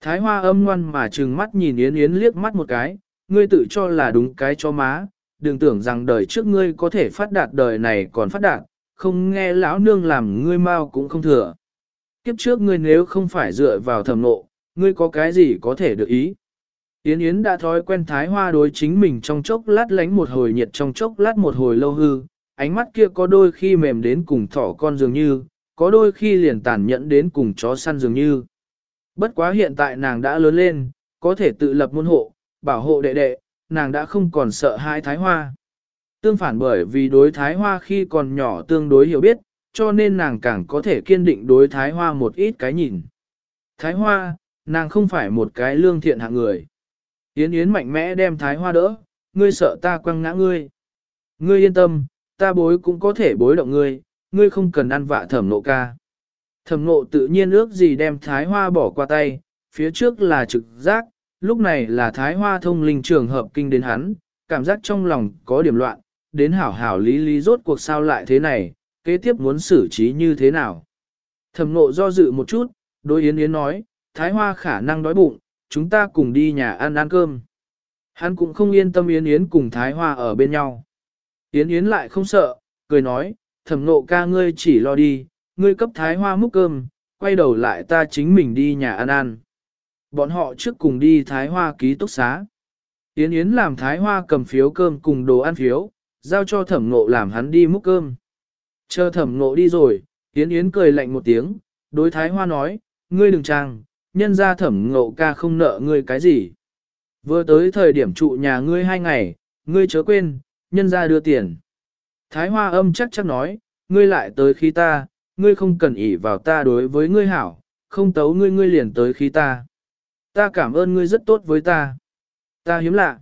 Thái hoa âm ngoan mà trừng mắt nhìn Yến Yến liếc mắt một cái, ngươi tự cho là đúng cái cho má, đừng tưởng rằng đời trước ngươi có thể phát đạt đời này còn phát đạt, không nghe lão nương làm ngươi mau cũng không thừa. Kiếp trước ngươi nếu không phải dựa vào thầm nộ, ngươi có cái gì có thể được ý. Yến Yến đã thói quen thái hoa đối chính mình trong chốc lát lánh một hồi nhiệt trong chốc lát một hồi lâu hư, ánh mắt kia có đôi khi mềm đến cùng thỏ con dường như, có đôi khi liền tàn nhẫn đến cùng chó săn dường như. Bất quá hiện tại nàng đã lớn lên, có thể tự lập môn hộ, bảo hộ đệ đệ, nàng đã không còn sợ hai thái hoa. Tương phản bởi vì đối thái hoa khi còn nhỏ tương đối hiểu biết, cho nên nàng càng có thể kiên định đối thái hoa một ít cái nhìn. Thái hoa, nàng không phải một cái lương thiện hạng người. Yến Yến mạnh mẽ đem thái hoa đỡ, ngươi sợ ta quăng ngã ngươi. Ngươi yên tâm, ta bối cũng có thể bối động ngươi, ngươi không cần ăn vạ thẩm nộ ca. Thẩm nộ tự nhiên ước gì đem thái hoa bỏ qua tay, phía trước là trực giác, lúc này là thái hoa thông linh trường hợp kinh đến hắn, cảm giác trong lòng có điểm loạn, đến hảo hảo lý lý rốt cuộc sao lại thế này, kế tiếp muốn xử trí như thế nào. Thẩm nộ do dự một chút, đối Yến Yến nói, thái hoa khả năng đói bụng, chúng ta cùng đi nhà ăn ăn cơm. Hắn cũng không yên tâm Yến Yến cùng thái hoa ở bên nhau. Yến Yến lại không sợ, cười nói, thẩm nộ ca ngươi chỉ lo đi, ngươi cấp thái hoa múc cơm, quay đầu lại ta chính mình đi nhà ăn ăn. Bọn họ trước cùng đi thái hoa ký túc xá. Yến Yến làm thái hoa cầm phiếu cơm cùng đồ ăn phiếu, giao cho thẩm nộ làm hắn đi múc cơm. Chờ thẩm nộ đi rồi, Yến Yến cười lạnh một tiếng, đối thái hoa nói, ngươi đừng trang, nhân ra thẩm ngộ ca không nợ ngươi cái gì. Vừa tới thời điểm trụ nhà ngươi hai ngày, ngươi chớ quên, nhân ra đưa tiền. Thái hoa âm chắc chắc nói, ngươi lại tới khi ta, ngươi không cần ỷ vào ta đối với ngươi hảo, không tấu ngươi ngươi liền tới khi ta. Ta cảm ơn ngươi rất tốt với ta. Ta hiếm lạ.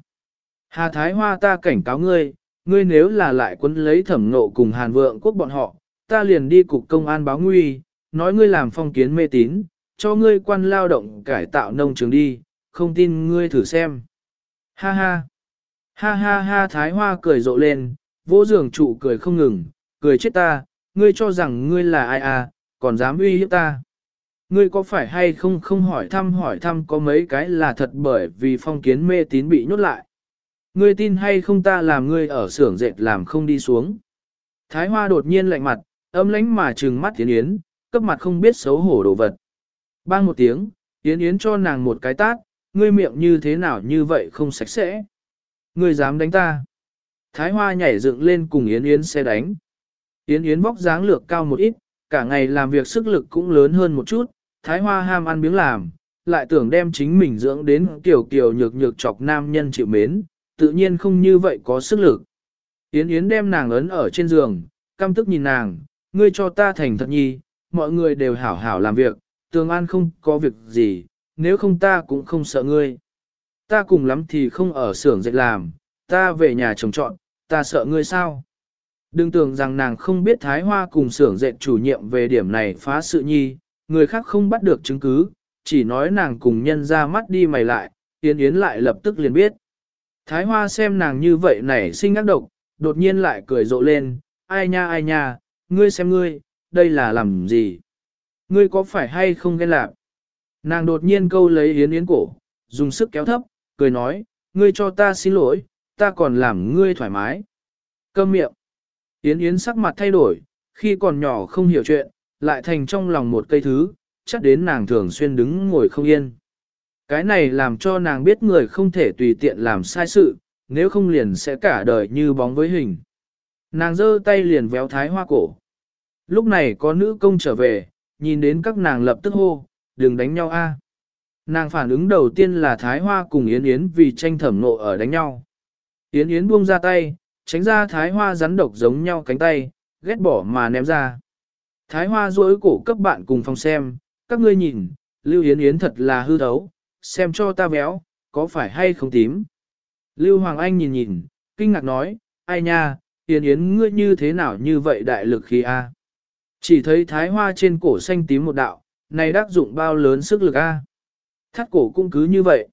Hà Thái Hoa ta cảnh cáo ngươi, ngươi nếu là lại quấn lấy thẩm nộ cùng Hàn Vượng quốc bọn họ, ta liền đi cục công an báo nguy, nói ngươi làm phong kiến mê tín, cho ngươi quan lao động cải tạo nông trường đi, không tin ngươi thử xem. Ha ha. Ha ha ha Thái Hoa cười rộ lên, vỗ giường trụ cười không ngừng, cười chết ta, ngươi cho rằng ngươi là ai à, còn dám uy hiếp ta. Ngươi có phải hay không không hỏi thăm hỏi thăm có mấy cái là thật bởi vì phong kiến mê tín bị nhốt lại. Ngươi tin hay không ta làm ngươi ở xưởng dệt làm không đi xuống. Thái Hoa đột nhiên lạnh mặt, âm lánh mà trừng mắt Yến Yến, cấp mặt không biết xấu hổ đồ vật. Bang một tiếng, Yến Yến cho nàng một cái tát, ngươi miệng như thế nào như vậy không sạch sẽ. Ngươi dám đánh ta. Thái Hoa nhảy dựng lên cùng Yến Yến xe đánh. Yến Yến vóc dáng lược cao một ít, cả ngày làm việc sức lực cũng lớn hơn một chút, Thái Hoa ham ăn miếng làm, lại tưởng đem chính mình dưỡng đến kiểu kiểu nhược nhược chọc nam nhân chịu mến, tự nhiên không như vậy có sức lực. Yến Yến đem nàng ấn ở trên giường, căm tức nhìn nàng, ngươi cho ta thành thật nhi, mọi người đều hảo hảo làm việc, tường an không có việc gì, nếu không ta cũng không sợ ngươi. Ta cùng lắm thì không ở xưởng dệt làm, ta về nhà trồng trọn, ta sợ ngươi sao? Đừng tưởng rằng nàng không biết Thái Hoa cùng xưởng dệt chủ nhiệm về điểm này phá sự nhi, người khác không bắt được chứng cứ, chỉ nói nàng cùng nhân ra mắt đi mày lại, Yến Yến lại lập tức liền biết. Thái Hoa xem nàng như vậy nảy sinh ác độc, đột nhiên lại cười rộ lên, ai nha ai nha, ngươi xem ngươi, đây là làm gì? Ngươi có phải hay không ghen lạc? Nàng đột nhiên câu lấy Yến Yến cổ, dùng sức kéo thấp, cười nói, ngươi cho ta xin lỗi, ta còn làm ngươi thoải mái. Câm miệng. Yến Yến sắc mặt thay đổi, khi còn nhỏ không hiểu chuyện, lại thành trong lòng một cây thứ, chắc đến nàng thường xuyên đứng ngồi không yên. Cái này làm cho nàng biết người không thể tùy tiện làm sai sự, nếu không liền sẽ cả đời như bóng với hình. Nàng giơ tay liền véo thái hoa cổ. Lúc này có nữ công trở về, nhìn đến các nàng lập tức hô, đừng đánh nhau a. Nàng phản ứng đầu tiên là thái hoa cùng Yến Yến vì tranh thẩm nộ ở đánh nhau. Yến Yến buông ra tay, tránh ra thái hoa rắn độc giống nhau cánh tay, ghét bỏ mà ném ra. Thái hoa duỗi cổ cấp bạn cùng phòng xem, các ngươi nhìn, Lưu Yến Yến thật là hư thấu, xem cho ta béo, có phải hay không tím. Lưu Hoàng Anh nhìn nhìn, kinh ngạc nói, ai nha, Yến Yến ngươi như thế nào như vậy đại lực khí a? Chỉ thấy thái hoa trên cổ xanh tím một đạo, này đắc dụng bao lớn sức lực a? Thắt cổ cũng cứ như vậy.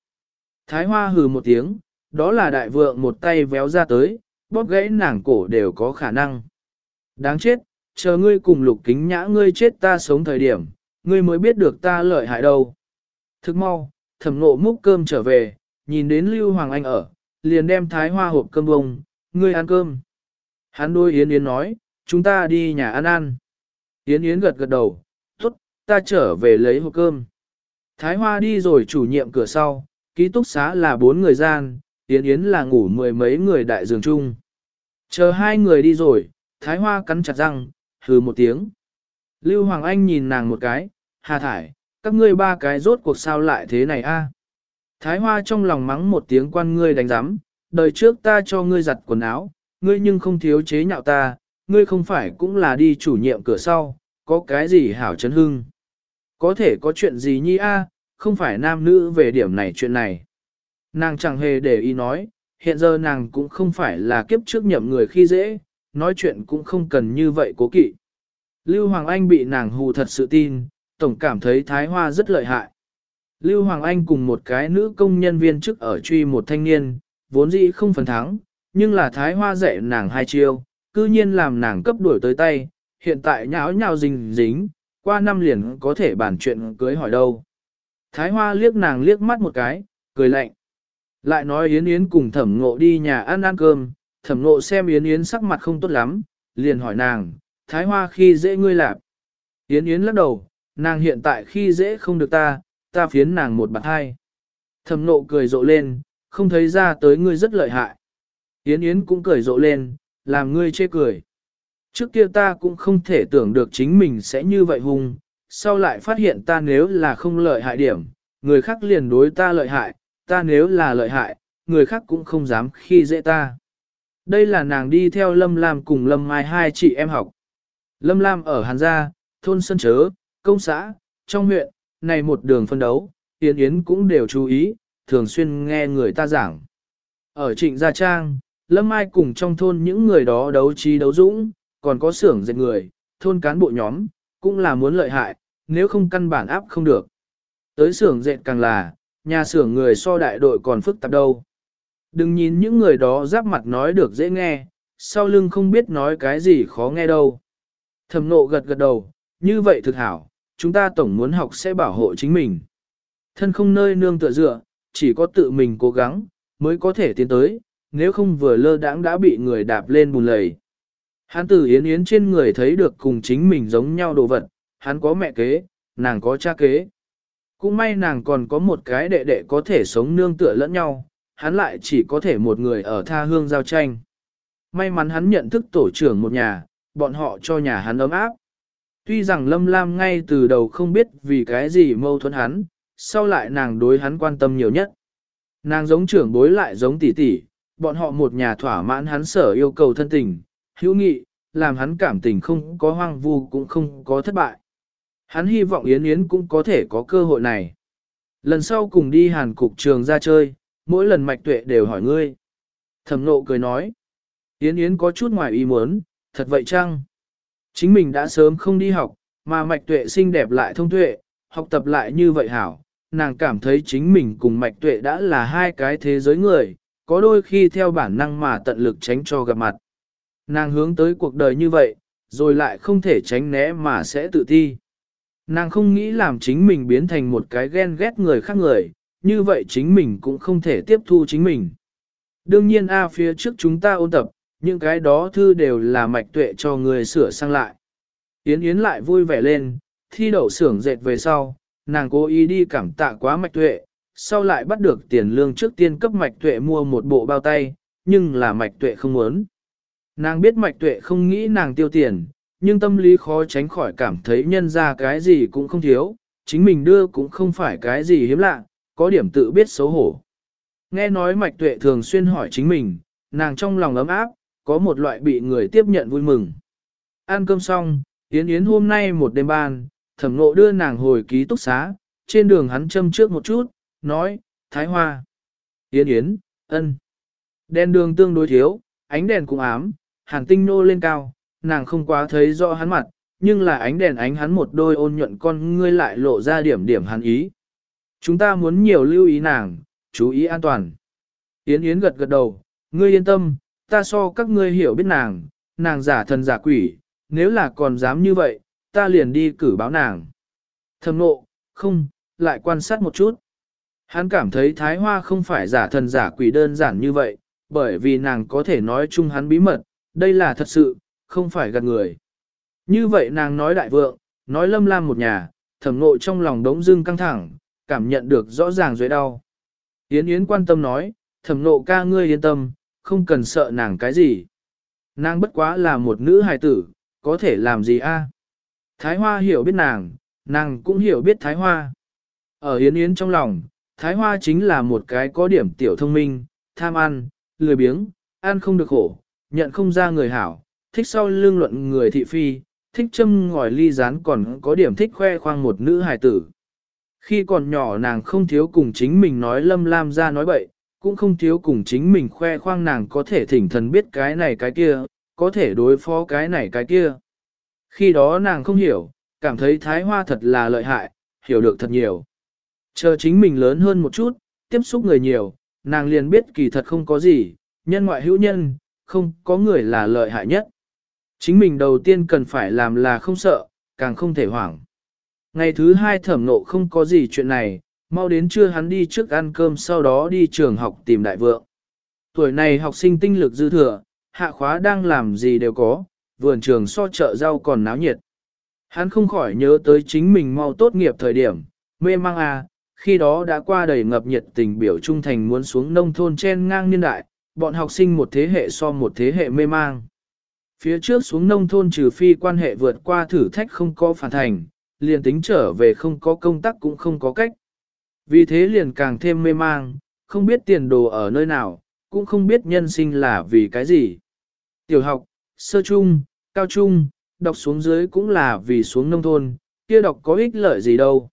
Thái hoa hừ một tiếng, đó là đại vượng một tay véo ra tới, bóp gãy nàng cổ đều có khả năng. Đáng chết, chờ ngươi cùng lục kính nhã ngươi chết ta sống thời điểm, ngươi mới biết được ta lợi hại đâu. Thức mau, thẩm nộ múc cơm trở về, nhìn đến Lưu Hoàng Anh ở, liền đem thái hoa hộp cơm bông, ngươi ăn cơm. Hắn đôi Yến Yến nói, chúng ta đi nhà ăn ăn. Yến Yến gật gật đầu, tốt, ta trở về lấy hộp cơm. Thái Hoa đi rồi chủ nhiệm cửa sau, ký túc xá là bốn người gian, Yến Yến là ngủ mười mấy người đại giường chung. Chờ hai người đi rồi, Thái Hoa cắn chặt răng, hừ một tiếng. Lưu Hoàng Anh nhìn nàng một cái, hà thải, các ngươi ba cái rốt cuộc sao lại thế này a? Thái Hoa trong lòng mắng một tiếng quan ngươi đánh giám, đời trước ta cho ngươi giặt quần áo, ngươi nhưng không thiếu chế nhạo ta, ngươi không phải cũng là đi chủ nhiệm cửa sau, có cái gì hảo chấn hưng. Có thể có chuyện gì nhi a, không phải nam nữ về điểm này chuyện này. Nàng chẳng hề để ý nói, hiện giờ nàng cũng không phải là kiếp trước nhậm người khi dễ, nói chuyện cũng không cần như vậy cố kỵ. Lưu Hoàng Anh bị nàng hù thật sự tin, tổng cảm thấy Thái Hoa rất lợi hại. Lưu Hoàng Anh cùng một cái nữ công nhân viên chức ở truy một thanh niên, vốn dĩ không phần thắng, nhưng là Thái Hoa dạy nàng hai chiêu, cư nhiên làm nàng cấp đuổi tới tay, hiện tại nháo nhào dính dính, qua năm liền có thể bàn chuyện cưới hỏi đâu. Thái Hoa liếc nàng liếc mắt một cái, cười lạnh. Lại nói Yến Yến cùng thẩm ngộ đi nhà ăn ăn cơm, thẩm ngộ xem Yến Yến sắc mặt không tốt lắm, liền hỏi nàng, Thái Hoa khi dễ ngươi lạp. Yến Yến lắc đầu, nàng hiện tại khi dễ không được ta, ta phiến nàng một bạc hai. Thẩm ngộ cười rộ lên, không thấy ra tới ngươi rất lợi hại. Yến Yến cũng cười rộ lên, làm ngươi chê cười. Trước kia ta cũng không thể tưởng được chính mình sẽ như vậy hùng, sau lại phát hiện ta nếu là không lợi hại điểm, người khác liền đối ta lợi hại, ta nếu là lợi hại, người khác cũng không dám khi dễ ta. Đây là nàng đi theo Lâm Lam cùng Lâm Mai hai chị em học. Lâm Lam ở Hàn Gia, thôn Sơn Chớ, công xã, trong huyện, này một đường phân đấu, Yến Yến cũng đều chú ý, thường xuyên nghe người ta giảng. Ở Trịnh Gia Trang, Lâm Mai cùng trong thôn những người đó đấu trí đấu dũng, còn có xưởng dệt người, thôn cán bộ nhóm, cũng là muốn lợi hại, nếu không căn bản áp không được. Tới xưởng dệt càng là, nhà xưởng người so đại đội còn phức tạp đâu. Đừng nhìn những người đó giáp mặt nói được dễ nghe, sau lưng không biết nói cái gì khó nghe đâu. Thầm nộ gật gật đầu, như vậy thực hảo, chúng ta tổng muốn học sẽ bảo hộ chính mình. Thân không nơi nương tựa dựa, chỉ có tự mình cố gắng, mới có thể tiến tới, nếu không vừa lơ đãng đã bị người đạp lên bùn lầy. Hắn từ Yến Yến trên người thấy được cùng chính mình giống nhau đồ vật, hắn có mẹ kế, nàng có cha kế. Cũng may nàng còn có một cái đệ đệ có thể sống nương tựa lẫn nhau, hắn lại chỉ có thể một người ở tha hương giao tranh. May mắn hắn nhận thức tổ trưởng một nhà, bọn họ cho nhà hắn ấm áp. Tuy rằng Lâm Lam ngay từ đầu không biết vì cái gì mâu thuẫn hắn, sau lại nàng đối hắn quan tâm nhiều nhất. Nàng giống trưởng bối lại giống tỷ tỷ, bọn họ một nhà thỏa mãn hắn sở yêu cầu thân tình, hữu nghị, làm hắn cảm tình không có hoang vu cũng không có thất bại. Hắn hy vọng Yến Yến cũng có thể có cơ hội này. Lần sau cùng đi hàn cục trường ra chơi, mỗi lần mạch tuệ đều hỏi ngươi. Thẩm nộ cười nói. Yến Yến có chút ngoài ý muốn, thật vậy chăng? Chính mình đã sớm không đi học, mà mạch tuệ xinh đẹp lại thông tuệ, học tập lại như vậy hảo. Nàng cảm thấy chính mình cùng mạch tuệ đã là hai cái thế giới người, có đôi khi theo bản năng mà tận lực tránh cho gặp mặt. Nàng hướng tới cuộc đời như vậy, rồi lại không thể tránh né mà sẽ tự ti. Nàng không nghĩ làm chính mình biến thành một cái ghen ghét người khác người, như vậy chính mình cũng không thể tiếp thu chính mình. Đương nhiên A phía trước chúng ta ôn tập, những cái đó thư đều là mạch tuệ cho người sửa sang lại. Yến Yến lại vui vẻ lên, thi đậu xưởng dệt về sau, nàng cố ý đi cảm tạ quá mạch tuệ, sau lại bắt được tiền lương trước tiên cấp mạch tuệ mua một bộ bao tay, nhưng là mạch tuệ không muốn. Nàng biết mạch tuệ không nghĩ nàng tiêu tiền, nhưng tâm lý khó tránh khỏi cảm thấy nhân ra cái gì cũng không thiếu, chính mình đưa cũng không phải cái gì hiếm lạ, có điểm tự biết xấu hổ. Nghe nói mạch tuệ thường xuyên hỏi chính mình, nàng trong lòng ấm áp, có một loại bị người tiếp nhận vui mừng. Ăn cơm xong, Yến Yến hôm nay một đêm ban, thẩm ngộ đưa nàng hồi ký túc xá, trên đường hắn châm trước một chút, nói, Thái Hoa. Yến Yến, ân. Đèn đường tương đối thiếu, ánh đèn cũng ám, hàn tinh nô lên cao, nàng không quá thấy rõ hắn mặt, nhưng là ánh đèn ánh hắn một đôi ôn nhuận con ngươi lại lộ ra điểm điểm hắn ý. Chúng ta muốn nhiều lưu ý nàng, chú ý an toàn. Yến Yến gật gật đầu, ngươi yên tâm, ta so các ngươi hiểu biết nàng, nàng giả thần giả quỷ, nếu là còn dám như vậy, ta liền đi cử báo nàng. Thầm nộ, không, lại quan sát một chút. Hắn cảm thấy Thái Hoa không phải giả thần giả quỷ đơn giản như vậy, bởi vì nàng có thể nói chung hắn bí mật, đây là thật sự, không phải gạt người. Như vậy nàng nói đại vượng, nói lâm lam một nhà, thẩm ngộ trong lòng đống dưng căng thẳng, cảm nhận được rõ ràng dưới đau. Yến Yến quan tâm nói, thẩm ngộ ca ngươi yên tâm, không cần sợ nàng cái gì. Nàng bất quá là một nữ hài tử, có thể làm gì a? Thái Hoa hiểu biết nàng, nàng cũng hiểu biết Thái Hoa. Ở Yến Yến trong lòng, Thái Hoa chính là một cái có điểm tiểu thông minh, tham ăn, lười biếng, ăn không được khổ, nhận không ra người hảo, thích sau lương luận người thị phi, thích châm ngòi ly rán còn có điểm thích khoe khoang một nữ hài tử. Khi còn nhỏ nàng không thiếu cùng chính mình nói lâm lam ra nói bậy, cũng không thiếu cùng chính mình khoe khoang nàng có thể thỉnh thần biết cái này cái kia, có thể đối phó cái này cái kia. Khi đó nàng không hiểu, cảm thấy thái hoa thật là lợi hại, hiểu được thật nhiều. Chờ chính mình lớn hơn một chút, tiếp xúc người nhiều, nàng liền biết kỳ thật không có gì, nhân ngoại hữu nhân, không có người là lợi hại nhất. Chính mình đầu tiên cần phải làm là không sợ, càng không thể hoảng. Ngày thứ hai thẩm nộ không có gì chuyện này, mau đến trưa hắn đi trước ăn cơm sau đó đi trường học tìm đại vượng. Tuổi này học sinh tinh lực dư thừa, hạ khóa đang làm gì đều có, vườn trường so chợ rau còn náo nhiệt. Hắn không khỏi nhớ tới chính mình mau tốt nghiệp thời điểm, mê mang à, khi đó đã qua đầy ngập nhiệt tình biểu trung thành muốn xuống nông thôn chen ngang niên đại, bọn học sinh một thế hệ so một thế hệ mê mang. Phía trước xuống nông thôn trừ phi quan hệ vượt qua thử thách không có phản thành, liền tính trở về không có công tác cũng không có cách. Vì thế liền càng thêm mê mang, không biết tiền đồ ở nơi nào, cũng không biết nhân sinh là vì cái gì. Tiểu học, sơ trung, cao trung, đọc xuống dưới cũng là vì xuống nông thôn, kia đọc có ích lợi gì đâu.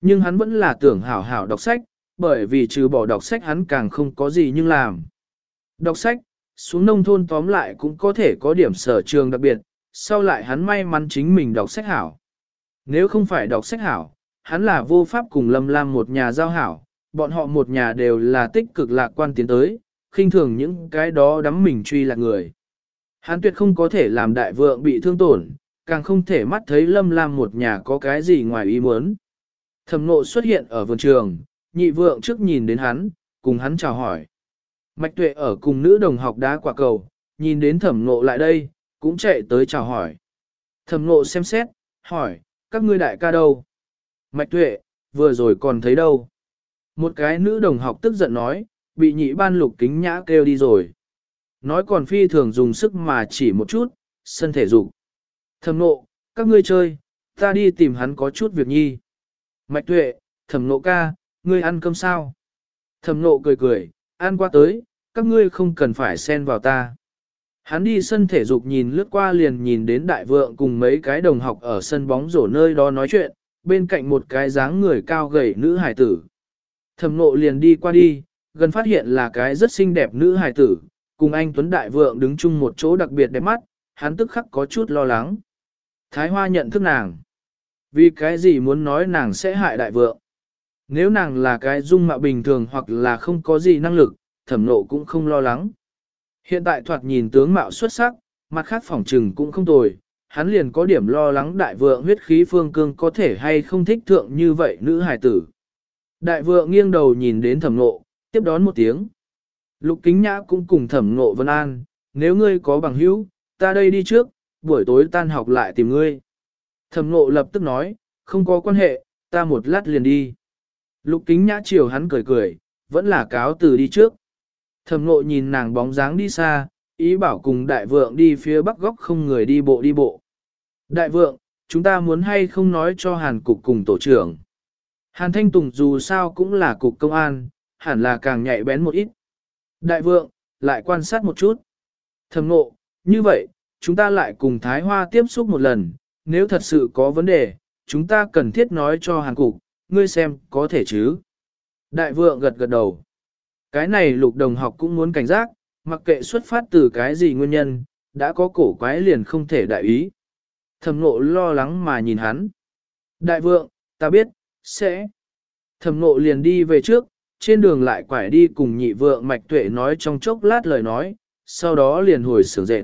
Nhưng hắn vẫn là tưởng hảo hảo đọc sách, bởi vì trừ bỏ đọc sách hắn càng không có gì nhưng làm. Đọc sách, xuống nông thôn tóm lại cũng có thể có điểm sở trường đặc biệt, sau lại hắn may mắn chính mình đọc sách hảo. Nếu không phải đọc sách hảo, hắn là vô pháp cùng Lâm Lam một nhà giao hảo, bọn họ một nhà đều là tích cực lạc quan tiến tới, khinh thường những cái đó đắm mình truy lạc người. Hắn tuyệt không có thể làm đại vượng bị thương tổn, càng không thể mắt thấy Lâm Lam một nhà có cái gì ngoài ý muốn. Thẩm nộ xuất hiện ở vườn trường, nhị vượng trước nhìn đến hắn, cùng hắn chào hỏi. Mạch tuệ ở cùng nữ đồng học đá quả cầu, nhìn đến thẩm nộ lại đây, cũng chạy tới chào hỏi. Thẩm nộ xem xét, hỏi, các ngươi đại ca đâu? Mạch tuệ, vừa rồi còn thấy đâu? Một cái nữ đồng học tức giận nói, bị nhị ban lục kính nhã kêu đi rồi. Nói còn phi thường dùng sức mà chỉ một chút, sân thể dục. Thẩm nộ, các ngươi chơi, ta đi tìm hắn có chút việc nhi. Mạch tuệ, thẩm nộ ca, ngươi ăn cơm sao? Thẩm nộ cười cười, ăn qua tới, các ngươi không cần phải xen vào ta. Hắn đi sân thể dục nhìn lướt qua liền nhìn đến đại vượng cùng mấy cái đồng học ở sân bóng rổ nơi đó nói chuyện, bên cạnh một cái dáng người cao gầy nữ hải tử. Thẩm nộ liền đi qua đi, gần phát hiện là cái rất xinh đẹp nữ hải tử, cùng anh Tuấn Đại Vượng đứng chung một chỗ đặc biệt đẹp mắt, hắn tức khắc có chút lo lắng. Thái Hoa nhận thức nàng. Vì cái gì muốn nói nàng sẽ hại Đại Vượng? Nếu nàng là cái dung mạo bình thường hoặc là không có gì năng lực, thẩm nộ cũng không lo lắng. Hiện tại thoạt nhìn tướng mạo xuất sắc, mặt khác phỏng trừng cũng không tồi, hắn liền có điểm lo lắng đại vượng huyết khí phương cương có thể hay không thích thượng như vậy nữ hài tử. Đại vượng nghiêng đầu nhìn đến thẩm nộ, tiếp đón một tiếng. Lục kính nhã cũng cùng thẩm nộ vân an, nếu ngươi có bằng hữu, ta đây đi trước, buổi tối tan học lại tìm ngươi. Thẩm nộ lập tức nói, không có quan hệ, ta một lát liền đi. Lục kính nhã chiều hắn cười cười, vẫn là cáo từ đi trước. Thẩm ngộ nhìn nàng bóng dáng đi xa, ý bảo cùng đại vượng đi phía bắc góc không người đi bộ đi bộ. Đại vượng, chúng ta muốn hay không nói cho hàn cục cùng tổ trưởng. Hàn Thanh Tùng dù sao cũng là cục công an, hẳn là càng nhạy bén một ít. Đại vượng, lại quan sát một chút. Thẩm ngộ, như vậy, chúng ta lại cùng Thái Hoa tiếp xúc một lần, nếu thật sự có vấn đề, chúng ta cần thiết nói cho Hàn Cục, ngươi xem, có thể chứ. Đại vượng gật gật đầu. Cái này lục đồng học cũng muốn cảnh giác, mặc kệ xuất phát từ cái gì nguyên nhân, đã có cổ quái liền không thể đại ý. Thẩm nộ lo lắng mà nhìn hắn. Đại vượng, ta biết, sẽ. Thẩm nộ liền đi về trước, trên đường lại quải đi cùng nhị vượng mạch tuệ nói trong chốc lát lời nói, sau đó liền hồi sướng dệt.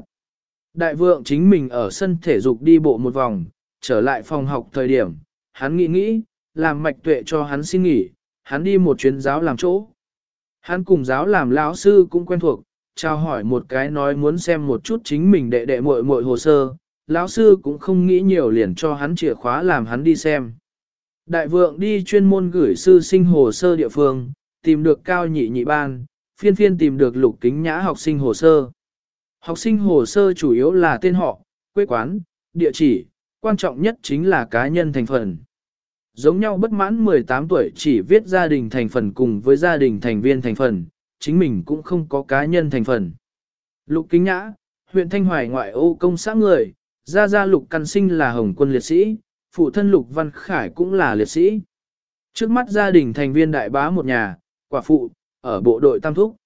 Đại vượng chính mình ở sân thể dục đi bộ một vòng, trở lại phòng học thời điểm, hắn nghĩ nghĩ, làm mạch tuệ cho hắn xin nghỉ, hắn đi một chuyến giáo làm chỗ. Hắn cùng giáo làm lão sư cũng quen thuộc, trao hỏi một cái nói muốn xem một chút chính mình đệ đệ muội muội hồ sơ, lão sư cũng không nghĩ nhiều liền cho hắn chìa khóa làm hắn đi xem. Đại vượng đi chuyên môn gửi sư sinh hồ sơ địa phương, tìm được cao nhị nhị ban, phiên phiên tìm được lục kính nhã học sinh hồ sơ. Học sinh hồ sơ chủ yếu là tên họ, quê quán, địa chỉ, quan trọng nhất chính là cá nhân thành phần. Giống nhau bất mãn 18 tuổi chỉ viết gia đình thành phần cùng với gia đình thành viên thành phần, chính mình cũng không có cá nhân thành phần. Lục Kính Nhã, huyện Thanh Hoài ngoại ô công xã người, gia gia Lục Căn Sinh là Hồng quân liệt sĩ, phụ thân Lục Văn Khải cũng là liệt sĩ. Trước mắt gia đình thành viên đại bá một nhà, quả phụ, ở bộ đội Tam Thúc.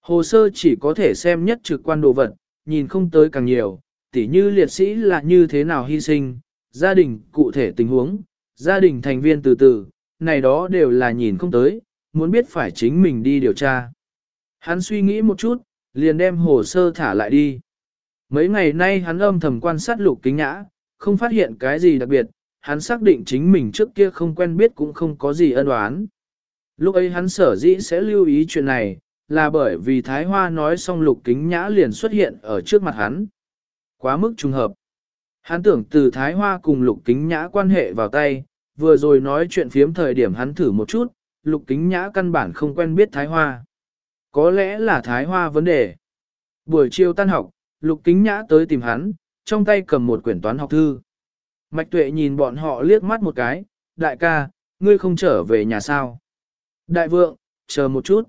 Hồ sơ chỉ có thể xem nhất trực quan đồ vật, nhìn không tới càng nhiều, tỉ như liệt sĩ là như thế nào hy sinh, gia đình cụ thể tình huống, gia đình thành viên từ từ, này đó đều là nhìn không tới, muốn biết phải chính mình đi điều tra. Hắn suy nghĩ một chút, liền đem hồ sơ thả lại đi. Mấy ngày nay hắn âm thầm quan sát lục kính nhã, không phát hiện cái gì đặc biệt, hắn xác định chính mình trước kia không quen biết cũng không có gì ân oán. Lúc ấy hắn sở dĩ sẽ lưu ý chuyện này, là bởi vì Thái Hoa nói xong lục kính nhã liền xuất hiện ở trước mặt hắn. Quá mức trùng hợp. Hắn tưởng từ Thái Hoa cùng lục kính nhã quan hệ vào tay, vừa rồi nói chuyện phiếm thời điểm hắn thử một chút, lục kính nhã căn bản không quen biết Thái Hoa. Có lẽ là Thái Hoa vấn đề. Buổi chiều tan học, lục kính nhã tới tìm hắn, trong tay cầm một quyển toán học thư. Mạch tuệ nhìn bọn họ liếc mắt một cái, đại ca, ngươi không trở về nhà sao? Đại vượng, chờ một chút.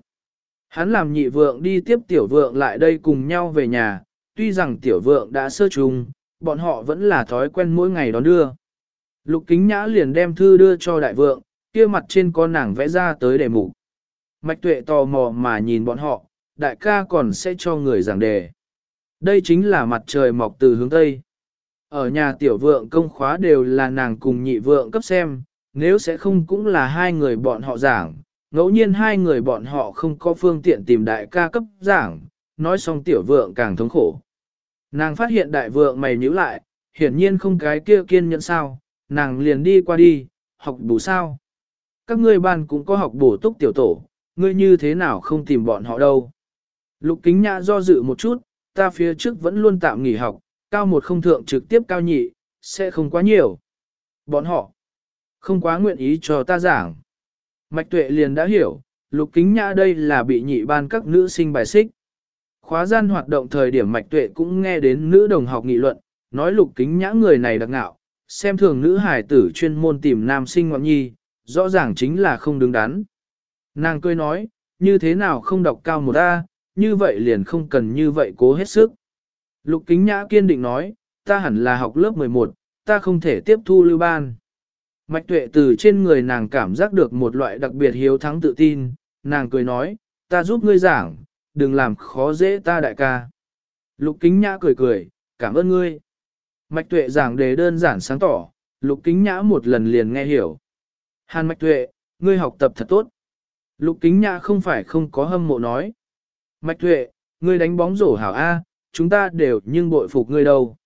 Hắn làm nhị vượng đi tiếp tiểu vượng lại đây cùng nhau về nhà, tuy rằng tiểu vượng đã sơ trùng, bọn họ vẫn là thói quen mỗi ngày đón đưa. Lục kính nhã liền đem thư đưa cho đại vượng, kia mặt trên con nàng vẽ ra tới đề mục. Mạch tuệ tò mò mà nhìn bọn họ, đại ca còn sẽ cho người giảng đề. Đây chính là mặt trời mọc từ hướng Tây. Ở nhà tiểu vượng công khóa đều là nàng cùng nhị vượng cấp xem, nếu sẽ không cũng là hai người bọn họ giảng, ngẫu nhiên hai người bọn họ không có phương tiện tìm đại ca cấp giảng, nói xong tiểu vượng càng thống khổ. Nàng phát hiện đại vượng mày nhíu lại, hiển nhiên không cái kia kiên nhẫn sao, nàng liền đi qua đi, học bù sao. Các ngươi ban cũng có học bổ túc tiểu tổ, ngươi như thế nào không tìm bọn họ đâu. Lục kính nhã do dự một chút, ta phía trước vẫn luôn tạm nghỉ học, cao một không thượng trực tiếp cao nhị, sẽ không quá nhiều. Bọn họ không quá nguyện ý cho ta giảng. Mạch tuệ liền đã hiểu, lục kính nhã đây là bị nhị ban các nữ sinh bài xích. Khóa gian hoạt động thời điểm mạch tuệ cũng nghe đến nữ đồng học nghị luận, nói lục kính nhã người này đặc ngạo, xem thường nữ hải tử chuyên môn tìm nam sinh ngọn nhi, rõ ràng chính là không đứng đắn. Nàng cười nói, như thế nào không đọc cao một A, như vậy liền không cần như vậy cố hết sức. Lục kính nhã kiên định nói, ta hẳn là học lớp 11, ta không thể tiếp thu lưu ban. Mạch tuệ từ trên người nàng cảm giác được một loại đặc biệt hiếu thắng tự tin, nàng cười nói, ta giúp ngươi giảng, đừng làm khó dễ ta đại ca. Lục kính nhã cười cười, cảm ơn ngươi. Mạch tuệ giảng đề đơn giản sáng tỏ, lục kính nhã một lần liền nghe hiểu. Hàn mạch tuệ, ngươi học tập thật tốt. Lục kính nhã không phải không có hâm mộ nói. Mạch tuệ, ngươi đánh bóng rổ hảo A, chúng ta đều nhưng bội phục ngươi đâu.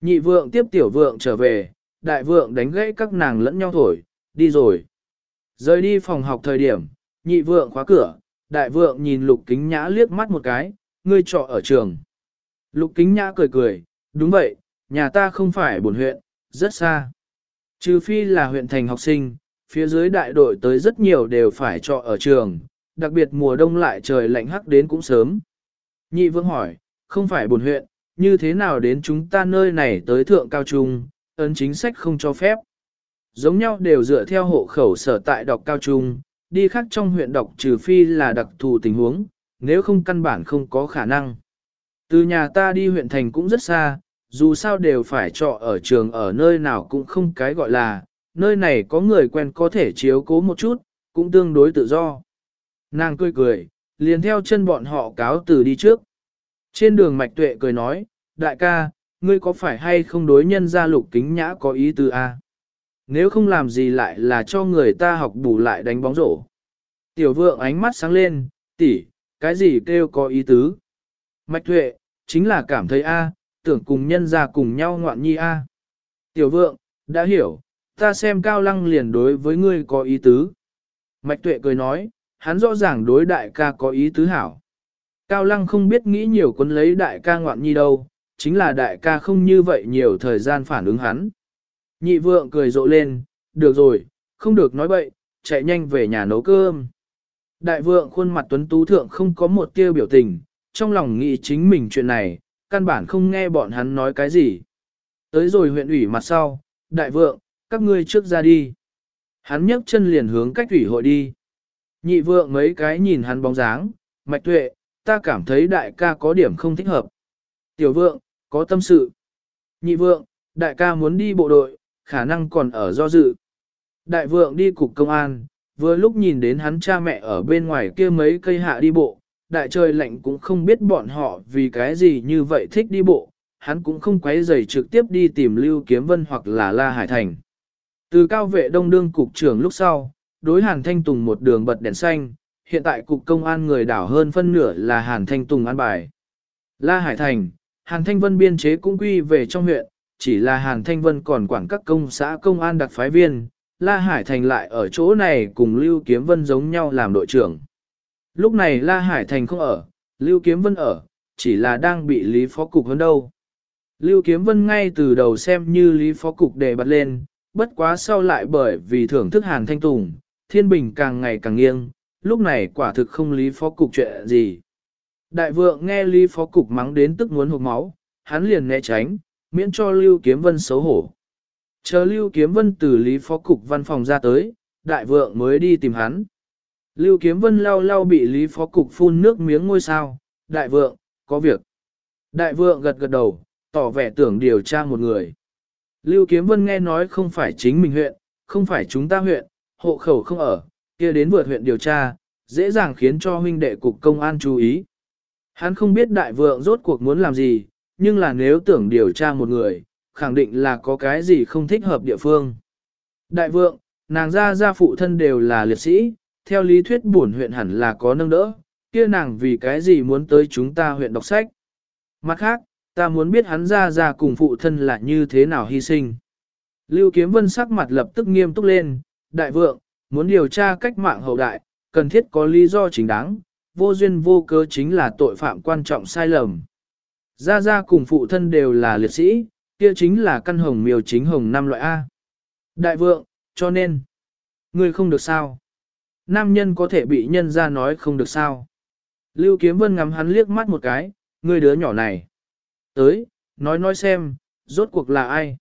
Nhị vượng tiếp tiểu vượng trở về, đại vượng đánh gãy các nàng lẫn nhau thổi, đi rồi. Rời đi phòng học thời điểm, nhị vượng khóa cửa, đại vượng nhìn lục kính nhã liếc mắt một cái, ngươi trọ ở trường. Lục kính nhã cười cười, đúng vậy, nhà ta không phải buồn huyện, rất xa. Trừ phi là huyện thành học sinh, phía dưới đại đội tới rất nhiều đều phải trọ ở trường, đặc biệt mùa đông lại trời lạnh hắc đến cũng sớm. Nhị vương hỏi, không phải buồn huyện, như thế nào đến chúng ta nơi này tới thượng cao trung, ấn chính sách không cho phép. Giống nhau đều dựa theo hộ khẩu sở tại đọc cao trung, đi khác trong huyện đọc trừ phi là đặc thù tình huống, nếu không căn bản không có khả năng. Từ nhà ta đi huyện thành cũng rất xa, dù sao đều phải trọ ở trường ở nơi nào cũng không cái gọi là, nơi này có người quen có thể chiếu cố một chút, cũng tương đối tự do. Nàng cười cười, liền theo chân bọn họ cáo từ đi trước. Trên đường mạch tuệ cười nói, đại ca, ngươi có phải hay không đối nhân gia lục kính nhã có ý tư a? Nếu không làm gì lại là cho người ta học bù lại đánh bóng rổ. Tiểu vượng ánh mắt sáng lên, tỷ, cái gì kêu có ý tứ? Mạch tuệ, chính là cảm thấy a, tưởng cùng nhân gia cùng nhau ngoạn nhi a. Tiểu vượng, đã hiểu, ta xem cao lăng liền đối với ngươi có ý tứ. Mạch tuệ cười nói, hắn rõ ràng đối đại ca có ý tứ hảo. Cao lăng không biết nghĩ nhiều quân lấy đại ca ngoạn nhi đâu, chính là đại ca không như vậy nhiều thời gian phản ứng hắn. Nhị vượng cười rộ lên, được rồi, không được nói bậy, chạy nhanh về nhà nấu cơm. Đại vượng khuôn mặt tuấn tú thượng không có một tia biểu tình, trong lòng nghĩ chính mình chuyện này, căn bản không nghe bọn hắn nói cái gì. Tới rồi huyện ủy mặt sau, đại vượng, các ngươi trước ra đi. Hắn nhấc chân liền hướng cách ủy hội đi. Nhị vượng mấy cái nhìn hắn bóng dáng, mạch tuệ, ta cảm thấy đại ca có điểm không thích hợp. Tiểu vượng, có tâm sự. Nhị vượng, đại ca muốn đi bộ đội, khả năng còn ở do dự. Đại vượng đi cục công an, vừa lúc nhìn đến hắn cha mẹ ở bên ngoài kia mấy cây hạ đi bộ, đại trời lạnh cũng không biết bọn họ vì cái gì như vậy thích đi bộ, hắn cũng không quấy rầy trực tiếp đi tìm Lưu Kiếm Vân hoặc là La Hải Thành. Từ cao vệ đông đương cục trưởng lúc sau, đối Hàn Thanh Tùng một đường bật đèn xanh, hiện tại cục công an người đảo hơn phân nửa là Hàn Thanh Tùng an bài. La Hải Thành, Hàn Thanh Vân biên chế cũng quy về trong huyện, chỉ là Hàn Thanh Vân còn quản các công xã công an đặc phái viên, La Hải Thành lại ở chỗ này cùng Lưu Kiếm Vân giống nhau làm đội trưởng. Lúc này La Hải Thành không ở, Lưu Kiếm Vân ở, chỉ là đang bị Lý Phó Cục hơn đâu. Lưu Kiếm Vân ngay từ đầu xem như Lý Phó Cục đề bật lên, bất quá sau lại bởi vì thưởng thức Hàn Thanh Tùng, Thiên Bình càng ngày càng nghiêng, lúc này quả thực không Lý Phó Cục chuyện gì. Đại vượng nghe Lý Phó Cục mắng đến tức muốn hụt máu, hắn liền né tránh, miễn cho Lưu Kiếm Vân xấu hổ. Chờ Lưu Kiếm Vân từ Lý Phó Cục văn phòng ra tới, đại vượng mới đi tìm hắn. Lưu Kiếm Vân lau lau bị Lý Phó Cục phun nước miếng ngôi sao, đại vượng, có việc. Đại vượng gật gật đầu, tỏ vẻ tưởng điều tra một người. Lưu Kiếm Vân nghe nói không phải chính mình huyện, không phải chúng ta huyện, hộ khẩu không ở, kia đến vượt huyện điều tra, dễ dàng khiến cho huynh đệ cục công an chú ý. Hắn không biết đại vượng rốt cuộc muốn làm gì, nhưng là nếu tưởng điều tra một người, khẳng định là có cái gì không thích hợp địa phương. Đại vượng, nàng gia gia phụ thân đều là liệt sĩ, theo lý thuyết bổn huyện hẳn là có nâng đỡ, kia nàng vì cái gì muốn tới chúng ta huyện đọc sách. Mặt khác, ta muốn biết hắn gia gia cùng phụ thân là như thế nào hy sinh. Lưu Kiếm Vân sắc mặt lập tức nghiêm túc lên, đại vượng, muốn điều tra cách mạng hậu đại, cần thiết có lý do chính đáng, vô duyên vô cớ chính là tội phạm quan trọng sai lầm. Gia Gia cùng phụ thân đều là liệt sĩ, kia chính là căn hồng miều chính hồng năm loại A. Đại vượng, cho nên, ngươi không được sao. Nam nhân có thể bị nhân ra nói không được sao. Lưu Kiếm Vân ngắm hắn liếc mắt một cái, ngươi đứa nhỏ này. Tới, nói nói xem, rốt cuộc là ai.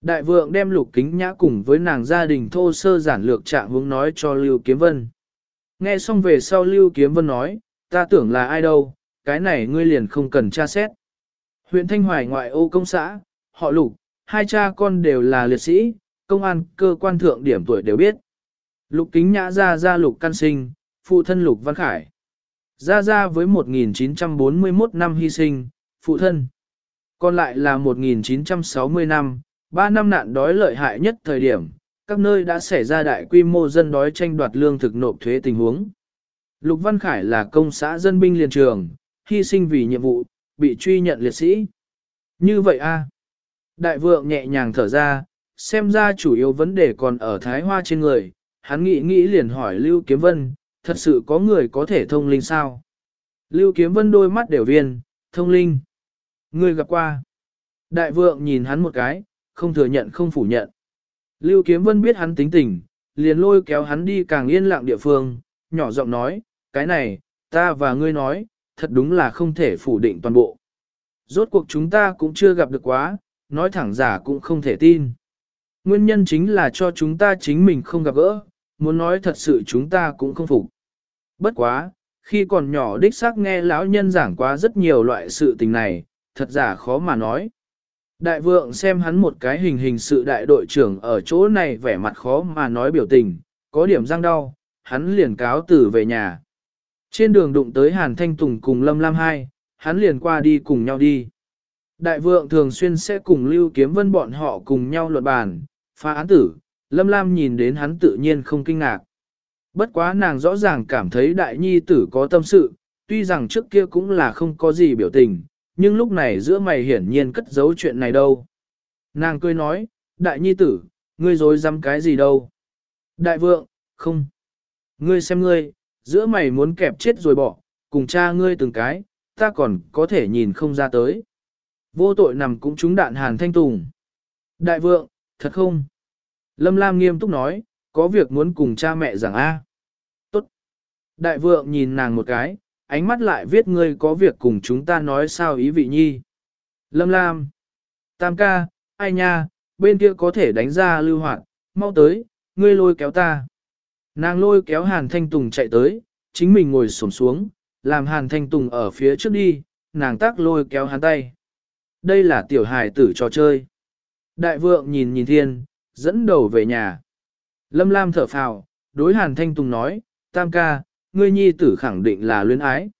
Đại vượng đem lục kính nhã cùng với nàng gia đình thô sơ giản lược trạng hướng nói cho Lưu Kiếm Vân. Nghe xong về sau Lưu Kiếm Vân nói, ta tưởng là ai đâu, cái này ngươi liền không cần tra xét. Huyện Thanh Hoài ngoại ô công xã, họ lục, hai cha con đều là liệt sĩ, công an cơ quan thượng điểm tuổi đều biết. Lục kính nhã ra ra lục căn sinh, phụ thân lục văn khải. Ra ra với 1941 năm hy sinh, phụ thân. Còn lại là 1960 năm, 3 năm nạn đói lợi hại nhất thời điểm, các nơi đã xảy ra đại quy mô dân đói tranh đoạt lương thực nộp thuế tình huống. Lục Văn Khải là công xã dân binh liền trường, hy sinh vì nhiệm vụ, bị truy nhận liệt sĩ. Như vậy a Đại vượng nhẹ nhàng thở ra, xem ra chủ yếu vấn đề còn ở Thái Hoa trên người, hắn nghĩ nghĩ liền hỏi Lưu Kiếm Vân, thật sự có người có thể thông linh sao? Lưu Kiếm Vân đôi mắt đều viên, thông linh. Người gặp qua. Đại vượng nhìn hắn một cái, không thừa nhận không phủ nhận. Lưu Kiếm Vân biết hắn tính tình, liền lôi kéo hắn đi càng yên lặng địa phương, nhỏ giọng nói, cái này, ta và ngươi nói, thật đúng là không thể phủ định toàn bộ. Rốt cuộc chúng ta cũng chưa gặp được quá, nói thẳng giả cũng không thể tin. Nguyên nhân chính là cho chúng ta chính mình không gặp gỡ, muốn nói thật sự chúng ta cũng không phục. Bất quá, khi còn nhỏ đích xác nghe lão nhân giảng quá rất nhiều loại sự tình này, thật giả khó mà nói. Đại vượng xem hắn một cái hình hình sự đại đội trưởng ở chỗ này vẻ mặt khó mà nói biểu tình, có điểm răng đau, hắn liền cáo từ về nhà. Trên đường đụng tới Hàn Thanh Tùng cùng Lâm Lam Hai, hắn liền qua đi cùng nhau đi. Đại vượng thường xuyên sẽ cùng Lưu Kiếm Vân bọn họ cùng nhau luận bàn, phá án tử, Lâm Lam nhìn đến hắn tự nhiên không kinh ngạc. Bất quá nàng rõ ràng cảm thấy đại nhi tử có tâm sự, tuy rằng trước kia cũng là không có gì biểu tình, nhưng lúc này giữa mày hiển nhiên cất giấu chuyện này đâu. Nàng cười nói, đại nhi tử, ngươi dối dám cái gì đâu. Đại vượng, không. Ngươi xem ngươi, giữa mày muốn kẹp chết rồi bỏ, cùng cha ngươi từng cái, ta còn có thể nhìn không ra tới. Vô tội nằm cũng trúng đạn hàn thanh tùng. Đại vượng, thật không? Lâm Lam nghiêm túc nói, có việc muốn cùng cha mẹ rằng a. Tốt. Đại vượng nhìn nàng một cái, ánh mắt lại viết ngươi có việc cùng chúng ta nói sao ý vị nhi. Lâm Lam. Tam ca, ai nha, bên kia có thể đánh ra lưu hoạt, mau tới, ngươi lôi kéo ta. Nàng lôi kéo Hàn Thanh Tùng chạy tới, chính mình ngồi xổm xuống, làm Hàn Thanh Tùng ở phía trước đi, nàng tác lôi kéo hắn tay. Đây là tiểu hài tử trò chơi. Đại vượng nhìn nhìn thiên, dẫn đầu về nhà. Lâm Lam thở phào, đối Hàn Thanh Tùng nói, Tam ca, ngươi nhi tử khẳng định là luyến ái.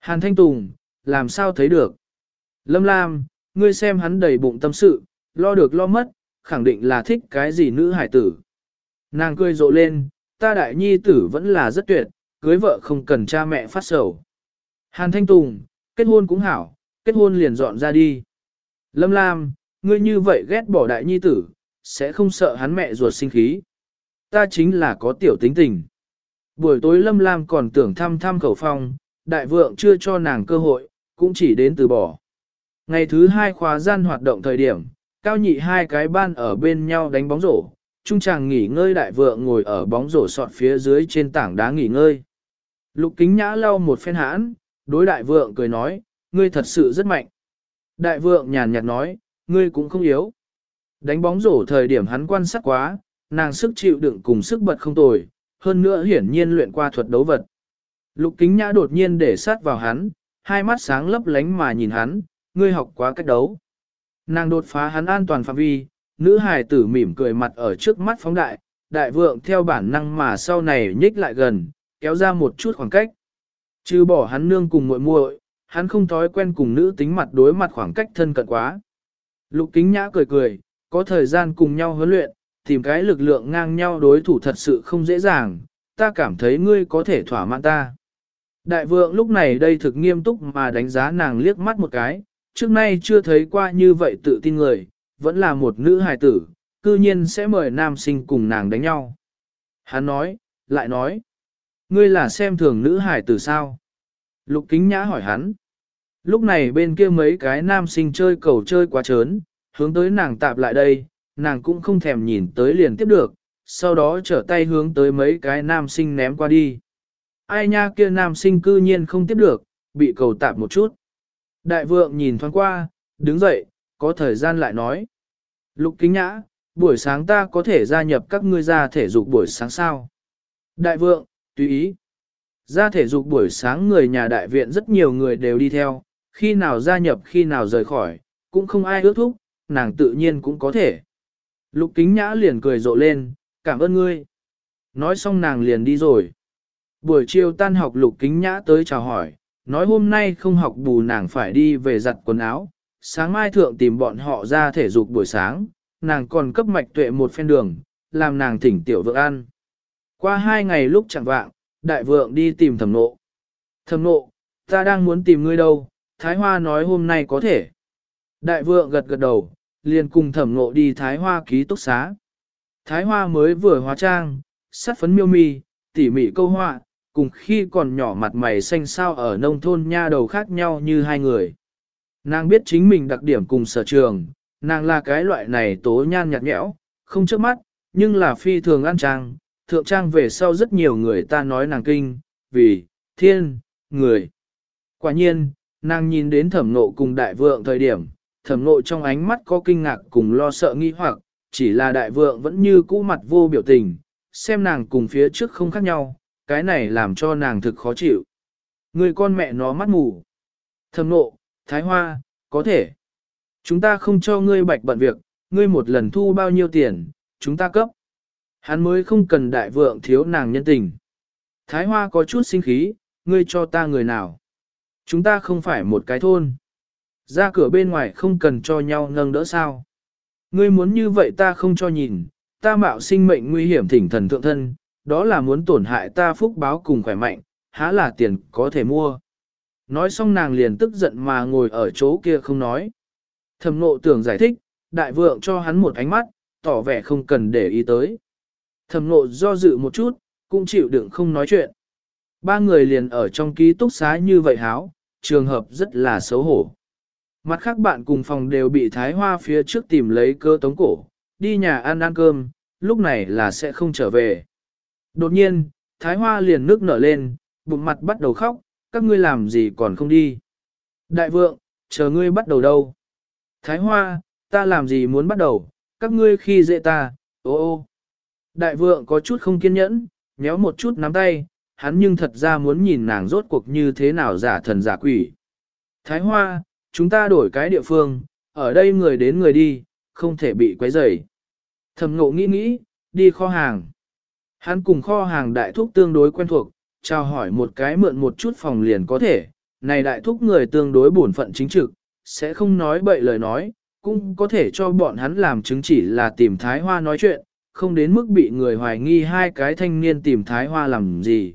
Hàn Thanh Tùng, làm sao thấy được? Lâm Lam, ngươi xem hắn đầy bụng tâm sự, lo được lo mất, khẳng định là thích cái gì nữ hải tử. Nàng cười rộ lên, ta đại nhi tử vẫn là rất tuyệt, cưới vợ không cần cha mẹ phát sầu. Hàn Thanh Tùng, kết hôn cũng hảo, kết hôn liền dọn ra đi. Lâm Lam, ngươi như vậy ghét bỏ đại nhi tử, sẽ không sợ hắn mẹ ruột sinh khí. Ta chính là có tiểu tính tình. Buổi tối Lâm Lam còn tưởng thăm thăm khẩu phong, đại vượng chưa cho nàng cơ hội, cũng chỉ đến từ bỏ. Ngày thứ hai khóa gian hoạt động thời điểm, cao nhị hai cái ban ở bên nhau đánh bóng rổ, trung chàng nghỉ ngơi đại vượng ngồi ở bóng rổ sọt phía dưới trên tảng đá nghỉ ngơi. Lục kính nhã lau một phen hãn, đối đại vượng cười nói, ngươi thật sự rất mạnh. Đại vượng nhàn nhạt nói, ngươi cũng không yếu. Đánh bóng rổ thời điểm hắn quan sát quá, nàng sức chịu đựng cùng sức bật không tồi, hơn nữa hiển nhiên luyện qua thuật đấu vật. Lục kính nhã đột nhiên để sát vào hắn, hai mắt sáng lấp lánh mà nhìn hắn, ngươi học quá cách đấu. Nàng đột phá hắn an toàn phạm vi, nữ hài tử mỉm cười mặt ở trước mắt phóng đại, đại vượng theo bản năng mà sau này nhích lại gần, kéo ra một chút khoảng cách. Chứ bỏ hắn nương cùng muội muội, hắn không thói quen cùng nữ tính mặt đối mặt khoảng cách thân cận quá. Lục kính nhã cười cười, có thời gian cùng nhau huấn luyện, tìm cái lực lượng ngang nhau đối thủ thật sự không dễ dàng, ta cảm thấy ngươi có thể thỏa mãn ta. Đại vượng lúc này đây thực nghiêm túc mà đánh giá nàng liếc mắt một cái, trước nay chưa thấy qua như vậy tự tin người, vẫn là một nữ hài tử, cư nhiên sẽ mời nam sinh cùng nàng đánh nhau. Hắn nói, lại nói, ngươi là xem thường nữ hài tử sao? Lục kính nhã hỏi hắn. Lúc này bên kia mấy cái nam sinh chơi cầu chơi quá trớn, hướng tới nàng tạp lại đây, nàng cũng không thèm nhìn tới liền tiếp được, sau đó trở tay hướng tới mấy cái nam sinh ném qua đi. Ai nha kia nam sinh cư nhiên không tiếp được, bị cầu tạp một chút. Đại vượng nhìn thoáng qua, đứng dậy, có thời gian lại nói. Lục kính nhã, buổi sáng ta có thể gia nhập các ngươi ra thể dục buổi sáng sao? Đại vượng, tùy ý. Ra thể dục buổi sáng người nhà đại viện rất nhiều người đều đi theo, khi nào gia nhập khi nào rời khỏi, cũng không ai ước thúc, nàng tự nhiên cũng có thể. Lục kính nhã liền cười rộ lên, cảm ơn ngươi. Nói xong nàng liền đi rồi. Buổi chiều tan học lục kính nhã tới chào hỏi, nói hôm nay không học bù nàng phải đi về giặt quần áo, sáng mai thượng tìm bọn họ ra thể dục buổi sáng, nàng còn cấp mạch tuệ một phen đường, làm nàng thỉnh tiểu vượng ăn. Qua hai ngày lúc chẳng vạng, đại vượng đi tìm thẩm nộ. Thẩm nộ, ta đang muốn tìm ngươi đâu, Thái Hoa nói hôm nay có thể. Đại vượng gật gật đầu, liền cùng thẩm nộ đi Thái Hoa ký túc xá. Thái Hoa mới vừa hóa trang, sát phấn miêu mi, tỉ mỉ câu họa, cùng khi còn nhỏ mặt mày xanh sao ở nông thôn nha đầu khác nhau như hai người. Nàng biết chính mình đặc điểm cùng sở trường, nàng là cái loại này tố nhan nhạt nhẽo, không trước mắt, nhưng là phi thường ăn trang, thượng trang về sau rất nhiều người ta nói nàng kinh, vì, thiên, người. Quả nhiên, nàng nhìn đến thẩm nộ cùng đại vượng thời điểm, thẩm nội trong ánh mắt có kinh ngạc cùng lo sợ nghi hoặc, chỉ là đại vượng vẫn như cũ mặt vô biểu tình, xem nàng cùng phía trước không khác nhau, cái này làm cho nàng thực khó chịu. Người con mẹ nó mắt mù. Thẩm nộ, thái hoa, có thể. Chúng ta không cho ngươi bạch bận việc, ngươi một lần thu bao nhiêu tiền, chúng ta cấp. Hắn mới không cần đại vượng thiếu nàng nhân tình. Thái hoa có chút sinh khí, ngươi cho ta người nào. Chúng ta không phải một cái thôn. Ra cửa bên ngoài không cần cho nhau nâng đỡ sao. Ngươi muốn như vậy ta không cho nhìn, ta mạo sinh mệnh nguy hiểm thỉnh thần thượng thân, đó là muốn tổn hại ta phúc báo cùng khỏe mạnh, há là tiền có thể mua. Nói xong nàng liền tức giận mà ngồi ở chỗ kia không nói. Thẩm nộ tưởng giải thích, đại vượng cho hắn một ánh mắt, tỏ vẻ không cần để ý tới. Thẩm nộ do dự một chút, cũng chịu đựng không nói chuyện. Ba người liền ở trong ký túc xá như vậy háo, trường hợp rất là xấu hổ. Mặt khác bạn cùng phòng đều bị Thái Hoa phía trước tìm lấy cơ tống cổ, đi nhà ăn ăn cơm, lúc này là sẽ không trở về. Đột nhiên, Thái Hoa liền nước nở lên, bụng mặt bắt đầu khóc, các ngươi làm gì còn không đi. Đại vượng, chờ ngươi bắt đầu đâu. Thái Hoa, ta làm gì muốn bắt đầu, các ngươi khi dễ ta, ô ô. Đại vượng có chút không kiên nhẫn, nhéo một chút nắm tay, hắn nhưng thật ra muốn nhìn nàng rốt cuộc như thế nào giả thần giả quỷ. Thái Hoa, chúng ta đổi cái địa phương, ở đây người đến người đi, không thể bị quấy rầy. Thẩm ngộ nghĩ nghĩ, đi kho hàng. Hắn cùng kho hàng đại thúc tương đối quen thuộc, chào hỏi một cái mượn một chút phòng liền có thể. Này đại thúc người tương đối bổn phận chính trực, sẽ không nói bậy lời nói, cũng có thể cho bọn hắn làm chứng chỉ là tìm Thái Hoa nói chuyện, không đến mức bị người hoài nghi hai cái thanh niên tìm Thái Hoa làm gì.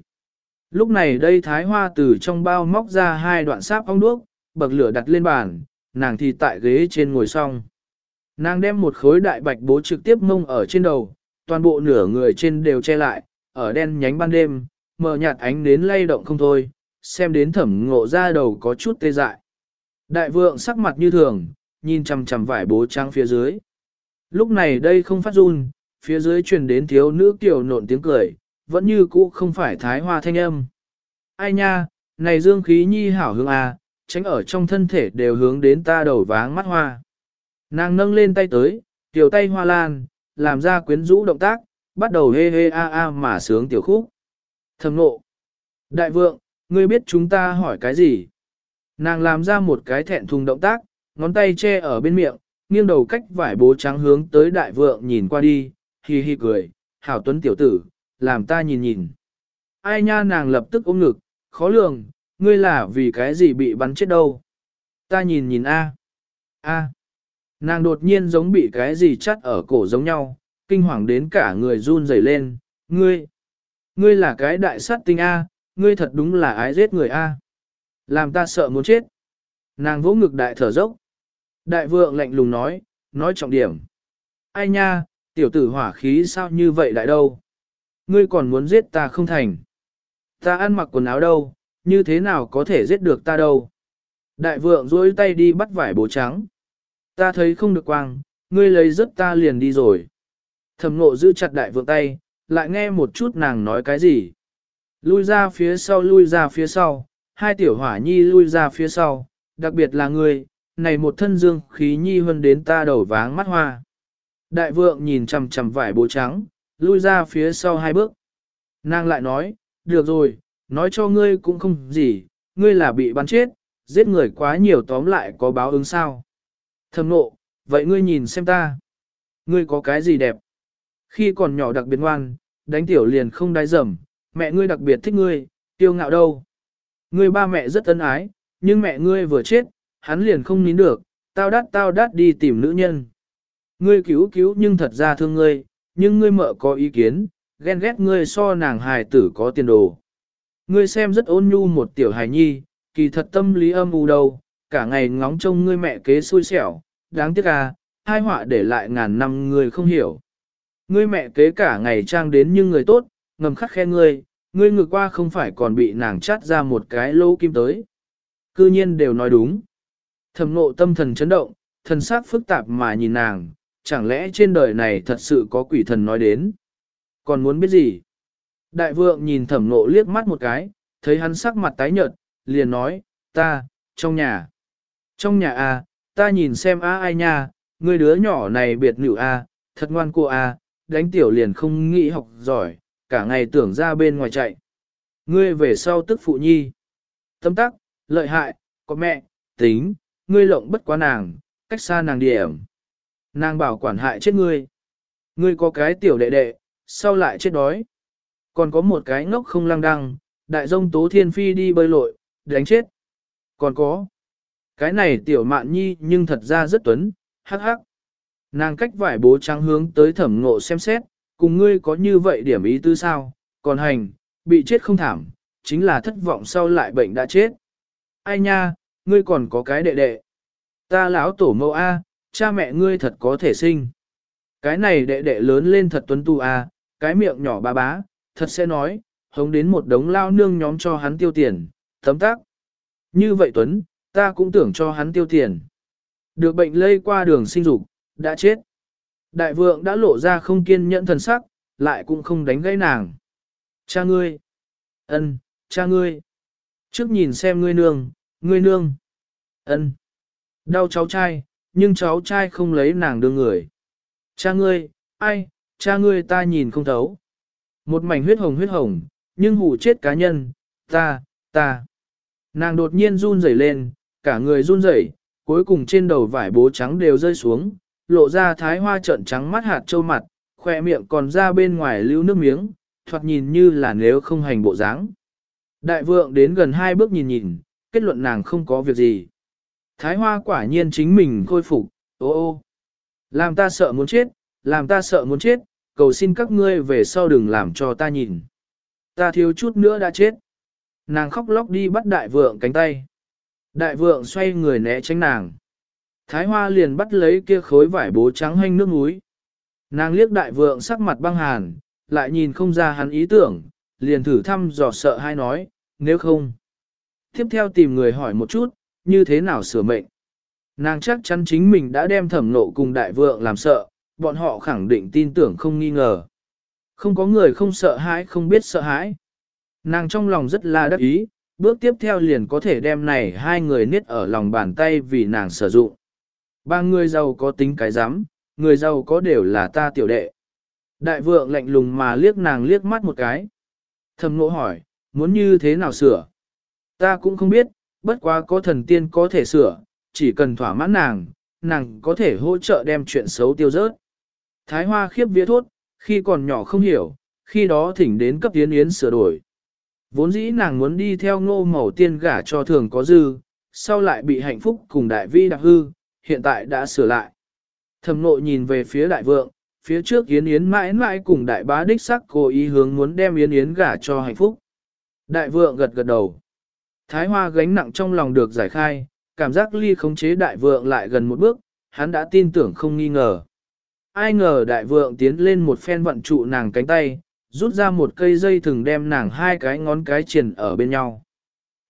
Lúc này đây Thái Hoa từ trong bao móc ra hai đoạn sáp ong đuốc, bậc lửa đặt lên bàn, nàng thì tại ghế trên ngồi xong. Nàng đem một khối đại bạch bố trực tiếp mông ở trên đầu, toàn bộ nửa người trên đều che lại, ở đen nhánh ban đêm, mờ nhạt ánh đến lay động không thôi, xem đến thẩm ngộ ra đầu có chút tê dại. Đại vượng sắc mặt như thường, nhìn chằm chằm vải bố trang phía dưới. Lúc này đây không phát run, phía dưới truyền đến thiếu nữ tiểu nộn tiếng cười, vẫn như cũ không phải thái hoa thanh âm. Ai nha, này dương khí nhi hảo hương à, tránh ở trong thân thể đều hướng đến ta đầu váng mắt hoa. Nàng nâng lên tay tới, tiểu tay hoa lan, làm ra quyến rũ động tác, bắt đầu hê hê a a mà sướng tiểu khúc. Thầm nộ. Đại vượng, ngươi biết chúng ta hỏi cái gì? Nàng làm ra một cái thẹn thùng động tác, ngón tay che ở bên miệng, nghiêng đầu cách vải bố trắng hướng tới đại vượng nhìn qua đi, hi hi cười, hảo tuấn tiểu tử, làm ta nhìn nhìn. Ai nha nàng lập tức ôm ngực, khó lường, ngươi là vì cái gì bị bắn chết đâu. Ta nhìn nhìn a, a. Nàng đột nhiên giống bị cái gì chắt ở cổ giống nhau, kinh hoàng đến cả người run rẩy lên, ngươi, ngươi là cái đại sát tinh A, ngươi thật đúng là ái giết người A. Làm ta sợ muốn chết. Nàng vỗ ngực đại thở dốc. Đại vượng lạnh lùng nói, nói trọng điểm. Ai nha, tiểu tử hỏa khí sao như vậy đại đâu? Ngươi còn muốn giết ta không thành. Ta ăn mặc quần áo đâu, như thế nào có thể giết được ta đâu? Đại vượng duỗi tay đi bắt vải bố trắng. Ta thấy không được quang, ngươi lấy rất ta liền đi rồi. Thẩm ngộ giữ chặt đại vượng tay, lại nghe một chút nàng nói cái gì. Lui ra phía sau lui ra phía sau, hai tiểu hỏa nhi lui ra phía sau, đặc biệt là ngươi, này một thân dương khí nhi hơn đến ta đầu váng mắt hoa. Đại vượng nhìn chằm chằm vải bố trắng, lui ra phía sau hai bước. Nàng lại nói, được rồi, nói cho ngươi cũng không gì, ngươi là bị bắn chết, giết người quá nhiều tóm lại có báo ứng sao. Thầm nộ, vậy ngươi nhìn xem ta. Ngươi có cái gì đẹp? Khi còn nhỏ đặc biệt ngoan, đánh tiểu liền không đái dầm, mẹ ngươi đặc biệt thích ngươi, tiêu ngạo đâu. Ngươi ba mẹ rất ân ái, nhưng mẹ ngươi vừa chết, hắn liền không nín được, tao đắt tao đắt đi tìm nữ nhân. Ngươi cứu cứu nhưng thật ra thương ngươi, nhưng ngươi mợ có ý kiến, ghen ghét ngươi so nàng hài tử có tiền đồ. Ngươi xem rất ôn nhu một tiểu hài nhi, kỳ thật tâm lý âm u đâu, cả ngày ngóng trông ngươi mẹ kế xui xẻo, đáng tiếc à, hai họa để lại ngàn năm ngươi không hiểu. Ngươi mẹ kế cả ngày trang đến như người tốt, ngầm khắc khen ngươi, ngươi ngược qua không phải còn bị nàng chát ra một cái lô kim tới. Cư nhiên đều nói đúng. Thầm nộ tâm thần chấn động, thần sắc phức tạp mà nhìn nàng, chẳng lẽ trên đời này thật sự có quỷ thần nói đến. Còn muốn biết gì? Đại vượng nhìn thẩm nộ liếc mắt một cái, thấy hắn sắc mặt tái nhợt, liền nói, ta, trong nhà. Trong nhà a, à, ta nhìn xem a ai nha, người đứa nhỏ này biệt nữ a, thật ngoan cô a, đánh tiểu liền không nghĩ học giỏi, cả ngày tưởng ra bên ngoài chạy. Ngươi về sau tức phụ nhi. Tâm tắc, lợi hại, có mẹ, tính, ngươi lộng bất quá nàng, cách xa nàng điểm. Nàng bảo quản hại chết ngươi. Ngươi có cái tiểu đệ đệ, sau lại chết đói. Còn có một cái ngốc không lăng đăng, đại dông tố thiên phi đi bơi lội, đánh chết. Còn có. Cái này tiểu mạn nhi nhưng thật ra rất tuấn, hắc hắc. Nàng cách vải bố trắng hướng tới thẩm ngộ xem xét, cùng ngươi có như vậy điểm ý tư sao, còn hành, bị chết không thảm, chính là thất vọng sau lại bệnh đã chết. Ai nha, ngươi còn có cái đệ đệ. Ta lão tổ mẫu A, cha mẹ ngươi thật có thể sinh. Cái này đệ đệ lớn lên thật tuấn tu A, cái miệng nhỏ ba bá, thật sẽ nói, hống đến một đống lao nương nhóm cho hắn tiêu tiền, tấm tác. Như vậy Tuấn, ta cũng tưởng cho hắn tiêu tiền. Được bệnh lây qua đường sinh dục, đã chết. Đại vượng đã lộ ra không kiên nhẫn thần sắc, lại cũng không đánh gãy nàng. Cha ngươi. ân, cha ngươi. Trước nhìn xem ngươi nương, ngươi nương. ân, Đau cháu trai, nhưng cháu trai không lấy nàng đưa người. Cha ngươi, ai, cha ngươi ta nhìn không thấu. Một mảnh huyết hồng huyết hồng, nhưng hủ chết cá nhân, ta, ta. Nàng đột nhiên run rẩy lên, cả người run rẩy, cuối cùng trên đầu vải bố trắng đều rơi xuống, lộ ra thái hoa trợn trắng mắt hạt trâu mặt, khoe miệng còn ra bên ngoài lưu nước miếng, thoạt nhìn như là nếu không hành bộ dáng. Đại vượng đến gần hai bước nhìn nhìn, kết luận nàng không có việc gì. Thái hoa quả nhiên chính mình khôi phục, ô ô. Làm ta sợ muốn chết, làm ta sợ muốn chết, cầu xin các ngươi về sau đừng làm cho ta nhìn. Ta thiếu chút nữa đã chết. Nàng khóc lóc đi bắt đại vượng cánh tay. Đại vượng xoay người né tránh nàng. Thái hoa liền bắt lấy kia khối vải bố trắng hanh nước muối. Nàng liếc đại vượng sắc mặt băng hàn, lại nhìn không ra hắn ý tưởng, liền thử thăm dò sợ hay nói, nếu không. Tiếp theo tìm người hỏi một chút, như thế nào sửa mệnh. Nàng chắc chắn chính mình đã đem thẩm nộ cùng đại vượng làm sợ, bọn họ khẳng định tin tưởng không nghi ngờ. Không có người không sợ hãi không biết sợ hãi. Nàng trong lòng rất là đắc ý, bước tiếp theo liền có thể đem này hai người niết ở lòng bàn tay vì nàng sử dụng. Ba người giàu có tính cái giám, người giàu có đều là ta tiểu đệ. Đại vượng lạnh lùng mà liếc nàng liếc mắt một cái. Thầm ngộ hỏi, muốn như thế nào sửa? Ta cũng không biết, bất quá có thần tiên có thể sửa, chỉ cần thỏa mãn nàng, nàng có thể hỗ trợ đem chuyện xấu tiêu rớt. Thái hoa khiếp vía thốt, khi còn nhỏ không hiểu, khi đó thỉnh đến cấp tiến yến sửa đổi. Vốn dĩ nàng muốn đi theo ngô mẫu tiên gả cho thường có dư, sau lại bị hạnh phúc cùng đại vi đặc hư, hiện tại đã sửa lại. Thẩm Nội nhìn về phía đại vượng, phía trước Yến Yến mãi mãi cùng đại bá đích sắc cố ý hướng muốn đem Yến Yến gả cho hạnh phúc. Đại vượng gật gật đầu. Thái hoa gánh nặng trong lòng được giải khai, cảm giác ly khống chế đại vượng lại gần một bước, hắn đã tin tưởng không nghi ngờ. Ai ngờ đại vượng tiến lên một phen vận trụ nàng cánh tay, rút ra một cây dây thừng đem nàng hai cái ngón cái triển ở bên nhau.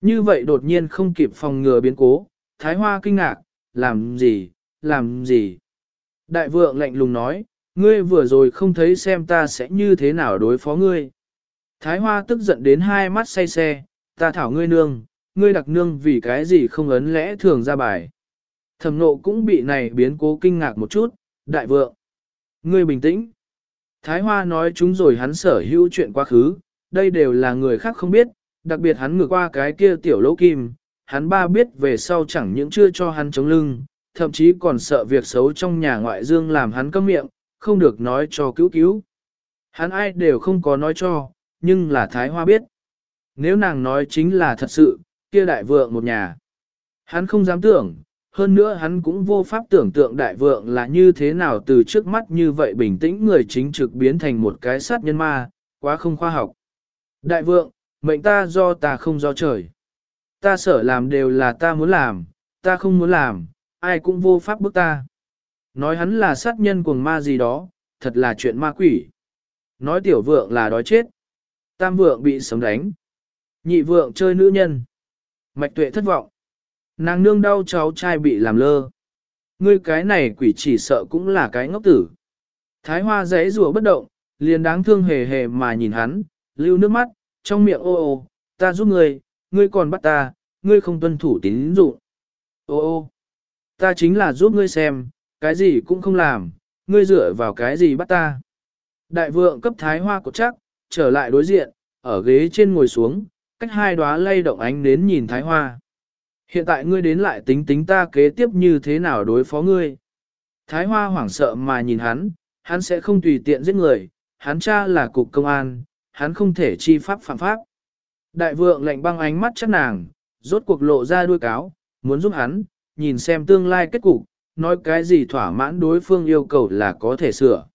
Như vậy đột nhiên không kịp phòng ngừa biến cố, thái hoa kinh ngạc, làm gì, làm gì. Đại vượng lạnh lùng nói, ngươi vừa rồi không thấy xem ta sẽ như thế nào đối phó ngươi. Thái hoa tức giận đến hai mắt say xe, ta thảo ngươi nương, ngươi đặc nương vì cái gì không ấn lẽ thường ra bài. Thẩm nộ cũng bị này biến cố kinh ngạc một chút, đại vượng. Ngươi bình tĩnh. Thái Hoa nói chúng rồi hắn sở hữu chuyện quá khứ, đây đều là người khác không biết, đặc biệt hắn ngược qua cái kia tiểu lỗ kim, hắn ba biết về sau chẳng những chưa cho hắn chống lưng, thậm chí còn sợ việc xấu trong nhà ngoại dương làm hắn câm miệng, không được nói cho cứu cứu. Hắn ai đều không có nói cho, nhưng là Thái Hoa biết. Nếu nàng nói chính là thật sự, kia đại vượng một nhà. Hắn không dám tưởng, hơn nữa hắn cũng vô pháp tưởng tượng đại vượng là như thế nào từ trước mắt như vậy bình tĩnh người chính trực biến thành một cái sát nhân ma, quá không khoa học. Đại vượng, mệnh ta do ta không do trời. Ta sở làm đều là ta muốn làm, ta không muốn làm, ai cũng vô pháp bức ta. Nói hắn là sát nhân cuồng ma gì đó, thật là chuyện ma quỷ. Nói tiểu vượng là đói chết. Tam vượng bị sống đánh. Nhị vượng chơi nữ nhân. Mạch tuệ thất vọng. Nàng nương đau cháu trai bị làm lơ. Ngươi cái này quỷ chỉ sợ cũng là cái ngốc tử. Thái hoa giấy rùa bất động, liền đáng thương hề hề mà nhìn hắn, lưu nước mắt, trong miệng ô ô, ta giúp ngươi, ngươi còn bắt ta, ngươi không tuân thủ tín dụng. Ô ô, ta chính là giúp ngươi xem, cái gì cũng không làm, ngươi dựa vào cái gì bắt ta. Đại vượng cấp thái hoa cột chắc, trở lại đối diện, ở ghế trên ngồi xuống, cách hai đóa lay động ánh đến nhìn thái hoa. Hiện tại ngươi đến lại tính tính ta kế tiếp như thế nào đối phó ngươi. Thái Hoa hoảng sợ mà nhìn hắn, hắn sẽ không tùy tiện giết người, hắn cha là cục công an, hắn không thể chi pháp phạm pháp. Đại vượng lạnh băng ánh mắt chắc nàng, rốt cuộc lộ ra đuôi cáo, muốn giúp hắn, nhìn xem tương lai kết cục, nói cái gì thỏa mãn đối phương yêu cầu là có thể sửa.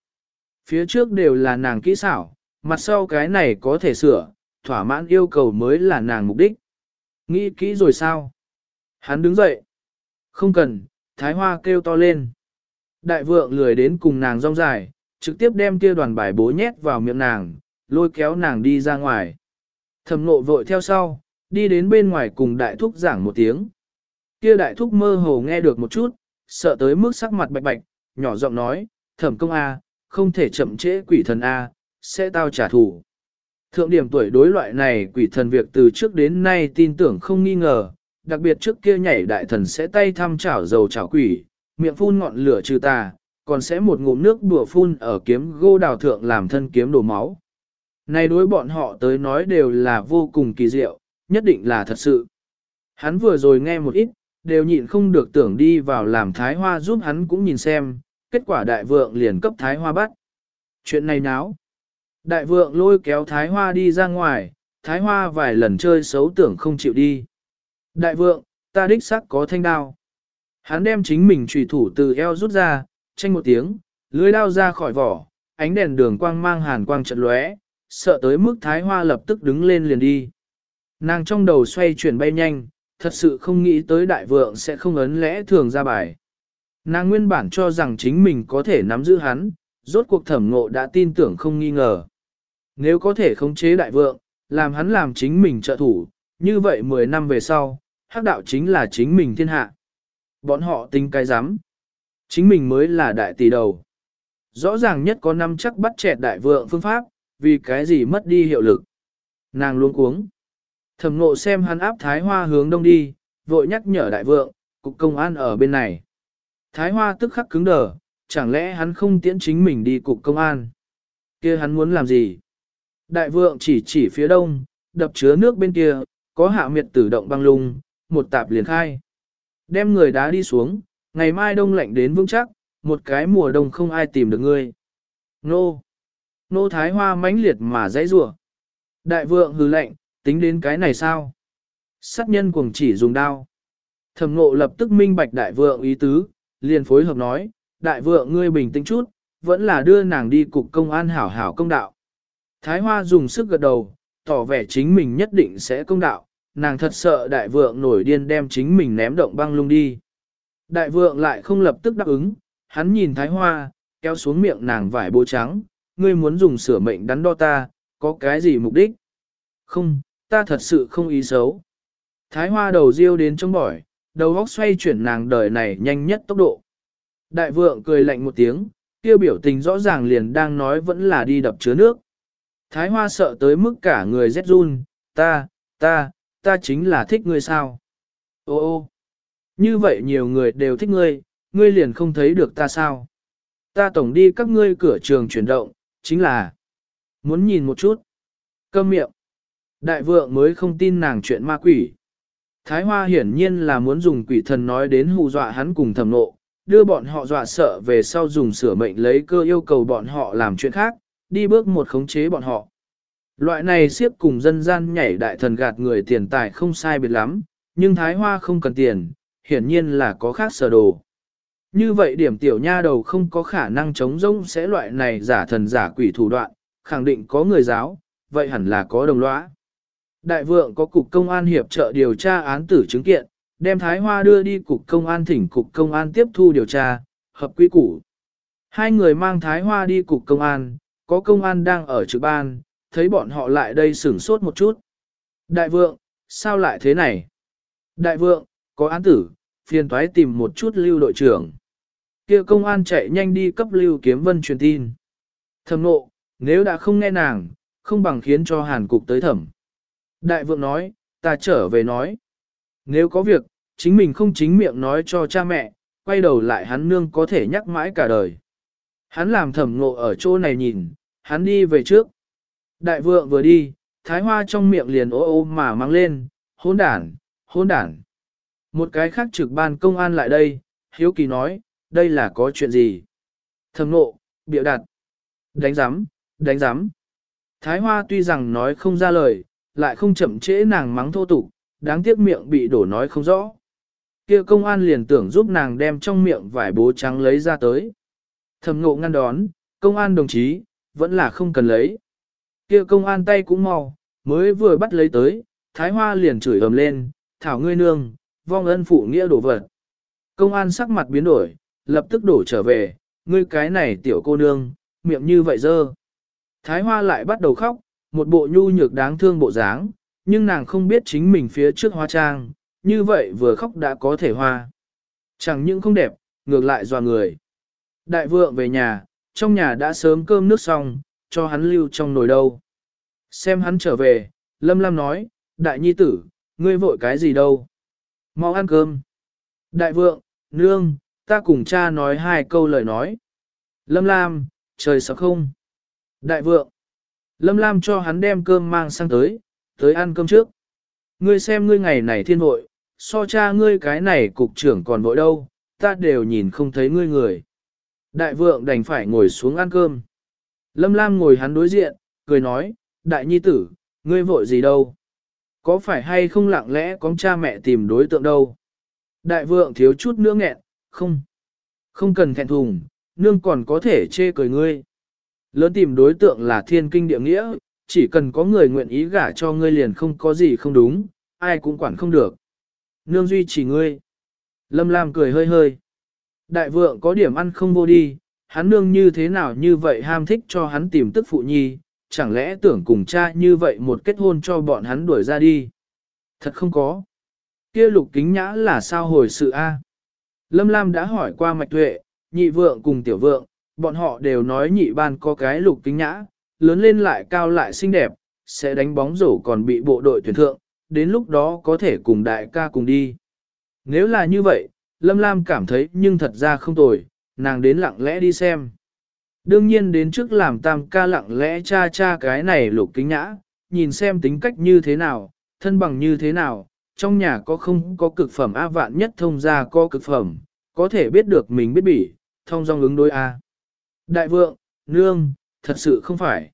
Phía trước đều là nàng kỹ xảo, mặt sau cái này có thể sửa, thỏa mãn yêu cầu mới là nàng mục đích. Nghĩ kỹ rồi sao? Hắn đứng dậy. Không cần, Thái Hoa kêu to lên. Đại vượng lười đến cùng nàng rong dài, trực tiếp đem kia đoàn bài bố nhét vào miệng nàng, lôi kéo nàng đi ra ngoài. Thẩm nộ vội theo sau, đi đến bên ngoài cùng đại thúc giảng một tiếng. Kia đại thúc mơ hồ nghe được một chút, sợ tới mức sắc mặt bạch bạch, nhỏ giọng nói, thẩm công A, không thể chậm trễ quỷ thần A, sẽ tao trả thù. Thượng điểm tuổi đối loại này quỷ thần việc từ trước đến nay tin tưởng không nghi ngờ, đặc biệt trước kia nhảy đại thần sẽ tay thăm chảo dầu chảo quỷ, miệng phun ngọn lửa trừ tà, còn sẽ một ngụm nước đùa phun ở kiếm gô đào thượng làm thân kiếm đổ máu. Này đối bọn họ tới nói đều là vô cùng kỳ diệu, nhất định là thật sự. Hắn vừa rồi nghe một ít, đều nhịn không được tưởng đi vào làm thái hoa giúp hắn cũng nhìn xem, kết quả đại vượng liền cấp thái hoa bắt. Chuyện này náo. Đại vượng lôi kéo thái hoa đi ra ngoài, thái hoa vài lần chơi xấu tưởng không chịu đi. Đại vượng, ta đích xác có thanh đao. Hắn đem chính mình trùy thủ từ eo rút ra, tranh một tiếng, lưới đao ra khỏi vỏ, ánh đèn đường quang mang hàn quang trận lóe, sợ tới mức thái hoa lập tức đứng lên liền đi. Nàng trong đầu xoay chuyển bay nhanh, thật sự không nghĩ tới đại vượng sẽ không ấn lẽ thường ra bài. Nàng nguyên bản cho rằng chính mình có thể nắm giữ hắn, rốt cuộc thẩm ngộ đã tin tưởng không nghi ngờ. Nếu có thể khống chế đại vượng, làm hắn làm chính mình trợ thủ, như vậy 10 năm về sau, hắc đạo chính là chính mình thiên hạ. Bọn họ tính cái giám Chính mình mới là đại tỷ đầu. Rõ ràng nhất có năm chắc bắt chẹt đại vượng phương pháp, vì cái gì mất đi hiệu lực. Nàng luôn cuống. Thẩm ngộ xem hắn áp thái hoa hướng đông đi, vội nhắc nhở đại vượng, cục công an ở bên này. Thái hoa tức khắc cứng đờ, chẳng lẽ hắn không tiễn chính mình đi cục công an? kia hắn muốn làm gì? Đại vượng chỉ chỉ phía đông, đập chứa nước bên kia, có hạ miệt tử động băng lung, một tạp liền khai. Đem người đá đi xuống, ngày mai đông lạnh đến vững chắc, một cái mùa đông không ai tìm được ngươi. Nô! Nô thái hoa mãnh liệt mà dãy rủa. Đại vượng hừ lạnh, tính đến cái này sao? Sát nhân cuồng chỉ dùng đao. Thẩm ngộ lập tức minh bạch đại vượng ý tứ, liền phối hợp nói, đại vượng ngươi bình tĩnh chút, vẫn là đưa nàng đi cục công an hảo hảo công đạo. Thái Hoa dùng sức gật đầu, tỏ vẻ chính mình nhất định sẽ công đạo, nàng thật sợ đại vượng nổi điên đem chính mình ném động băng lung đi. Đại vượng lại không lập tức đáp ứng, hắn nhìn Thái Hoa, kéo xuống miệng nàng vải bố trắng, ngươi muốn dùng sửa mệnh đắn đo ta, có cái gì mục đích? Không, ta thật sự không ý xấu. Thái Hoa đầu riêu đến trong bỏi, đầu góc xoay chuyển nàng đời này nhanh nhất tốc độ. Đại vượng cười lạnh một tiếng, tiêu biểu tình rõ ràng liền đang nói vẫn là đi đập chứa nước. Thái hoa sợ tới mức cả người rét run, ta, ta, ta chính là thích ngươi sao. Ô ô, như vậy nhiều người đều thích ngươi, ngươi liền không thấy được ta sao. Ta tổng đi các ngươi cửa trường chuyển động, chính là muốn nhìn một chút. Câm miệng. Đại vượng mới không tin nàng chuyện ma quỷ. Thái Hoa hiển nhiên là muốn dùng quỷ thần nói đến hù dọa hắn cùng thầm nộ, đưa bọn họ dọa sợ về sau dùng sửa mệnh lấy cơ yêu cầu bọn họ làm chuyện khác, đi bước một khống chế bọn họ. Loại này siếp cùng dân gian nhảy đại thần gạt người tiền tài không sai biệt lắm, nhưng Thái Hoa không cần tiền, hiển nhiên là có khác sở đồ. Như vậy điểm tiểu nha đầu không có khả năng chống rông sẽ loại này giả thần giả quỷ thủ đoạn, khẳng định có người giáo, vậy hẳn là có đồng lõa. Đại vượng có cục công an hiệp trợ điều tra án tử chứng kiện, đem Thái Hoa đưa đi cục công an thỉnh cục công an tiếp thu điều tra, hợp quy củ. Hai người mang Thái Hoa đi cục công an, có công an đang ở trực ban, thấy bọn họ lại đây sửng sốt một chút. Đại vượng, sao lại thế này? Đại vượng, có án tử, phiền toái tìm một chút lưu đội trưởng. kia công an chạy nhanh đi cấp lưu kiếm vân truyền tin. Thầm nộ, nếu đã không nghe nàng, không bằng khiến cho hàn cục tới thẩm. Đại vượng nói, ta trở về nói. Nếu có việc, chính mình không chính miệng nói cho cha mẹ, quay đầu lại hắn nương có thể nhắc mãi cả đời. Hắn làm thẩm ngộ ở chỗ này nhìn, hắn đi về trước. Đại vượng vừa đi, thái hoa trong miệng liền ô ô mà mang lên, hôn đản, hôn đản. Một cái khác trực ban công an lại đây, hiếu kỳ nói, đây là có chuyện gì? Thẩm Nộ, biểu đặt. Đánh giám, đánh giám. Thái hoa tuy rằng nói không ra lời, lại không chậm trễ nàng mắng thô tục, đáng tiếc miệng bị đổ nói không rõ. Kia công an liền tưởng giúp nàng đem trong miệng vải bố trắng lấy ra tới. Thẩm ngộ ngăn đón, công an đồng chí, vẫn là không cần lấy. Kia công an tay cũng mau, mới vừa bắt lấy tới, thái hoa liền chửi ầm lên, thảo ngươi nương, vong ân phụ nghĩa đổ vật. Công an sắc mặt biến đổi, lập tức đổ trở về, ngươi cái này tiểu cô nương, miệng như vậy dơ. Thái Hoa lại bắt đầu khóc, một bộ nhu nhược đáng thương bộ dáng, nhưng nàng không biết chính mình phía trước hoa trang, như vậy vừa khóc đã có thể hoa. Chẳng những không đẹp, ngược lại dò người. Đại vượng về nhà, trong nhà đã sớm cơm nước xong, cho hắn lưu trong nồi đâu. Xem hắn trở về, Lâm Lam nói, đại nhi tử, ngươi vội cái gì đâu. Mau ăn cơm. Đại vượng, nương, ta cùng cha nói hai câu lời nói. Lâm Lam, trời sợ không? Đại vượng. Lâm Lam cho hắn đem cơm mang sang tới, tới ăn cơm trước. Ngươi xem ngươi ngày này thiên vội, so cha ngươi cái này cục trưởng còn vội đâu, ta đều nhìn không thấy ngươi người. Đại vượng đành phải ngồi xuống ăn cơm. Lâm Lam ngồi hắn đối diện, cười nói, đại nhi tử, ngươi vội gì đâu? Có phải hay không lặng lẽ có cha mẹ tìm đối tượng đâu? Đại vượng thiếu chút nữa nghẹn, không. Không cần thẹn thùng, nương còn có thể chê cười ngươi. Lớn tìm đối tượng là thiên kinh địa nghĩa, chỉ cần có người nguyện ý gả cho ngươi liền không có gì không đúng, ai cũng quản không được. Nương duy chỉ ngươi. Lâm Lam cười hơi hơi. Đại vượng có điểm ăn không vô đi, hắn nương như thế nào như vậy ham thích cho hắn tìm tức phụ nhi, chẳng lẽ tưởng cùng cha như vậy một kết hôn cho bọn hắn đuổi ra đi. Thật không có. Kia lục kính nhã là sao hồi sự a? Lâm Lam đã hỏi qua mạch tuệ, nhị vượng cùng tiểu vượng, bọn họ đều nói nhị ban có cái lục kính nhã, lớn lên lại cao lại xinh đẹp, sẽ đánh bóng rổ còn bị bộ đội tuyển thượng, đến lúc đó có thể cùng đại ca cùng đi. Nếu là như vậy, Lâm Lam cảm thấy nhưng thật ra không tồi, nàng đến lặng lẽ đi xem. Đương nhiên đến trước làm tam ca lặng lẽ cha cha cái này lục kính nhã, nhìn xem tính cách như thế nào, thân bằng như thế nào, trong nhà có không có cực phẩm A vạn nhất thông ra có cực phẩm, có thể biết được mình biết bỉ, thông dong ứng đối A. Đại vượng, nương, thật sự không phải.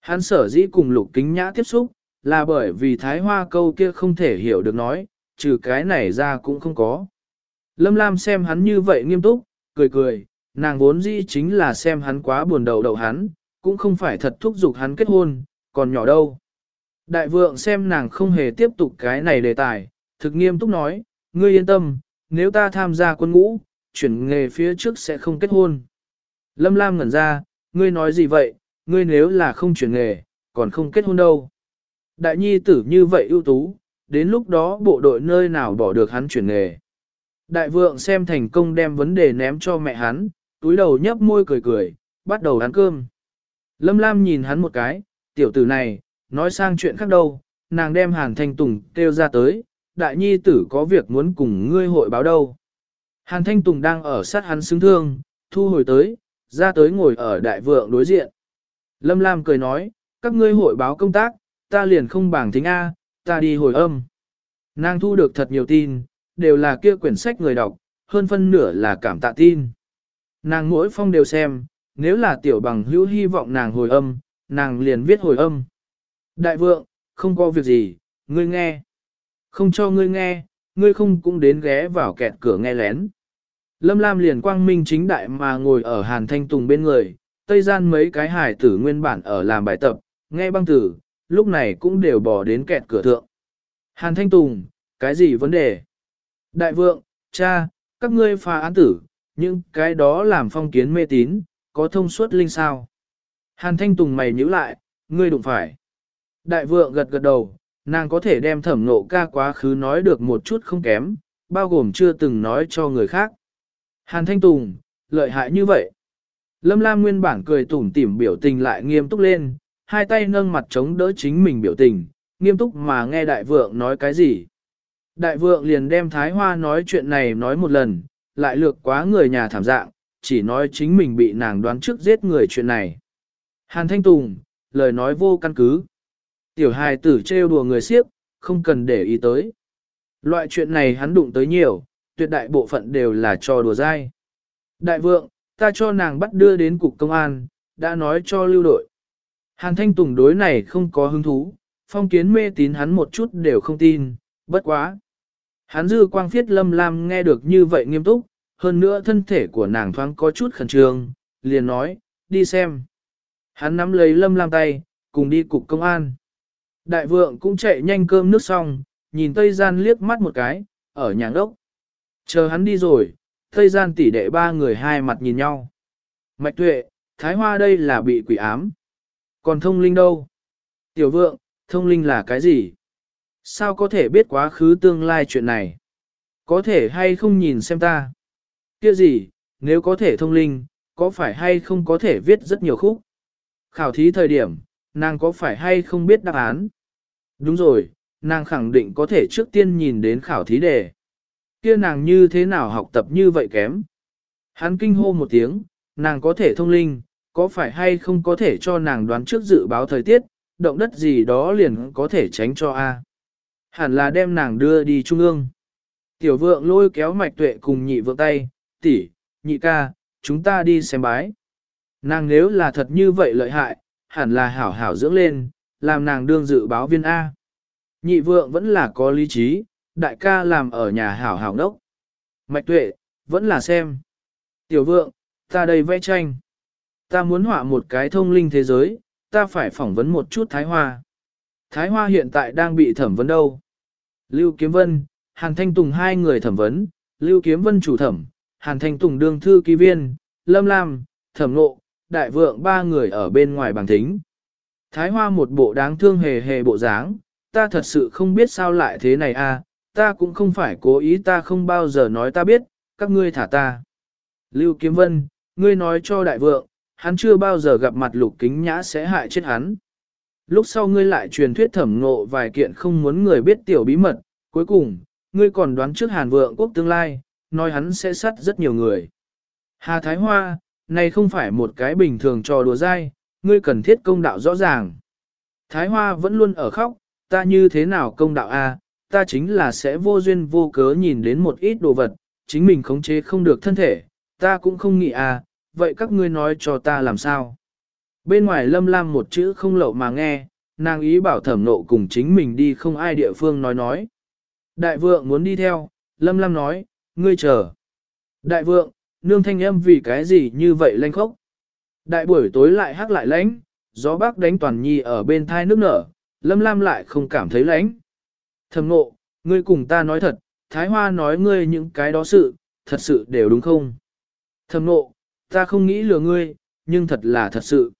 Hắn sở dĩ cùng lục kính nhã tiếp xúc, là bởi vì thái hoa câu kia không thể hiểu được nói, trừ cái này ra cũng không có. Lâm Lam xem hắn như vậy nghiêm túc, cười cười, nàng vốn dĩ chính là xem hắn quá buồn đầu đầu hắn, cũng không phải thật thúc giục hắn kết hôn, còn nhỏ đâu. Đại vượng xem nàng không hề tiếp tục cái này đề tài, thực nghiêm túc nói, ngươi yên tâm, nếu ta tham gia quân ngũ, chuyển nghề phía trước sẽ không kết hôn. Lâm Lam ngẩn ra, ngươi nói gì vậy, ngươi nếu là không chuyển nghề, còn không kết hôn đâu. Đại nhi tử như vậy ưu tú, đến lúc đó bộ đội nơi nào bỏ được hắn chuyển nghề. Đại vượng xem thành công đem vấn đề ném cho mẹ hắn, túi đầu nhấp môi cười cười, bắt đầu ăn cơm. Lâm Lam nhìn hắn một cái, tiểu tử này, nói sang chuyện khác đâu, nàng đem Hàn Thanh Tùng kêu ra tới, đại nhi tử có việc muốn cùng ngươi hội báo đâu. Hàn Thanh Tùng đang ở sát hắn xứng thương, thu hồi tới, ra tới ngồi ở đại vượng đối diện. Lâm Lam cười nói, các ngươi hội báo công tác, ta liền không bảng thính A, ta đi hồi âm. Nàng thu được thật nhiều tin, đều là kia quyển sách người đọc, hơn phân nửa là cảm tạ tin. Nàng mỗi phong đều xem, nếu là tiểu bằng hữu hy vọng nàng hồi âm, nàng liền viết hồi âm. Đại vượng, không có việc gì, ngươi nghe. Không cho ngươi nghe, ngươi không cũng đến ghé vào kẹt cửa nghe lén. Lâm Lam liền quang minh chính đại mà ngồi ở Hàn Thanh Tùng bên người, Tây gian mấy cái hải tử nguyên bản ở làm bài tập, nghe băng tử, lúc này cũng đều bỏ đến kẹt cửa thượng. Hàn Thanh Tùng, cái gì vấn đề? Đại vượng, cha, các ngươi phá án tử, nhưng cái đó làm phong kiến mê tín, có thông suốt linh sao. Hàn Thanh Tùng mày nhíu lại, ngươi đụng phải. Đại vượng gật gật đầu, nàng có thể đem thẩm nộ ca quá khứ nói được một chút không kém, bao gồm chưa từng nói cho người khác. Hàn Thanh Tùng, lợi hại như vậy. Lâm Lam nguyên bản cười tủm tỉm biểu tình lại nghiêm túc lên, hai tay nâng mặt chống đỡ chính mình biểu tình, nghiêm túc mà nghe đại vượng nói cái gì. Đại vượng liền đem Thái Hoa nói chuyện này nói một lần, lại lược quá người nhà thảm dạng, chỉ nói chính mình bị nàng đoán trước giết người chuyện này. Hàn Thanh Tùng, lời nói vô căn cứ. Tiểu hài tử trêu đùa người siếp, không cần để ý tới. Loại chuyện này hắn đụng tới nhiều, tuyệt đại bộ phận đều là trò đùa dai. Đại vượng, ta cho nàng bắt đưa đến cục công an, đã nói cho lưu đội. Hàn Thanh Tùng đối này không có hứng thú, phong kiến mê tín hắn một chút đều không tin, bất quá. Hắn dư quang phiết lâm lam nghe được như vậy nghiêm túc, hơn nữa thân thể của nàng thoáng có chút khẩn trương, liền nói, đi xem. Hắn nắm lấy lâm lam tay, cùng đi cục công an. Đại vượng cũng chạy nhanh cơm nước xong, nhìn Tây Gian liếc mắt một cái, ở nhà ốc. Chờ hắn đi rồi, Tây Gian tỷ đệ ba người hai mặt nhìn nhau. Mạch tuệ, Thái Hoa đây là bị quỷ ám. Còn thông linh đâu? Tiểu vượng, thông linh là cái gì? Sao có thể biết quá khứ tương lai chuyện này? Có thể hay không nhìn xem ta? Kia gì, nếu có thể thông linh, có phải hay không có thể viết rất nhiều khúc? Khảo thí thời điểm, nàng có phải hay không biết đáp án? Đúng rồi, nàng khẳng định có thể trước tiên nhìn đến khảo thí đề. Kia nàng như thế nào học tập như vậy kém? Hắn kinh hô một tiếng, nàng có thể thông linh, có phải hay không có thể cho nàng đoán trước dự báo thời tiết, động đất gì đó liền có thể tránh cho A. Hẳn là đem nàng đưa đi trung ương. Tiểu vượng lôi kéo mạch tuệ cùng nhị vượng tay, tỷ, nhị ca, chúng ta đi xem bái. Nàng nếu là thật như vậy lợi hại, hẳn là hảo hảo dưỡng lên, làm nàng đương dự báo viên A. Nhị vượng vẫn là có lý trí, đại ca làm ở nhà hảo hảo đốc. Mạch tuệ, vẫn là xem. Tiểu vượng, ta đây vẽ tranh. Ta muốn họa một cái thông linh thế giới, ta phải phỏng vấn một chút Thái Hoa. Thái Hoa hiện tại đang bị thẩm vấn đâu? Lưu Kiếm Vân, Hàn Thanh Tùng hai người thẩm vấn, Lưu Kiếm Vân chủ thẩm, Hàn Thanh Tùng đương thư ký viên, Lâm Lam, thẩm nộ, đại vượng ba người ở bên ngoài bằng thính. Thái Hoa một bộ đáng thương hề hề bộ dáng, ta thật sự không biết sao lại thế này a, à, ta cũng không phải cố ý ta không bao giờ nói ta biết, các ngươi thả ta. Lưu Kiếm Vân, ngươi nói cho đại vượng, hắn chưa bao giờ gặp mặt lục kính nhã sẽ hại chết hắn. Lúc sau ngươi lại truyền thuyết thẩm ngộ vài kiện không muốn người biết tiểu bí mật, cuối cùng, ngươi còn đoán trước hàn vượng quốc tương lai, nói hắn sẽ sát rất nhiều người. Hà Thái Hoa, này không phải một cái bình thường trò đùa dai, ngươi cần thiết công đạo rõ ràng. Thái Hoa vẫn luôn ở khóc, ta như thế nào công đạo a? ta chính là sẽ vô duyên vô cớ nhìn đến một ít đồ vật, chính mình khống chế không được thân thể, ta cũng không nghĩ à, vậy các ngươi nói cho ta làm sao? Bên ngoài lâm lam một chữ không lậu mà nghe, nàng ý bảo thẩm nộ cùng chính mình đi không ai địa phương nói nói. Đại vượng muốn đi theo, lâm lam nói, ngươi chờ. Đại vượng, nương thanh âm vì cái gì như vậy lanh khốc. Đại buổi tối lại hắc lại lánh, gió bác đánh toàn nhi ở bên thai nước nở, lâm lam lại không cảm thấy lánh. Thẩm nộ, ngươi cùng ta nói thật, Thái Hoa nói ngươi những cái đó sự, thật sự đều đúng không? Thẩm nộ, ta không nghĩ lừa ngươi, nhưng thật là thật sự.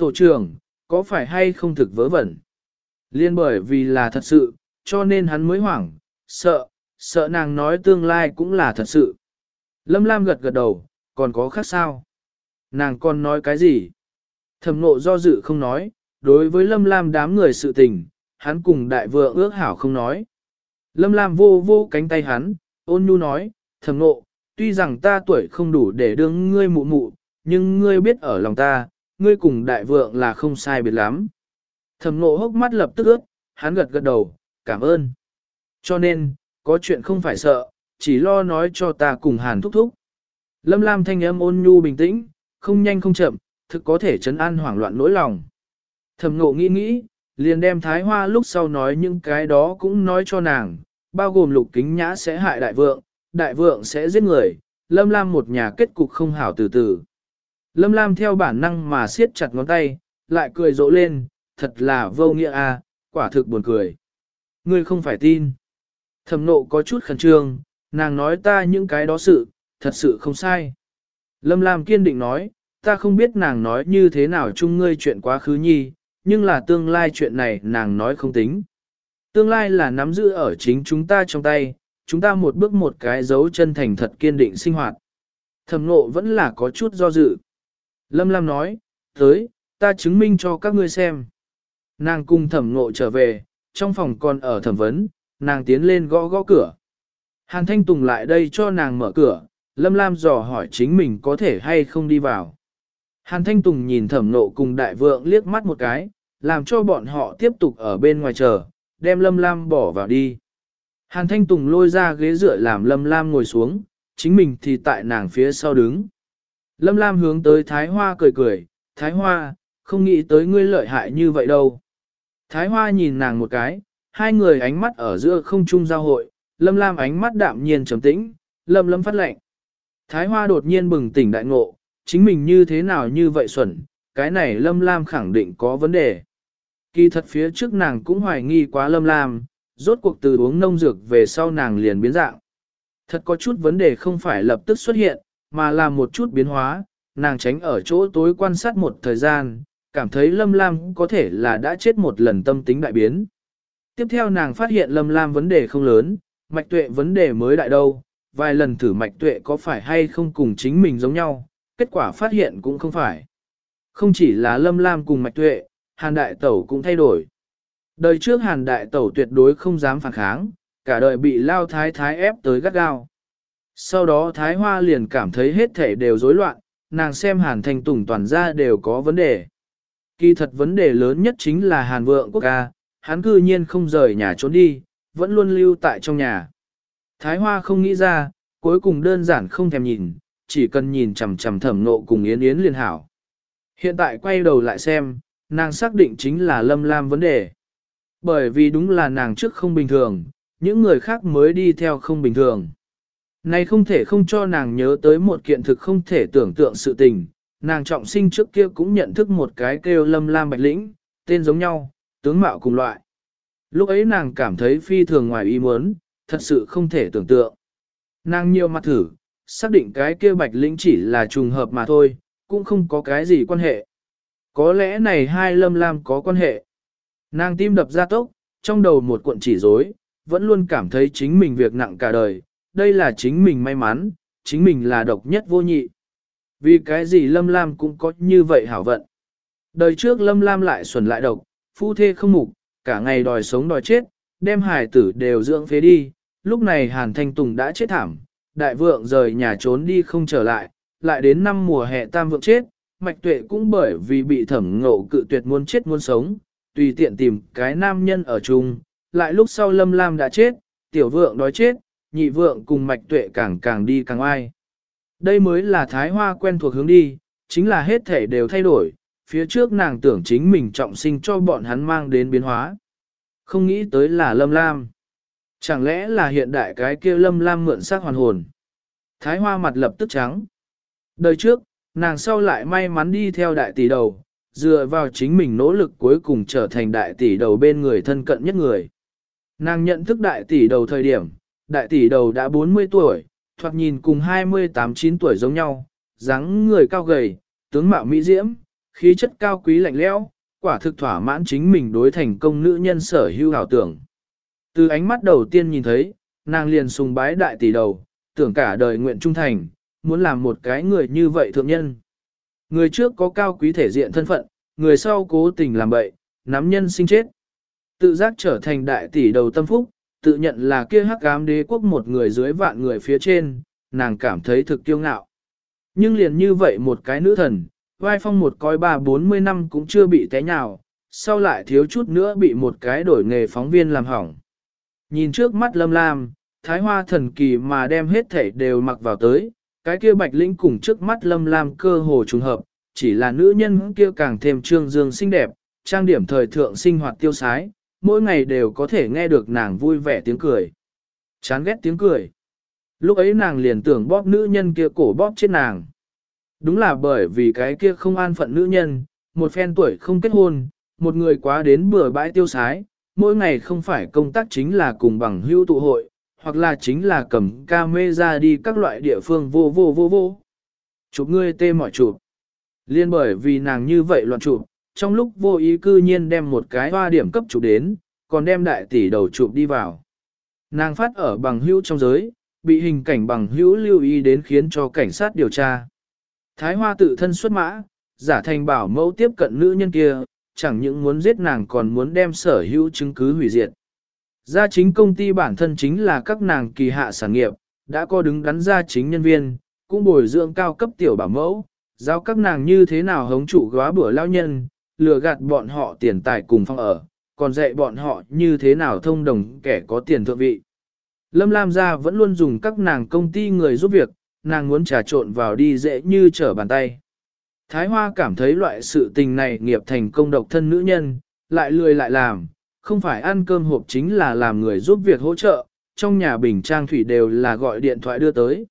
Tổ trưởng, có phải hay không thực vớ vẩn? Liên bởi vì là thật sự, cho nên hắn mới hoảng, sợ, sợ nàng nói tương lai cũng là thật sự. Lâm Lam gật gật đầu, còn có khác sao? Nàng còn nói cái gì? Thẩm nộ do dự không nói, đối với Lâm Lam đám người sự tình, hắn cùng đại vượng ước hảo không nói. Lâm Lam vô vô cánh tay hắn, ôn nhu nói, thẩm nộ, tuy rằng ta tuổi không đủ để đương ngươi mụ mụ, nhưng ngươi biết ở lòng ta, ngươi cùng đại vượng là không sai biệt lắm. Thẩm Ngộ hốc mắt lập tức ướt, hắn gật gật đầu, cảm ơn. Cho nên, có chuyện không phải sợ, chỉ lo nói cho ta cùng hàn thúc thúc. Lâm Lam thanh âm ôn nhu bình tĩnh, không nhanh không chậm, thực có thể chấn an hoảng loạn nỗi lòng. Thẩm Ngộ nghĩ nghĩ, liền đem thái hoa lúc sau nói những cái đó cũng nói cho nàng, bao gồm lục kính nhã sẽ hại đại vượng, đại vượng sẽ giết người, Lâm Lam một nhà kết cục không hảo từ từ. Lâm Lam theo bản năng mà siết chặt ngón tay, lại cười rộ lên, thật là vô nghĩa a, à, quả thực buồn cười. Ngươi không phải tin. Thẩm nộ có chút khẩn trương, nàng nói ta những cái đó sự, thật sự không sai. Lâm Lam kiên định nói, ta không biết nàng nói như thế nào chung ngươi chuyện quá khứ nhi, nhưng là tương lai chuyện này nàng nói không tính. Tương lai là nắm giữ ở chính chúng ta trong tay, chúng ta một bước một cái dấu chân thành thật kiên định sinh hoạt. Thẩm nộ vẫn là có chút do dự. Lâm Lam nói, tới, ta chứng minh cho các ngươi xem. Nàng cùng thẩm nộ trở về, trong phòng còn ở thẩm vấn, nàng tiến lên gõ gõ cửa. Hàn Thanh Tùng lại đây cho nàng mở cửa, Lâm Lam dò hỏi chính mình có thể hay không đi vào. Hàn Thanh Tùng nhìn thẩm nộ cùng đại vượng liếc mắt một cái, làm cho bọn họ tiếp tục ở bên ngoài chờ, đem Lâm Lam bỏ vào đi. Hàn Thanh Tùng lôi ra ghế dựa làm Lâm Lam ngồi xuống, chính mình thì tại nàng phía sau đứng. Lâm Lam hướng tới Thái Hoa cười cười, Thái Hoa, không nghĩ tới ngươi lợi hại như vậy đâu. Thái Hoa nhìn nàng một cái, hai người ánh mắt ở giữa không trung giao hội, Lâm Lam ánh mắt đạm nhiên trầm tĩnh, Lâm Lâm phát lệnh. Thái Hoa đột nhiên bừng tỉnh đại ngộ, chính mình như thế nào như vậy xuẩn, cái này Lâm Lam khẳng định có vấn đề. Kỳ thật phía trước nàng cũng hoài nghi quá Lâm Lam, rốt cuộc từ uống nông dược về sau nàng liền biến dạng. Thật có chút vấn đề không phải lập tức xuất hiện, mà là một chút biến hóa, nàng tránh ở chỗ tối quan sát một thời gian, cảm thấy Lâm Lam có thể là đã chết một lần tâm tính đại biến. Tiếp theo nàng phát hiện Lâm Lam vấn đề không lớn, mạch tuệ vấn đề mới đại đâu, vài lần thử mạch tuệ có phải hay không cùng chính mình giống nhau, kết quả phát hiện cũng không phải. Không chỉ là Lâm Lam cùng mạch tuệ, Hàn Đại Tẩu cũng thay đổi. Đời trước Hàn Đại Tẩu tuyệt đối không dám phản kháng, cả đời bị lao thái thái ép tới gắt gao. Sau đó Thái Hoa liền cảm thấy hết thể đều rối loạn, nàng xem Hàn Thanh Tùng toàn ra đều có vấn đề. Kỳ thật vấn đề lớn nhất chính là Hàn Vượng Quốc ca, hắn cư nhiên không rời nhà trốn đi, vẫn luôn lưu tại trong nhà. Thái Hoa không nghĩ ra, cuối cùng đơn giản không thèm nhìn, chỉ cần nhìn chằm chằm thẩm nộ cùng Yến Yến liên hảo. Hiện tại quay đầu lại xem, nàng xác định chính là Lâm Lam vấn đề. Bởi vì đúng là nàng trước không bình thường, những người khác mới đi theo không bình thường. Này không thể không cho nàng nhớ tới một kiện thực không thể tưởng tượng sự tình, nàng trọng sinh trước kia cũng nhận thức một cái kêu lâm lam bạch lĩnh, tên giống nhau, tướng mạo cùng loại. Lúc ấy nàng cảm thấy phi thường ngoài ý muốn, thật sự không thể tưởng tượng. Nàng nhiều mặt thử, xác định cái kia bạch lĩnh chỉ là trùng hợp mà thôi, cũng không có cái gì quan hệ. Có lẽ này hai lâm lam có quan hệ. Nàng tim đập ra tốc, trong đầu một cuộn chỉ rối, vẫn luôn cảm thấy chính mình việc nặng cả đời, đây là chính mình may mắn, chính mình là độc nhất vô nhị. Vì cái gì Lâm Lam cũng có như vậy hảo vận. Đời trước Lâm Lam lại xuẩn lại độc, phu thê không mục, cả ngày đòi sống đòi chết, đem hài tử đều dưỡng phế đi. Lúc này Hàn Thanh Tùng đã chết thảm, đại vượng rời nhà trốn đi không trở lại, lại đến năm mùa hè tam vượng chết, mạch tuệ cũng bởi vì bị thẩm ngộ cự tuyệt muốn chết muốn sống, tùy tiện tìm cái nam nhân ở chung, lại lúc sau Lâm Lam đã chết, tiểu vượng đói chết, nhị vượng cùng mạch tuệ càng càng đi càng ai. Đây mới là thái hoa quen thuộc hướng đi, chính là hết thể đều thay đổi, phía trước nàng tưởng chính mình trọng sinh cho bọn hắn mang đến biến hóa. Không nghĩ tới là lâm lam. Chẳng lẽ là hiện đại cái kia lâm lam mượn xác hoàn hồn. Thái hoa mặt lập tức trắng. Đời trước, nàng sau lại may mắn đi theo đại tỷ đầu, dựa vào chính mình nỗ lực cuối cùng trở thành đại tỷ đầu bên người thân cận nhất người. Nàng nhận thức đại tỷ đầu thời điểm, đại tỷ đầu đã 40 tuổi, thoạt nhìn cùng 28-9 tuổi giống nhau, dáng người cao gầy, tướng mạo mỹ diễm, khí chất cao quý lạnh lẽo, quả thực thỏa mãn chính mình đối thành công nữ nhân sở hữu ảo tưởng. Từ ánh mắt đầu tiên nhìn thấy, nàng liền sùng bái đại tỷ đầu, tưởng cả đời nguyện trung thành, muốn làm một cái người như vậy thượng nhân. Người trước có cao quý thể diện thân phận, người sau cố tình làm bậy, nắm nhân sinh chết. Tự giác trở thành đại tỷ đầu tâm phúc, tự nhận là kia hắc ám đế quốc một người dưới vạn người phía trên, nàng cảm thấy thực kiêu ngạo. Nhưng liền như vậy một cái nữ thần, vai phong một coi ba bốn mươi năm cũng chưa bị té nhào, sau lại thiếu chút nữa bị một cái đổi nghề phóng viên làm hỏng. Nhìn trước mắt lâm lam, thái hoa thần kỳ mà đem hết thể đều mặc vào tới, cái kia bạch lĩnh cùng trước mắt lâm lam cơ hồ trùng hợp, chỉ là nữ nhân kia càng thêm trương dương xinh đẹp, trang điểm thời thượng sinh hoạt tiêu sái, mỗi ngày đều có thể nghe được nàng vui vẻ tiếng cười. Chán ghét tiếng cười. Lúc ấy nàng liền tưởng bóp nữ nhân kia cổ bóp chết nàng. Đúng là bởi vì cái kia không an phận nữ nhân, một phen tuổi không kết hôn, một người quá đến bừa bãi tiêu sái, mỗi ngày không phải công tác chính là cùng bằng hữu tụ hội, hoặc là chính là cầm ca mê ra đi các loại địa phương vô vô vô vô. Chụp ngươi tê mọi chụp. Liên bởi vì nàng như vậy loạn chụp, trong lúc vô ý cư nhiên đem một cái hoa điểm cấp chụp đến, còn đem đại tỷ đầu chụp đi vào. Nàng phát ở bằng hữu trong giới, bị hình cảnh bằng hữu lưu ý đến khiến cho cảnh sát điều tra. Thái Hoa tự thân xuất mã, giả thành bảo mẫu tiếp cận nữ nhân kia, chẳng những muốn giết nàng còn muốn đem sở hữu chứng cứ hủy diệt. Gia chính công ty bản thân chính là các nàng kỳ hạ sản nghiệp, đã có đứng đắn gia chính nhân viên, cũng bồi dưỡng cao cấp tiểu bảo mẫu, giao các nàng như thế nào hống trụ góa bữa lao nhân, lừa gạt bọn họ tiền tài cùng phong ở, còn dạy bọn họ như thế nào thông đồng kẻ có tiền thượng vị. Lâm Lam gia vẫn luôn dùng các nàng công ty người giúp việc, nàng muốn trà trộn vào đi dễ như trở bàn tay. Thái Hoa cảm thấy loại sự tình này nghiệp thành công độc thân nữ nhân, lại lười lại làm, không phải ăn cơm hộp chính là làm người giúp việc hỗ trợ, trong nhà bình trang thủy đều là gọi điện thoại đưa tới.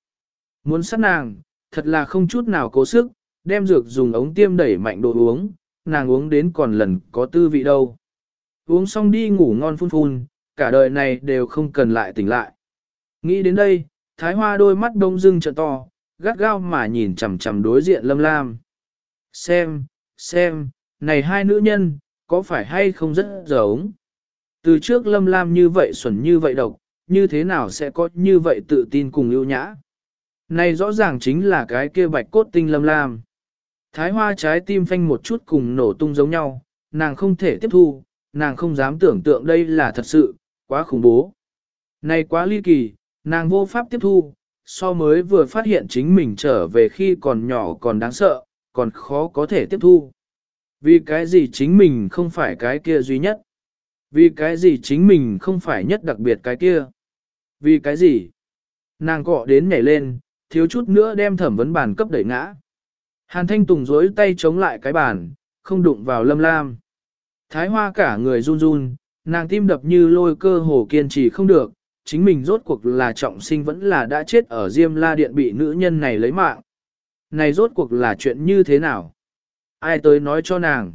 Muốn sát nàng, thật là không chút nào cố sức, đem dược dùng ống tiêm đẩy mạnh đồ uống, nàng uống đến còn lần có tư vị đâu. Uống xong đi ngủ ngon phun phun, cả đời này đều không cần lại tỉnh lại. Nghĩ đến đây, Thái Hoa đôi mắt đông dưng trợ to, gắt gao mà nhìn chằm chằm đối diện Lâm Lam. Xem, xem, này hai nữ nhân, có phải hay không rất giống? Từ trước Lâm Lam như vậy xuẩn như vậy độc, như thế nào sẽ có như vậy tự tin cùng ưu nhã? Này rõ ràng chính là cái kia bạch cốt tinh Lâm Lam. Thái hoa trái tim phanh một chút cùng nổ tung giống nhau, nàng không thể tiếp thu, nàng không dám tưởng tượng đây là thật sự, quá khủng bố. Này quá ly kỳ, nàng vô pháp tiếp thu, so mới vừa phát hiện chính mình trở về khi còn nhỏ còn đáng sợ, còn khó có thể tiếp thu. Vì cái gì chính mình không phải cái kia duy nhất? Vì cái gì chính mình không phải nhất đặc biệt cái kia? Vì cái gì? Nàng cọ đến nhảy lên, thiếu chút nữa đem thẩm vấn bàn cấp đẩy ngã. Hàn Thanh Tùng dối tay chống lại cái bàn, không đụng vào lâm lam. Thái hoa cả người run run, nàng tim đập như lôi cơ hồ kiên trì không được, chính mình rốt cuộc là trọng sinh vẫn là đã chết ở Diêm La Điện bị nữ nhân này lấy mạng. Này rốt cuộc là chuyện như thế nào? Ai tới nói cho nàng?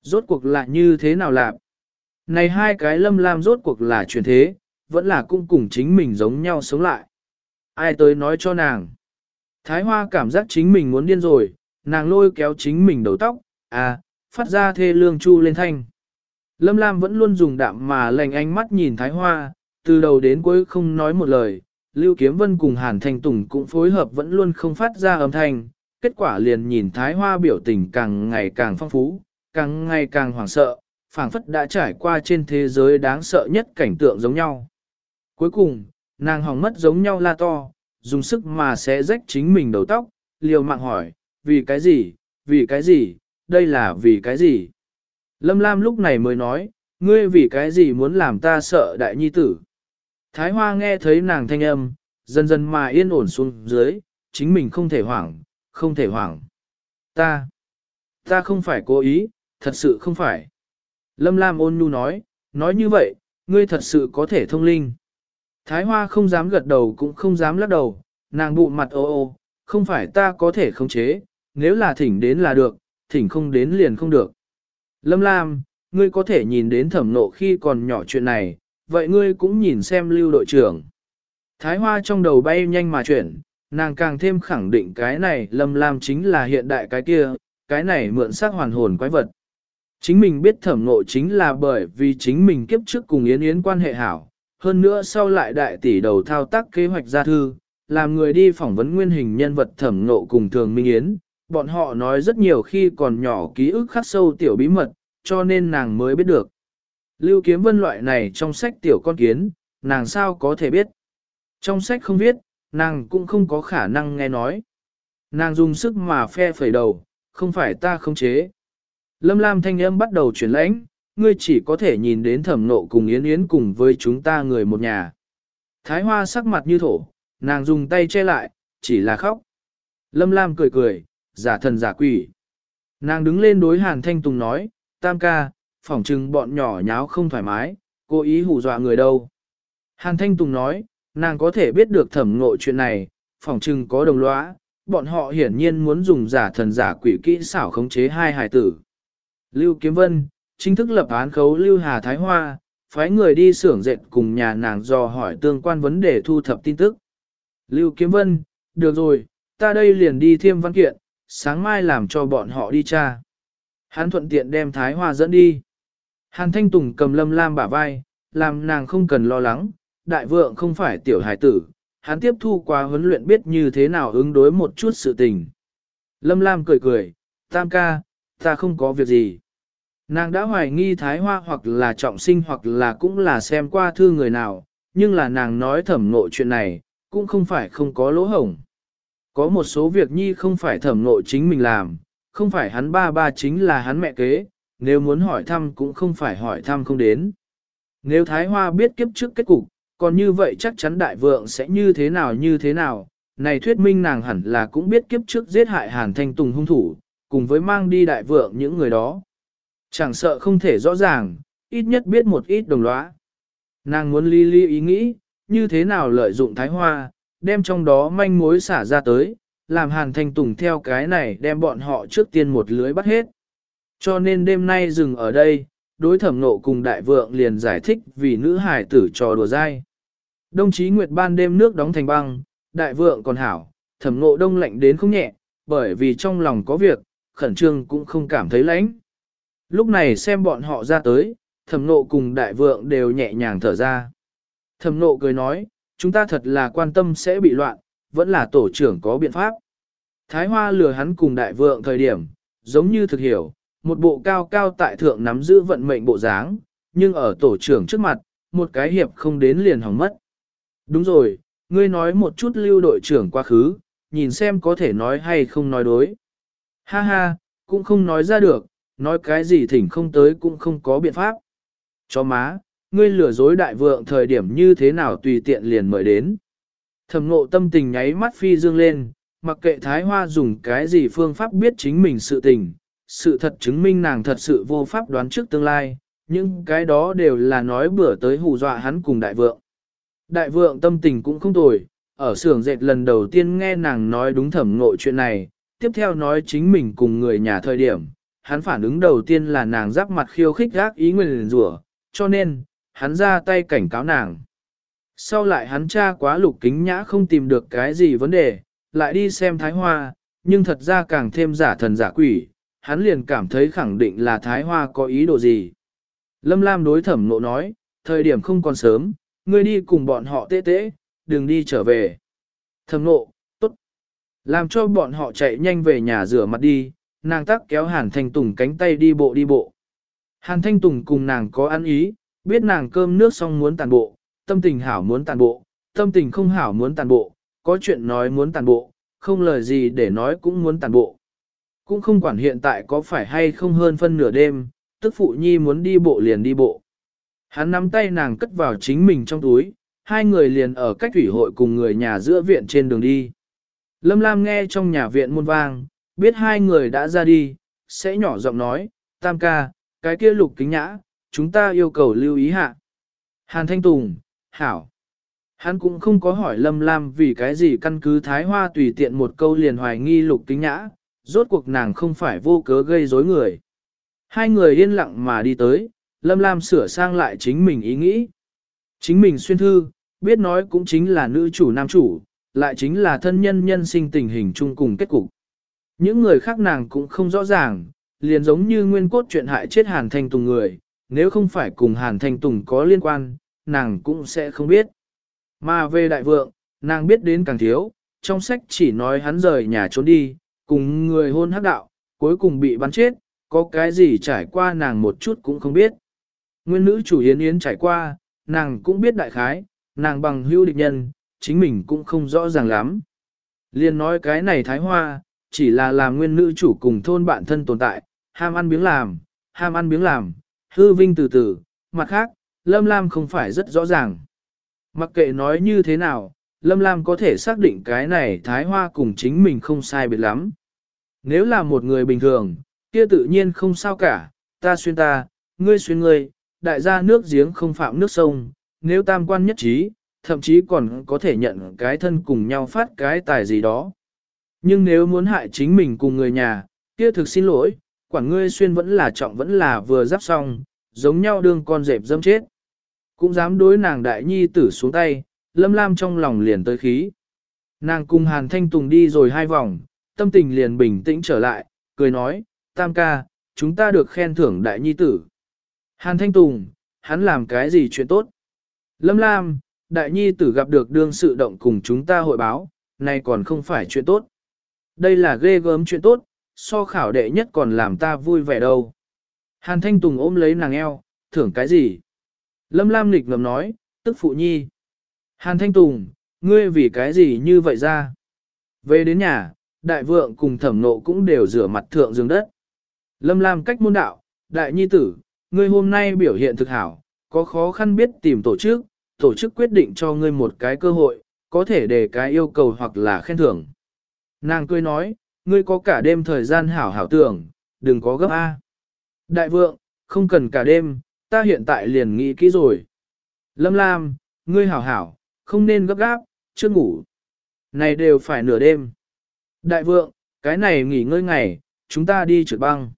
Rốt cuộc là như thế nào lạp? Này hai cái lâm lam rốt cuộc là chuyện thế, vẫn là cung cùng chính mình giống nhau sống lại. Ai tới nói cho nàng? Thái Hoa cảm giác chính mình muốn điên rồi, nàng lôi kéo chính mình đầu tóc, à, phát ra thê lương chu lên thanh. Lâm Lam vẫn luôn dùng đạm mà lành ánh mắt nhìn Thái Hoa, từ đầu đến cuối không nói một lời, Lưu Kiếm Vân cùng Hàn Thanh Tùng cũng phối hợp vẫn luôn không phát ra âm thanh, kết quả liền nhìn Thái Hoa biểu tình càng ngày càng phong phú, càng ngày càng hoảng sợ, phảng phất đã trải qua trên thế giới đáng sợ nhất cảnh tượng giống nhau. Cuối cùng, nàng hỏng mất giống nhau la to, dùng sức mà sẽ rách chính mình đầu tóc, liều mạng hỏi, vì cái gì, vì cái gì, đây là vì cái gì. Lâm Lam lúc này mới nói, ngươi vì cái gì muốn làm ta sợ đại nhi tử. Thái Hoa nghe thấy nàng thanh âm, dần dần mà yên ổn xuống dưới, chính mình không thể hoảng, không thể hoảng. Ta, ta không phải cố ý, thật sự không phải. Lâm Lam ôn nhu nói, nói như vậy, ngươi thật sự có thể thông linh. Thái Hoa không dám gật đầu cũng không dám lắc đầu, nàng bụng mặt ô ô, không phải ta có thể khống chế, nếu là thỉnh đến là được, thỉnh không đến liền không được. Lâm Lam, ngươi có thể nhìn đến thẩm nộ khi còn nhỏ chuyện này, vậy ngươi cũng nhìn xem lưu đội trưởng. Thái Hoa trong đầu bay nhanh mà chuyển, nàng càng thêm khẳng định cái này Lâm Lam chính là hiện đại cái kia, cái này mượn xác hoàn hồn quái vật. Chính mình biết thẩm nộ chính là bởi vì chính mình kiếp trước cùng Yến Yến quan hệ hảo, hơn nữa sau lại đại tỷ đầu thao tác kế hoạch ra thư, làm người đi phỏng vấn nguyên hình nhân vật thẩm nộ cùng thường Minh Yến, bọn họ nói rất nhiều khi còn nhỏ ký ức khắc sâu tiểu bí mật, cho nên nàng mới biết được. Lưu kiếm vân loại này trong sách tiểu con kiến, nàng sao có thể biết. Trong sách không viết, nàng cũng không có khả năng nghe nói. Nàng dùng sức mà phe phẩy đầu, không phải ta không chế. Lâm Lam thanh âm bắt đầu chuyển lãnh, ngươi chỉ có thể nhìn đến thẩm nộ cùng Yến Yến cùng với chúng ta người một nhà. Thái Hoa sắc mặt như thổ, nàng dùng tay che lại, chỉ là khóc. Lâm Lam cười cười, giả thần giả quỷ. Nàng đứng lên đối Hàn Thanh Tùng nói, tam ca, phỏng chừng bọn nhỏ nháo không thoải mái, cố ý hù dọa người đâu. Hàn Thanh Tùng nói, nàng có thể biết được thẩm ngộ chuyện này, phỏng chừng có đồng lõa, bọn họ hiển nhiên muốn dùng giả thần giả quỷ kỹ xảo khống chế hai hài tử. Lưu Kiếm Vân, chính thức lập án khấu Lưu Hà Thái Hoa, phái người đi xưởng dệt cùng nhà nàng dò hỏi tương quan vấn đề thu thập tin tức. Lưu Kiếm Vân, được rồi, ta đây liền đi thêm văn kiện, sáng mai làm cho bọn họ đi tra. Hắn thuận tiện đem Thái Hoa dẫn đi. Hàn Thanh Tùng cầm lâm lam bả vai, làm nàng không cần lo lắng, đại vượng không phải tiểu hải tử, hắn tiếp thu qua huấn luyện biết như thế nào ứng đối một chút sự tình. Lâm Lam cười cười, tam ca, ta không có việc gì. Nàng đã hoài nghi Thái Hoa hoặc là trọng sinh hoặc là cũng là xem qua thư người nào, nhưng là nàng nói thẩm nội chuyện này, cũng không phải không có lỗ hổng. Có một số việc nhi không phải thẩm nội chính mình làm, không phải hắn ba ba chính là hắn mẹ kế, nếu muốn hỏi thăm cũng không phải hỏi thăm không đến. Nếu Thái Hoa biết kiếp trước kết cục, còn như vậy chắc chắn đại vượng sẽ như thế nào như thế nào, này thuyết minh nàng hẳn là cũng biết kiếp trước giết hại Hàn Thanh Tùng hung thủ, cùng với mang đi đại vượng những người đó. Chẳng sợ không thể rõ ràng, ít nhất biết một ít đồng lõa. Nàng muốn ly ly ý nghĩ, như thế nào lợi dụng Thái Hoa, đem trong đó manh mối xả ra tới, làm Hàn Thanh Tùng theo cái này đem bọn họ trước tiên một lưới bắt hết. Cho nên đêm nay dừng ở đây, đối thẩm nộ cùng đại vượng liền giải thích vì nữ hải tử trò đùa dai. Đồng chí Nguyệt ban đêm nước đóng thành băng, đại vượng còn hảo, thẩm nộ đông lạnh đến không nhẹ, bởi vì trong lòng có việc, khẩn trương cũng không cảm thấy lãnh. Lúc này xem bọn họ ra tới, thẩm nộ cùng đại vượng đều nhẹ nhàng thở ra. Thẩm nộ cười nói, chúng ta thật là quan tâm sẽ bị loạn, vẫn là tổ trưởng có biện pháp. Thái Hoa lừa hắn cùng đại vượng thời điểm, giống như thực hiểu, một bộ cao cao tại thượng nắm giữ vận mệnh bộ dáng, nhưng ở tổ trưởng trước mặt, một cái hiệp không đến liền hỏng mất. Đúng rồi, ngươi nói một chút lưu đội trưởng quá khứ, nhìn xem có thể nói hay không nói đối. Ha ha, cũng không nói ra được, nói cái gì thỉnh không tới cũng không có biện pháp. Cho má, ngươi lừa dối đại vượng thời điểm như thế nào tùy tiện liền mời đến. Thẩm ngộ tâm tình nháy mắt phi dương lên, mặc kệ Thái Hoa dùng cái gì phương pháp biết chính mình sự tình, sự thật chứng minh nàng thật sự vô pháp đoán trước tương lai, nhưng cái đó đều là nói bữa tới hù dọa hắn cùng đại vượng. Đại vượng tâm tình cũng không tồi, ở xưởng dệt lần đầu tiên nghe nàng nói đúng thẩm ngộ chuyện này, tiếp theo nói chính mình cùng người nhà thời điểm, hắn phản ứng đầu tiên là nàng giáp mặt khiêu khích gác ý nguyên rủa, cho nên, hắn ra tay cảnh cáo nàng. Sau lại hắn tra quá lục kính nhã không tìm được cái gì vấn đề, lại đi xem thái hoa, nhưng thật ra càng thêm giả thần giả quỷ, hắn liền cảm thấy khẳng định là thái hoa có ý đồ gì. Lâm Lam đối thẩm nộ nói, thời điểm không còn sớm, ngươi đi cùng bọn họ tê tê, đừng đi trở về. Thẩm nộ, tốt. Làm cho bọn họ chạy nhanh về nhà rửa mặt đi, nàng tắc kéo Hàn Thanh Tùng cánh tay đi bộ đi bộ. Hàn Thanh Tùng cùng nàng có ăn ý, biết nàng cơm nước xong muốn tàn bộ, tâm tình hảo muốn tàn bộ, tâm tình không hảo muốn tàn bộ, có chuyện nói muốn tàn bộ, không lời gì để nói cũng muốn tàn bộ. Cũng không quản hiện tại có phải hay không hơn phân nửa đêm, tức phụ nhi muốn đi bộ liền đi bộ. Hắn nắm tay nàng cất vào chính mình trong túi, hai người liền ở cách thủy hội cùng người nhà giữa viện trên đường đi. Lâm Lam nghe trong nhà viện muôn vang, biết hai người đã ra đi, sẽ nhỏ giọng nói, tam ca, cái kia lục kính nhã, chúng ta yêu cầu lưu ý hạ. Hàn Thanh Tùng, Hảo. Hắn cũng không có hỏi Lâm Lam vì cái gì căn cứ Thái Hoa tùy tiện một câu liền hoài nghi lục kính nhã, rốt cuộc nàng không phải vô cớ gây rối người. Hai người yên lặng mà đi tới, Lâm Lam sửa sang lại chính mình ý nghĩ. Chính mình xuyên thư, biết nói cũng chính là nữ chủ nam chủ, lại chính là thân nhân nhân sinh tình hình chung cùng kết cục. Những người khác nàng cũng không rõ ràng, liền giống như nguyên cốt chuyện hại chết Hàn Thanh Tùng người, nếu không phải cùng Hàn Thanh Tùng có liên quan, nàng cũng sẽ không biết. Mà về đại vượng, nàng biết đến càng thiếu, trong sách chỉ nói hắn rời nhà trốn đi, cùng người hôn hắc đạo, cuối cùng bị bắn chết, có cái gì trải qua nàng một chút cũng không biết. Nguyên nữ chủ Yến Yến trải qua, nàng cũng biết đại khái, nàng bằng hữu địch nhân, chính mình cũng không rõ ràng lắm. Liên nói cái này thái hoa, chỉ là làm nguyên nữ chủ cùng thôn bạn thân tồn tại, ham ăn biếng làm, ham ăn biếng làm, hư vinh từ từ, mặt khác, Lâm Lam không phải rất rõ ràng. Mặc kệ nói như thế nào, Lâm Lam có thể xác định cái này Thái Hoa cùng chính mình không sai biệt lắm. Nếu là một người bình thường, kia tự nhiên không sao cả, ta xuyên ta, ngươi xuyên ngươi, đại gia nước giếng không phạm nước sông, nếu tam quan nhất trí, thậm chí còn có thể nhận cái thân cùng nhau phát cái tài gì đó. Nhưng nếu muốn hại chính mình cùng người nhà, kia thực xin lỗi, quản ngươi xuyên vẫn là trọng vẫn là vừa giáp xong, giống nhau đương con dẹp dâm chết. Cũng dám đối nàng đại nhi tử xuống tay, lâm lam trong lòng liền tới khí. Nàng cùng Hàn Thanh Tùng đi rồi hai vòng, tâm tình liền bình tĩnh trở lại, cười nói, tam ca, chúng ta được khen thưởng đại nhi tử. Hàn Thanh Tùng, hắn làm cái gì chuyện tốt? Lâm Lam, đại nhi tử gặp được đương sự động cùng chúng ta hội báo, này còn không phải chuyện tốt. Đây là ghê gớm chuyện tốt, so khảo đệ nhất còn làm ta vui vẻ đâu. Hàn Thanh Tùng ôm lấy nàng eo, thưởng cái gì? Lâm Lam nghịch ngầm nói, tức phụ nhi. Hàn Thanh Tùng, ngươi vì cái gì như vậy ra? Về đến nhà, đại vượng cùng thẩm nộ cũng đều rửa mặt thượng giường đất. Lâm Lam cách môn đạo, đại nhi tử, ngươi hôm nay biểu hiện thực hảo, có khó khăn biết tìm tổ chức, tổ chức quyết định cho ngươi một cái cơ hội, có thể để cái yêu cầu hoặc là khen thưởng. Nàng cười nói, ngươi có cả đêm thời gian hảo hảo tưởng, đừng có gấp A. Đại vượng, không cần cả đêm, ta hiện tại liền nghĩ kỹ rồi. Lâm Lam, ngươi hảo hảo, không nên gấp gáp, chưa ngủ. Này đều phải nửa đêm. Đại vượng, cái này nghỉ ngơi ngày, chúng ta đi trượt băng.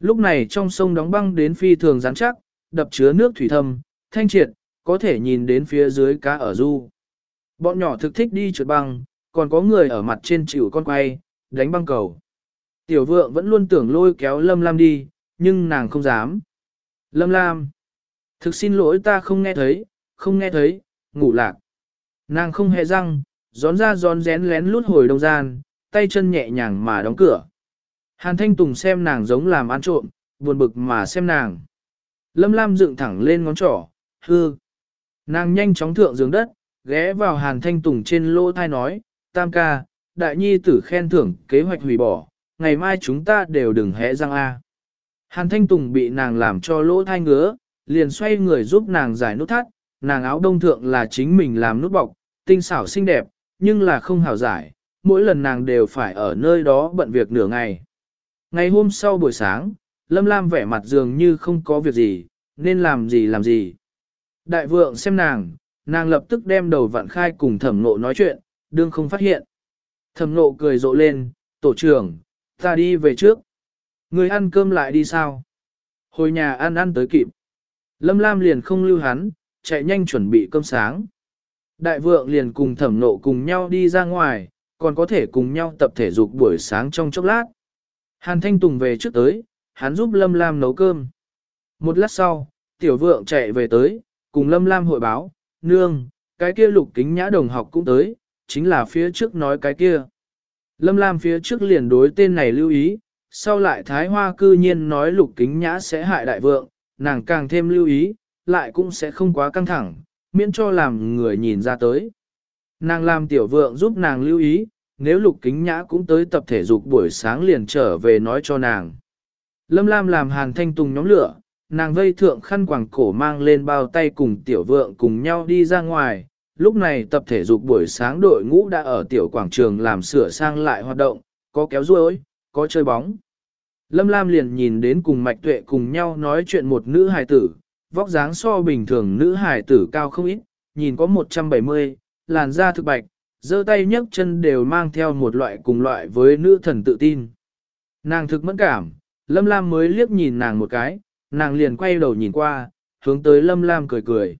Lúc này trong sông đóng băng đến phi thường rắn chắc, đập chứa nước thủy thâm, thanh triệt, có thể nhìn đến phía dưới cá ở du. Bọn nhỏ thực thích đi trượt băng, còn có người ở mặt trên chịu con quay, đánh băng cầu. Tiểu vượng vẫn luôn tưởng lôi kéo lâm lam đi, nhưng nàng không dám. Lâm Lam. Thực xin lỗi ta không nghe thấy, không nghe thấy, ngủ lạc. Nàng không hề răng, gión ra gión rén lén lút hồi đông gian, tay chân nhẹ nhàng mà đóng cửa. Hàn Thanh Tùng xem nàng giống làm ăn trộm, buồn bực mà xem nàng. Lâm Lam dựng thẳng lên ngón trỏ, hư. Nàng nhanh chóng thượng giường đất, ghé vào Hàn Thanh Tùng trên lô thai nói, Tam ca, đại nhi tử khen thưởng kế hoạch hủy bỏ, ngày mai chúng ta đều đừng hẽ răng A. Hàn Thanh Tùng bị nàng làm cho lỗ thai ngứa, liền xoay người giúp nàng giải nút thắt, nàng áo đông thượng là chính mình làm nút bọc, tinh xảo xinh đẹp, nhưng là không hảo giải, mỗi lần nàng đều phải ở nơi đó bận việc nửa ngày. Ngày hôm sau buổi sáng, Lâm Lam vẻ mặt dường như không có việc gì, nên làm gì làm gì. Đại vượng xem nàng, nàng lập tức đem đầu vặn khai cùng thẩm nộ nói chuyện, đương không phát hiện. Thẩm nộ cười rộ lên, tổ trưởng, ta đi về trước. Người ăn cơm lại đi sao? Hồi nhà ăn ăn tới kịp. Lâm Lam liền không lưu hắn, chạy nhanh chuẩn bị cơm sáng. Đại vượng liền cùng thẩm nộ cùng nhau đi ra ngoài, còn có thể cùng nhau tập thể dục buổi sáng trong chốc lát. Hàn Thanh Tùng về trước tới, hắn giúp Lâm Lam nấu cơm. Một lát sau, tiểu vượng chạy về tới, cùng Lâm Lam hội báo, nương, cái kia lục kính nhã đồng học cũng tới, chính là phía trước nói cái kia. Lâm Lam phía trước liền đối tên này lưu ý, sau lại Thái Hoa cư nhiên nói lục kính nhã sẽ hại đại vượng, nàng càng thêm lưu ý, lại cũng sẽ không quá căng thẳng, miễn cho làm người nhìn ra tới. Nàng làm tiểu vượng giúp nàng lưu ý, nếu lục kính nhã cũng tới tập thể dục buổi sáng liền trở về nói cho nàng. Lâm Lam làm hàn thanh tùng nhóm lửa, nàng vây thượng khăn quàng cổ mang lên bao tay cùng tiểu vượng cùng nhau đi ra ngoài. Lúc này tập thể dục buổi sáng đội ngũ đã ở tiểu quảng trường làm sửa sang lại hoạt động, có kéo ruôi, có chơi bóng. Lâm Lam liền nhìn đến cùng Mạch Tuệ cùng nhau nói chuyện một nữ hài tử, vóc dáng so bình thường nữ hài tử cao không ít, nhìn có 170, làn da thực bạch, giơ tay nhấc chân đều mang theo một loại cùng loại với nữ thần tự tin. Nàng thực mẫn cảm, Lâm Lam mới liếc nhìn nàng một cái, nàng liền quay đầu nhìn qua, hướng tới Lâm Lam cười cười.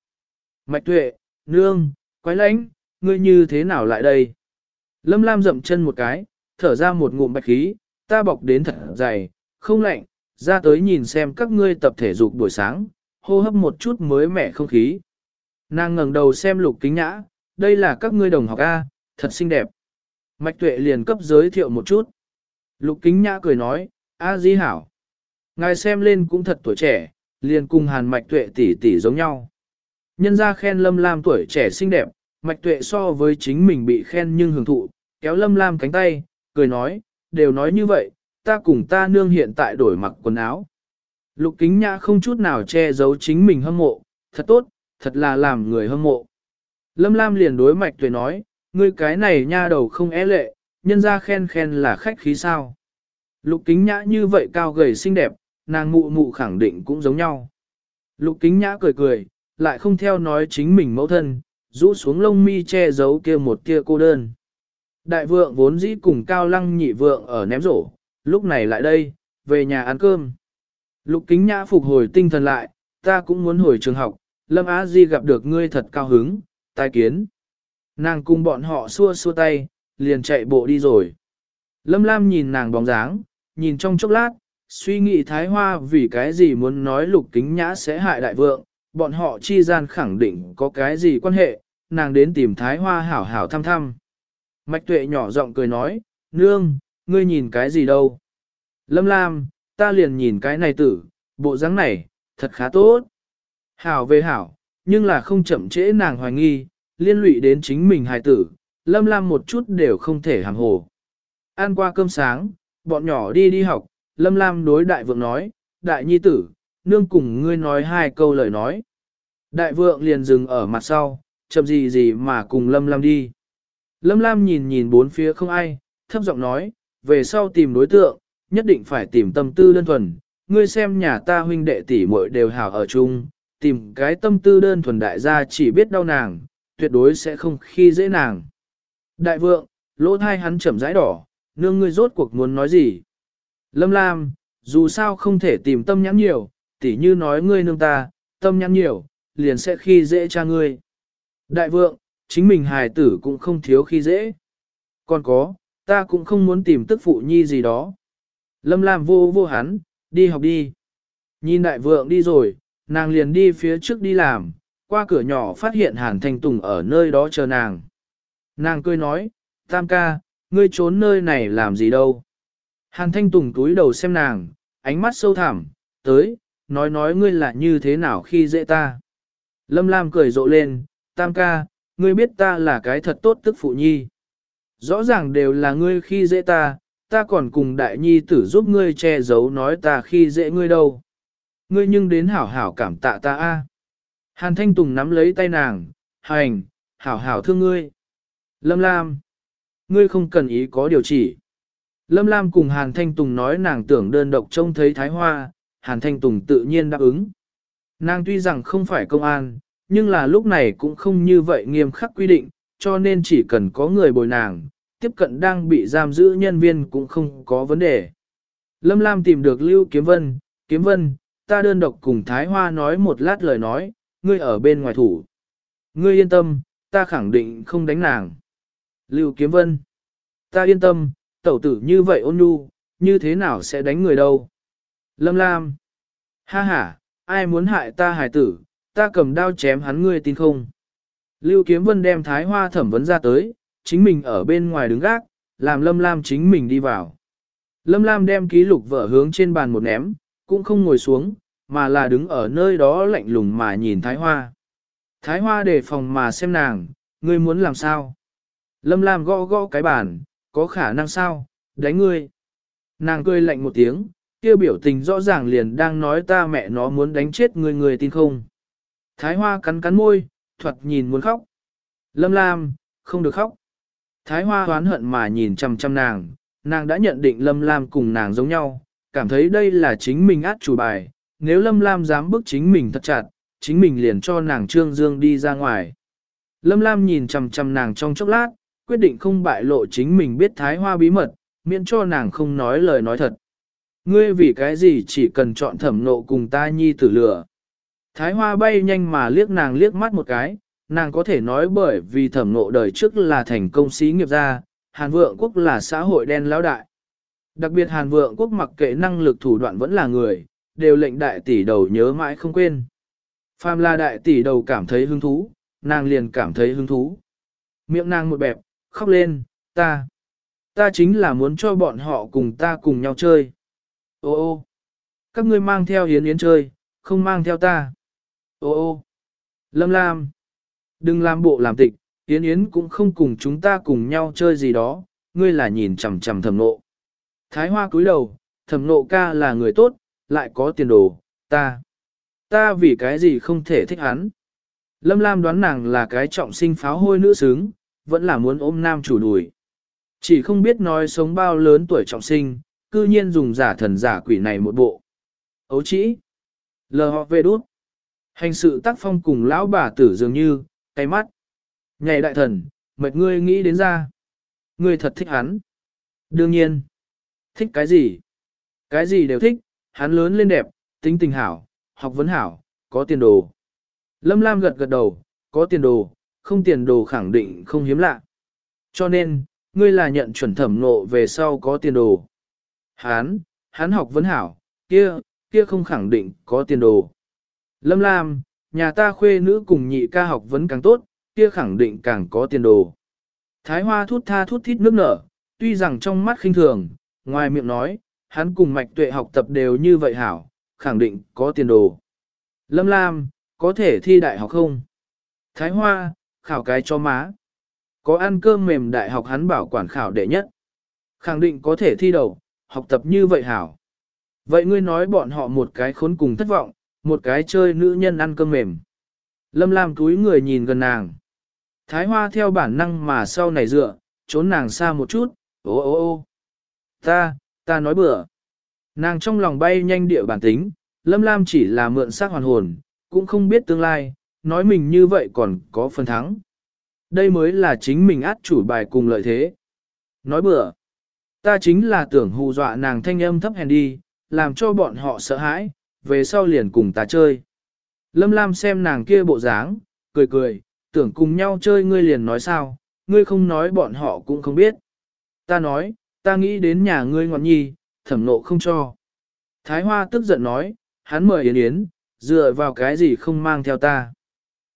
Mạch Tuệ, Nương, quái lãnh, ngươi như thế nào lại đây? Lâm Lam dậm chân một cái, thở ra một ngụm bạch khí, ta bọc đến thật dày, không lạnh, ra tới nhìn xem các ngươi tập thể dục buổi sáng, hô hấp một chút mới mẻ không khí. Nàng ngẩng đầu xem lục kính nhã, đây là các ngươi đồng học A, thật xinh đẹp. Mạch tuệ liền cấp giới thiệu một chút. Lục kính nhã cười nói, A di hảo. Ngài xem lên cũng thật tuổi trẻ, liền cùng hàn mạch tuệ tỷ tỷ giống nhau. Nhân ra khen lâm lam tuổi trẻ xinh đẹp, mạch tuệ so với chính mình bị khen nhưng hưởng thụ, kéo lâm lam cánh tay, cười nói, đều nói như vậy, ta cùng ta nương hiện tại đổi mặc quần áo. Lục kính nhã không chút nào che giấu chính mình hâm mộ, thật tốt, thật là làm người hâm mộ. Lâm Lam liền đối mạch tuệ nói, ngươi cái này nha đầu không é lệ, nhân ra khen khen là khách khí sao. Lục kính nhã như vậy cao gầy xinh đẹp, nàng mụ mụ khẳng định cũng giống nhau. Lục kính nhã cười cười, lại không theo nói chính mình mẫu thân, rũ xuống lông mi che giấu kia một kia cô đơn. Đại vượng vốn dĩ cùng cao lăng nhị vượng ở ném rổ, lúc này lại đây, về nhà ăn cơm. Lục kính nhã phục hồi tinh thần lại, ta cũng muốn hồi trường học, Lâm Á Di gặp được ngươi thật cao hứng, tai kiến. Nàng cùng bọn họ xua xua tay, liền chạy bộ đi rồi. Lâm Lam nhìn nàng bóng dáng, nhìn trong chốc lát, suy nghĩ Thái Hoa vì cái gì muốn nói lục kính nhã sẽ hại đại vượng, bọn họ chi gian khẳng định có cái gì quan hệ, nàng đến tìm Thái Hoa hảo hảo thăm thăm. Mạch tuệ nhỏ giọng cười nói, nương, ngươi nhìn cái gì đâu? Lâm Lam, ta liền nhìn cái này tử, bộ dáng này, thật khá tốt. Hảo về hảo, nhưng là không chậm trễ nàng hoài nghi, liên lụy đến chính mình hài tử, Lâm Lam một chút đều không thể hàm hồ. Ăn qua cơm sáng, bọn nhỏ đi đi học, Lâm Lam đối đại vượng nói, đại nhi tử, nương cùng ngươi nói hai câu lời nói. Đại vượng liền dừng ở mặt sau, chậm gì gì mà cùng Lâm Lam đi. Lâm Lam nhìn nhìn bốn phía không ai, thấp giọng nói, về sau tìm đối tượng, nhất định phải tìm tâm tư đơn thuần. Ngươi xem nhà ta huynh đệ tỷ muội đều hảo ở chung, tìm cái tâm tư đơn thuần đại gia chỉ biết đau nàng, tuyệt đối sẽ không khi dễ nàng. Đại vượng, lỗ thai hắn chậm rãi đỏ, nương ngươi rốt cuộc muốn nói gì? Lâm Lam, dù sao không thể tìm tâm nhãn nhiều, tỉ như nói ngươi nương ta, tâm nhãn nhiều, liền sẽ khi dễ cha ngươi. Đại vượng, chính mình hài tử cũng không thiếu khi dễ. Còn có, ta cũng không muốn tìm tức phụ nhi gì đó. Lâm Lam vô vô hắn, đi học đi. Nhìn đại vượng đi rồi, nàng liền đi phía trước đi làm, qua cửa nhỏ phát hiện Hàn Thanh Tùng ở nơi đó chờ nàng. Nàng cười nói, Tam ca, ngươi trốn nơi này làm gì đâu. Hàn Thanh Tùng túi đầu xem nàng, ánh mắt sâu thẳm, tới, nói nói ngươi là như thế nào khi dễ ta. Lâm Lam cười rộ lên, Tam ca, ngươi biết ta là cái thật tốt tức phụ nhi. Rõ ràng đều là ngươi khi dễ ta, ta còn cùng đại nhi tử giúp ngươi che giấu nói ta khi dễ ngươi đâu. Ngươi nhưng đến hảo hảo cảm tạ ta a. Hàn Thanh Tùng nắm lấy tay nàng, hành, hảo hảo thương ngươi. Lâm Lam, ngươi không cần ý có điều chỉ. Lâm Lam cùng Hàn Thanh Tùng nói nàng tưởng đơn độc trông thấy Thái Hoa, Hàn Thanh Tùng tự nhiên đáp ứng. Nàng tuy rằng không phải công an, nhưng là lúc này cũng không như vậy nghiêm khắc quy định, cho nên chỉ cần có người bồi nàng, tiếp cận đang bị giam giữ nhân viên cũng không có vấn đề. Lâm Lam tìm được Lưu Kiếm Vân, Kiếm Vân, ta đơn độc cùng Thái Hoa nói một lát lời nói, ngươi ở bên ngoài thủ. Ngươi yên tâm, ta khẳng định không đánh nàng. Lưu Kiếm Vân, ta yên tâm, tẩu tử như vậy ôn nhu, như thế nào sẽ đánh người đâu. Lâm Lam, ha ha, ai muốn hại ta hài tử, ta cầm đao chém hắn ngươi tin không. Lưu Kiếm Vân đem Thái Hoa thẩm vấn ra tới, chính mình ở bên ngoài đứng gác, làm Lâm Lam chính mình đi vào. Lâm Lam đem ký lục vở hướng trên bàn một ném, cũng không ngồi xuống, mà là đứng ở nơi đó lạnh lùng mà nhìn Thái Hoa. Thái Hoa đề phòng mà xem nàng, ngươi muốn làm sao? Lâm Lam gõ gõ cái bàn, có khả năng sao, đánh ngươi. Nàng cười lạnh một tiếng, kia biểu tình rõ ràng liền đang nói ta mẹ nó muốn đánh chết người người tin không. Thái Hoa cắn cắn môi, thuật nhìn muốn khóc. Lâm Lam, không được khóc. Thái Hoa hoán hận mà nhìn chăm chăm nàng, nàng đã nhận định Lâm Lam cùng nàng giống nhau, cảm thấy đây là chính mình át chủ bài, nếu Lâm Lam dám bức chính mình thật chặt, chính mình liền cho nàng Trương Dương đi ra ngoài. Lâm Lam nhìn chằm chằm nàng trong chốc lát, quyết định không bại lộ chính mình biết Thái Hoa bí mật, miễn cho nàng không nói lời nói thật. Ngươi vì cái gì chỉ cần chọn thẩm nộ cùng ta nhi tử lửa. Thái Hoa bay nhanh mà liếc nàng liếc mắt một cái, nàng có thể nói bởi vì thẩm nộ đời trước là thành công sĩ nghiệp gia, Hàn Vượng Quốc là xã hội đen lão đại. Đặc biệt Hàn Vượng Quốc mặc kệ năng lực thủ đoạn vẫn là người, đều lệnh đại tỷ đầu nhớ mãi không quên. Phàm là đại tỷ đầu cảm thấy hứng thú, nàng liền cảm thấy hứng thú. Miệng nàng một bẹp, khóc lên, ta. Ta chính là muốn cho bọn họ cùng ta cùng nhau chơi. Ô ô, các ngươi mang theo Yến Yến chơi, không mang theo ta. Ô ô, Lâm Lam, đừng làm bộ làm tịch, Yến Yến cũng không cùng chúng ta cùng nhau chơi gì đó, ngươi là nhìn chằm chằm thầm nộ. Thái Hoa cúi đầu, thầm nộ ca là người tốt, lại có tiền đồ, ta. Ta vì cái gì không thể thích hắn. Lâm Lam đoán nàng là cái trọng sinh pháo hôi nữ sướng, vẫn là muốn ôm nam chủ đùi. Chỉ không biết nói sống bao lớn tuổi trọng sinh, cư nhiên dùng giả thần giả quỷ này một bộ. Ấu chỉ. Lờ họ về đút. Hành sự tác phong cùng lão bà tử dường như, cái mắt. Nhảy đại thần, mệt ngươi nghĩ đến ra. Ngươi thật thích hắn. Đương nhiên. Thích cái gì? Cái gì đều thích, hắn lớn lên đẹp, tính tình hảo, học vấn hảo, có tiền đồ. Lâm Lam gật gật đầu, có tiền đồ, không tiền đồ khẳng định không hiếm lạ. Cho nên, ngươi là nhận chuẩn thẩm nộ về sau có tiền đồ. Hán, Hán học vấn hảo, kia, kia không khẳng định có tiền đồ. Lâm Lam, nhà ta khuê nữ cùng nhị ca học vấn càng tốt, kia khẳng định càng có tiền đồ. Thái Hoa thút tha thút thít nước nở, tuy rằng trong mắt khinh thường, ngoài miệng nói, hắn cùng mạch tuệ học tập đều như vậy hảo, khẳng định có tiền đồ. Lâm Lam, có thể thi đại học không? Thái Hoa, khảo cái cho má. Có ăn cơm mềm đại học hắn bảo quản khảo đệ nhất. Khẳng định có thể thi đầu, học tập như vậy hảo. Vậy ngươi nói bọn họ một cái khốn cùng thất vọng, một cái chơi nữ nhân ăn cơm mềm. Lâm Lam túi người nhìn gần nàng. Thái Hoa theo bản năng mà sau này dựa, trốn nàng xa một chút, ô ô ô. Ta, ta nói bừa. Nàng trong lòng bay nhanh địa bản tính, Lâm Lam chỉ là mượn xác hoàn hồn, cũng không biết tương lai, nói mình như vậy còn có phần thắng. Đây mới là chính mình át chủ bài cùng lợi thế. Nói bừa. Ta chính là tưởng hù dọa nàng thanh âm thấp hèn đi, làm cho bọn họ sợ hãi, về sau liền cùng ta chơi. Lâm Lam xem nàng kia bộ dáng, cười cười, tưởng cùng nhau chơi ngươi liền nói sao, ngươi không nói bọn họ cũng không biết. Ta nói, ta nghĩ đến nhà ngươi ngọn nhi, thẩm nộ không cho. Thái Hoa tức giận nói, hắn mời Yến Yến, dựa vào cái gì không mang theo ta.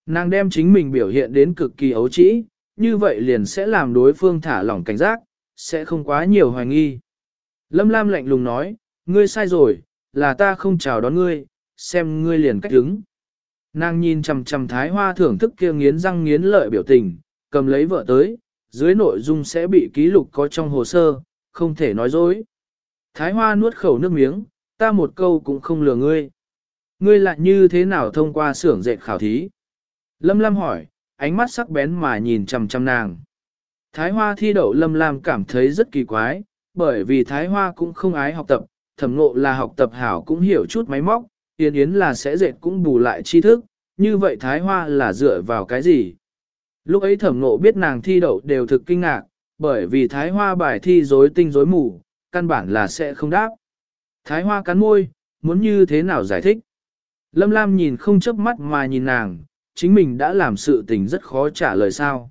Nàng đem chính mình biểu hiện đến cực kỳ ấu trĩ, như vậy liền sẽ làm đối phương thả lỏng cảnh giác, sẽ không quá nhiều hoài nghi. Lâm Lam lạnh lùng nói, ngươi sai rồi, là ta không chào đón ngươi, xem ngươi liền cách đứng. Nàng nhìn chằm chằm thái hoa thưởng thức kia nghiến răng nghiến lợi biểu tình, cầm lấy vợ tới, dưới nội dung sẽ bị ký lục có trong hồ sơ, không thể nói dối. Thái hoa nuốt khẩu nước miếng, ta một câu cũng không lừa ngươi. Ngươi lại như thế nào thông qua xưởng dệt khảo thí? Lâm Lam hỏi, ánh mắt sắc bén mà nhìn chằm chằm nàng. Thái hoa thi đậu Lâm Lam cảm thấy rất kỳ quái, bởi vì Thái hoa cũng không ái học tập, thẩm ngộ là học tập hảo cũng hiểu chút máy móc, Yến Yến là sẽ dệt cũng bù lại tri thức, như vậy Thái Hoa là dựa vào cái gì? Lúc ấy thẩm ngộ biết nàng thi đậu đều thực kinh ngạc, bởi vì Thái Hoa bài thi rối tinh rối mù, căn bản là sẽ không đáp. Thái Hoa cắn môi, muốn như thế nào giải thích? Lâm Lam nhìn không chớp mắt mà nhìn nàng, chính mình đã làm sự tình rất khó trả lời sao.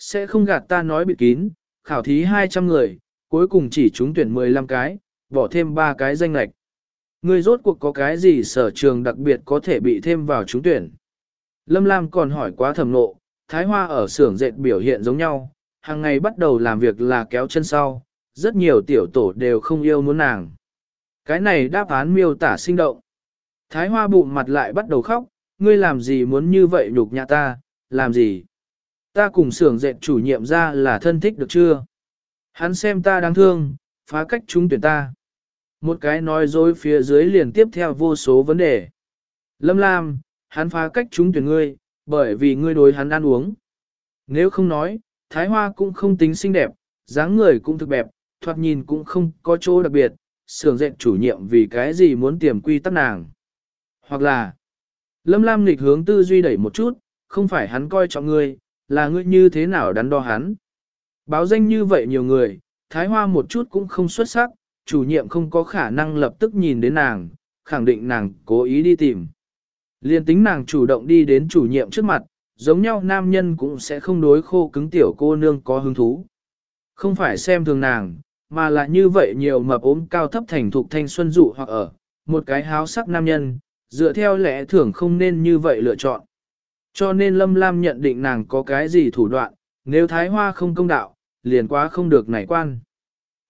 Sẽ không gạt ta nói bị kín, khảo thí 200 người, cuối cùng chỉ trúng tuyển 15 cái, bỏ thêm 3 cái danh lệch. người rốt cuộc có cái gì sở trường đặc biệt có thể bị thêm vào trúng tuyển. Lâm Lam còn hỏi quá thầm nộ, Thái Hoa ở xưởng dệt biểu hiện giống nhau, hàng ngày bắt đầu làm việc là kéo chân sau, rất nhiều tiểu tổ đều không yêu muốn nàng. Cái này đáp án miêu tả sinh động. Thái Hoa bụng mặt lại bắt đầu khóc, ngươi làm gì muốn như vậy nhục nhã ta, làm gì? Ta cùng xưởng dệt chủ nhiệm ra là thân thích được chưa? Hắn xem ta đáng thương, phá cách trúng tuyển ta. Một cái nói dối phía dưới liền tiếp theo vô số vấn đề. Lâm Lam, hắn phá cách trúng tuyển ngươi, bởi vì ngươi đối hắn ăn uống. Nếu không nói, Thái Hoa cũng không tính xinh đẹp, dáng người cũng thực đẹp, thoạt nhìn cũng không có chỗ đặc biệt, sưởng dệt chủ nhiệm vì cái gì muốn tiềm quy tắc nàng. Hoặc là, Lâm Lam nghịch hướng tư duy đẩy một chút, không phải hắn coi trọng ngươi, là ngươi như thế nào đắn đo hắn. Báo danh như vậy nhiều người, Thái Hoa một chút cũng không xuất sắc, chủ nhiệm không có khả năng lập tức nhìn đến nàng, khẳng định nàng cố ý đi tìm. Liên tính nàng chủ động đi đến chủ nhiệm trước mặt, giống nhau nam nhân cũng sẽ không đối khô cứng tiểu cô nương có hứng thú. Không phải xem thường nàng, mà là như vậy nhiều mập ốm cao thấp thành thục thanh xuân dụ hoặc ở, một cái háo sắc nam nhân, dựa theo lẽ thường không nên như vậy lựa chọn. Cho nên Lâm Lam nhận định nàng có cái gì thủ đoạn, nếu thái hoa không công đạo, liền quá không được nảy quan.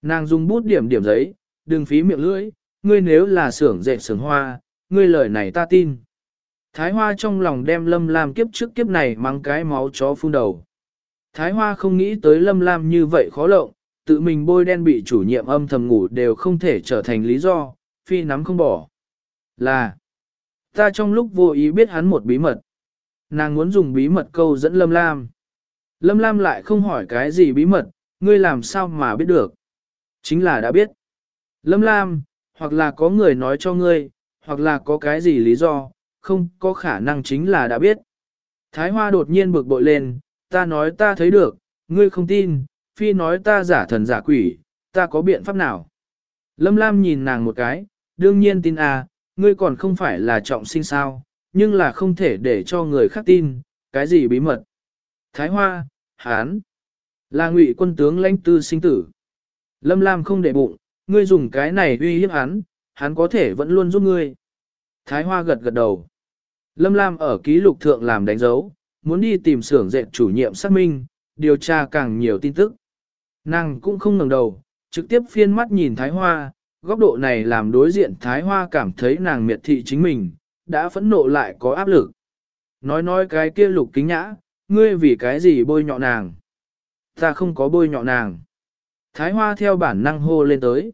Nàng dùng bút điểm điểm giấy, đừng phí miệng lưỡi, ngươi nếu là xưởng dệt xưởng hoa, ngươi lời này ta tin. Thái hoa trong lòng đem lâm lam kiếp trước kiếp này mang cái máu chó phun đầu. Thái hoa không nghĩ tới lâm lam như vậy khó lộng, tự mình bôi đen bị chủ nhiệm âm thầm ngủ đều không thể trở thành lý do, phi nắm không bỏ. Là, ta trong lúc vô ý biết hắn một bí mật. Nàng muốn dùng bí mật câu dẫn lâm lam. Lâm lam lại không hỏi cái gì bí mật, ngươi làm sao mà biết được. Chính là đã biết. Lâm Lam, hoặc là có người nói cho ngươi, hoặc là có cái gì lý do, không có khả năng chính là đã biết. Thái Hoa đột nhiên bực bội lên, ta nói ta thấy được, ngươi không tin, phi nói ta giả thần giả quỷ, ta có biện pháp nào? Lâm Lam nhìn nàng một cái, đương nhiên tin à, ngươi còn không phải là trọng sinh sao, nhưng là không thể để cho người khác tin, cái gì bí mật. Thái Hoa, Hán, là ngụy quân tướng lãnh tư sinh tử. Lâm Lam không để bụng, ngươi dùng cái này uy hiếp hắn, hắn có thể vẫn luôn giúp ngươi. Thái Hoa gật gật đầu. Lâm Lam ở ký lục thượng làm đánh dấu, muốn đi tìm xưởng dệt chủ nhiệm xác minh, điều tra càng nhiều tin tức. Nàng cũng không ngẩng đầu, trực tiếp phiên mắt nhìn Thái Hoa, góc độ này làm đối diện Thái Hoa cảm thấy nàng miệt thị chính mình, đã phẫn nộ lại có áp lực. Nói nói cái kia lục kính nhã, ngươi vì cái gì bôi nhọ nàng? Ta không có bôi nhọ nàng. Thái Hoa theo bản năng hô lên tới.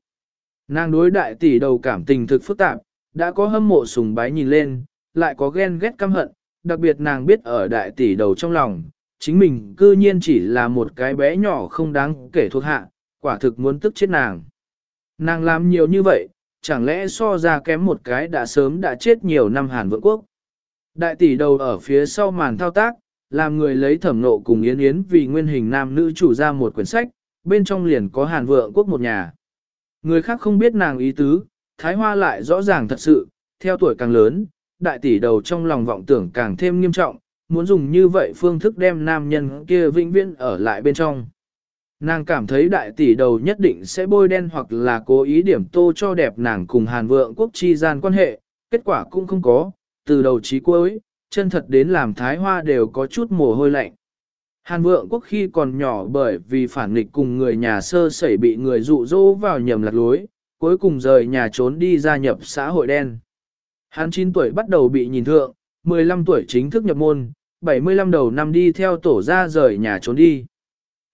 Nàng đối đại tỷ đầu cảm tình thực phức tạp, đã có hâm mộ sùng bái nhìn lên, lại có ghen ghét căm hận, đặc biệt nàng biết ở đại tỷ đầu trong lòng, chính mình cư nhiên chỉ là một cái bé nhỏ không đáng kể thuộc hạ, quả thực muốn tức chết nàng. Nàng làm nhiều như vậy, chẳng lẽ so ra kém một cái đã sớm đã chết nhiều năm Hàn Vượng Quốc. Đại tỷ đầu ở phía sau màn thao tác, làm người lấy thẩm nộ cùng Yến Yến vì nguyên hình nam nữ chủ ra một quyển sách, bên trong liền có Hàn Vượng Quốc một nhà. Người khác không biết nàng ý tứ, Thái Hoa lại rõ ràng thật sự, theo tuổi càng lớn, đại tỷ đầu trong lòng vọng tưởng càng thêm nghiêm trọng, muốn dùng như vậy phương thức đem nam nhân kia vĩnh viễn ở lại bên trong. Nàng cảm thấy đại tỷ đầu nhất định sẽ bôi đen hoặc là cố ý điểm tô cho đẹp nàng cùng Hàn Vượng Quốc chi gian quan hệ, kết quả cũng không có, từ đầu chí cuối, chân thật đến làm thái hoa đều có chút mồ hôi lạnh. Hàn vượng quốc khi còn nhỏ bởi vì phản nghịch cùng người nhà sơ sẩy bị người dụ dỗ vào nhầm lạc lối, cuối cùng rời nhà trốn đi gia nhập xã hội đen. Hắn 9 tuổi bắt đầu bị nhìn thượng, 15 tuổi chính thức nhập môn, 75 đầu năm đi theo tổ ra rời nhà trốn đi.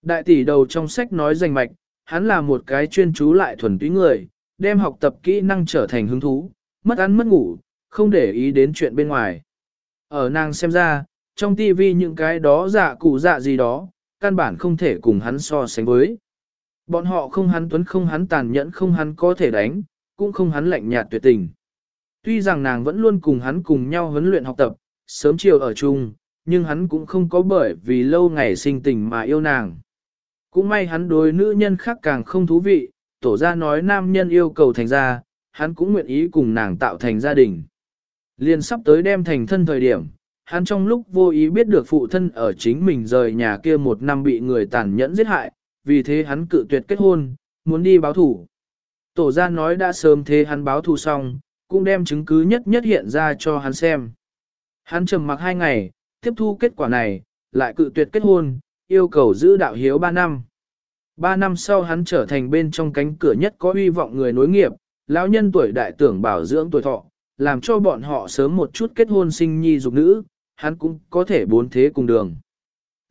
Đại tỷ đầu trong sách nói danh mạch, hắn là một cái chuyên chú lại thuần túy người, đem học tập kỹ năng trở thành hứng thú, mất ăn mất ngủ, không để ý đến chuyện bên ngoài. Ở nàng xem ra, trong tivi những cái đó dạ cụ dạ gì đó, căn bản không thể cùng hắn so sánh với. Bọn họ không hắn tuấn không hắn tàn nhẫn không hắn có thể đánh, cũng không hắn lạnh nhạt tuyệt tình. Tuy rằng nàng vẫn luôn cùng hắn cùng nhau huấn luyện học tập, sớm chiều ở chung, nhưng hắn cũng không có bởi vì lâu ngày sinh tình mà yêu nàng. Cũng may hắn đối nữ nhân khác càng không thú vị, tổ ra nói nam nhân yêu cầu thành ra, hắn cũng nguyện ý cùng nàng tạo thành gia đình. Liên sắp tới đem thành thân thời điểm, hắn trong lúc vô ý biết được phụ thân ở chính mình rời nhà kia một năm bị người tàn nhẫn giết hại, vì thế hắn cự tuyệt kết hôn, muốn đi báo thủ. Tổ gia nói đã sớm thế hắn báo thù xong, cũng đem chứng cứ nhất nhất hiện ra cho hắn xem. Hắn trầm mặc hai ngày, tiếp thu kết quả này, lại cự tuyệt kết hôn, yêu cầu giữ đạo hiếu ba năm. Ba năm sau hắn trở thành bên trong cánh cửa nhất có uy vọng người nối nghiệp, lão nhân tuổi đại tưởng bảo dưỡng tuổi thọ, làm cho bọn họ sớm một chút kết hôn sinh nhi dục nữ, hắn cũng có thể bốn thế cùng đường.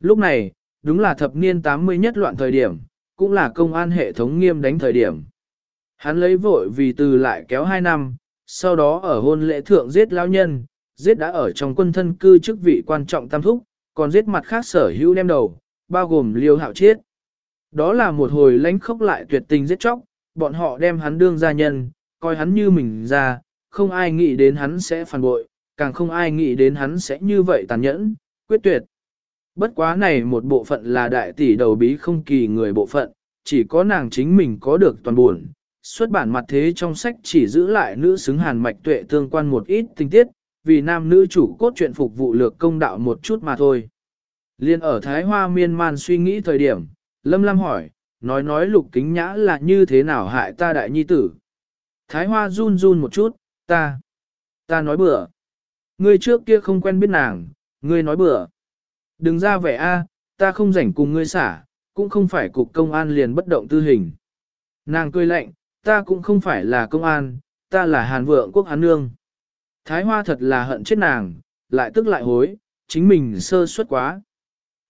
Lúc này, đúng là thập niên 80 nhất loạn thời điểm, cũng là công an hệ thống nghiêm đánh thời điểm. Hắn lấy vội vì từ lại kéo 2 năm, sau đó ở hôn lễ thượng giết lão nhân, giết đã ở trong quân thân cư chức vị quan trọng tam thúc, còn giết mặt khác sở hữu đem đầu, bao gồm liêu hạo chiết. Đó là một hồi lãnh khốc lại tuyệt tình giết chóc, bọn họ đem hắn đương gia nhân, coi hắn như mình ra, không ai nghĩ đến hắn sẽ phản bội, càng không ai nghĩ đến hắn sẽ như vậy tàn nhẫn, quyết tuyệt. Bất quá này một bộ phận là đại tỷ đầu bí không kỳ người bộ phận, chỉ có nàng chính mình có được toàn buồn. Xuất bản mặt thế trong sách chỉ giữ lại nữ xứng hàn mạch tuệ tương quan một ít tình tiết, vì nam nữ chủ cốt truyện phục vụ lược công đạo một chút mà thôi. Liên ở Thái Hoa miên man suy nghĩ thời điểm, Lâm Lam hỏi, nói nói lục kính nhã là như thế nào hại ta đại nhi tử. Thái Hoa run run một chút, ta, ta nói bừa. Ngươi trước kia không quen biết nàng, ngươi nói bừa. Đừng ra vẻ a, ta không rảnh cùng ngươi xả, cũng không phải cục công an liền bất động tư hình. Nàng cười lạnh, ta cũng không phải là công an, ta là hàn vượng quốc hán nương. Thái hoa thật là hận chết nàng, lại tức lại hối, chính mình sơ suất quá.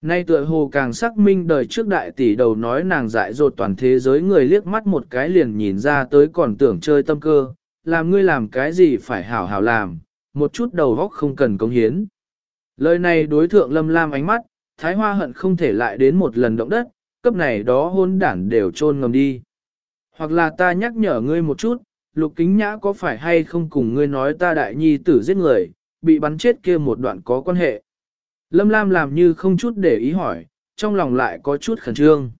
Nay tựa hồ càng xác minh đời trước đại tỷ đầu nói nàng dại dột toàn thế giới người liếc mắt một cái liền nhìn ra tới còn tưởng chơi tâm cơ, làm ngươi làm cái gì phải hảo hảo làm, một chút đầu góc không cần công hiến. Lời này đối thượng lâm lam ánh mắt, thái hoa hận không thể lại đến một lần động đất, cấp này đó hôn đản đều trôn ngầm đi. Hoặc là ta nhắc nhở ngươi một chút, lục kính nhã có phải hay không cùng ngươi nói ta đại nhi tử giết người, bị bắn chết kia một đoạn có quan hệ. Lâm Lam làm như không chút để ý hỏi, trong lòng lại có chút khẩn trương.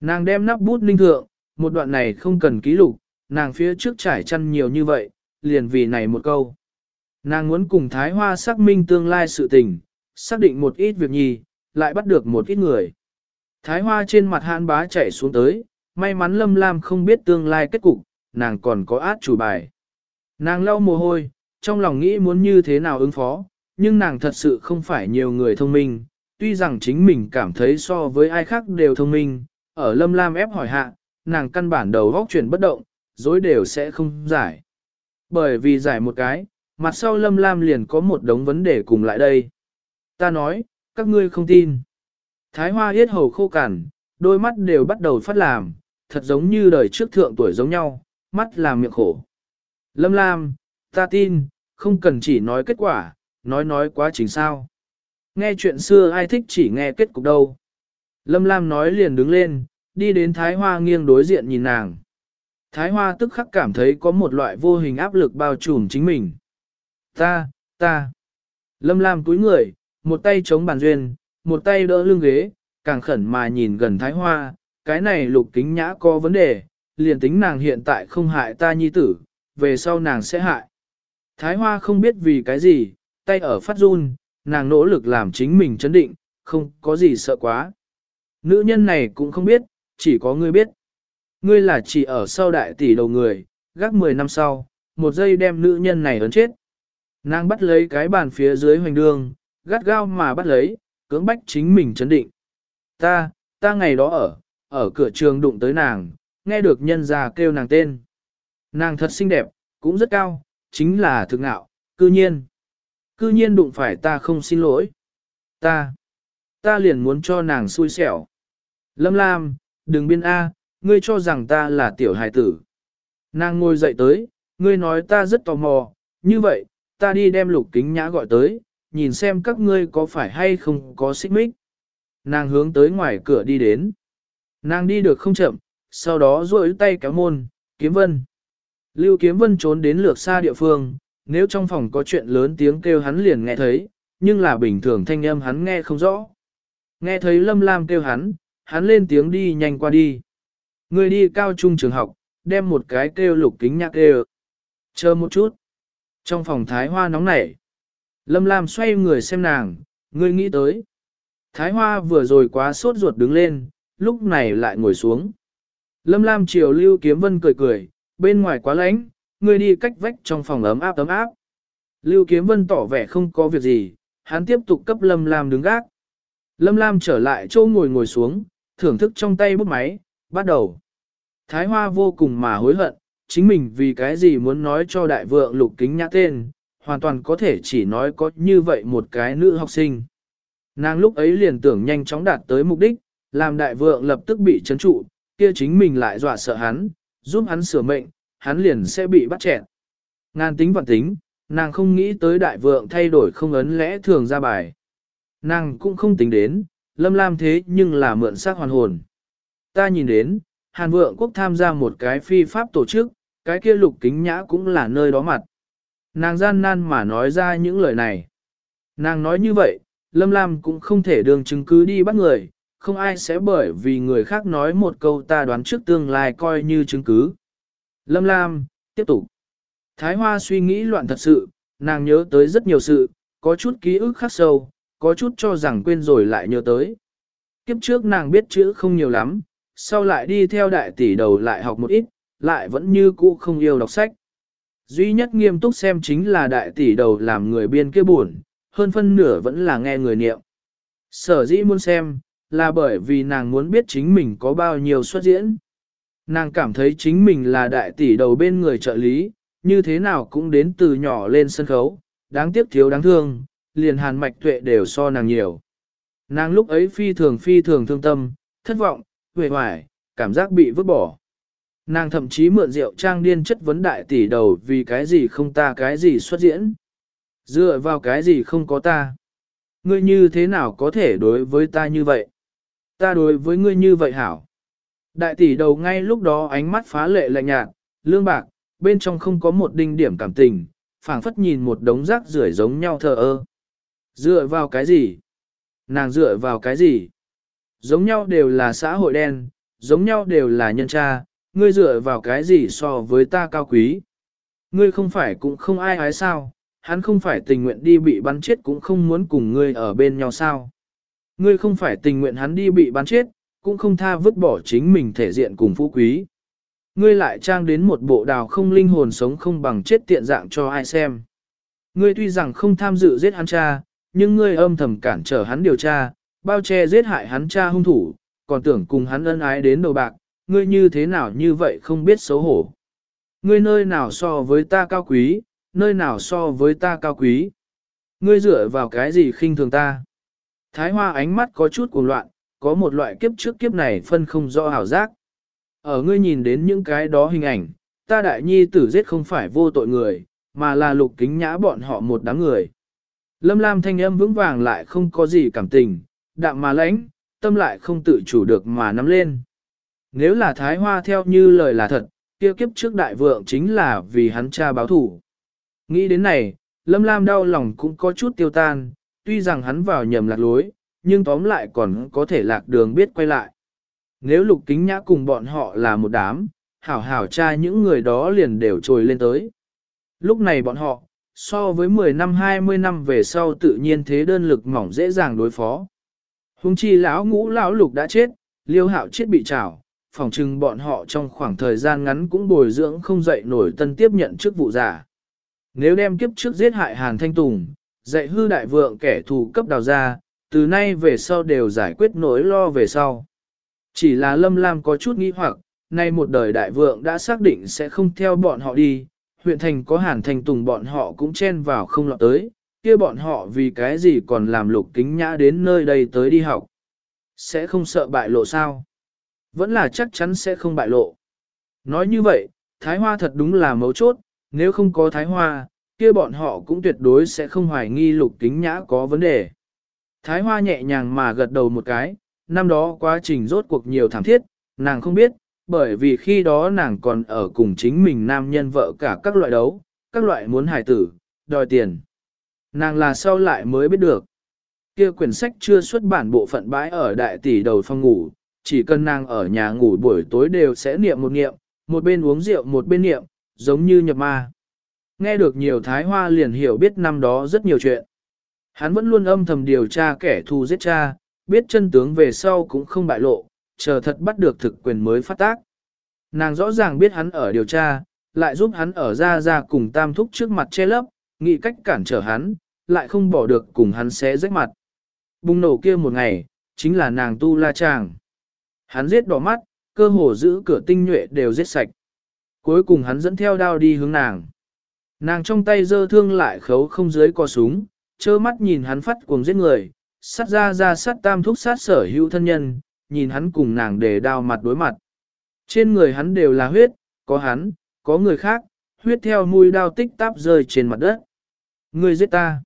Nàng đem nắp bút ninh thượng, một đoạn này không cần ký lục, nàng phía trước trải chăn nhiều như vậy, liền vì này một câu. Nàng muốn cùng Thái Hoa xác minh tương lai sự tình, xác định một ít việc nhì, lại bắt được một ít người. Thái Hoa trên mặt hãn bá chạy xuống tới, may mắn Lâm Lam không biết tương lai kết cục, nàng còn có át chủ bài. Nàng lau mồ hôi, trong lòng nghĩ muốn như thế nào ứng phó, nhưng nàng thật sự không phải nhiều người thông minh, tuy rằng chính mình cảm thấy so với ai khác đều thông minh, ở Lâm Lam ép hỏi hạ, nàng căn bản đầu góc chuyển bất động, dối đều sẽ không giải. Bởi vì giải một cái, mặt sau Lâm Lam liền có một đống vấn đề cùng lại đây. Ta nói, các ngươi không tin. Thái hoa yết hầu khô cằn, đôi mắt đều bắt đầu phát làm, thật giống như đời trước thượng tuổi giống nhau, mắt làm miệng khổ. Lâm Lam, ta tin, không cần chỉ nói kết quả, nói nói quá trình sao. Nghe chuyện xưa ai thích chỉ nghe kết cục đâu. Lâm Lam nói liền đứng lên, đi đến Thái Hoa nghiêng đối diện nhìn nàng. Thái Hoa tức khắc cảm thấy có một loại vô hình áp lực bao trùm chính mình. Ta, ta. Lâm Lam túi người, một tay chống bàn duyên, một tay đỡ lưng ghế, càng khẩn mà nhìn gần Thái Hoa, cái này lục kính nhã có vấn đề, liền tính nàng hiện tại không hại ta nhi tử, về sau nàng sẽ hại. Thái Hoa không biết vì cái gì, tay ở phát run, nàng nỗ lực làm chính mình chấn định, không có gì sợ quá. Nữ nhân này cũng không biết, chỉ có ngươi biết. Ngươi là chỉ ở sau đại tỷ đầu người, gác 10 năm sau, một giây đem nữ nhân này ấn chết. Nàng bắt lấy cái bàn phía dưới hoành đường, gắt gao mà bắt lấy, cưỡng bách chính mình chấn định. Ta, ta ngày đó ở, ở cửa trường đụng tới nàng, nghe được nhân già kêu nàng tên. Nàng thật xinh đẹp, cũng rất cao, chính là thực ngạo, cư nhiên. Cư nhiên đụng phải ta không xin lỗi. Ta, ta liền muốn cho nàng xui xẻo. Lâm Lam, đừng biên A, ngươi cho rằng ta là tiểu hài tử. Nàng ngồi dậy tới, ngươi nói ta rất tò mò, như vậy, ta đi đem lục kính nhã gọi tới, nhìn xem các ngươi có phải hay không có xích mích. Nàng hướng tới ngoài cửa đi đến. Nàng đi được không chậm, sau đó duỗi tay kéo môn, kiếm vân. Lưu kiếm vân trốn đến lược xa địa phương, nếu trong phòng có chuyện lớn tiếng kêu hắn liền nghe thấy, nhưng là bình thường thanh âm hắn nghe không rõ. Nghe thấy lâm lam kêu hắn, hắn lên tiếng đi nhanh qua đi. Người đi cao trung trường học, đem một cái kêu lục kính nhạc kêu. Chờ một chút. Trong phòng thái hoa nóng nảy. Lâm Lam xoay người xem nàng, ngươi nghĩ tới. Thái hoa vừa rồi quá sốt ruột đứng lên, lúc này lại ngồi xuống. Lâm Lam chiều lưu kiếm vân cười cười, bên ngoài quá lạnh, ngươi đi cách vách trong phòng ấm áp ấm áp. Lưu kiếm vân tỏ vẻ không có việc gì, hắn tiếp tục cấp Lâm Lam đứng gác. Lâm Lam trở lại chỗ ngồi ngồi xuống, thưởng thức trong tay bút máy, bắt đầu. Thái Hoa vô cùng mà hối hận, chính mình vì cái gì muốn nói cho đại vượng lục kính nhã tên, hoàn toàn có thể chỉ nói có như vậy một cái nữ học sinh. Nàng lúc ấy liền tưởng nhanh chóng đạt tới mục đích, làm đại vượng lập tức bị chấn trụ, kia chính mình lại dọa sợ hắn, giúp hắn sửa mệnh, hắn liền sẽ bị bắt chẹn. Ngàn tính vạn tính, nàng không nghĩ tới đại vượng thay đổi không ấn lẽ thường ra bài. Nàng cũng không tính đến, lâm lam thế nhưng là mượn xác hoàn hồn. Ta nhìn đến, Hàn vượng quốc tham gia một cái phi pháp tổ chức, cái kia lục kính nhã cũng là nơi đó mặt. Nàng gian nan mà nói ra những lời này. Nàng nói như vậy, Lâm Lam cũng không thể đường chứng cứ đi bắt người, không ai sẽ bởi vì người khác nói một câu ta đoán trước tương lai coi như chứng cứ. Lâm Lam, tiếp tục. Thái Hoa suy nghĩ loạn thật sự, nàng nhớ tới rất nhiều sự, có chút ký ức khắc sâu, có chút cho rằng quên rồi lại nhớ tới. Kiếp trước nàng biết chữ không nhiều lắm, sau lại đi theo đại tỷ đầu lại học một ít, lại vẫn như cũ không yêu đọc sách. Duy nhất nghiêm túc xem chính là đại tỷ đầu làm người biên kia buồn, hơn phân nửa vẫn là nghe người niệm. Sở dĩ muốn xem, là bởi vì nàng muốn biết chính mình có bao nhiêu xuất diễn. Nàng cảm thấy chính mình là đại tỷ đầu bên người trợ lý, như thế nào cũng đến từ nhỏ lên sân khấu, đáng tiếc thiếu đáng thương, liền hàn mạch tuệ đều so nàng nhiều. Nàng lúc ấy phi thường phi thường thương tâm, thất vọng, huệ hoài, cảm giác bị vứt bỏ. Nàng thậm chí mượn rượu trang điên chất vấn đại tỷ đầu vì cái gì không ta cái gì xuất diễn. Dựa vào cái gì không có ta. Ngươi như thế nào có thể đối với ta như vậy? Ta đối với ngươi như vậy hảo. Đại tỷ đầu ngay lúc đó ánh mắt phá lệ lạnh nhạt, lương bạc, bên trong không có một đinh điểm cảm tình, phảng phất nhìn một đống rác rưởi giống nhau thờ ơ. Dựa vào cái gì? Nàng dựa vào cái gì? Giống nhau đều là xã hội đen, giống nhau đều là nhân tra, ngươi dựa vào cái gì so với ta cao quý. Ngươi không phải cũng không ai ái sao, hắn không phải tình nguyện đi bị bắn chết cũng không muốn cùng ngươi ở bên nhau sao. Ngươi không phải tình nguyện hắn đi bị bắn chết, cũng không tha vứt bỏ chính mình thể diện cùng phú quý. Ngươi lại trang đến một bộ đào không linh hồn sống không bằng chết tiện dạng cho ai xem. Ngươi tuy rằng không tham dự giết hắn cha, nhưng ngươi âm thầm cản trở hắn điều tra, bao che giết hại hắn cha hung thủ, còn tưởng cùng hắn ân ái đến đầu bạc, ngươi như thế nào như vậy không biết xấu hổ. Ngươi nơi nào so với ta cao quý, nơi nào so với ta cao quý. Ngươi dựa vào cái gì khinh thường ta. Thái hoa ánh mắt có chút cuồng loạn, có một loại kiếp trước kiếp này phân không rõ hảo giác. Ở ngươi nhìn đến những cái đó hình ảnh, ta đại nhi tử giết không phải vô tội người, mà là lục kính nhã bọn họ một đám người. Lâm Lam thanh âm vững vàng lại không có gì cảm tình, đạm mà lãnh, tâm lại không tự chủ được mà nắm lên. Nếu là Thái Hoa theo như lời là thật, kia kiếp trước đại vượng chính là vì hắn cha báo thủ. Nghĩ đến này, Lâm Lam đau lòng cũng có chút tiêu tan, tuy rằng hắn vào nhầm lạc lối, nhưng tóm lại còn có thể lạc đường biết quay lại. Nếu lục kính nhã cùng bọn họ là một đám, hảo hảo cha những người đó liền đều trồi lên tới. Lúc này bọn họ, so với 10 năm 20 năm về sau tự nhiên thế đơn lực mỏng dễ dàng đối phó. Hùng chi lão ngũ lão lục đã chết, liêu hạo chết bị trảo, phòng trừng bọn họ trong khoảng thời gian ngắn cũng bồi dưỡng không dậy nổi tân tiếp nhận chức vụ giả. Nếu đem kiếp trước giết hại Hàn Thanh Tùng, dạy hư đại vượng kẻ thù cấp đào ra, từ nay về sau đều giải quyết nỗi lo về sau. Chỉ là Lâm Lam có chút nghĩ hoặc, nay một đời đại vượng đã xác định sẽ không theo bọn họ đi, huyện thành có Hàn Thanh Tùng bọn họ cũng chen vào không lọt tới, kia bọn họ vì cái gì còn làm lục kính nhã đến nơi đây tới đi học. Sẽ không sợ bại lộ sao? Vẫn là chắc chắn sẽ không bại lộ. Nói như vậy, Thái Hoa thật đúng là mấu chốt, nếu không có Thái Hoa, kia bọn họ cũng tuyệt đối sẽ không hoài nghi lục kính nhã có vấn đề. Thái Hoa nhẹ nhàng mà gật đầu một cái, năm đó quá trình rốt cuộc nhiều thảm thiết, nàng không biết, bởi vì khi đó nàng còn ở cùng chính mình nam nhân vợ cả các loại đấu, các loại muốn hài tử, đòi tiền. Nàng là sau lại mới biết được. Kia quyển sách chưa xuất bản bộ phận bãi ở đại tỷ đầu phòng ngủ, chỉ cần nàng ở nhà ngủ buổi tối đều sẽ niệm một niệm, một bên uống rượu một bên niệm, giống như nhập ma. Nghe được nhiều thái hoa liền hiểu biết năm đó rất nhiều chuyện. Hắn vẫn luôn âm thầm điều tra kẻ thù giết cha, biết chân tướng về sau cũng không bại lộ, chờ thật bắt được thực quyền mới phát tác. Nàng rõ ràng biết hắn ở điều tra, lại giúp hắn ở ra ra cùng tam thúc trước mặt che lấp, nghĩ cách cản trở hắn, lại không bỏ được cùng hắn xé rách mặt. Bùng nổ kia một ngày, chính là nàng tu la chàng. Hắn giết đỏ mắt, cơ hồ giữ cửa tinh nhuệ đều giết sạch. Cuối cùng hắn dẫn theo đao đi hướng nàng. Nàng trong tay dơ thương lại khấu không dưới co súng, trơ mắt nhìn hắn phát cuồng giết người, sát ra ra sát tam thúc sát sở hữu thân nhân, nhìn hắn cùng nàng để đao mặt đối mặt. Trên người hắn đều là huyết, có hắn, có người khác, huyết theo mũi đao tích táp rơi trên mặt đất. Ngươi giết ta.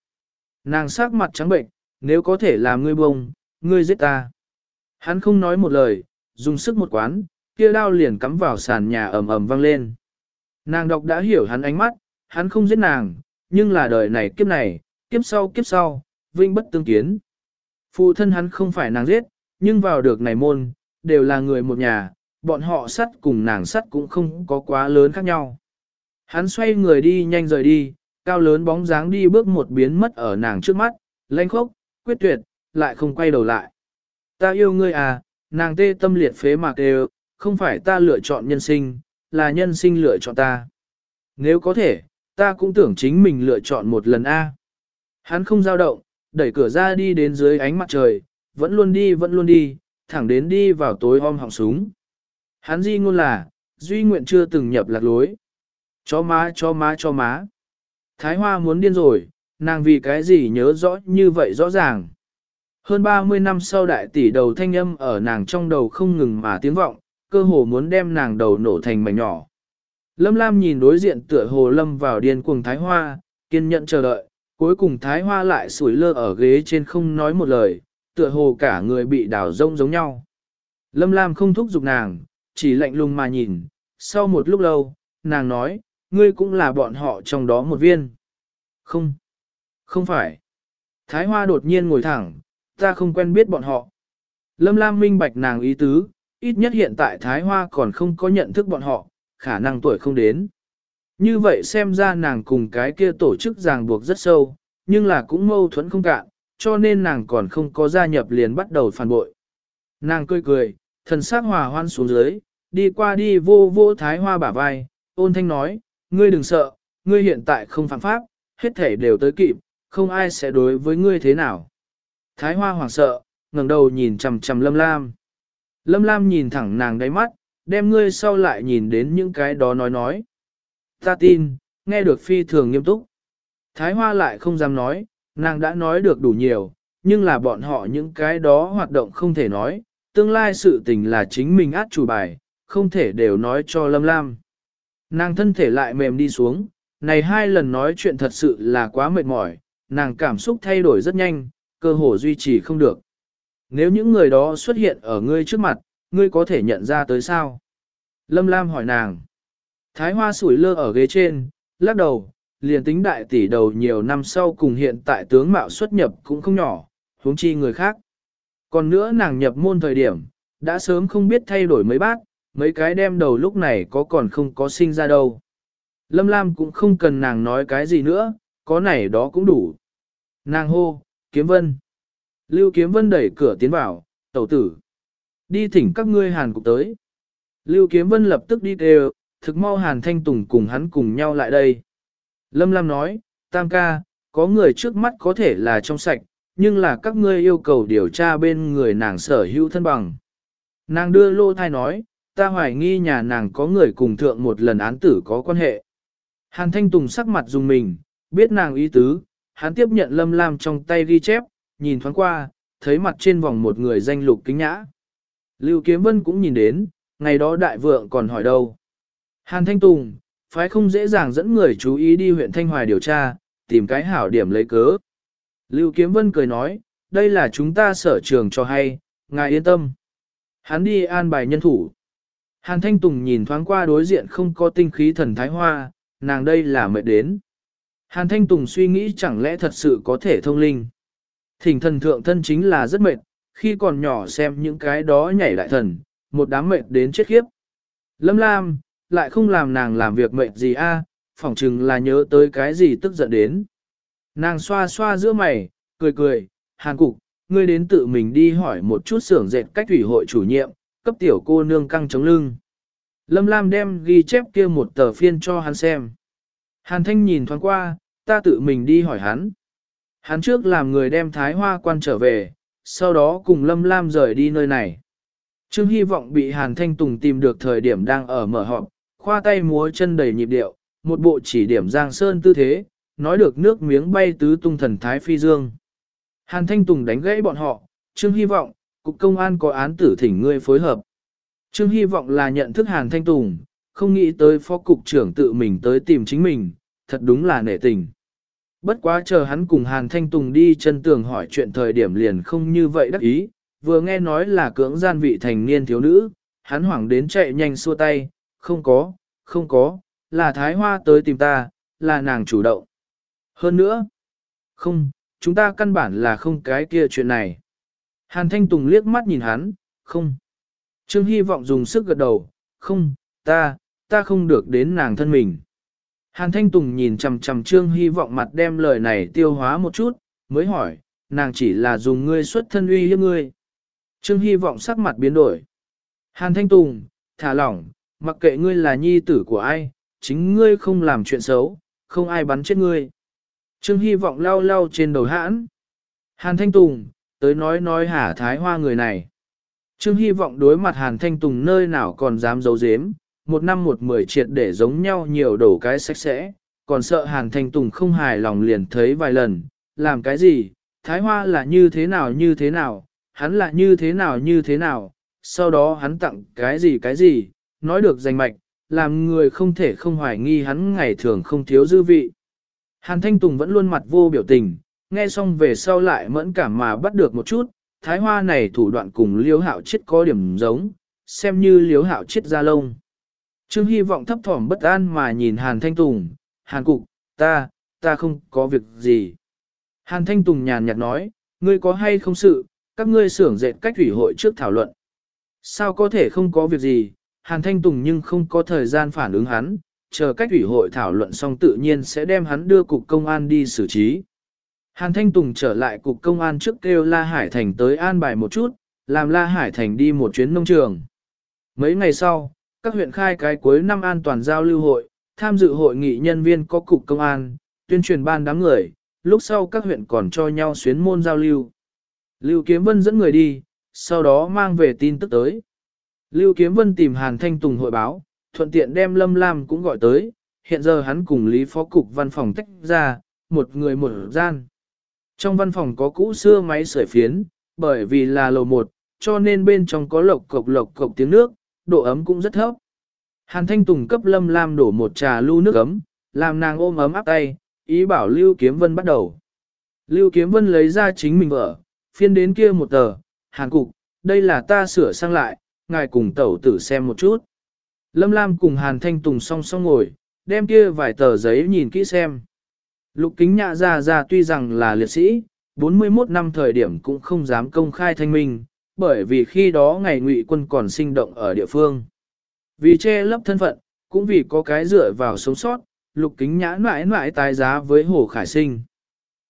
Nàng sắc mặt trắng bệnh, nếu có thể làm ngươi bông, ngươi giết ta. Hắn không nói một lời, dùng sức một quán, kia đao liền cắm vào sàn nhà ầm ầm vang lên. Nàng đọc đã hiểu hắn ánh mắt, hắn không giết nàng, nhưng là đời này kiếp này, kiếp sau kiếp sau, vinh bất tương kiến. Phụ thân hắn không phải nàng giết, nhưng vào được này môn, đều là người một nhà, bọn họ sắt cùng nàng sắt cũng không có quá lớn khác nhau. Hắn xoay người đi nhanh rời đi, cao lớn bóng dáng đi bước một biến mất ở nàng trước mắt, lanh khốc, quyết tuyệt, lại không quay đầu lại. Ta yêu ngươi à, nàng tê tâm liệt phế mạc đều, không phải ta lựa chọn nhân sinh, là nhân sinh lựa chọn ta. Nếu có thể, ta cũng tưởng chính mình lựa chọn một lần A. Hắn không dao động, đẩy cửa ra đi đến dưới ánh mặt trời, vẫn luôn đi vẫn luôn đi, thẳng đến đi vào tối om họng súng. Hắn di ngôn là, duy nguyện chưa từng nhập lạc lối. Cho má cho má cho má. Thái Hoa muốn điên rồi, nàng vì cái gì nhớ rõ như vậy rõ ràng. Hơn 30 năm sau đại tỷ đầu thanh âm ở nàng trong đầu không ngừng mà tiếng vọng, cơ hồ muốn đem nàng đầu nổ thành mảnh nhỏ. Lâm Lam nhìn đối diện tựa hồ lâm vào điên cuồng Thái Hoa, kiên nhẫn chờ đợi, cuối cùng Thái Hoa lại sủi lơ ở ghế trên không nói một lời, tựa hồ cả người bị đảo rông giống nhau. Lâm Lam không thúc giục nàng, chỉ lạnh lùng mà nhìn, sau một lúc lâu, nàng nói, ngươi cũng là bọn họ trong đó một viên. Không, không phải. Thái Hoa đột nhiên ngồi thẳng, ta không quen biết bọn họ. Lâm Lam minh bạch nàng ý tứ, ít nhất hiện tại Thái Hoa còn không có nhận thức bọn họ, khả năng tuổi không đến. Như vậy xem ra nàng cùng cái kia tổ chức ràng buộc rất sâu, nhưng là cũng mâu thuẫn không cạn, cho nên nàng còn không có gia nhập liền bắt đầu phản bội. Nàng cười cười, thần sắc hòa hoan xuống dưới, đi qua đi vô vô Thái Hoa bả vai, ôn thanh nói, ngươi đừng sợ, ngươi hiện tại không phạm pháp, hết thể đều tới kịp, không ai sẽ đối với ngươi thế nào. Thái Hoa hoảng sợ, ngẩng đầu nhìn chằm chằm Lâm Lam. Lâm Lam nhìn thẳng nàng đáy mắt, đem ngươi sau lại nhìn đến những cái đó nói nói. Ta tin, nghe được phi thường nghiêm túc. Thái Hoa lại không dám nói, nàng đã nói được đủ nhiều, nhưng là bọn họ những cái đó hoạt động không thể nói, tương lai sự tình là chính mình át chủ bài, không thể đều nói cho Lâm Lam. Nàng thân thể lại mềm đi xuống, này hai lần nói chuyện thật sự là quá mệt mỏi, nàng cảm xúc thay đổi rất nhanh, cơ hồ duy trì không được. Nếu những người đó xuất hiện ở ngươi trước mặt, ngươi có thể nhận ra tới sao? Lâm Lam hỏi nàng. Thái Hoa sủi lơ ở ghế trên, lắc đầu, liền tính đại tỷ đầu nhiều năm sau cùng hiện tại tướng mạo xuất nhập cũng không nhỏ, huống chi người khác. Còn nữa nàng nhập môn thời điểm, đã sớm không biết thay đổi mấy bác, mấy cái đem đầu lúc này có còn không có sinh ra đâu. Lâm Lam cũng không cần nàng nói cái gì nữa, có này đó cũng đủ. Nàng hô, kiếm vân. Lưu kiếm vân đẩy cửa tiến vào, tẩu tử. Đi thỉnh các ngươi hàn cục tới. Lưu Kiếm Vân lập tức đi đều thực mau Hàn Thanh Tùng cùng hắn cùng nhau lại đây. Lâm Lam nói, Tam ca, có người trước mắt có thể là trong sạch, nhưng là các ngươi yêu cầu điều tra bên người nàng sở hữu thân bằng. Nàng đưa lô thai nói, ta hoài nghi nhà nàng có người cùng thượng một lần án tử có quan hệ. Hàn Thanh Tùng sắc mặt dùng mình, biết nàng ý tứ, hắn tiếp nhận Lâm Lam trong tay ghi chép, nhìn thoáng qua, thấy mặt trên vòng một người danh lục kính nhã. Lưu Kiếm Vân cũng nhìn đến, ngày đó đại vượng còn hỏi đâu. Hàn Thanh Tùng, phái không dễ dàng dẫn người chú ý đi huyện Thanh Hoài điều tra, tìm cái hảo điểm lấy cớ. Lưu Kiếm Vân cười nói, đây là chúng ta sở trường cho hay, ngài yên tâm. Hắn đi an bài nhân thủ. Hàn Thanh Tùng nhìn thoáng qua đối diện không có tinh khí thần thái hoa, nàng đây là mệt đến. Hàn Thanh Tùng suy nghĩ chẳng lẽ thật sự có thể thông linh. Thỉnh thần thượng thân chính là rất mệt, khi còn nhỏ xem những cái đó nhảy đại thần, một đám mệt đến chết khiếp. Lâm Lam, lại không làm nàng làm việc mệt gì a, phỏng chừng là nhớ tới cái gì tức giận đến. Nàng xoa xoa giữa mày, cười cười, Hàn Cục, ngươi đến tự mình đi hỏi một chút xưởng dệt cách thủy hội chủ nhiệm, cấp tiểu cô nương căng chống lưng. Lâm Lam đem ghi chép kia một tờ phiên cho hắn xem. Hàn Thanh nhìn thoáng qua, ta tự mình đi hỏi hắn. Hắn trước làm người đem Thái Hoa quan trở về, sau đó cùng Lâm Lam rời đi nơi này. Trương Hy vọng bị Hàn Thanh Tùng tìm được thời điểm đang ở mở họp, khoa tay múa chân đầy nhịp điệu, một bộ chỉ điểm Giang Sơn tư thế, nói được nước miếng bay tứ tung thần Thái Phi Dương. Hàn Thanh Tùng đánh gãy bọn họ, Trương Hy vọng, Cục Công an có án tử thỉnh ngươi phối hợp. Trương Hy vọng là nhận thức Hàn Thanh Tùng, không nghĩ tới phó cục trưởng tự mình tới tìm chính mình, thật đúng là nể tình. Bất quá chờ hắn cùng Hàn Thanh Tùng đi chân tường hỏi chuyện thời điểm liền không như vậy đắc ý, vừa nghe nói là cưỡng gian vị thành niên thiếu nữ, hắn hoảng đến chạy nhanh xua tay, không có, không có, là Thái Hoa tới tìm ta, là nàng chủ động. Hơn nữa, không, chúng ta căn bản là không cái kia chuyện này. Hàn Thanh Tùng liếc mắt nhìn hắn, không. Trương Hy vọng dùng sức gật đầu, không, ta, ta không được đến nàng thân mình. Hàn Thanh Tùng nhìn chằm chằm Trương Hy vọng mặt đem lời này tiêu hóa một chút, mới hỏi, nàng chỉ là dùng ngươi xuất thân uy hiếp ngươi. Trương Hy vọng sắc mặt biến đổi. Hàn Thanh Tùng, thả lỏng, mặc kệ ngươi là nhi tử của ai, chính ngươi không làm chuyện xấu, không ai bắn chết ngươi. Trương Hy vọng lau lau trên đầu hãn. Hàn Thanh Tùng, tới nói nói hả thái hoa người này. Trương Hy vọng đối mặt Hàn Thanh Tùng nơi nào còn dám giấu giếm, một năm một mười triệt để giống nhau nhiều đổ cái sạch sẽ, còn sợ Hàn Thanh Tùng không hài lòng liền thấy vài lần, làm cái gì, Thái Hoa là như thế nào như thế nào, hắn là như thế nào như thế nào, sau đó hắn tặng cái gì cái gì, nói được danh mạch, làm người không thể không hoài nghi hắn ngày thường không thiếu dư vị. Hàn Thanh Tùng vẫn luôn mặt vô biểu tình, nghe xong về sau lại mẫn cảm mà bắt được một chút, thái hoa này thủ đoạn cùng liếu hạo chết có điểm giống, xem như liếu hạo chết ra lông. Trương hy vọng thấp thỏm bất an mà nhìn Hàn Thanh Tùng, Hàn Cục, ta, ta không có việc gì. Hàn Thanh Tùng nhàn nhạt nói, ngươi có hay không sự, các ngươi xưởng dệt cách thủy hội trước thảo luận. Sao có thể không có việc gì, Hàn Thanh Tùng nhưng không có thời gian phản ứng hắn, chờ cách ủy hội thảo luận xong tự nhiên sẽ đem hắn đưa cục công an đi xử trí. Hàn Thanh Tùng trở lại cục công an trước kêu La Hải Thành tới an bài một chút, làm La Hải Thành đi một chuyến nông trường. Mấy ngày sau, các huyện khai cái cuối năm an toàn giao lưu hội, tham dự hội nghị nhân viên có cục công an, tuyên truyền ban đám người, lúc sau các huyện còn cho nhau xuyến môn giao lưu. Lưu Kiếm Vân dẫn người đi, sau đó mang về tin tức tới. Lưu Kiếm Vân tìm Hàn Thanh Tùng hội báo, thuận tiện đem Lâm Lam cũng gọi tới, hiện giờ hắn cùng Lý Phó Cục văn phòng tách ra, một người một gian. Trong văn phòng có cũ xưa máy sưởi phiến, bởi vì là lầu một, cho nên bên trong có lộc cộc lộc cộc tiếng nước, độ ấm cũng rất thấp. Hàn Thanh Tùng cấp Lâm Lam đổ một trà lưu nước ấm, làm nàng ôm ấm áp tay, ý bảo Lưu Kiếm Vân bắt đầu. Lưu Kiếm Vân lấy ra chính mình vợ, phiên đến kia một tờ, Hàn Cục, đây là ta sửa sang lại, ngài cùng tẩu tử xem một chút. Lâm Lam cùng Hàn Thanh Tùng song song ngồi, đem kia vài tờ giấy nhìn kỹ xem. Lục kính nhạ ra ra tuy rằng là liệt sĩ, 41 năm thời điểm cũng không dám công khai thanh minh, bởi vì khi đó ngày ngụy quân còn sinh động ở địa phương. Vì che lấp thân phận, cũng vì có cái dựa vào sống sót, lục kính nhã mãi mãi tái giá với hồ khải sinh.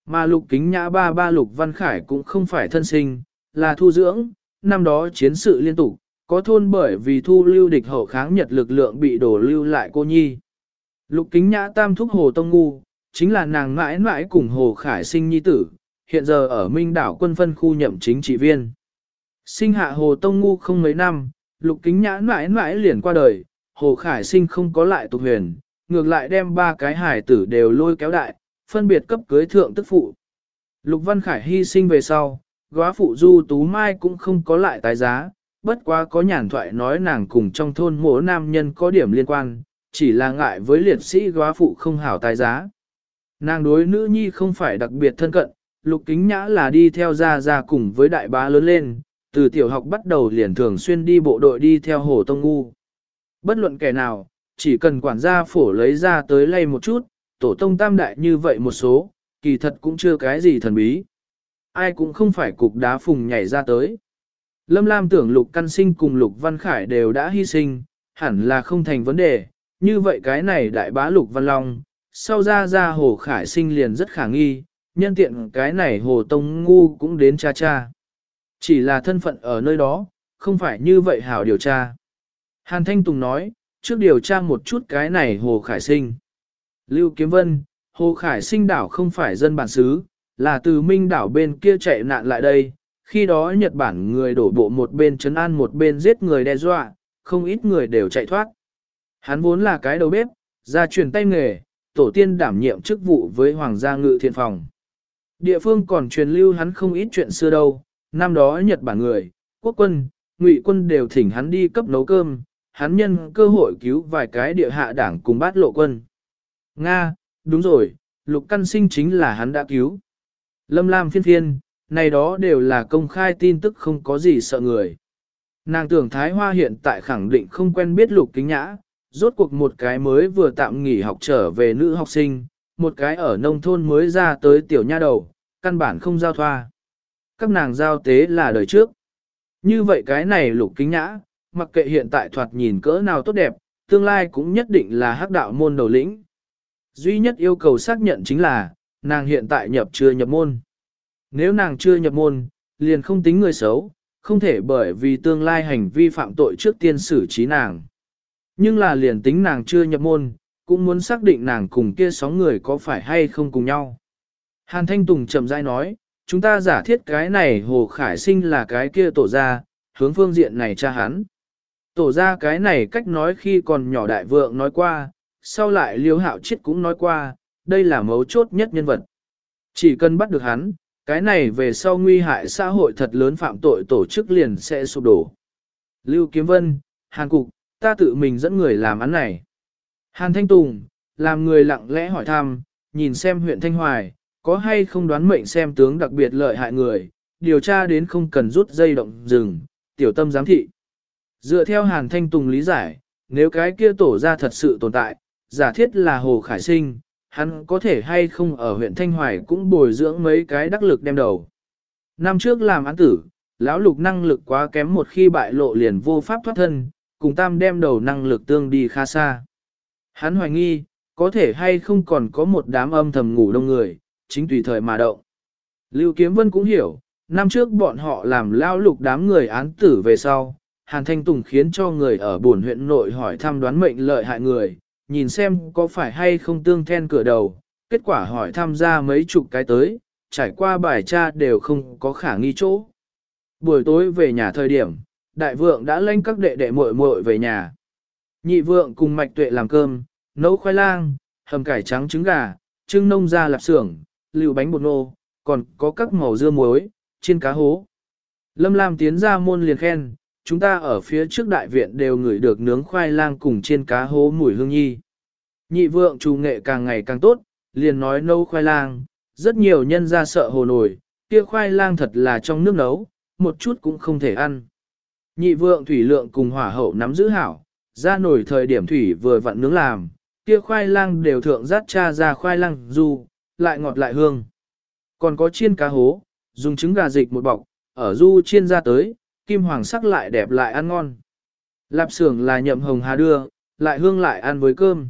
Mà lục kính nhã ba ba lục văn khải cũng không phải thân sinh, là thu dưỡng, năm đó chiến sự liên tục, có thôn bởi vì thu lưu địch hậu kháng Nhật lực lượng bị đổ lưu lại cô nhi. Lục kính nhã tam thúc Hồ Tông Ngu, chính là nàng mãi mãi cùng Hồ Khải sinh nhi tử, hiện giờ ở Minh đảo quân phân khu nhậm chính trị viên. Sinh hạ Hồ Tông Ngu không mấy năm, lục kính nhã mãi mãi liền qua đời, Hồ Khải sinh không có lại tục huyền, ngược lại đem ba cái hải tử đều lôi kéo đại, phân biệt cấp cưới thượng tức phụ. Lục Văn Khải hy sinh về sau, góa phụ Du Tú Mai cũng không có lại tái giá, bất quá có nhàn thoại nói nàng cùng trong thôn mỗi nam nhân có điểm liên quan, chỉ là ngại với liệt sĩ góa phụ không hảo tài giá. Nàng đối nữ nhi không phải đặc biệt thân cận, lục kính nhã là đi theo ra ra cùng với đại bá lớn lên, từ tiểu học bắt đầu liền thường xuyên đi bộ đội đi theo hồ tông ngu. Bất luận kẻ nào, chỉ cần quản gia phổ lấy ra tới lay một chút, tổ tông tam đại như vậy một số, kỳ thật cũng chưa cái gì thần bí. Ai cũng không phải cục đá phùng nhảy ra tới. Lâm Lam tưởng Lục Căn Sinh cùng Lục Văn Khải đều đã hy sinh, hẳn là không thành vấn đề, như vậy cái này đại bá Lục Văn Long, sau ra ra Hồ Khải Sinh liền rất khả nghi, nhân tiện cái này Hồ Tông Ngu cũng đến cha cha. Chỉ là thân phận ở nơi đó, không phải như vậy hảo điều tra. Hàn Thanh Tùng nói, trước điều tra một chút cái này Hồ Khải Sinh. Lưu Kiếm Vân, Hồ Khải Sinh đảo không phải dân bản xứ, là từ Minh đảo bên kia chạy nạn lại đây. Khi đó Nhật Bản người đổ bộ một bên chấn an một bên giết người đe dọa, không ít người đều chạy thoát. Hắn vốn là cái đầu bếp, ra truyền tay nghề, tổ tiên đảm nhiệm chức vụ với Hoàng gia ngự thiện phòng. Địa phương còn truyền lưu hắn không ít chuyện xưa đâu, năm đó Nhật Bản người, quốc quân, ngụy quân đều thỉnh hắn đi cấp nấu cơm, hắn nhân cơ hội cứu vài cái địa hạ đảng cùng bát lộ quân. Nga, đúng rồi, lục căn sinh chính là hắn đã cứu. Lâm Lam phiên phiên, này đó đều là công khai tin tức không có gì sợ người. Nàng tưởng Thái Hoa hiện tại khẳng định không quen biết lục kính nhã, rốt cuộc một cái mới vừa tạm nghỉ học trở về nữ học sinh, một cái ở nông thôn mới ra tới tiểu nha đầu, căn bản không giao thoa. Các nàng giao tế là đời trước. Như vậy cái này lục kính nhã, mặc kệ hiện tại thoạt nhìn cỡ nào tốt đẹp, tương lai cũng nhất định là hắc đạo môn đầu lĩnh. Duy nhất yêu cầu xác nhận chính là, nàng hiện tại nhập chưa nhập môn. Nếu nàng chưa nhập môn, liền không tính người xấu, không thể bởi vì tương lai hành vi phạm tội trước tiên xử trí nàng. Nhưng là liền tính nàng chưa nhập môn, cũng muốn xác định nàng cùng kia sóng người có phải hay không cùng nhau. Hàn Thanh Tùng chậm rãi nói, chúng ta giả thiết cái này Hồ Khải Sinh là cái kia tổ ra, hướng phương diện này cha hắn. Tổ ra cái này cách nói khi còn nhỏ đại vượng nói qua, sau lại liêu hạo chết cũng nói qua, đây là mấu chốt nhất nhân vật. Chỉ cần bắt được hắn, cái này về sau nguy hại xã hội thật lớn phạm tội tổ chức liền sẽ sụp đổ. Lưu Kiếm Vân, Hàn Cục, ta tự mình dẫn người làm án này. Hàn Thanh Tùng, làm người lặng lẽ hỏi thăm, nhìn xem huyện Thanh Hoài, có hay không đoán mệnh xem tướng đặc biệt lợi hại người, điều tra đến không cần rút dây động rừng, tiểu tâm giám thị. Dựa theo Hàn Thanh Tùng lý giải, nếu cái kia tổ ra thật sự tồn tại, giả thiết là Hồ Khải Sinh, hắn có thể hay không ở huyện Thanh Hoài cũng bồi dưỡng mấy cái đắc lực đem đầu. Năm trước làm án tử, lão lục năng lực quá kém một khi bại lộ liền vô pháp thoát thân, cùng tam đem đầu năng lực tương đi khá xa. Hắn hoài nghi, có thể hay không còn có một đám âm thầm ngủ đông người, chính tùy thời mà động. Lưu Kiếm Vân cũng hiểu, năm trước bọn họ làm lao lục đám người án tử về sau, Hàn Thanh Tùng khiến cho người ở buồn huyện nội hỏi thăm đoán mệnh lợi hại người, nhìn xem có phải hay không tương then cửa đầu, kết quả hỏi tham gia mấy chục cái tới, trải qua bài tra đều không có khả nghi chỗ. Buổi tối về nhà thời điểm, đại vượng đã lanh các đệ đệ muội muội về nhà. Nhị vượng cùng mạch tuệ làm cơm, nấu khoai lang, hầm cải trắng trứng gà, trưng nông ra lạp xưởng, lưu bánh bột nô, còn có các màu dưa muối, chiên cá hố. Lâm Lam tiến ra môn liền khen, chúng ta ở phía trước đại viện đều ngửi được nướng khoai lang cùng trên cá hố mùi hương nhi. Nhị vượng trù nghệ càng ngày càng tốt, liền nói nấu khoai lang, rất nhiều nhân ra sợ hồ nổi, kia khoai lang thật là trong nước nấu, một chút cũng không thể ăn. Nhị vượng thủy lượng cùng hỏa hậu nắm giữ hảo, ra nổi thời điểm thủy vừa vặn nướng làm, kia khoai lang đều thượng rát cha ra khoai lang du, lại ngọt lại hương. Còn có chiên cá hố, dùng trứng gà dịch một bọc, ở du chiên ra tới, kim hoàng sắc lại đẹp lại ăn ngon. Lạp xưởng là nhậm hồng hà đưa, lại hương lại ăn với cơm.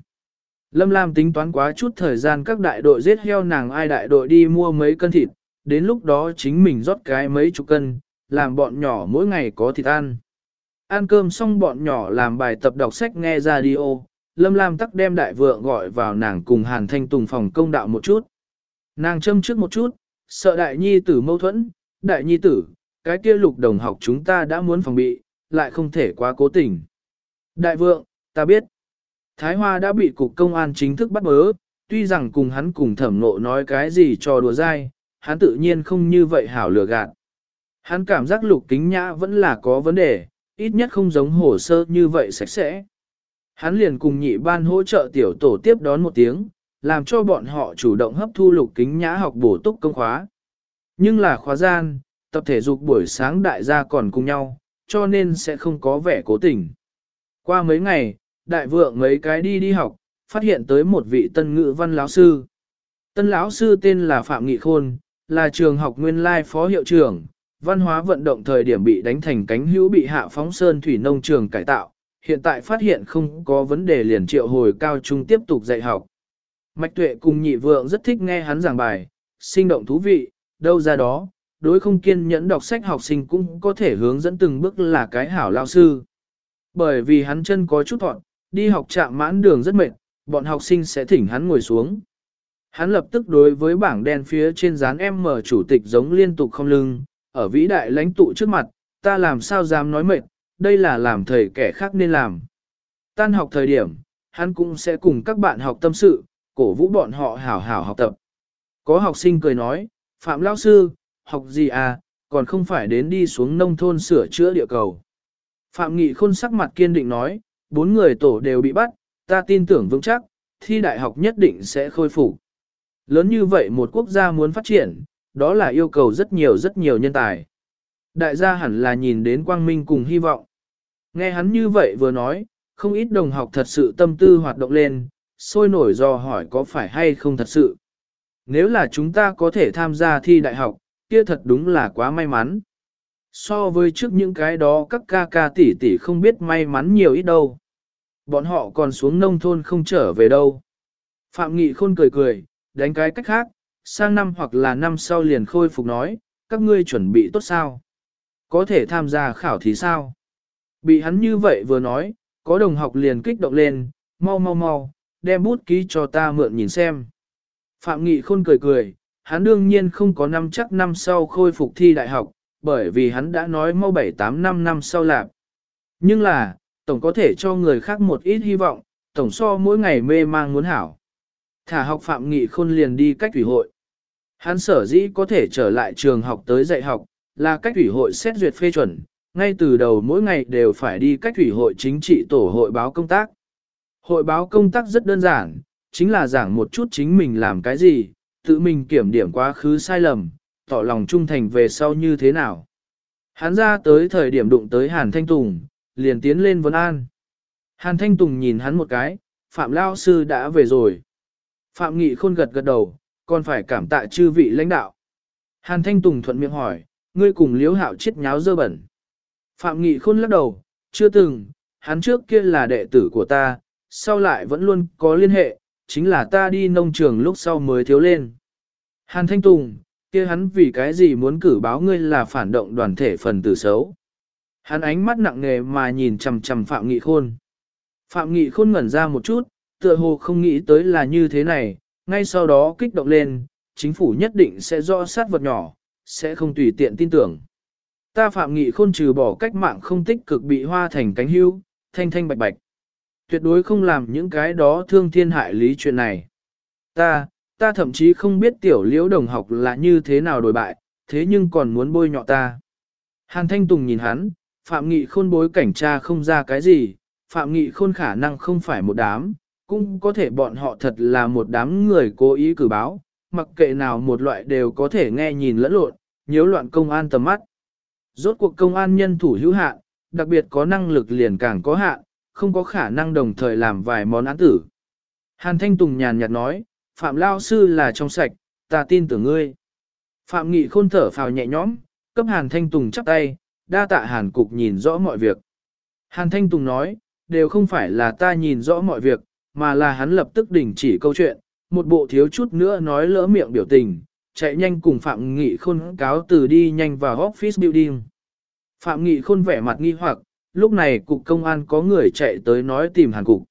Lâm Lam tính toán quá chút thời gian các đại đội giết heo nàng ai đại đội đi mua mấy cân thịt, đến lúc đó chính mình rót cái mấy chục cân, làm bọn nhỏ mỗi ngày có thịt ăn. Ăn cơm xong bọn nhỏ làm bài tập đọc sách nghe radio, Lâm Lam tắc đem đại vượng gọi vào nàng cùng Hàn Thanh Tùng phòng công đạo một chút. Nàng châm trước một chút, sợ đại nhi tử mâu thuẫn, đại nhi tử, cái kia lục đồng học chúng ta đã muốn phòng bị, lại không thể quá cố tình. Đại vượng, ta biết, Thái Hoa đã bị cục công an chính thức bắt bớ, tuy rằng cùng hắn cùng thẩm nộ nói cái gì cho đùa dai, hắn tự nhiên không như vậy hảo lừa gạt. Hắn cảm giác lục kính nhã vẫn là có vấn đề, ít nhất không giống hồ sơ như vậy sạch sẽ. Hắn liền cùng nhị ban hỗ trợ tiểu tổ tiếp đón một tiếng, làm cho bọn họ chủ động hấp thu lục kính nhã học bổ túc công khóa. Nhưng là khóa gian, tập thể dục buổi sáng đại gia còn cùng nhau, cho nên sẽ không có vẻ cố tình. Qua mấy ngày, đại vượng mấy cái đi đi học, phát hiện tới một vị tân ngữ văn lão sư. Tân lão sư tên là Phạm Nghị Khôn, là trường học nguyên lai phó hiệu trưởng, văn hóa vận động thời điểm bị đánh thành cánh hữu bị hạ phóng sơn thủy nông trường cải tạo, hiện tại phát hiện không có vấn đề liền triệu hồi cao trung tiếp tục dạy học. Mạch tuệ cùng nhị vượng rất thích nghe hắn giảng bài, sinh động thú vị, đâu ra đó, đối không kiên nhẫn đọc sách học sinh cũng có thể hướng dẫn từng bước là cái hảo lao sư. Bởi vì hắn chân có chút thọn, đi học chạm mãn đường rất mệt, bọn học sinh sẽ thỉnh hắn ngồi xuống. Hắn lập tức đối với bảng đen phía trên dán em mở chủ tịch giống liên tục không lưng, ở vĩ đại lãnh tụ trước mặt, ta làm sao dám nói mệt, đây là làm thầy kẻ khác nên làm. Tan học thời điểm, hắn cũng sẽ cùng các bạn học tâm sự, cổ vũ bọn họ hảo hảo học tập. Có học sinh cười nói, Phạm Lão Sư, học gì à, còn không phải đến đi xuống nông thôn sửa chữa địa cầu. Phạm Nghị khôn sắc mặt kiên định nói, bốn người tổ đều bị bắt, ta tin tưởng vững chắc, thi đại học nhất định sẽ khôi phục. Lớn như vậy một quốc gia muốn phát triển, đó là yêu cầu rất nhiều rất nhiều nhân tài. Đại gia hẳn là nhìn đến quang minh cùng hy vọng. Nghe hắn như vậy vừa nói, không ít đồng học thật sự tâm tư hoạt động lên, sôi nổi do hỏi có phải hay không thật sự. Nếu là chúng ta có thể tham gia thi đại học, kia thật đúng là quá may mắn. So với trước những cái đó các ca ca tỷ tỷ không biết may mắn nhiều ít đâu. Bọn họ còn xuống nông thôn không trở về đâu. Phạm Nghị Khôn cười cười, đánh cái cách khác, sang năm hoặc là năm sau liền khôi phục nói, các ngươi chuẩn bị tốt sao? Có thể tham gia khảo thí sao? Bị hắn như vậy vừa nói, có đồng học liền kích động lên, mau mau mau, đem bút ký cho ta mượn nhìn xem. Phạm Nghị Khôn cười cười, hắn đương nhiên không có năm chắc năm sau khôi phục thi đại học, bởi vì hắn đã nói mau 7-8 năm năm sau lạc. Nhưng là, tổng có thể cho người khác một ít hy vọng, tổng so mỗi ngày mê mang muốn hảo. Thả học Phạm Nghị Khôn liền đi cách thủy hội. Hắn sở dĩ có thể trở lại trường học tới dạy học, là cách thủy hội xét duyệt phê chuẩn, ngay từ đầu mỗi ngày đều phải đi cách thủy hội chính trị tổ hội báo công tác. Hội báo công tác rất đơn giản, chính là giảng một chút chính mình làm cái gì, tự mình kiểm điểm quá khứ sai lầm, tỏ lòng trung thành về sau như thế nào. Hắn ra tới thời điểm đụng tới Hàn Thanh Tùng, liền tiến lên vấn an. Hàn Thanh Tùng nhìn hắn một cái, Phạm Lao Sư đã về rồi. Phạm Nghị Khôn gật gật đầu, còn phải cảm tạ chư vị lãnh đạo. Hàn Thanh Tùng thuận miệng hỏi, ngươi cùng liếu hạo chết nháo dơ bẩn. Phạm Nghị Khôn lắc đầu, chưa từng, hắn trước kia là đệ tử của ta, sau lại vẫn luôn có liên hệ, chính là ta đi nông trường lúc sau mới thiếu lên. Hàn Thanh Tùng, kia hắn vì cái gì muốn cử báo ngươi là phản động đoàn thể phần tử xấu. Hắn ánh mắt nặng nề mà nhìn chằm chằm Phạm Nghị Khôn. Phạm Nghị Khôn ngẩn ra một chút, tựa hồ không nghĩ tới là như thế này, ngay sau đó kích động lên, chính phủ nhất định sẽ rõ sát vật nhỏ, sẽ không tùy tiện tin tưởng. Ta Phạm Nghị Khôn trừ bỏ cách mạng không tích cực bị hoa thành cánh hưu, thanh thanh bạch bạch. Tuyệt đối không làm những cái đó thương thiên hại lý chuyện này. Ta, ta thậm chí không biết tiểu liễu đồng học là như thế nào đổi bại, thế nhưng còn muốn bôi nhọ ta. Hàn Thanh Tùng nhìn hắn, Phạm Nghị Khôn bối cảnh tra không ra cái gì, Phạm Nghị Khôn khả năng không phải một đám, cũng có thể bọn họ thật là một đám người cố ý cử báo, mặc kệ nào một loại đều có thể nghe nhìn lẫn lộn, nhiễu loạn công an tầm mắt. Rốt cuộc công an nhân thủ hữu hạn, đặc biệt có năng lực liền càng có hạn, không có khả năng đồng thời làm vài món án tử. Hàn Thanh Tùng nhàn nhạt nói, Phạm Lao Sư là trong sạch, ta tin tưởng ngươi. Phạm Nghị khôn thở phào nhẹ nhõm, cấp Hàn Thanh Tùng chắp tay, đa tạ Hàn Cục nhìn rõ mọi việc. Hàn Thanh Tùng nói, đều không phải là ta nhìn rõ mọi việc, mà là hắn lập tức đình chỉ câu chuyện, một bộ thiếu chút nữa nói lỡ miệng biểu tình, chạy nhanh cùng Phạm Nghị khôn cáo từ đi nhanh vào office building. Phạm Nghị khôn vẻ mặt nghi hoặc, lúc này cục công an có người chạy tới nói tìm hàn cục.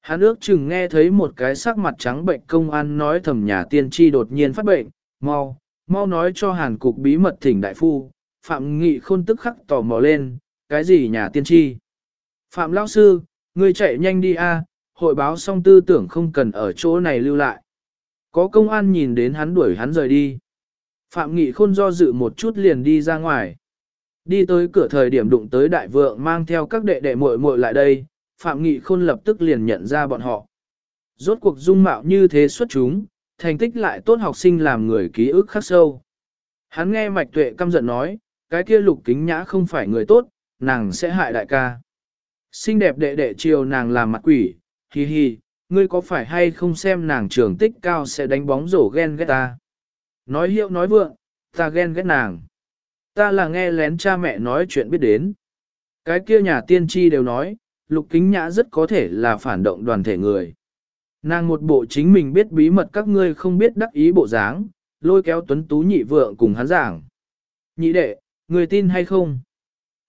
Hắn ước chừng nghe thấy một cái sắc mặt trắng bệnh công an nói thầm nhà tiên tri đột nhiên phát bệnh, mau, mau nói cho hàn cục bí mật thỉnh đại phu, Phạm Nghị khôn tức khắc tò mò lên, cái gì nhà tiên tri? Phạm lão sư, ngươi chạy nhanh đi a, hội báo xong tư tưởng không cần ở chỗ này lưu lại. Có công an nhìn đến hắn đuổi hắn rời đi. Phạm Nghị khôn do dự một chút liền đi ra ngoài. Đi tới cửa thời điểm đụng tới đại vượng mang theo các đệ đệ muội muội lại đây, Phạm Nghị khôn lập tức liền nhận ra bọn họ. Rốt cuộc dung mạo như thế xuất chúng, thành tích lại tốt học sinh làm người ký ức khắc sâu. Hắn nghe mạch tuệ căm giận nói, cái kia lục kính nhã không phải người tốt, nàng sẽ hại đại ca. Xinh đẹp đệ đệ chiều nàng làm mặt quỷ, hi hi, ngươi có phải hay không xem nàng trường tích cao sẽ đánh bóng rổ ghen ghét ta. Nói hiệu nói vượng, ta ghen ghét nàng. Ta là nghe lén cha mẹ nói chuyện biết đến. Cái kia nhà tiên tri đều nói, lục kính nhã rất có thể là phản động đoàn thể người. Nàng một bộ chính mình biết bí mật các ngươi không biết đắc ý bộ dáng, lôi kéo tuấn tú nhị vượng cùng hắn giảng. Nhị đệ, người tin hay không?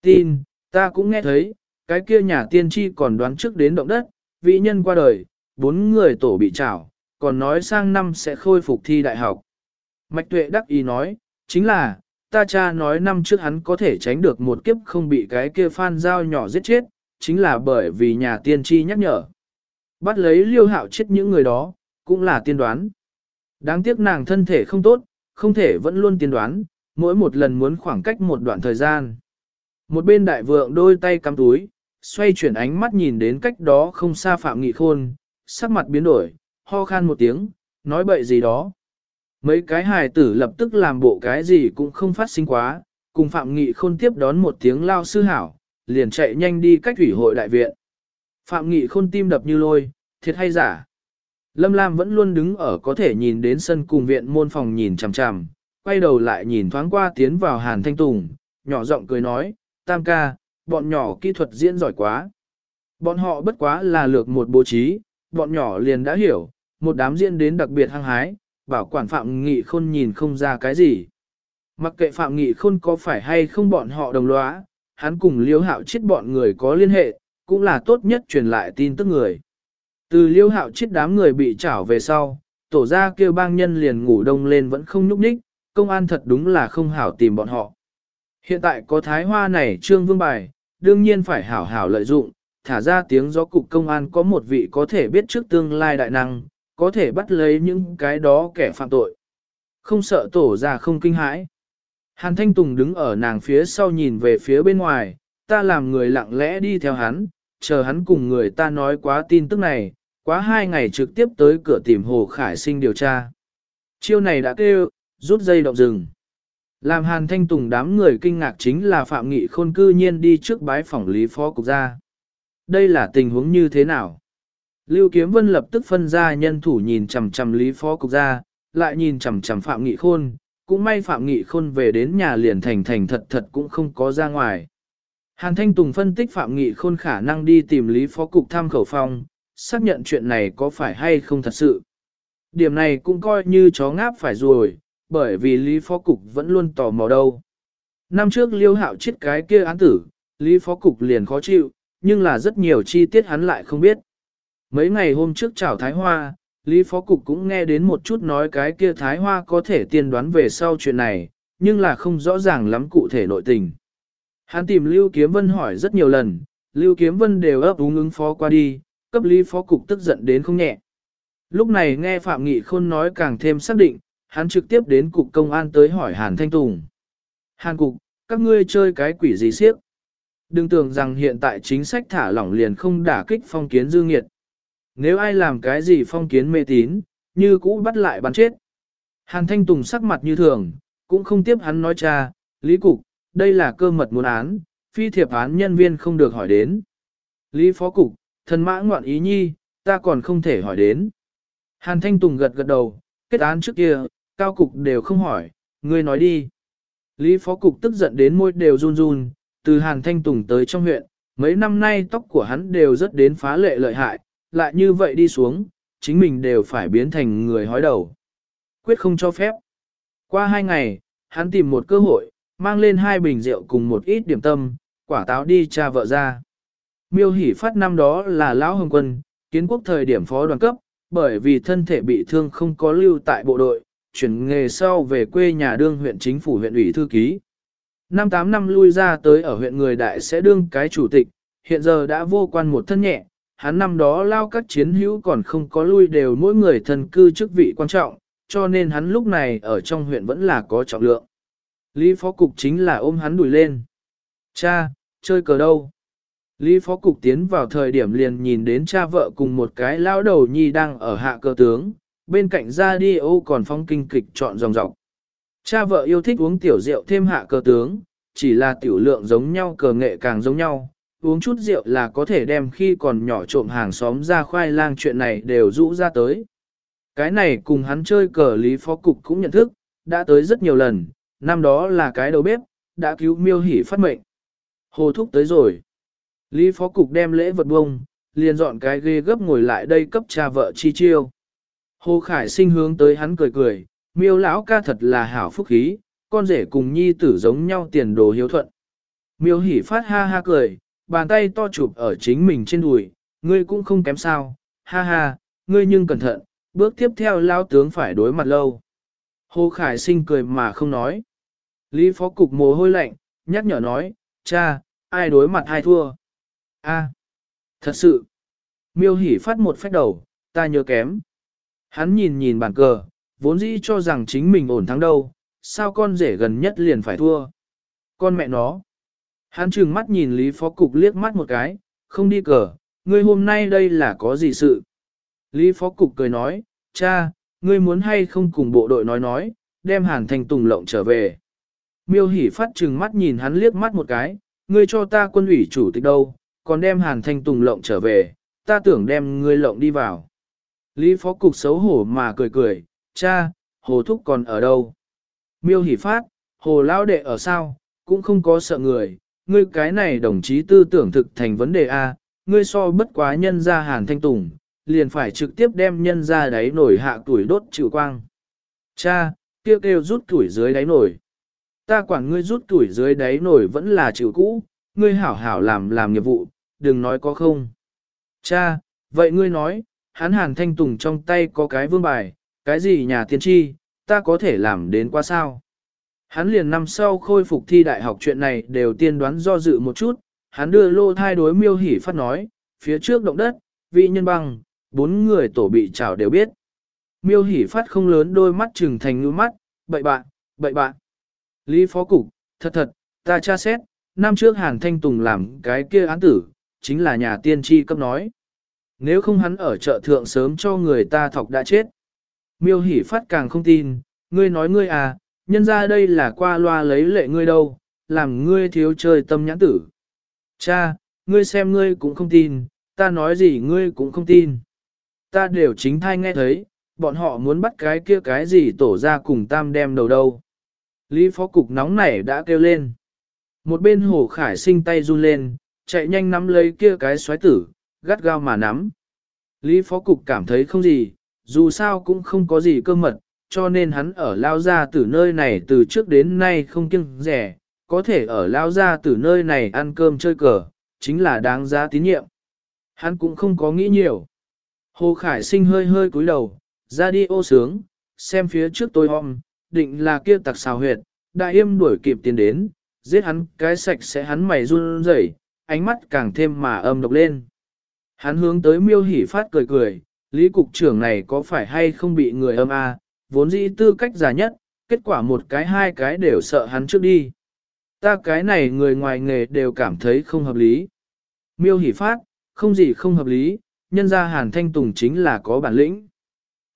Tin, ta cũng nghe thấy, cái kia nhà tiên tri còn đoán trước đến động đất, vị nhân qua đời, bốn người tổ bị trảo, còn nói sang năm sẽ khôi phục thi đại học. Mạch tuệ đắc ý nói, chính là, ta cha nói năm trước hắn có thể tránh được một kiếp không bị cái kia phan dao nhỏ giết chết, chính là bởi vì nhà tiên tri nhắc nhở. Bắt lấy liêu hạo chết những người đó, cũng là tiên đoán. Đáng tiếc nàng thân thể không tốt, không thể vẫn luôn tiên đoán, mỗi một lần muốn khoảng cách một đoạn thời gian. Một bên đại vượng đôi tay cắm túi, xoay chuyển ánh mắt nhìn đến cách đó không xa Phạm Nghị Khôn, sắc mặt biến đổi, ho khan một tiếng, nói bậy gì đó. Mấy cái hài tử lập tức làm bộ cái gì cũng không phát sinh quá, cùng Phạm Nghị Khôn tiếp đón một tiếng lao sư hảo, liền chạy nhanh đi cách thủy hội đại viện. Phạm Nghị Khôn tim đập như lôi, thiệt hay giả. Lâm Lam vẫn luôn đứng ở có thể nhìn đến sân cùng viện môn phòng nhìn chằm chằm, quay đầu lại nhìn thoáng qua tiến vào Hàn Thanh Tùng, nhỏ giọng cười nói, tam ca, bọn nhỏ kỹ thuật diễn giỏi quá. Bọn họ bất quá là lược một bố trí, bọn nhỏ liền đã hiểu, một đám diễn đến đặc biệt hăng hái, bảo quản Phạm Nghị Khôn nhìn không ra cái gì. Mặc kệ Phạm Nghị Khôn có phải hay không bọn họ đồng lõa, hắn cùng liêu hạo chết bọn người có liên hệ, cũng là tốt nhất truyền lại tin tức người. Từ liêu hạo chết đám người bị trảo về sau, tổ ra kêu bang nhân liền ngủ đông lên vẫn không nhúc nhích, công an thật đúng là không hảo tìm bọn họ. Hiện tại có thái hoa này trương vương bài, đương nhiên phải hảo hảo lợi dụng, thả ra tiếng gió cục công an có một vị có thể biết trước tương lai đại năng, có thể bắt lấy những cái đó kẻ phạm tội. Không sợ tổ ra không kinh hãi. Hàn Thanh Tùng đứng ở nàng phía sau nhìn về phía bên ngoài, ta làm người lặng lẽ đi theo hắn, chờ hắn cùng người ta nói quá tin tức này, quá hai ngày trực tiếp tới cửa tìm Hồ Khải Sinh điều tra. Chiêu này đã kêu, rút dây động rừng. Làm Hàn Thanh Tùng đám người kinh ngạc chính là Phạm Nghị Khôn cư nhiên đi trước bái phỏng lý phó cục gia. Đây là tình huống như thế nào? Lưu Kiếm Vân lập tức phân ra nhân thủ nhìn chằm chằm lý phó cục ra, lại nhìn chằm chằm Phạm Nghị Khôn, cũng may Phạm Nghị Khôn về đến nhà liền thành thành thật thật cũng không có ra ngoài. Hàn Thanh Tùng phân tích Phạm Nghị Khôn khả năng đi tìm lý phó cục tham khẩu phong, xác nhận chuyện này có phải hay không thật sự. Điểm này cũng coi như chó ngáp phải rồi, bởi vì Lý Phó Cục vẫn luôn tò mò đâu. Năm trước liêu hạo chết cái kia án tử, Lý Phó Cục liền khó chịu, nhưng là rất nhiều chi tiết hắn lại không biết. Mấy ngày hôm trước chào Thái Hoa, Lý Phó Cục cũng nghe đến một chút nói cái kia Thái Hoa có thể tiên đoán về sau chuyện này, nhưng là không rõ ràng lắm cụ thể nội tình. Hắn tìm Lưu Kiếm Vân hỏi rất nhiều lần, Lưu Kiếm Vân đều ấp úng ứng phó qua đi, cấp Lý Phó Cục tức giận đến không nhẹ. Lúc này nghe Phạm Nghị Khôn nói càng thêm xác định, hắn trực tiếp đến cục công an tới hỏi Hàn Thanh Tùng. Hàn cục, các ngươi chơi cái quỷ gì siếc? Đừng tưởng rằng hiện tại chính sách thả lỏng liền không đả kích phong kiến dư nghiệt. Nếu ai làm cái gì phong kiến mê tín, như cũ bắt lại bắn chết. Hàn Thanh Tùng sắc mặt như thường, cũng không tiếp hắn nói cha, Lý Cục, đây là cơ mật muốn án, phi thiệp án nhân viên không được hỏi đến. Lý Phó Cục, thần mã ngoạn ý nhi, ta còn không thể hỏi đến. Hàn Thanh Tùng gật gật đầu, kết án trước kia, cao cục đều không hỏi, ngươi nói đi. Lý phó cục tức giận đến môi đều run run, từ Hàn Thanh Tùng tới trong huyện, mấy năm nay tóc của hắn đều rất đến phá lệ lợi hại, lại như vậy đi xuống, chính mình đều phải biến thành người hói đầu. Quyết không cho phép. Qua hai ngày, hắn tìm một cơ hội, mang lên hai bình rượu cùng một ít điểm tâm, quả táo đi cha vợ ra. Miêu hỉ phát năm đó là Lão Hồng Quân, kiến quốc thời điểm phó đoàn cấp, bởi vì thân thể bị thương không có lưu tại bộ đội, chuyển nghề sau về quê nhà đương huyện chính phủ huyện ủy thư ký. Năm 8 năm lui ra tới ở huyện người đại sẽ đương cái chủ tịch, hiện giờ đã vô quan một thân nhẹ, hắn năm đó lao các chiến hữu còn không có lui đều mỗi người thân cư chức vị quan trọng, cho nên hắn lúc này ở trong huyện vẫn là có trọng lượng. Lý phó cục chính là ôm hắn đuổi lên. Cha, chơi cờ đâu? Lý phó cục tiến vào thời điểm liền nhìn đến cha vợ cùng một cái lao đầu nhi đang ở hạ cờ tướng, bên cạnh ra đi ô còn phong kinh kịch chọn dòng dọc. Cha vợ yêu thích uống tiểu rượu thêm hạ cờ tướng, chỉ là tiểu lượng giống nhau cờ nghệ càng giống nhau, uống chút rượu là có thể đem khi còn nhỏ trộm hàng xóm ra khoai lang chuyện này đều rũ ra tới. Cái này cùng hắn chơi cờ lý phó cục cũng nhận thức, đã tới rất nhiều lần, năm đó là cái đầu bếp, đã cứu miêu hỉ phát mệnh. Hồ thúc tới rồi. Lý phó cục đem lễ vật bông, liền dọn cái ghê gấp ngồi lại đây cấp cha vợ chi chiêu. Hồ Khải sinh hướng tới hắn cười cười, miêu lão ca thật là hảo phúc khí, con rể cùng nhi tử giống nhau tiền đồ hiếu thuận. Miêu hỉ phát ha ha cười, bàn tay to chụp ở chính mình trên đùi, ngươi cũng không kém sao, ha ha, ngươi nhưng cẩn thận, bước tiếp theo lao tướng phải đối mặt lâu. Hồ Khải sinh cười mà không nói. Lý phó cục mồ hôi lạnh, nhắc nhở nói, cha, ai đối mặt ai thua. A, thật sự. Miêu hỉ phát một phách đầu, ta nhớ kém. Hắn nhìn nhìn bàn cờ, vốn dĩ cho rằng chính mình ổn thắng đâu, sao con rể gần nhất liền phải thua. Con mẹ nó. Hắn trừng mắt nhìn Lý Phó Cục liếc mắt một cái, không đi cờ, ngươi hôm nay đây là có gì sự. Lý Phó Cục cười nói, cha, ngươi muốn hay không cùng bộ đội nói nói, đem Hàn Thanh Tùng lộng trở về. Miêu Hỷ phát trừng mắt nhìn hắn liếc mắt một cái, ngươi cho ta quân ủy chủ tịch đâu, còn đem Hàn Thanh Tùng lộng trở về, ta tưởng đem ngươi lộng đi vào. Lý Phó Cục xấu hổ mà cười cười, cha, hồ thúc còn ở đâu? Miêu Hỷ phát, hồ lao đệ ở sao, cũng không có sợ người, ngươi cái này đồng chí tư tưởng thực thành vấn đề A, ngươi so bất quá nhân ra hàn thanh tùng, liền phải trực tiếp đem nhân ra đáy nổi hạ tuổi đốt trừ quang. Cha, kêu kêu rút tuổi dưới đáy nổi. Ta quản ngươi rút tuổi dưới đáy nổi vẫn là chịu cũ, ngươi hảo hảo làm làm nghiệp vụ, đừng nói có không. Cha, vậy ngươi nói, hắn hàn thanh tùng trong tay có cái vương bài, cái gì nhà tiên tri, ta có thể làm đến qua sao? Hắn liền năm sau khôi phục thi đại học chuyện này đều tiên đoán do dự một chút, hắn đưa lô thai đối miêu hỉ phát nói, phía trước động đất, vị nhân băng, bốn người tổ bị trào đều biết. Miêu hỉ phát không lớn đôi mắt trừng thành ngư mắt, bậy bạn, bậy bạn. Lý phó cục, thật thật, ta tra xét, năm trước Hàn Thanh Tùng làm cái kia án tử, chính là nhà tiên tri cấp nói. Nếu không hắn ở chợ thượng sớm cho người ta thọc đã chết. Miêu hỉ phát càng không tin, ngươi nói ngươi à, nhân ra đây là qua loa lấy lệ ngươi đâu, làm ngươi thiếu chơi tâm nhãn tử. Cha, ngươi xem ngươi cũng không tin, ta nói gì ngươi cũng không tin. Ta đều chính thai nghe thấy, bọn họ muốn bắt cái kia cái gì tổ ra cùng tam đem đầu đâu. Lý phó cục nóng nảy đã kêu lên. Một bên hồ khải sinh tay run lên, chạy nhanh nắm lấy kia cái xoáy tử, gắt gao mà nắm. Lý phó cục cảm thấy không gì, dù sao cũng không có gì cơ mật, cho nên hắn ở lao ra từ nơi này từ trước đến nay không kiêng rẻ, có thể ở lao ra từ nơi này ăn cơm chơi cờ, chính là đáng giá tín nhiệm. Hắn cũng không có nghĩ nhiều. Hồ Khải sinh hơi hơi cúi đầu, ra đi ô sướng, xem phía trước tôi hôm, định là kia tặc xào huyệt, đại yêm đuổi kịp tiến đến, giết hắn cái sạch sẽ hắn mày run rẩy, ánh mắt càng thêm mà âm độc lên. Hắn hướng tới miêu hỉ phát cười cười, lý cục trưởng này có phải hay không bị người âm a, vốn dĩ tư cách già nhất, kết quả một cái hai cái đều sợ hắn trước đi. Ta cái này người ngoài nghề đều cảm thấy không hợp lý. Miêu hỉ phát, không gì không hợp lý, nhân ra Hàn Thanh Tùng chính là có bản lĩnh.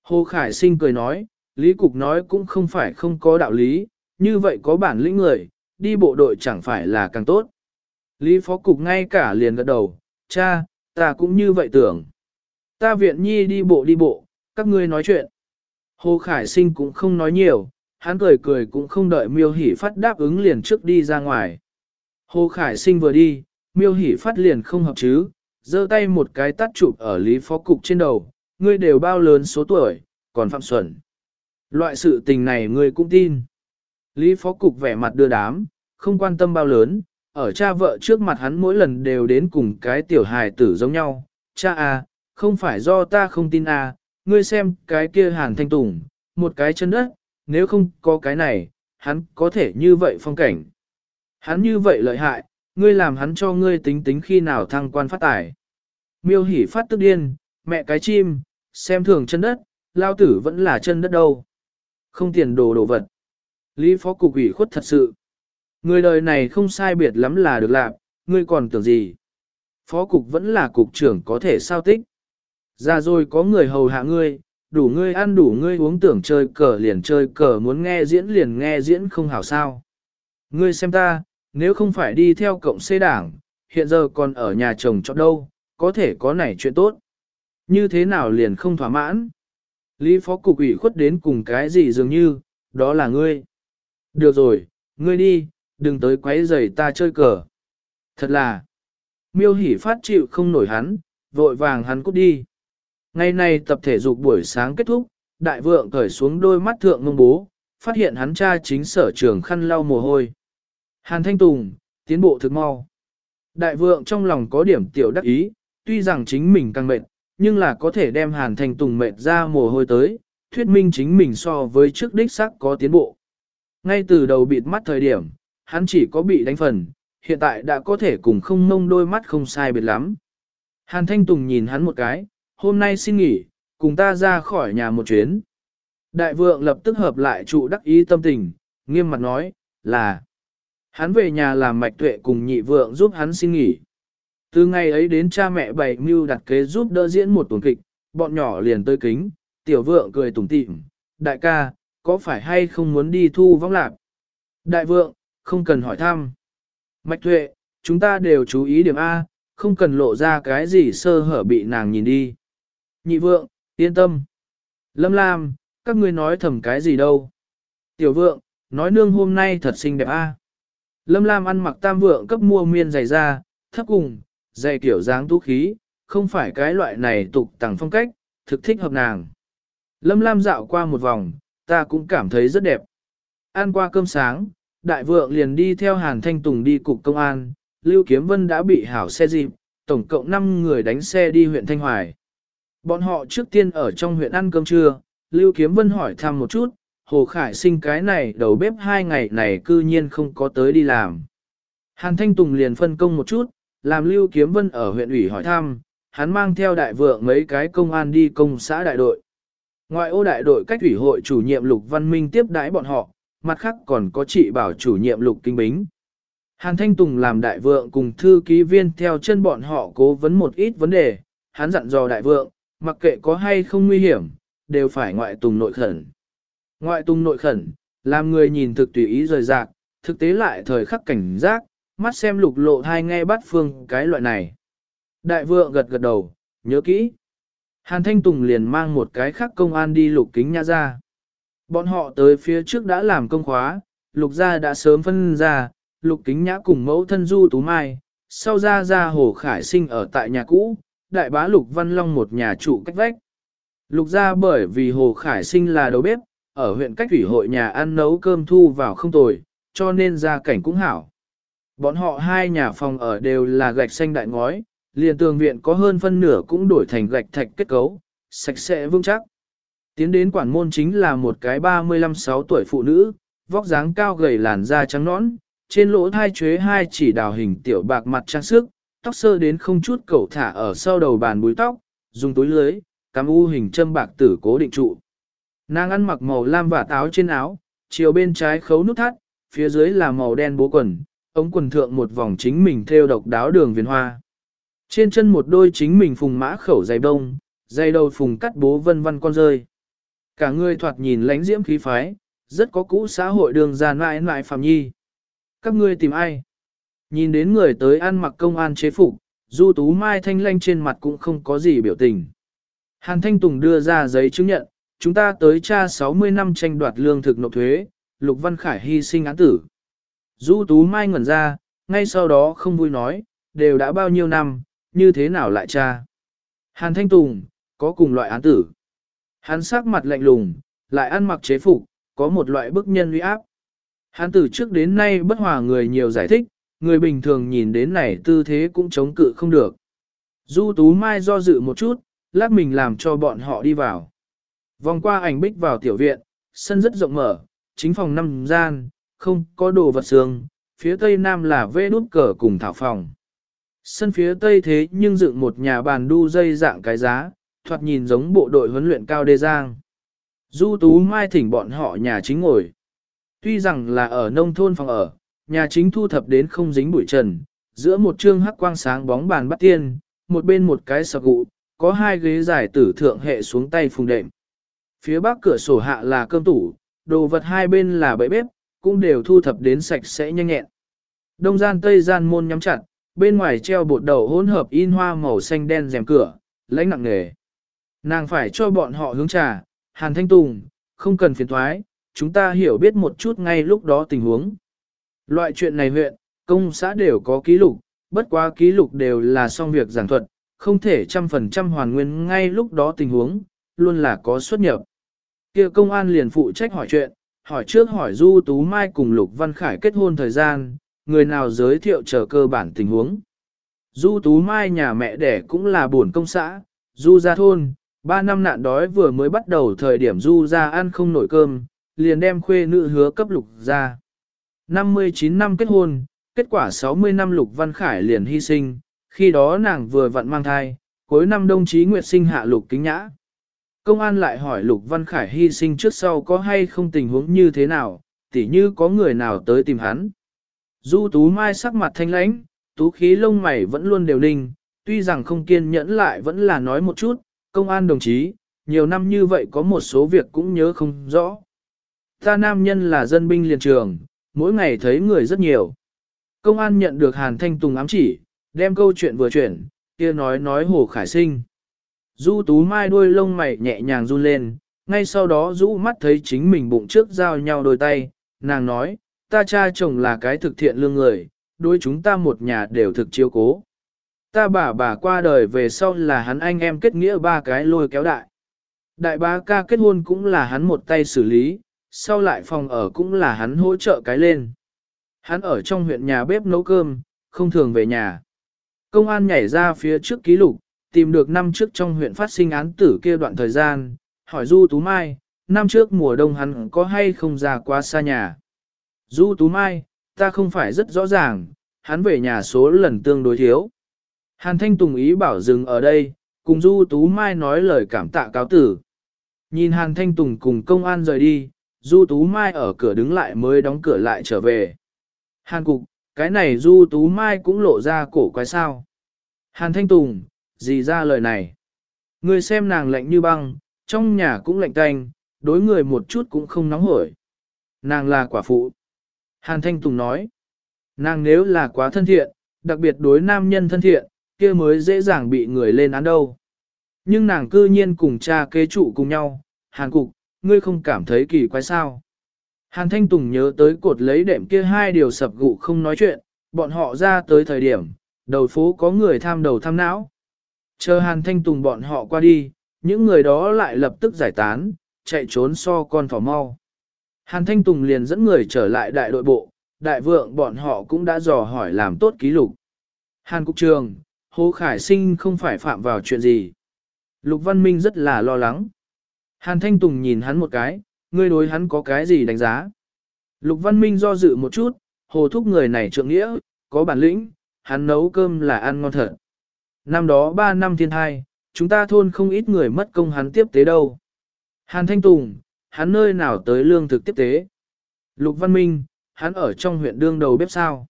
Hồ Khải Sinh cười nói, Lý Cục nói cũng không phải không có đạo lý, như vậy có bản lĩnh người, đi bộ đội chẳng phải là càng tốt. Lý Phó Cục ngay cả liền gật đầu, cha, ta cũng như vậy tưởng. Ta viện nhi đi bộ đi bộ, các ngươi nói chuyện. Hồ Khải Sinh cũng không nói nhiều, hắn cười cười cũng không đợi miêu hỉ phát đáp ứng liền trước đi ra ngoài. Hồ Khải Sinh vừa đi, miêu hỉ phát liền không hợp chứ, giơ tay một cái tắt chụp ở Lý Phó Cục trên đầu, ngươi đều bao lớn số tuổi, còn phạm xuẩn. Loại sự tình này ngươi cũng tin. Lý Phó Cục vẻ mặt đưa đám, không quan tâm bao lớn, ở cha vợ trước mặt hắn mỗi lần đều đến cùng cái tiểu hài tử giống nhau. Cha à, không phải do ta không tin à, ngươi xem cái kia hàn thanh tùng, một cái chân đất, nếu không có cái này, hắn có thể như vậy phong cảnh. Hắn như vậy lợi hại, ngươi làm hắn cho ngươi tính tính khi nào thăng quan phát tài. Miêu hỉ phát tức điên, mẹ cái chim, xem thường chân đất, lao tử vẫn là chân đất đâu. Không tiền đồ đồ vật. Lý phó cục ủy khuất thật sự. Người đời này không sai biệt lắm là được làm, ngươi còn tưởng gì. Phó cục vẫn là cục trưởng có thể sao tích. Ra rồi có người hầu hạ ngươi, đủ ngươi ăn đủ ngươi uống tưởng chơi cờ liền chơi cờ muốn nghe diễn liền nghe diễn không hảo sao. Ngươi xem ta, nếu không phải đi theo cộng xê đảng, hiện giờ còn ở nhà chồng cho đâu, có thể có nảy chuyện tốt. Như thế nào liền không thỏa mãn? Lý phó cục ủy khuất đến cùng cái gì dường như, đó là ngươi. Được rồi, ngươi đi, đừng tới quấy rầy ta chơi cờ. Thật là, miêu hỉ phát chịu không nổi hắn, vội vàng hắn cút đi. Ngày nay tập thể dục buổi sáng kết thúc, đại vượng cởi xuống đôi mắt thượng ngông bố, phát hiện hắn cha chính sở trường khăn lau mồ hôi. Hàn Thanh Tùng, tiến bộ thực mau. Đại vượng trong lòng có điểm tiểu đắc ý, tuy rằng chính mình càng mệt, nhưng là có thể đem Hàn Thanh Tùng mệt ra mồ hôi tới, thuyết minh chính mình so với trước đích sắc có tiến bộ. Ngay từ đầu bịt mắt thời điểm, hắn chỉ có bị đánh phần, hiện tại đã có thể cùng không mông đôi mắt không sai biệt lắm. Hàn Thanh Tùng nhìn hắn một cái, hôm nay xin nghỉ, cùng ta ra khỏi nhà một chuyến. Đại vượng lập tức hợp lại trụ đắc ý tâm tình, nghiêm mặt nói, là hắn về nhà làm mạch tuệ cùng nhị vượng giúp hắn xin nghỉ. Từ ngày ấy đến cha mẹ bày mưu đặt kế giúp đỡ diễn một tuần kịch, bọn nhỏ liền tới kính, tiểu vượng cười tủm tỉm, đại ca, có phải hay không muốn đi thu vong lạc? Đại vượng, không cần hỏi thăm. Mạch tuệ, chúng ta đều chú ý điểm A, không cần lộ ra cái gì sơ hở bị nàng nhìn đi. Nhị vượng, yên tâm. Lâm Lam, các ngươi nói thầm cái gì đâu. Tiểu vượng, nói nương hôm nay thật xinh đẹp a. Lâm Lam ăn mặc tam vượng cấp mua miên giày ra, thấp cùng, giày kiểu dáng tú khí, không phải cái loại này tục tẳng phong cách, thực thích hợp nàng. Lâm Lam dạo qua một vòng, ta cũng cảm thấy rất đẹp. Ăn qua cơm sáng, đại vượng liền đi theo Hàn Thanh Tùng đi cục công an, Lưu Kiếm Vân đã bị hảo xe dịp, tổng cộng 5 người đánh xe đi huyện Thanh Hoài. Bọn họ trước tiên ở trong huyện ăn cơm trưa, Lưu Kiếm Vân hỏi thăm một chút, Hồ Khải sinh cái này đầu bếp hai ngày này cư nhiên không có tới đi làm. Hàn Thanh Tùng liền phân công một chút, làm Lưu Kiếm Vân ở huyện ủy hỏi thăm, hắn mang theo đại vượng mấy cái công an đi công xã đại đội. Ngoại ô đại đội cách ủy hội chủ nhiệm Lục Văn Minh tiếp đãi bọn họ, mặt khác còn có chị bảo chủ nhiệm Lục Kinh Bính. Hàn Thanh Tùng làm đại vượng cùng thư ký viên theo chân bọn họ cố vấn một ít vấn đề, hắn dặn dò đại vượng, mặc kệ có hay không nguy hiểm, đều phải ngoại tùng nội khẩn. Ngoại tùng nội khẩn, làm người nhìn thực tùy ý rời rạc, thực tế lại thời khắc cảnh giác, mắt xem lục lộ hai nghe bắt phương cái loại này. Đại vượng gật gật đầu, nhớ kỹ. Hàn Thanh Tùng liền mang một cái khác công an đi lục kính nha ra. Bọn họ tới phía trước đã làm công khóa, lục gia đã sớm phân ra, lục kính nhã cùng mẫu thân du tú mai, sau ra ra hồ khải sinh ở tại nhà cũ, đại bá Lục Văn Long một nhà trụ cách vách. Lục ra bởi vì Hồ Khải Sinh là đầu bếp, ở huyện cách thủy hội nhà ăn nấu cơm thu vào không tồi, cho nên gia cảnh cũng hảo. Bọn họ hai nhà phòng ở đều là gạch xanh đại ngói, liền tường viện có hơn phân nửa cũng đổi thành gạch thạch kết cấu, sạch sẽ vững chắc. Tiến đến quản môn chính là một cái 35-6 tuổi phụ nữ, vóc dáng cao gầy làn da trắng nõn, trên lỗ thai chuế hai chỉ đào hình tiểu bạc mặt trang sức, tóc sơ đến không chút cẩu thả ở sau đầu bàn búi tóc, dùng túi lưới, cắm u hình châm bạc tử cố định trụ. Nàng ăn mặc màu lam và táo trên áo, chiều bên trái khấu nút thắt, phía dưới là màu đen bố quần, ống quần thượng một vòng chính mình theo độc đáo đường viền hoa. Trên chân một đôi chính mình phùng mã khẩu dày đông, dây đầu phùng cắt bố vân vân con rơi. Cả người thoạt nhìn lánh diễm khí phái, rất có cũ xã hội đường già mãi mãi phạm nhi. Các ngươi tìm ai? Nhìn đến người tới ăn mặc công an chế phục, Du Tú Mai thanh lanh trên mặt cũng không có gì biểu tình. Hàn Thanh Tùng đưa ra giấy chứng nhận, chúng ta tới tra 60 năm tranh đoạt lương thực nộp thuế, Lục Văn Khải hy sinh án tử. Du Tú Mai ngẩn ra, ngay sau đó không vui nói, đều đã bao nhiêu năm, như thế nào lại tra. Hàn Thanh Tùng, có cùng loại án tử. Hắn sắc mặt lạnh lùng, lại ăn mặc chế phục, có một loại bức nhân uy áp. Hắn từ trước đến nay bất hòa người nhiều giải thích, người bình thường nhìn đến này tư thế cũng chống cự không được. Du Tú Mai do dự một chút, lát mình làm cho bọn họ đi vào. Vòng qua ảnh bích vào tiểu viện, sân rất rộng mở, chính phòng năm gian, không có đồ vật xương, phía tây nam là vê đút cờ cùng thảo phòng. Sân phía tây thế nhưng dựng một nhà bàn đu dây dạng cái giá, thoạt nhìn giống bộ đội huấn luyện cao đê giang. Du Tú Mai thỉnh bọn họ nhà chính ngồi. Tuy rằng là ở nông thôn phòng ở, nhà chính thu thập đến không dính bụi trần, giữa một trương hắc quang sáng bóng bàn bắt tiên, một bên một cái sập gụ, có hai ghế dài tử thượng hệ xuống tay phùng đệm. Phía bắc cửa sổ hạ là cơm tủ, đồ vật hai bên là bẫy bếp, cũng đều thu thập đến sạch sẽ nhanh nhẹn. Đông gian tây gian môn nhắm chặt, bên ngoài treo bột đầu hỗn hợp in hoa màu xanh đen rèm cửa, lãnh nặng nghề. Nàng phải cho bọn họ hướng trà, Hàn Thanh Tùng, không cần phiền thoái, chúng ta hiểu biết một chút ngay lúc đó tình huống. Loại chuyện này huyện, công xã đều có ký lục, bất quá ký lục đều là xong việc giảng thuật, không thể trăm phần trăm hoàn nguyên ngay lúc đó tình huống, luôn là có xuất nhập. kia công an liền phụ trách hỏi chuyện, hỏi trước hỏi Du Tú Mai cùng Lục Văn Khải kết hôn thời gian, người nào giới thiệu chờ cơ bản tình huống. Du Tú Mai nhà mẹ đẻ cũng là buồn công xã, Du ra thôn, ba năm nạn đói vừa mới bắt đầu thời điểm Du ra ăn không nổi cơm, liền đem khuê nữ hứa cấp Lục ra. 59 năm kết hôn, kết quả 60 năm Lục Văn Khải liền hy sinh, khi đó nàng vừa vặn mang thai, cuối năm đồng chí Nguyệt sinh hạ Lục Kính Nhã. Công an lại hỏi Lục Văn Khải hy sinh trước sau có hay không tình huống như thế nào, tỉ như có người nào tới tìm hắn. Du Tú Mai sắc mặt thanh lãnh, tú khí lông mày vẫn luôn đều ninh, tuy rằng không kiên nhẫn lại vẫn là nói một chút, công an đồng chí, nhiều năm như vậy có một số việc cũng nhớ không rõ. Ta nam nhân là dân binh liền trường, mỗi ngày thấy người rất nhiều. Công an nhận được Hàn Thanh Tùng ám chỉ, đem câu chuyện vừa chuyển, kia nói nói Hồ Khải Sinh. Du Tú Mai đuôi lông mày nhẹ nhàng run lên, ngay sau đó rũ mắt thấy chính mình bụng trước giao nhau đôi tay, nàng nói, ta cha chồng là cái thực thiện lương người, đối chúng ta một nhà đều thực chiếu cố. Ta bà bà qua đời về sau là hắn anh em kết nghĩa ba cái lôi kéo đại. Đại bá ca kết hôn cũng là hắn một tay xử lý, sau lại phòng ở cũng là hắn hỗ trợ cái lên. Hắn ở trong huyện nhà bếp nấu cơm, không thường về nhà. Công an nhảy ra phía trước ký lục, tìm được năm trước trong huyện phát sinh án tử kia đoạn thời gian, hỏi Du Tú Mai, năm trước mùa đông hắn có hay không ra quá xa nhà. Du Tú Mai, ta không phải rất rõ ràng, hắn về nhà số lần tương đối thiếu. Hàn Thanh Tùng ý bảo dừng ở đây, cùng Du Tú Mai nói lời cảm tạ cáo tử. Nhìn Hàn Thanh Tùng cùng công an rời đi, Du Tú Mai ở cửa đứng lại mới đóng cửa lại trở về. Hàn Cục, cái này Du Tú Mai cũng lộ ra cổ quái sao. Hàn Thanh Tùng, gì ra lời này? Người xem nàng lạnh như băng, trong nhà cũng lạnh tanh, đối người một chút cũng không nóng hổi. Nàng là quả phụ. Hàn Thanh Tùng nói, nàng nếu là quá thân thiện, đặc biệt đối nam nhân thân thiện, kia mới dễ dàng bị người lên án đâu. Nhưng nàng cư nhiên cùng cha kế trụ cùng nhau, Hàn Cục, ngươi không cảm thấy kỳ quái sao? Hàn Thanh Tùng nhớ tới cột lấy đệm kia hai điều sập gụ không nói chuyện, bọn họ ra tới thời điểm, đầu phố có người tham đầu tham não. Chờ Hàn Thanh Tùng bọn họ qua đi, những người đó lại lập tức giải tán, chạy trốn so con thỏ mau. Hàn Thanh Tùng liền dẫn người trở lại đại đội bộ, đại vượng bọn họ cũng đã dò hỏi làm tốt ký lục. Hàn Cục Trường, Hồ Khải Sinh không phải phạm vào chuyện gì. Lục Văn Minh rất là lo lắng. Hàn Thanh Tùng nhìn hắn một cái, ngươi đối hắn có cái gì đánh giá. Lục Văn Minh do dự một chút, hồ thúc người này trượng nghĩa, có bản lĩnh, hắn nấu cơm là ăn ngon thật. Năm đó ba năm thiên thai, chúng ta thôn không ít người mất công hắn tiếp tế đâu. Hàn Thanh Tùng, hắn nơi nào tới lương thực tiếp tế. Lục Văn Minh, hắn ở trong huyện đương đầu bếp sao.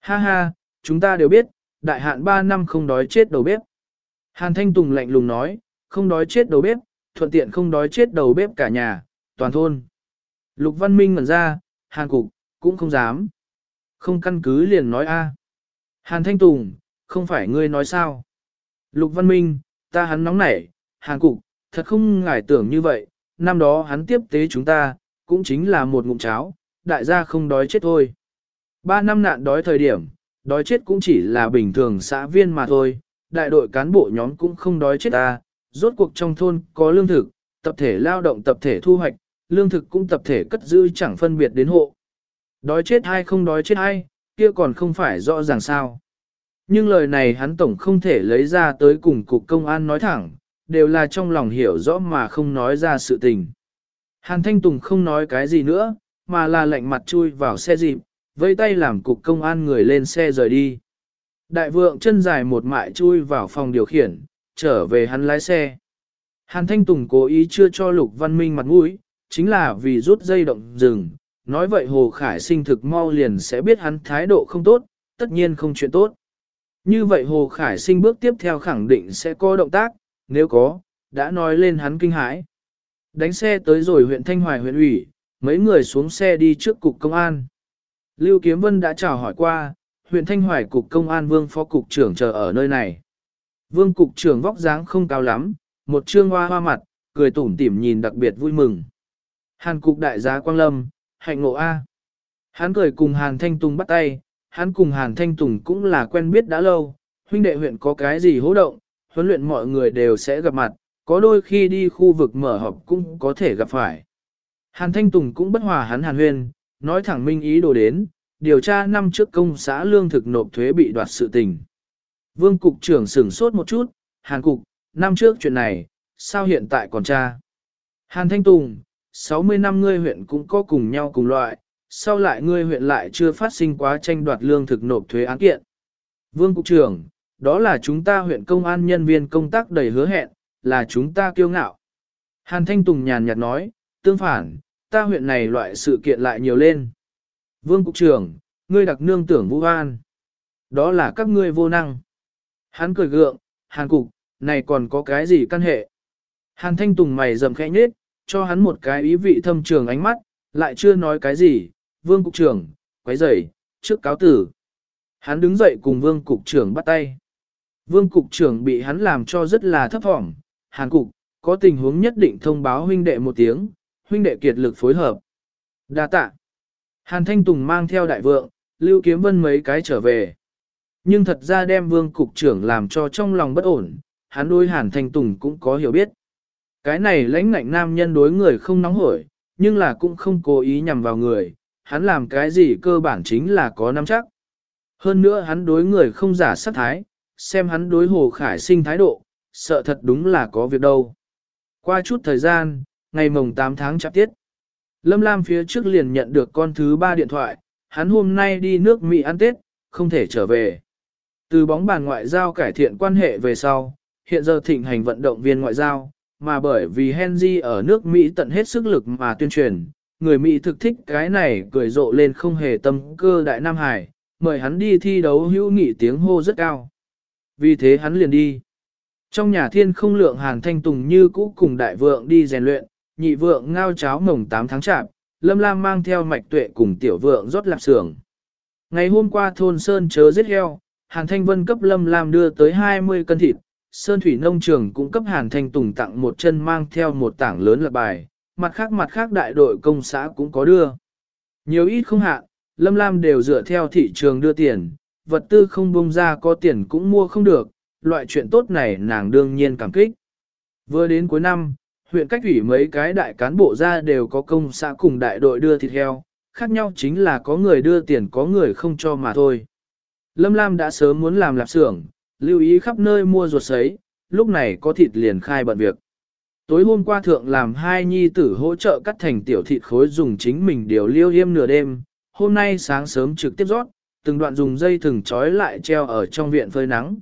Ha ha, chúng ta đều biết, đại hạn 3 năm không đói chết đầu bếp. Hàn Thanh Tùng lạnh lùng nói, không đói chết đầu bếp, thuận tiện không đói chết đầu bếp cả nhà, toàn thôn. Lục Văn Minh ngẩn ra, Hàn Cục, cũng không dám. Không căn cứ liền nói a. Hàn Thanh Tùng, không phải ngươi nói sao. Lục Văn Minh, ta hắn nóng nảy, Hàn Cục, thật không ngải tưởng như vậy, năm đó hắn tiếp tế chúng ta, cũng chính là một ngụm cháo, đại gia không đói chết thôi. Ba năm nạn đói thời điểm, đói chết cũng chỉ là bình thường xã viên mà thôi, đại đội cán bộ nhóm cũng không đói chết ta, rốt cuộc trong thôn có lương thực, tập thể lao động tập thể thu hoạch, lương thực cũng tập thể cất giữ chẳng phân biệt đến hộ. Đói chết hay không đói chết hay, kia còn không phải rõ ràng sao. Nhưng lời này hắn tổng không thể lấy ra tới cùng cục công an nói thẳng, đều là trong lòng hiểu rõ mà không nói ra sự tình. Hàn Thanh Tùng không nói cái gì nữa, mà là lạnh mặt chui vào xe dịp, vây tay làm cục công an người lên xe rời đi. Đại vượng chân dài một mại chui vào phòng điều khiển, trở về hắn lái xe. Hàn Thanh Tùng cố ý chưa cho Lục Văn Minh mặt mũi, chính là vì rút dây động rừng. Nói vậy Hồ Khải sinh thực mau liền sẽ biết hắn thái độ không tốt, tất nhiên không chuyện tốt. Như vậy Hồ Khải sinh bước tiếp theo khẳng định sẽ có động tác, nếu có, đã nói lên hắn kinh hãi. Đánh xe tới rồi huyện Thanh Hoài huyện ủy, mấy người xuống xe đi trước cục công an. Lưu Kiếm Vân đã chào hỏi qua, huyện Thanh Hoài cục công an vương phó cục trưởng chờ ở nơi này. Vương cục trưởng vóc dáng không cao lắm, một trương hoa hoa mặt, cười tủm tỉm nhìn đặc biệt vui mừng. Hàn cục đại giá Quang Lâm, hạnh ngộ A. Hắn cười cùng Hàn Thanh Tùng bắt tay, hắn cùng Hàn Thanh Tùng cũng là quen biết đã lâu, huynh đệ huyện có cái gì hỗ động, huấn luyện mọi người đều sẽ gặp mặt, có đôi khi đi khu vực mở họp cũng có thể gặp phải. Hàn Thanh Tùng cũng bất hòa hắn Hàn Huyên, nói thẳng minh ý đồ đến, điều tra năm trước công xã lương thực nộp thuế bị đoạt sự tình. Vương Cục trưởng sửng sốt một chút, Hàn Cục, năm trước chuyện này, sao hiện tại còn tra? Hàn Thanh Tùng, 60 năm ngươi huyện cũng có cùng nhau cùng loại, sau lại ngươi huyện lại chưa phát sinh quá tranh đoạt lương thực nộp thuế án kiện. Vương Cục trưởng, đó là chúng ta huyện công an nhân viên công tác đầy hứa hẹn, là chúng ta kiêu ngạo. Hàn Thanh Tùng nhàn nhạt nói, tương phản, ta huyện này loại sự kiện lại nhiều lên. Vương Cục trưởng, ngươi đặc nương tưởng vũ an. Đó là các ngươi vô năng. Hắn cười gượng, Hàn Cục, này còn có cái gì căn hệ? Hàn Thanh Tùng mày rầm khẽ nhết, cho hắn một cái ý vị thâm trường ánh mắt, lại chưa nói cái gì, Vương Cục trưởng, quấy rầy, trước cáo tử. Hắn đứng dậy cùng Vương Cục trưởng bắt tay. Vương Cục trưởng bị hắn làm cho rất là thấp thỏm, Hàn Cục, có tình huống nhất định thông báo huynh đệ một tiếng, huynh đệ kiệt lực phối hợp. Đa tạ. Hàn Thanh Tùng mang theo đại vượng, Lưu Kiếm Vân mấy cái trở về. Nhưng thật ra đem Vương Cục trưởng làm cho trong lòng bất ổn, hắn đối Hàn Thanh Tùng cũng có hiểu biết. Cái này lãnh ngạnh nam nhân đối người không nóng hổi, nhưng là cũng không cố ý nhằm vào người, hắn làm cái gì cơ bản chính là có nắm chắc. Hơn nữa hắn đối người không giả sát thái, xem hắn đối Hồ Khải sinh thái độ, sợ thật đúng là có việc đâu. Qua chút thời gian, ngày mồng 8 tháng chạp tiết, Lâm Lam phía trước liền nhận được con thứ ba điện thoại, hắn hôm nay đi nước Mỹ ăn Tết, không thể trở về. Từ bóng bàn ngoại giao cải thiện quan hệ về sau, hiện giờ thịnh hành vận động viên ngoại giao, mà bởi vì Henry ở nước Mỹ tận hết sức lực mà tuyên truyền, người Mỹ thực thích cái này cười rộ lên không hề tâm cơ đại Nam Hải, mời hắn đi thi đấu hữu nghị tiếng hô rất cao. Vì thế hắn liền đi. Trong nhà thiên không lượng hàn thanh tùng như cũ cùng đại vượng đi rèn luyện, nhị vượng ngao cháo mồng 8 tháng chạp, lâm lam mang theo mạch tuệ cùng tiểu vượng rót lạp xưởng. Ngày hôm qua thôn Sơn chớ giết heo, hàn thanh vân cấp lâm lam đưa tới 20 cân thịt, Sơn Thủy Nông Trường cũng cấp hàn thanh tùng tặng một chân mang theo một tảng lớn là bài, mặt khác mặt khác đại đội công xã cũng có đưa. Nhiều ít không hạn, lâm lam đều dựa theo thị trường đưa tiền, vật tư không bông ra có tiền cũng mua không được, loại chuyện tốt này nàng đương nhiên cảm kích. Vừa đến cuối năm, huyện cách ủy mấy cái đại cán bộ ra đều có công xã cùng đại đội đưa thịt heo, khác nhau chính là có người đưa tiền có người không cho mà thôi. Lâm Lam đã sớm muốn làm lạp xưởng, lưu ý khắp nơi mua ruột sấy, lúc này có thịt liền khai bận việc. Tối hôm qua thượng làm hai nhi tử hỗ trợ cắt thành tiểu thịt khối dùng chính mình điều liêu yêm nửa đêm, hôm nay sáng sớm trực tiếp rót, từng đoạn dùng dây thừng trói lại treo ở trong viện phơi nắng.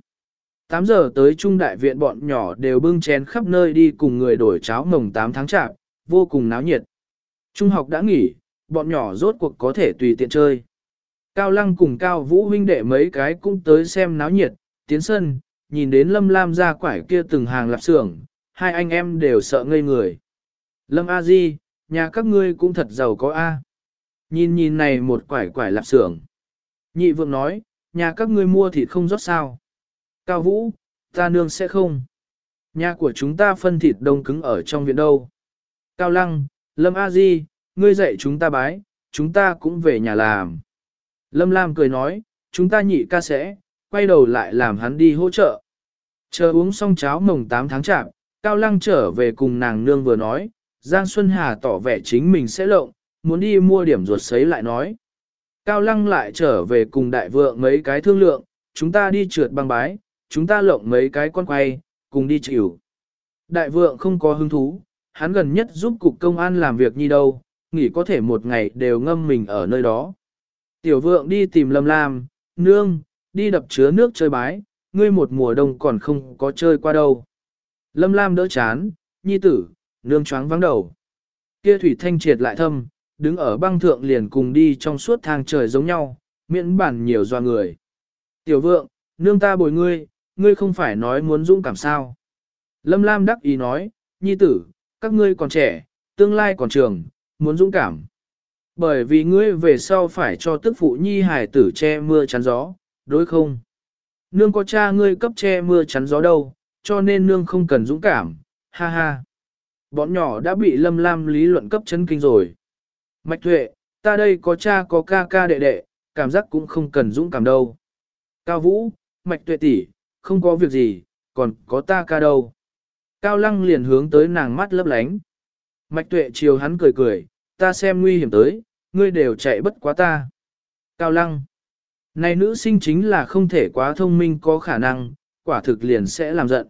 8 giờ tới trung đại viện bọn nhỏ đều bưng chén khắp nơi đi cùng người đổi cháo mồng 8 tháng chạp, vô cùng náo nhiệt. Trung học đã nghỉ, bọn nhỏ rốt cuộc có thể tùy tiện chơi. Cao Lăng cùng Cao Vũ huynh đệ mấy cái cũng tới xem náo nhiệt, tiến sân, nhìn đến Lâm Lam ra quải kia từng hàng lạp xưởng, hai anh em đều sợ ngây người. Lâm A Di, nhà các ngươi cũng thật giàu có A. Nhìn nhìn này một quải quải lạp xưởng. Nhị vượng nói, nhà các ngươi mua thịt không rót sao. Cao Vũ, ta nương sẽ không. Nhà của chúng ta phân thịt đông cứng ở trong viện đâu. Cao Lăng, Lâm A Di, ngươi dạy chúng ta bái, chúng ta cũng về nhà làm. Lâm Lam cười nói, chúng ta nhị ca sẽ, quay đầu lại làm hắn đi hỗ trợ. Chờ uống xong cháo mồng 8 tháng chạp, Cao Lăng trở về cùng nàng nương vừa nói, Giang Xuân Hà tỏ vẻ chính mình sẽ lộng, muốn đi mua điểm ruột sấy lại nói. Cao lăng lại trở về cùng đại vượng mấy cái thương lượng, chúng ta đi trượt băng bái, chúng ta lộng mấy cái con quay, cùng đi chịu. Đại vượng không có hứng thú, hắn gần nhất giúp cục công an làm việc như đâu, nghỉ có thể một ngày đều ngâm mình ở nơi đó. Tiểu vượng đi tìm Lâm Lam, nương, đi đập chứa nước chơi bái, ngươi một mùa đông còn không có chơi qua đâu. Lâm Lam đỡ chán, nhi tử, nương choáng vắng đầu. Kia thủy thanh triệt lại thâm, đứng ở băng thượng liền cùng đi trong suốt thang trời giống nhau, miễn bản nhiều doa người. Tiểu vượng, nương ta bồi ngươi, ngươi không phải nói muốn dũng cảm sao. Lâm Lam đắc ý nói, nhi tử, các ngươi còn trẻ, tương lai còn trường, muốn dũng cảm. Bởi vì ngươi về sau phải cho tức phụ nhi hải tử che mưa chắn gió, đối không? Nương có cha ngươi cấp che mưa chắn gió đâu, cho nên nương không cần dũng cảm, ha ha. Bọn nhỏ đã bị lâm lam lý luận cấp chấn kinh rồi. Mạch tuệ, ta đây có cha có ca ca đệ đệ, cảm giác cũng không cần dũng cảm đâu. Cao Vũ, Mạch tuệ tỷ, không có việc gì, còn có ta ca đâu. Cao Lăng liền hướng tới nàng mắt lấp lánh. Mạch tuệ chiều hắn cười cười, ta xem nguy hiểm tới, ngươi đều chạy bất quá ta. Cao Lăng. Này nữ sinh chính là không thể quá thông minh có khả năng, quả thực liền sẽ làm giận.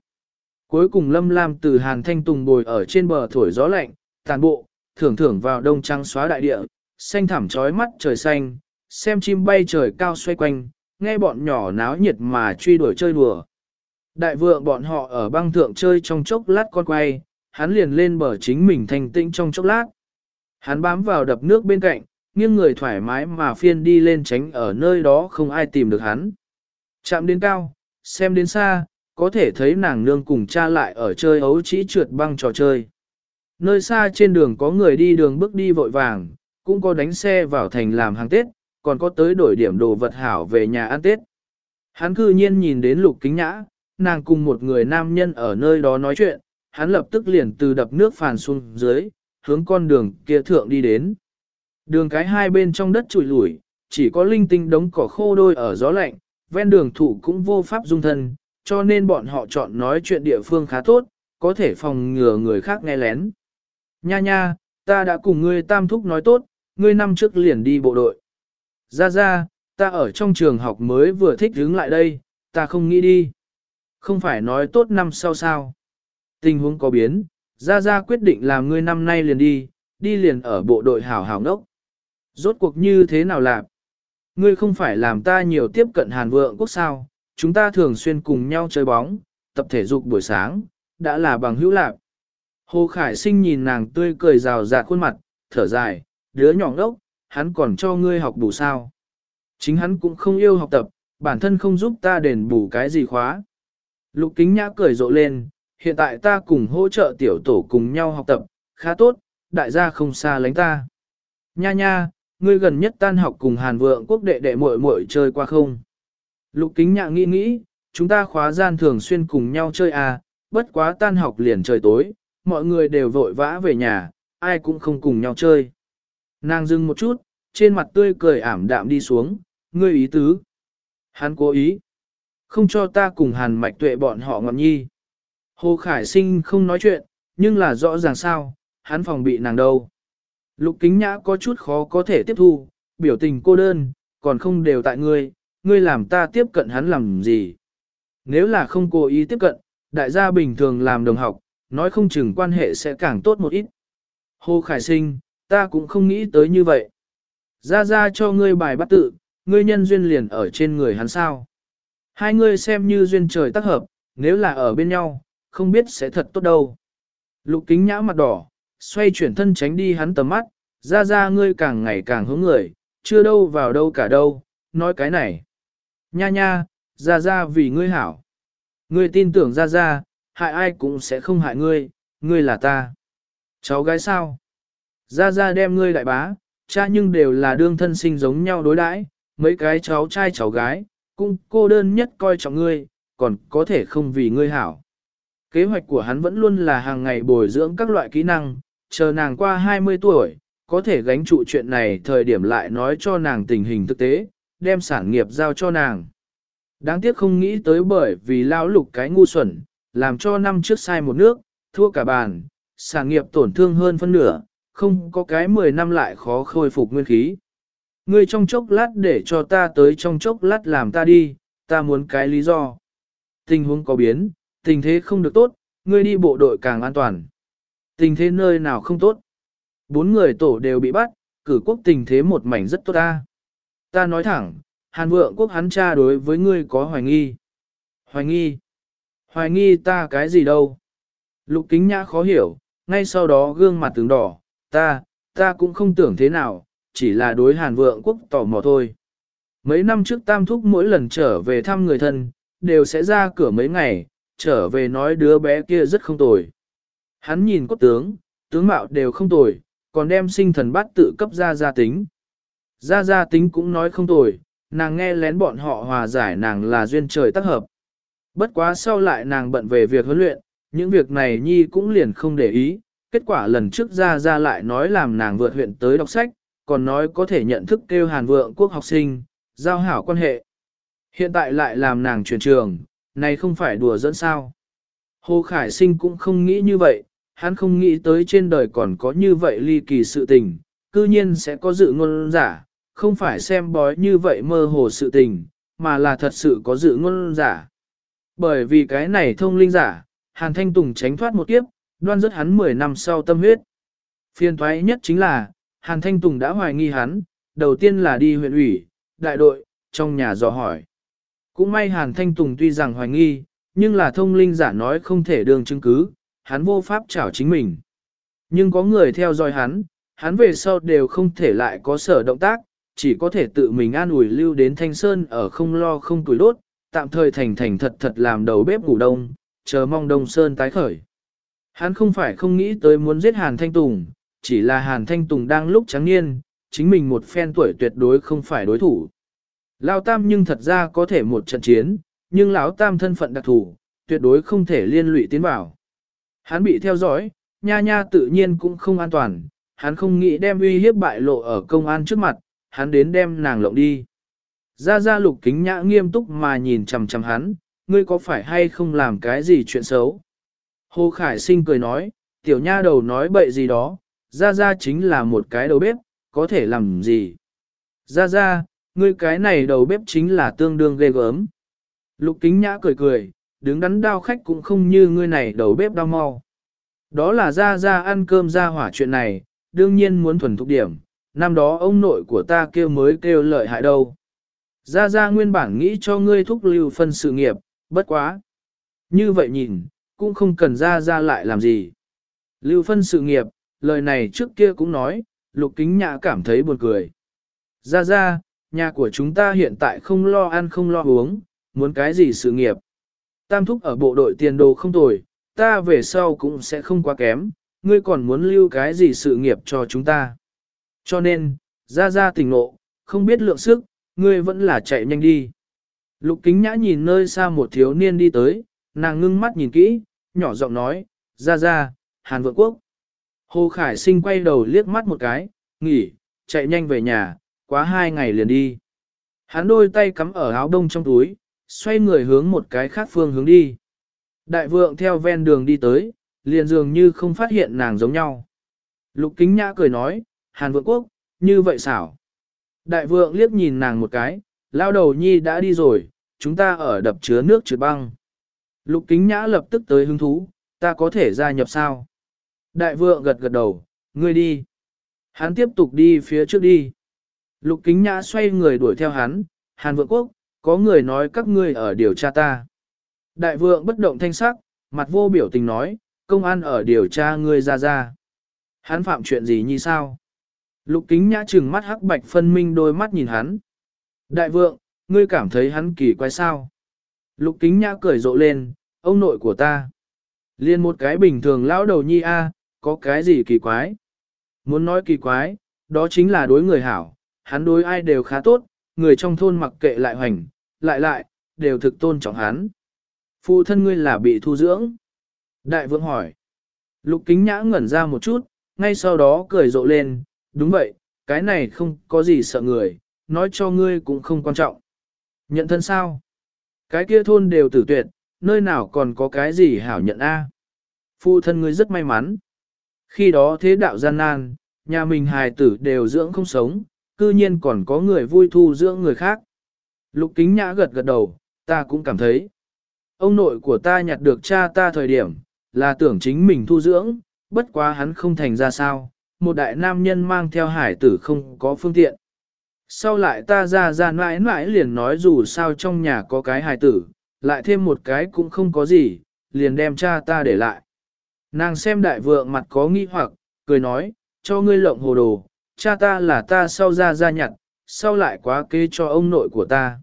Cuối cùng Lâm Lam từ Hàn Thanh Tùng bồi ở trên bờ thổi gió lạnh, tàn bộ, thưởng thưởng vào đông trăng xóa đại địa, xanh thảm trói mắt trời xanh, xem chim bay trời cao xoay quanh, nghe bọn nhỏ náo nhiệt mà truy đuổi chơi đùa. Đại vượng bọn họ ở băng thượng chơi trong chốc lát con quay, hắn liền lên bờ chính mình thanh tĩnh trong chốc lát. Hắn bám vào đập nước bên cạnh, nghiêng người thoải mái mà phiên đi lên tránh ở nơi đó không ai tìm được hắn. Chạm đến cao, xem đến xa, có thể thấy nàng nương cùng cha lại ở chơi ấu chỉ trượt băng trò chơi. Nơi xa trên đường có người đi đường bước đi vội vàng, cũng có đánh xe vào thành làm hàng Tết, còn có tới đổi điểm đồ vật hảo về nhà ăn Tết. Hắn cư nhiên nhìn đến lục kính nhã, nàng cùng một người nam nhân ở nơi đó nói chuyện, hắn lập tức liền từ đập nước phàn xuống dưới, hướng con đường kia thượng đi đến. Đường cái hai bên trong đất trụi lủi, chỉ có linh tinh đống cỏ khô đôi ở gió lạnh, ven đường thủ cũng vô pháp dung thân, cho nên bọn họ chọn nói chuyện địa phương khá tốt, có thể phòng ngừa người khác nghe lén. Nha nha, ta đã cùng ngươi tam thúc nói tốt, ngươi năm trước liền đi bộ đội. Ra ra, ta ở trong trường học mới vừa thích đứng lại đây, ta không nghĩ đi. Không phải nói tốt năm sau sao. Tình huống có biến, ra ra quyết định làm ngươi năm nay liền đi, đi liền ở bộ đội hảo hảo ngốc. Rốt cuộc như thế nào làm? Ngươi không phải làm ta nhiều tiếp cận hàn vượng quốc sao, chúng ta thường xuyên cùng nhau chơi bóng, tập thể dục buổi sáng, đã là bằng hữu lạc. Hồ Khải Sinh nhìn nàng tươi cười rào rạt khuôn mặt, thở dài, đứa nhỏ ngốc, hắn còn cho ngươi học bù sao. Chính hắn cũng không yêu học tập, bản thân không giúp ta đền bù cái gì khóa. Lục kính nhã cười rộ lên, hiện tại ta cùng hỗ trợ tiểu tổ cùng nhau học tập, khá tốt, đại gia không xa lánh ta. Nha nha, ngươi gần nhất tan học cùng hàn vượng quốc đệ đệ muội muội chơi qua không? Lục kính nhạc nghĩ nghĩ, chúng ta khóa gian thường xuyên cùng nhau chơi à, bất quá tan học liền trời tối, mọi người đều vội vã về nhà, ai cũng không cùng nhau chơi. Nàng dừng một chút, trên mặt tươi cười ảm đạm đi xuống, ngươi ý tứ. Hắn cố ý. Không cho ta cùng hàn mạch tuệ bọn họ ngọn nhi. Hồ Khải Sinh không nói chuyện, nhưng là rõ ràng sao, hắn phòng bị nàng đâu. Lục kính nhã có chút khó có thể tiếp thu, biểu tình cô đơn, còn không đều tại ngươi, ngươi làm ta tiếp cận hắn làm gì. Nếu là không cố ý tiếp cận, đại gia bình thường làm đồng học, nói không chừng quan hệ sẽ càng tốt một ít. Hồ Khải Sinh, ta cũng không nghĩ tới như vậy. Ra ra cho ngươi bài bắt tự, ngươi nhân duyên liền ở trên người hắn sao. Hai ngươi xem như duyên trời tác hợp, nếu là ở bên nhau, không biết sẽ thật tốt đâu. Lục kính nhã mặt đỏ, xoay chuyển thân tránh đi hắn tầm mắt, ra ra ngươi càng ngày càng hướng người, chưa đâu vào đâu cả đâu, nói cái này. Nha nha, ra ra vì ngươi hảo. Ngươi tin tưởng ra ra, hại ai cũng sẽ không hại ngươi, ngươi là ta. Cháu gái sao? Ra ra đem ngươi đại bá, cha nhưng đều là đương thân sinh giống nhau đối đãi, mấy cái cháu trai cháu gái, cũng cô đơn nhất coi trọng ngươi, còn có thể không vì ngươi hảo. Kế hoạch của hắn vẫn luôn là hàng ngày bồi dưỡng các loại kỹ năng, chờ nàng qua 20 tuổi, có thể gánh trụ chuyện này thời điểm lại nói cho nàng tình hình thực tế, đem sản nghiệp giao cho nàng. Đáng tiếc không nghĩ tới bởi vì lão lục cái ngu xuẩn, làm cho năm trước sai một nước, thua cả bàn, sản nghiệp tổn thương hơn phân nửa, không có cái 10 năm lại khó khôi phục nguyên khí. Ngươi trong chốc lát để cho ta tới trong chốc lát làm ta đi, ta muốn cái lý do. Tình huống có biến, tình thế không được tốt, ngươi đi bộ đội càng an toàn. Tình thế nơi nào không tốt. Bốn người tổ đều bị bắt, cử quốc tình thế một mảnh rất tốt ta. Ta nói thẳng, hàn vượng quốc hắn cha đối với ngươi có hoài nghi. Hoài nghi? Hoài nghi ta cái gì đâu? Lục kính nhã khó hiểu, ngay sau đó gương mặt tướng đỏ, ta, ta cũng không tưởng thế nào, chỉ là đối hàn vượng quốc tò mò thôi. Mấy năm trước tam thúc mỗi lần trở về thăm người thân, đều sẽ ra cửa mấy ngày, trở về nói đứa bé kia rất không tồi. Hắn nhìn cốt tướng, tướng mạo đều không tồi, còn đem sinh thần bát tự cấp ra gia tính. Gia gia tính cũng nói không tồi, nàng nghe lén bọn họ hòa giải nàng là duyên trời tác hợp. Bất quá sau lại nàng bận về việc huấn luyện, những việc này Nhi cũng liền không để ý, kết quả lần trước ra ra lại nói làm nàng vượt huyện tới đọc sách, còn nói có thể nhận thức kêu hàn vượng quốc học sinh, giao hảo quan hệ. Hiện tại lại làm nàng chuyển trường, này không phải đùa dẫn sao. Hồ Khải Sinh cũng không nghĩ như vậy, hắn không nghĩ tới trên đời còn có như vậy ly kỳ sự tình, cư nhiên sẽ có dự ngôn giả, không phải xem bói như vậy mơ hồ sự tình, mà là thật sự có dự ngôn giả. Bởi vì cái này thông linh giả, Hàn Thanh Tùng tránh thoát một kiếp, đoan rất hắn 10 năm sau tâm huyết. Phiên thoái nhất chính là, Hàn Thanh Tùng đã hoài nghi hắn, đầu tiên là đi huyện ủy, đại đội, trong nhà dò hỏi. Cũng may Hàn Thanh Tùng tuy rằng hoài nghi, nhưng là thông linh giả nói không thể đường chứng cứ, hắn vô pháp trảo chính mình. Nhưng có người theo dõi hắn, hắn về sau đều không thể lại có sở động tác, chỉ có thể tự mình an ủi lưu đến Thanh Sơn ở không lo không tuổi đốt, tạm thời thành thành thật thật làm đầu bếp ngủ đông, chờ mong Đông Sơn tái khởi. Hắn không phải không nghĩ tới muốn giết Hàn Thanh Tùng, chỉ là Hàn Thanh Tùng đang lúc trắng niên, chính mình một phen tuổi tuyệt đối không phải đối thủ. Lão Tam nhưng thật ra có thể một trận chiến, nhưng Lão Tam thân phận đặc thù, tuyệt đối không thể liên lụy tiến vào. Hắn bị theo dõi, nha nha tự nhiên cũng không an toàn, hắn không nghĩ đem uy hiếp bại lộ ở công an trước mặt, hắn đến đem nàng lộng đi. Ra ra lục kính nhã nghiêm túc mà nhìn chằm chằm hắn, ngươi có phải hay không làm cái gì chuyện xấu? Hồ Khải Sinh cười nói, tiểu nha đầu nói bậy gì đó, ra ra chính là một cái đầu bếp, có thể làm gì? Ra ra, ngươi cái này đầu bếp chính là tương đương ghê gớm. Lục kính nhã cười cười, đứng đắn đao khách cũng không như ngươi này đầu bếp đau mau. Đó là ra ra ăn cơm ra hỏa chuyện này, đương nhiên muốn thuần thục điểm, năm đó ông nội của ta kêu mới kêu lợi hại đâu. Ra ra nguyên bản nghĩ cho ngươi thúc lưu phân sự nghiệp, bất quá. Như vậy nhìn, cũng không cần ra ra lại làm gì. Lưu phân sự nghiệp, lời này trước kia cũng nói, lục kính nhã cảm thấy buồn cười. Ra ra, nhà của chúng ta hiện tại không lo ăn không lo uống, muốn cái gì sự nghiệp. Tam thúc ở bộ đội tiền đồ không tồi, ta về sau cũng sẽ không quá kém, ngươi còn muốn lưu cái gì sự nghiệp cho chúng ta. Cho nên, ra ra tỉnh nộ, không biết lượng sức, ngươi vẫn là chạy nhanh đi. Lục kính nhã nhìn nơi xa một thiếu niên đi tới, nàng ngưng mắt nhìn kỹ, nhỏ giọng nói, ra ra, Hàn Vượng Quốc. Hồ Khải Sinh quay đầu liếc mắt một cái, nghỉ, chạy nhanh về nhà, quá hai ngày liền đi. Hắn đôi tay cắm ở áo đông trong túi, xoay người hướng một cái khác phương hướng đi. Đại vượng theo ven đường đi tới, liền dường như không phát hiện nàng giống nhau. Lục kính nhã cười nói, Hàn Vượng Quốc, như vậy xảo. Đại vượng liếc nhìn nàng một cái, lao đầu nhi đã đi rồi, chúng ta ở đập chứa nước trượt băng. Lục kính nhã lập tức tới hứng thú, ta có thể gia nhập sao? Đại vượng gật gật đầu, ngươi đi. Hắn tiếp tục đi phía trước đi. Lục kính nhã xoay người đuổi theo hắn, Hàn vượng quốc, có người nói các ngươi ở điều tra ta. Đại vượng bất động thanh sắc, mặt vô biểu tình nói, công an ở điều tra ngươi ra ra. Hắn phạm chuyện gì như sao? Lục kính nhã trừng mắt hắc bạch phân minh đôi mắt nhìn hắn. Đại vượng, ngươi cảm thấy hắn kỳ quái sao? Lục kính nhã cười rộ lên, ông nội của ta. Liên một cái bình thường lão đầu nhi a, có cái gì kỳ quái? Muốn nói kỳ quái, đó chính là đối người hảo, hắn đối ai đều khá tốt, người trong thôn mặc kệ lại hoành, lại lại, đều thực tôn trọng hắn. Phụ thân ngươi là bị thu dưỡng. Đại vương hỏi. Lục kính nhã ngẩn ra một chút, ngay sau đó cười rộ lên, đúng vậy, cái này không có gì sợ người, nói cho ngươi cũng không quan trọng. Nhận thân sao? Cái kia thôn đều tử tuyệt, nơi nào còn có cái gì hảo nhận a? Phụ thân ngươi rất may mắn. Khi đó thế đạo gian nan, nhà mình hài tử đều dưỡng không sống, cư nhiên còn có người vui thu dưỡng người khác. Lục kính nhã gật gật đầu, ta cũng cảm thấy. Ông nội của ta nhặt được cha ta thời điểm, là tưởng chính mình thu dưỡng, bất quá hắn không thành ra sao, một đại nam nhân mang theo hải tử không có phương tiện. Sau lại ta ra ra mãi mãi liền nói dù sao trong nhà có cái hải tử, lại thêm một cái cũng không có gì, liền đem cha ta để lại. Nàng xem đại vượng mặt có nghi hoặc, cười nói, cho ngươi lộng hồ đồ, cha ta là ta sau ra ra nhặt, sau lại quá kế cho ông nội của ta.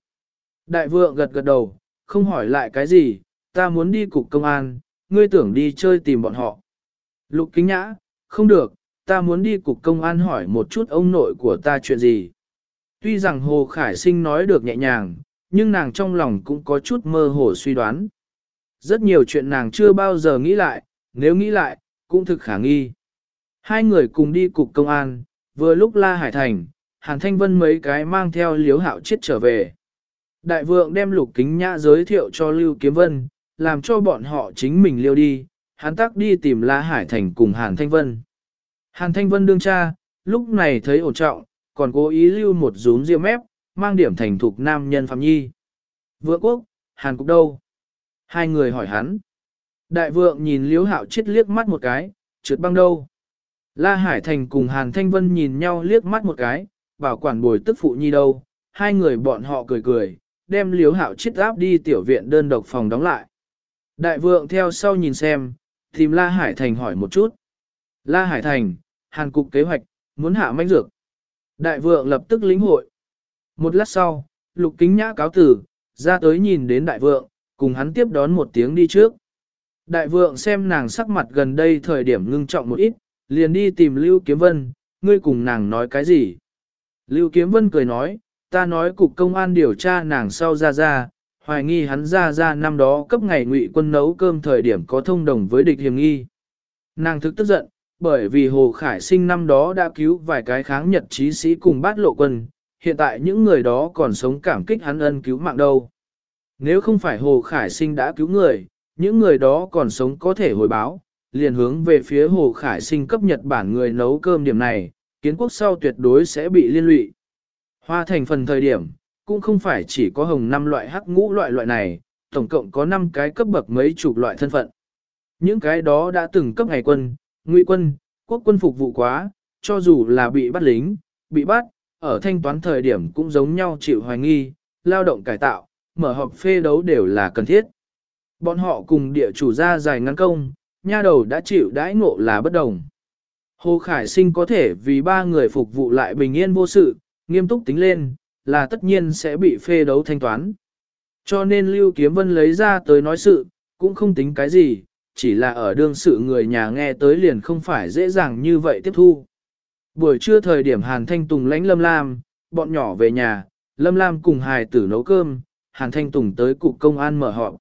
Đại vượng gật gật đầu, không hỏi lại cái gì, ta muốn đi cục công an, ngươi tưởng đi chơi tìm bọn họ. Lục kính nhã, không được, ta muốn đi cục công an hỏi một chút ông nội của ta chuyện gì. Tuy rằng Hồ Khải Sinh nói được nhẹ nhàng, nhưng nàng trong lòng cũng có chút mơ hồ suy đoán. Rất nhiều chuyện nàng chưa bao giờ nghĩ lại, nếu nghĩ lại, cũng thực khả nghi. Hai người cùng đi cục công an, vừa lúc La Hải Thành, Hàn Thanh Vân mấy cái mang theo liếu hạo chết trở về. Đại vượng đem lục kính nhã giới thiệu cho Lưu Kiếm Vân, làm cho bọn họ chính mình liêu đi, hắn tắc đi tìm La Hải Thành cùng Hàn Thanh Vân. Hàn Thanh Vân đương cha, lúc này thấy ổn trọng, còn cố ý lưu một rúm ria mép, mang điểm thành thục nam nhân Phạm Nhi. Vượng quốc, Hàn Cục đâu? Hai người hỏi hắn. Đại vượng nhìn liếu hạo chết liếc mắt một cái, trượt băng đâu? La Hải Thành cùng Hàn Thanh Vân nhìn nhau liếc mắt một cái, bảo quản bồi tức phụ nhi đâu, hai người bọn họ cười cười, đem liếu hạo chết áp đi tiểu viện đơn độc phòng đóng lại. Đại vượng theo sau nhìn xem, tìm La Hải Thành hỏi một chút. La Hải Thành, Hàn Cục kế hoạch, muốn hạ manh dược. Đại vượng lập tức lĩnh hội. Một lát sau, lục kính nhã cáo tử, ra tới nhìn đến đại vượng, cùng hắn tiếp đón một tiếng đi trước. Đại vượng xem nàng sắc mặt gần đây thời điểm ngưng trọng một ít, liền đi tìm Lưu Kiếm Vân, ngươi cùng nàng nói cái gì? Lưu Kiếm Vân cười nói, ta nói cục công an điều tra nàng sau ra ra, hoài nghi hắn ra ra năm đó cấp ngày ngụy quân nấu cơm thời điểm có thông đồng với địch hiểm nghi. Nàng thực tức giận, bởi vì Hồ Khải sinh năm đó đã cứu vài cái kháng nhật trí sĩ cùng bát lộ quân, hiện tại những người đó còn sống cảm kích hắn ân cứu mạng đâu. Nếu không phải Hồ Khải sinh đã cứu người, những người đó còn sống có thể hồi báo, liền hướng về phía Hồ Khải sinh cấp Nhật Bản người nấu cơm điểm này, kiến quốc sau tuyệt đối sẽ bị liên lụy. Hoa thành phần thời điểm, cũng không phải chỉ có hồng năm loại hắc ngũ loại loại này, tổng cộng có 5 cái cấp bậc mấy chục loại thân phận. Những cái đó đã từng cấp ngày quân, ngụy quân, quốc quân phục vụ quá, cho dù là bị bắt lính, bị bắt, ở thanh toán thời điểm cũng giống nhau chịu hoài nghi, lao động cải tạo, mở họp phê đấu đều là cần thiết. Bọn họ cùng địa chủ ra dài ngắn công, nha đầu đã chịu đãi ngộ là bất đồng. Hồ Khải Sinh có thể vì ba người phục vụ lại bình yên vô sự, nghiêm túc tính lên, là tất nhiên sẽ bị phê đấu thanh toán. Cho nên Lưu Kiếm Vân lấy ra tới nói sự, cũng không tính cái gì, chỉ là ở đương sự người nhà nghe tới liền không phải dễ dàng như vậy tiếp thu. Buổi trưa thời điểm Hàn Thanh Tùng lãnh Lâm Lam, bọn nhỏ về nhà, Lâm Lam cùng hài tử nấu cơm, Hàn Thanh Tùng tới cục công an mở họp.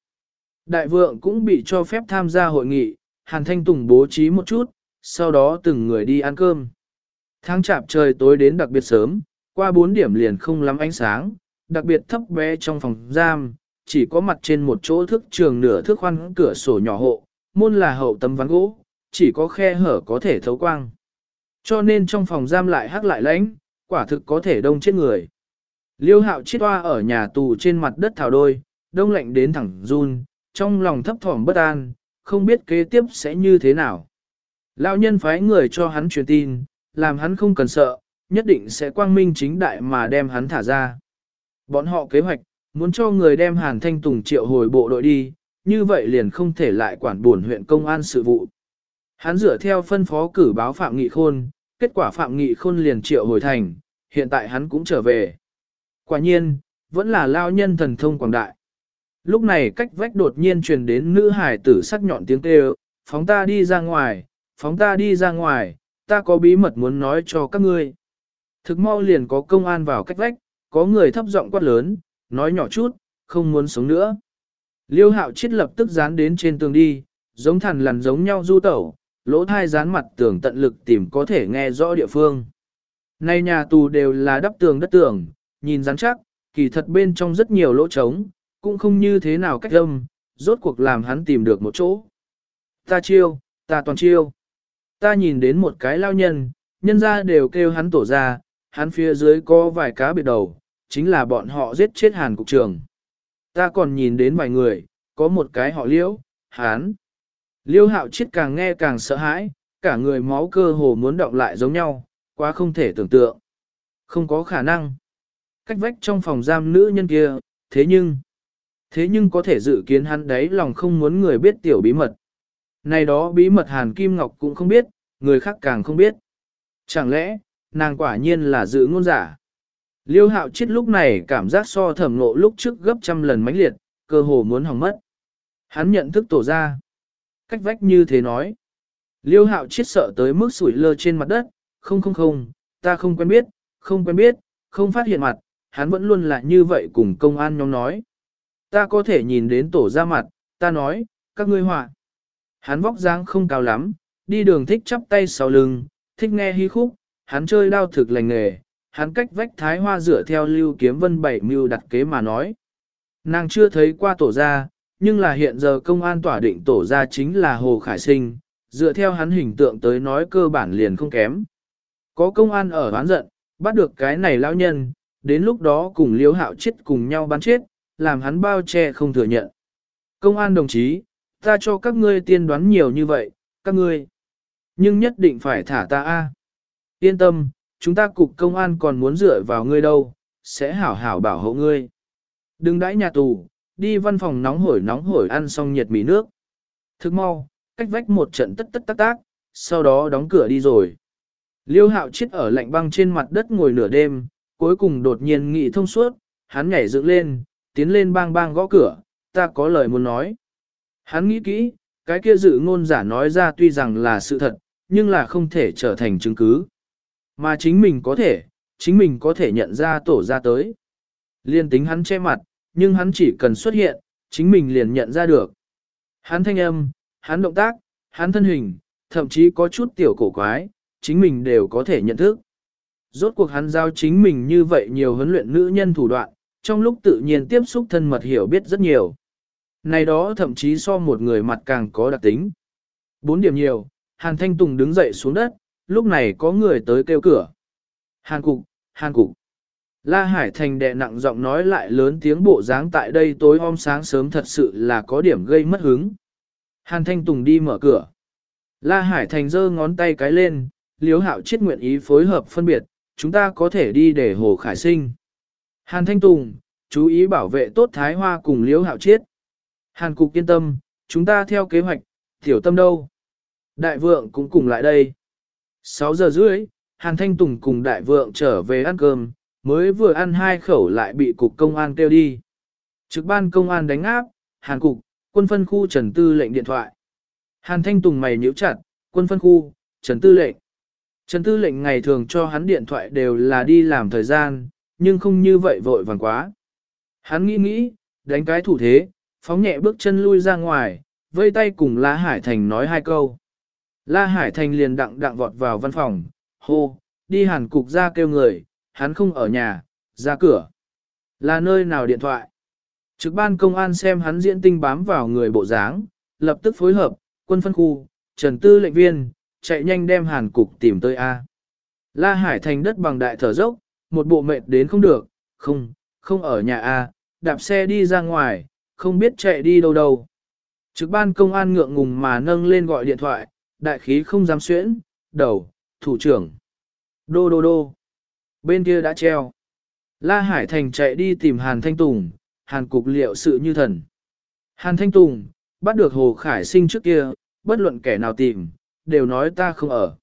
Đại vượng cũng bị cho phép tham gia hội nghị, Hàn Thanh Tùng bố trí một chút, sau đó từng người đi ăn cơm. Tháng chạp trời tối đến đặc biệt sớm, qua 4 điểm liền không lắm ánh sáng, đặc biệt thấp bé trong phòng giam, chỉ có mặt trên một chỗ thức trường nửa thước khoan cửa sổ nhỏ hộ, môn là hậu tấm ván gỗ, chỉ có khe hở có thể thấu quang. Cho nên trong phòng giam lại hắc lại lánh, quả thực có thể đông chết người. Liêu hạo chiết toa ở nhà tù trên mặt đất thảo đôi, đông lạnh đến thẳng run, trong lòng thấp thỏm bất an, không biết kế tiếp sẽ như thế nào. Lão nhân phái người cho hắn truyền tin, làm hắn không cần sợ, nhất định sẽ quang minh chính đại mà đem hắn thả ra. Bọn họ kế hoạch, muốn cho người đem Hàn Thanh Tùng triệu hồi bộ đội đi, như vậy liền không thể lại quản buồn huyện công an sự vụ. Hắn dựa theo phân phó cử báo Phạm Nghị Khôn, kết quả Phạm Nghị Khôn liền triệu hồi thành, hiện tại hắn cũng trở về. Quả nhiên, vẫn là lao nhân thần thông quảng đại. Lúc này cách vách đột nhiên truyền đến nữ hải tử sắc nhọn tiếng kêu, phóng ta đi ra ngoài, phóng ta đi ra ngoài, ta có bí mật muốn nói cho các ngươi. Thực mau liền có công an vào cách vách, có người thấp giọng quát lớn, nói nhỏ chút, không muốn sống nữa. Liêu hạo chết lập tức dán đến trên tường đi, giống thằn lằn giống nhau du tẩu, lỗ thai dán mặt tường tận lực tìm có thể nghe rõ địa phương. Nay nhà tù đều là đắp tường đất tường, nhìn rắn chắc, kỳ thật bên trong rất nhiều lỗ trống, cũng không như thế nào cách âm, rốt cuộc làm hắn tìm được một chỗ. Ta chiêu, ta toàn chiêu. Ta nhìn đến một cái lao nhân, nhân ra đều kêu hắn tổ ra, hắn phía dưới có vài cá biệt đầu, chính là bọn họ giết chết hàn cục trường. Ta còn nhìn đến vài người, có một cái họ liễu, hắn, Liêu hạo chết càng nghe càng sợ hãi, cả người máu cơ hồ muốn động lại giống nhau, quá không thể tưởng tượng. Không có khả năng. Cách vách trong phòng giam nữ nhân kia, thế nhưng, thế nhưng có thể dự kiến hắn đấy lòng không muốn người biết tiểu bí mật. Này đó bí mật Hàn Kim Ngọc cũng không biết, người khác càng không biết. Chẳng lẽ, nàng quả nhiên là giữ ngôn giả. Liêu hạo chết lúc này cảm giác so thẩm ngộ lúc trước gấp trăm lần mãnh liệt, cơ hồ muốn hỏng mất. Hắn nhận thức tổ ra. Cách vách như thế nói. Liêu hạo chết sợ tới mức sủi lơ trên mặt đất, không không không, ta không quen biết, không quen biết, không phát hiện mặt, hắn vẫn luôn là như vậy cùng công an nhóm nói. Ta có thể nhìn đến tổ ra mặt, ta nói, các ngươi họa. Hắn vóc dáng không cao lắm, đi đường thích chắp tay sau lưng, thích nghe hí khúc, hắn chơi đao thực lành nghề, hắn cách vách thái hoa dựa theo lưu kiếm vân bảy mưu đặt kế mà nói. Nàng chưa thấy qua tổ gia, nhưng là hiện giờ công an tỏa định tổ gia chính là Hồ Khải Sinh, dựa theo hắn hình tượng tới nói cơ bản liền không kém. Có công an ở oán giận, bắt được cái này lão nhân, đến lúc đó cùng liếu hạo chết cùng nhau bắn chết, làm hắn bao che không thừa nhận. Công an đồng chí, ta cho các ngươi tiên đoán nhiều như vậy, các ngươi. Nhưng nhất định phải thả ta a. Yên tâm, chúng ta cục công an còn muốn dựa vào ngươi đâu, sẽ hảo hảo bảo hộ ngươi. Đừng đãi nhà tù, đi văn phòng nóng hổi nóng hổi ăn xong nhiệt mì nước. Thức mau, cách vách một trận tất tất tác tác, sau đó đóng cửa đi rồi. Liêu hạo chết ở lạnh băng trên mặt đất ngồi nửa đêm, cuối cùng đột nhiên nghị thông suốt, hắn nhảy dựng lên, tiến lên bang bang gõ cửa, ta có lời muốn nói. Hắn nghĩ kỹ, cái kia dự ngôn giả nói ra tuy rằng là sự thật, nhưng là không thể trở thành chứng cứ. Mà chính mình có thể, chính mình có thể nhận ra tổ ra tới. Liên tính hắn che mặt, nhưng hắn chỉ cần xuất hiện, chính mình liền nhận ra được. Hắn thanh âm, hắn động tác, hắn thân hình, thậm chí có chút tiểu cổ quái, chính mình đều có thể nhận thức. Rốt cuộc hắn giao chính mình như vậy nhiều huấn luyện nữ nhân thủ đoạn, trong lúc tự nhiên tiếp xúc thân mật hiểu biết rất nhiều. Này đó thậm chí so một người mặt càng có đặc tính. Bốn điểm nhiều, Hàn Thanh Tùng đứng dậy xuống đất, lúc này có người tới kêu cửa. Hàn Cục, Hàn Cục. La Hải Thành đệ nặng giọng nói lại lớn tiếng bộ dáng tại đây tối hôm sáng sớm thật sự là có điểm gây mất hứng. Hàn Thanh Tùng đi mở cửa. La Hải Thành giơ ngón tay cái lên, liếu hạo chết nguyện ý phối hợp phân biệt, chúng ta có thể đi để hồ khải sinh. Hàn Thanh Tùng, chú ý bảo vệ tốt Thái Hoa cùng Liễu hạo Chiết. Hàn Cục yên tâm, chúng ta theo kế hoạch, tiểu tâm đâu. Đại vượng cũng cùng lại đây. 6 giờ rưỡi, Hàn Thanh Tùng cùng đại vượng trở về ăn cơm, mới vừa ăn hai khẩu lại bị cục công an kêu đi. Trực ban công an đánh áp, Hàn Cục, quân phân khu Trần Tư lệnh điện thoại. Hàn Thanh Tùng mày nhíu chặt, quân phân khu, Trần Tư lệnh. Trần Tư lệnh ngày thường cho hắn điện thoại đều là đi làm thời gian, nhưng không như vậy vội vàng quá. Hắn nghĩ nghĩ, đánh cái thủ thế, phóng nhẹ bước chân lui ra ngoài, vây tay cùng La Hải Thành nói hai câu. La Hải Thành liền đặng đặng vọt vào văn phòng, hô, đi hàn cục ra kêu người, hắn không ở nhà, ra cửa. Là nơi nào điện thoại? Trực ban công an xem hắn diễn tinh bám vào người bộ dáng, lập tức phối hợp, quân phân khu, trần tư lệnh viên, chạy nhanh đem hàn cục tìm tới A. La Hải Thành đất bằng đại thở dốc, một bộ mệt đến không được, không, không ở nhà A, đạp xe đi ra ngoài, không biết chạy đi đâu đâu. Trực ban công an ngượng ngùng mà nâng lên gọi điện thoại, đại khí không dám xuyễn, đầu, thủ trưởng. Đô đô đô. Bên kia đã treo. La Hải Thành chạy đi tìm Hàn Thanh Tùng, Hàn cục liệu sự như thần. Hàn Thanh Tùng, bắt được Hồ Khải sinh trước kia, bất luận kẻ nào tìm, đều nói ta không ở.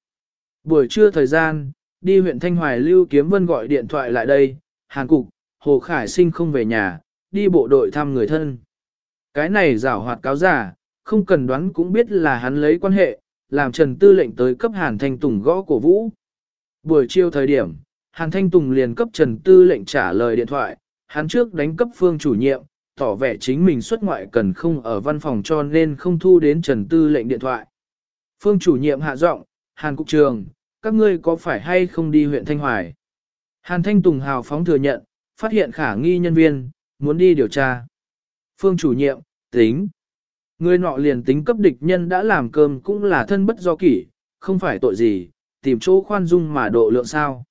Buổi trưa thời gian, đi huyện Thanh Hoài Lưu Kiếm Vân gọi điện thoại lại đây, Hàn cục, Hồ Khải sinh không về nhà, đi bộ đội thăm người thân. Cái này rảo hoạt cáo giả, không cần đoán cũng biết là hắn lấy quan hệ, làm Trần Tư lệnh tới cấp Hàn Thanh Tùng gõ cổ vũ. Buổi chiều thời điểm, Hàn Thanh Tùng liền cấp Trần Tư lệnh trả lời điện thoại, hắn trước đánh cấp phương chủ nhiệm, tỏ vẻ chính mình xuất ngoại cần không ở văn phòng cho nên không thu đến Trần Tư lệnh điện thoại. Phương chủ nhiệm hạ giọng, Hàn Cục Trường, các ngươi có phải hay không đi huyện Thanh Hoài? Hàn Thanh Tùng hào phóng thừa nhận, phát hiện khả nghi nhân viên, muốn đi điều tra. Phương chủ nhiệm, tính. Người nọ liền tính cấp địch nhân đã làm cơm cũng là thân bất do kỷ, không phải tội gì, tìm chỗ khoan dung mà độ lượng sao.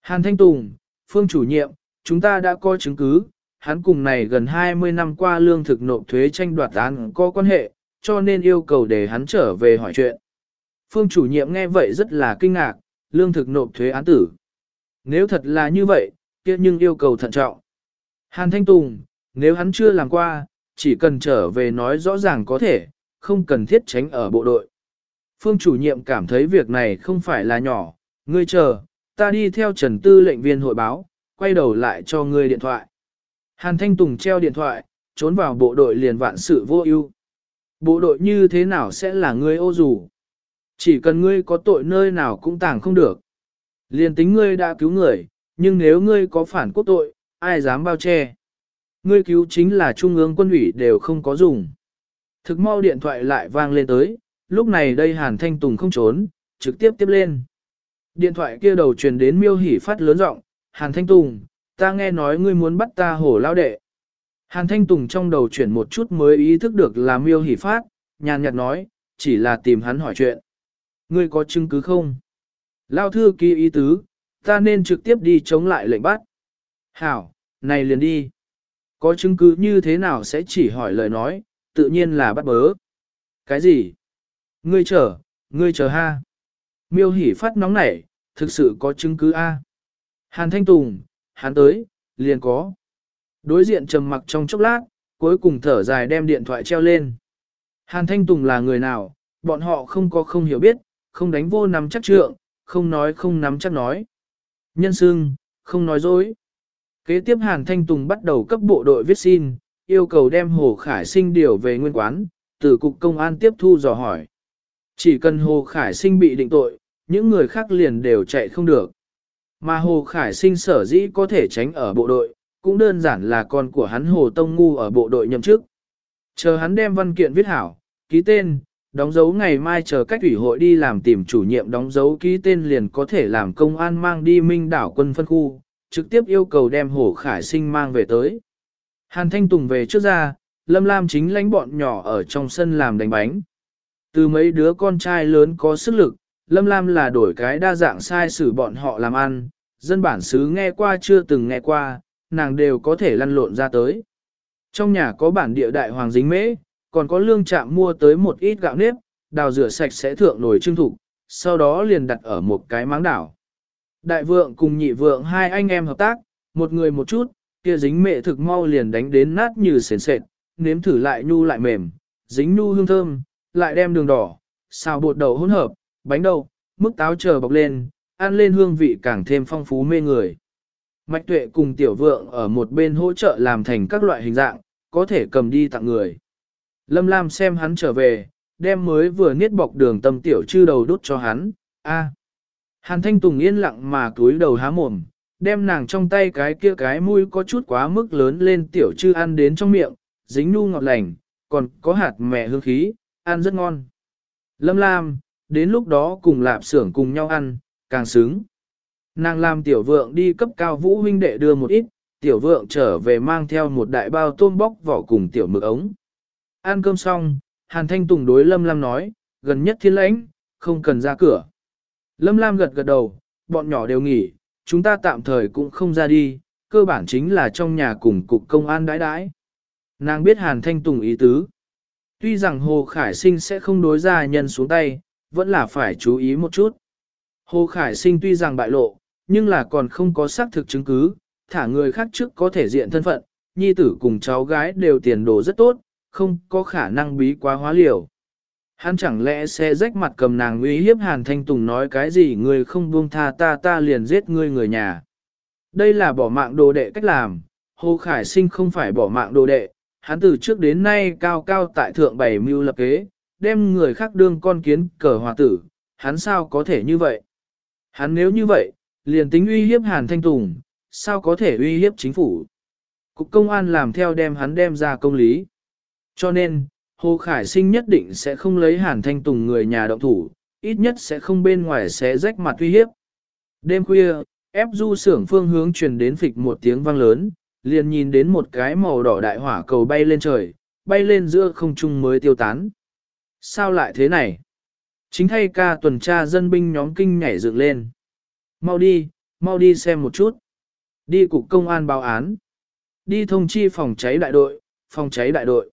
Hàn Thanh Tùng, Phương chủ nhiệm, chúng ta đã có chứng cứ, hắn cùng này gần 20 năm qua lương thực nộp thuế tranh đoạt án có quan hệ, cho nên yêu cầu để hắn trở về hỏi chuyện. Phương chủ nhiệm nghe vậy rất là kinh ngạc, lương thực nộp thuế án tử. Nếu thật là như vậy, kia nhưng yêu cầu thận trọng. Hàn Thanh Tùng, nếu hắn chưa làm qua, chỉ cần trở về nói rõ ràng có thể, không cần thiết tránh ở bộ đội. Phương chủ nhiệm cảm thấy việc này không phải là nhỏ, ngươi chờ, ta đi theo Trần Tư lệnh viên hội báo, quay đầu lại cho ngươi điện thoại. Hàn Thanh Tùng treo điện thoại, trốn vào bộ đội liền vạn sự vô ưu. Bộ đội như thế nào sẽ là ngươi ô dù? Chỉ cần ngươi có tội nơi nào cũng tàng không được. liên tính ngươi đã cứu người, nhưng nếu ngươi có phản quốc tội, ai dám bao che? Ngươi cứu chính là trung ương quân ủy đều không có dùng. Thực mau điện thoại lại vang lên tới, lúc này đây Hàn Thanh Tùng không trốn, trực tiếp tiếp lên. Điện thoại kia đầu truyền đến miêu hỉ phát lớn giọng, Hàn Thanh Tùng, ta nghe nói ngươi muốn bắt ta hổ lao đệ. Hàn Thanh Tùng trong đầu chuyển một chút mới ý thức được là miêu hỉ phát, nhàn nhạt nói, chỉ là tìm hắn hỏi chuyện. Ngươi có chứng cứ không? Lao thư ký ý tứ, ta nên trực tiếp đi chống lại lệnh bắt. Hảo, này liền đi. Có chứng cứ như thế nào sẽ chỉ hỏi lời nói, tự nhiên là bắt bớ. Cái gì? Ngươi chờ, ngươi chờ ha. Miêu hỉ phát nóng nảy, thực sự có chứng cứ A. Hàn Thanh Tùng, hắn tới, liền có. Đối diện trầm mặc trong chốc lát, cuối cùng thở dài đem điện thoại treo lên. Hàn Thanh Tùng là người nào, bọn họ không có không hiểu biết, không đánh vô nắm chắc trượng, không nói không nắm chắc nói. Nhân xưng, không nói dối. Kế tiếp Hàn Thanh Tùng bắt đầu cấp bộ đội viết xin, yêu cầu đem Hồ Khải Sinh điều về nguyên quán, từ cục công an tiếp thu dò hỏi. Chỉ cần Hồ Khải Sinh bị định tội, những người khác liền đều chạy không được. Mà Hồ Khải Sinh sở dĩ có thể tránh ở bộ đội, cũng đơn giản là con của hắn Hồ Tông Ngu ở bộ đội nhậm chức. Chờ hắn đem văn kiện viết hảo, ký tên, đóng dấu ngày mai chờ cách ủy hội đi làm tìm chủ nhiệm đóng dấu ký tên liền có thể làm công an mang đi minh đảo quân phân khu, trực tiếp yêu cầu đem Hổ Khải Sinh mang về tới. Hàn Thanh Tùng về trước ra, Lâm Lam chính lãnh bọn nhỏ ở trong sân làm đánh bánh. Từ mấy đứa con trai lớn có sức lực, Lâm Lam là đổi cái đa dạng sai xử bọn họ làm ăn, dân bản xứ nghe qua chưa từng nghe qua, nàng đều có thể lăn lộn ra tới. Trong nhà có bản địa đại hoàng dính mễ, còn có lương trạm mua tới một ít gạo nếp, đào rửa sạch sẽ thượng nồi trưng thủ, sau đó liền đặt ở một cái máng đảo. Đại vượng cùng nhị vượng hai anh em hợp tác, một người một chút, kia dính mệ thực mau liền đánh đến nát như sền sệt, nếm thử lại nhu lại mềm, dính nhu hương thơm, lại đem đường đỏ, xào bột đậu hỗn hợp, bánh đậu, mức táo chờ bọc lên, ăn lên hương vị càng thêm phong phú mê người. Mạch tuệ cùng tiểu vượng ở một bên hỗ trợ làm thành các loại hình dạng, có thể cầm đi tặng người. Lâm Lam xem hắn trở về, đem mới vừa niết bọc đường tâm tiểu chư đầu đút cho hắn, a. Hàn Thanh Tùng yên lặng mà túi đầu há mồm, đem nàng trong tay cái kia cái mũi có chút quá mức lớn lên tiểu chư ăn đến trong miệng, dính nu ngọt lành, còn có hạt mẹ hương khí, ăn rất ngon. Lâm Lam, đến lúc đó cùng lạp xưởng cùng nhau ăn, càng sướng. Nàng làm tiểu vượng đi cấp cao vũ huynh đệ đưa một ít, tiểu vượng trở về mang theo một đại bao tôm bóc vỏ cùng tiểu mực ống. Ăn cơm xong, Hàn Thanh Tùng đối Lâm Lam nói, gần nhất thiên lãnh, không cần ra cửa. Lâm Lam gật gật đầu, bọn nhỏ đều nghỉ, chúng ta tạm thời cũng không ra đi, cơ bản chính là trong nhà cùng cục công an đãi đãi. Nàng biết Hàn Thanh Tùng ý tứ. Tuy rằng Hồ Khải Sinh sẽ không đối ra nhân xuống tay, vẫn là phải chú ý một chút. Hồ Khải Sinh tuy rằng bại lộ, nhưng là còn không có xác thực chứng cứ, thả người khác trước có thể diện thân phận, nhi tử cùng cháu gái đều tiền đồ rất tốt, không có khả năng bí quá hóa liều. Hắn chẳng lẽ sẽ rách mặt cầm nàng uy hiếp Hàn Thanh Tùng nói cái gì người không buông tha ta ta liền giết ngươi người nhà. Đây là bỏ mạng đồ đệ cách làm, Hồ Khải Sinh không phải bỏ mạng đồ đệ, hắn từ trước đến nay cao cao tại thượng bảy mưu lập kế, đem người khác đương con kiến cờ hòa tử, hắn sao có thể như vậy? Hắn nếu như vậy, liền tính uy hiếp Hàn Thanh Tùng, sao có thể uy hiếp chính phủ? Cục công an làm theo đem hắn đem ra công lý. Cho nên, Hồ Khải Sinh nhất định sẽ không lấy Hàn Thanh Tùng người nhà động thủ, ít nhất sẽ không bên ngoài sẽ rách mặt uy hiếp. Đêm khuya, ép du sưởng phương hướng truyền đến phịch một tiếng vang lớn, liền nhìn đến một cái màu đỏ đại hỏa cầu bay lên trời, bay lên giữa không trung mới tiêu tán. Sao lại thế này? Chính thay ca tuần tra dân binh nhóm kinh nhảy dựng lên. Mau đi, mau đi xem một chút. Đi cục công an báo án. Đi thông chi phòng cháy đại đội, phòng cháy đại đội.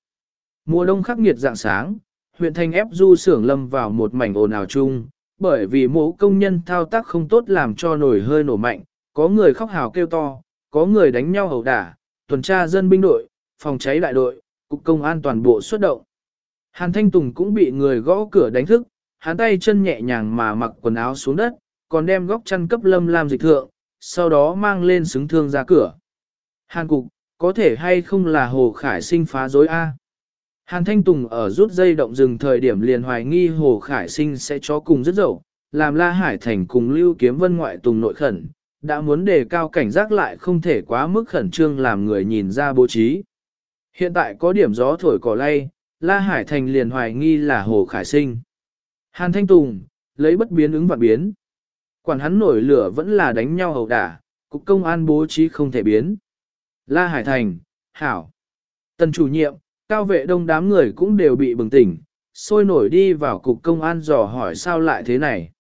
Mùa đông khắc nghiệt dạng sáng, huyện thành ép du xưởng lâm vào một mảnh ồn ào chung, bởi vì mũ công nhân thao tác không tốt làm cho nổi hơi nổ mạnh, có người khóc hào kêu to, có người đánh nhau hầu đả, tuần tra dân binh đội, phòng cháy đại đội, cục công an toàn bộ xuất động. Hàn Thanh Tùng cũng bị người gõ cửa đánh thức, hắn tay chân nhẹ nhàng mà mặc quần áo xuống đất, còn đem góc chăn cấp lâm làm dịch thượng, sau đó mang lên xứng thương ra cửa. Hàn cục, có thể hay không là Hồ Khải sinh phá dối A. Hàn Thanh Tùng ở rút dây động rừng thời điểm liền hoài nghi Hồ Khải sinh sẽ cho cùng rất dậu, làm La Hải Thành cùng Lưu Kiếm Vân ngoại tùng nội khẩn, đã muốn đề cao cảnh giác lại không thể quá mức khẩn trương làm người nhìn ra bố trí. Hiện tại có điểm gió thổi cỏ lay, La Hải Thành liền hoài nghi là Hồ Khải sinh. Hàn Thanh Tùng, lấy bất biến ứng vạn biến. Quản hắn nổi lửa vẫn là đánh nhau hầu đả, cục công an bố trí không thể biến. La Hải Thành, Hảo. Tần chủ nhiệm, cao vệ đông đám người cũng đều bị bừng tỉnh, sôi nổi đi vào cục công an dò hỏi sao lại thế này.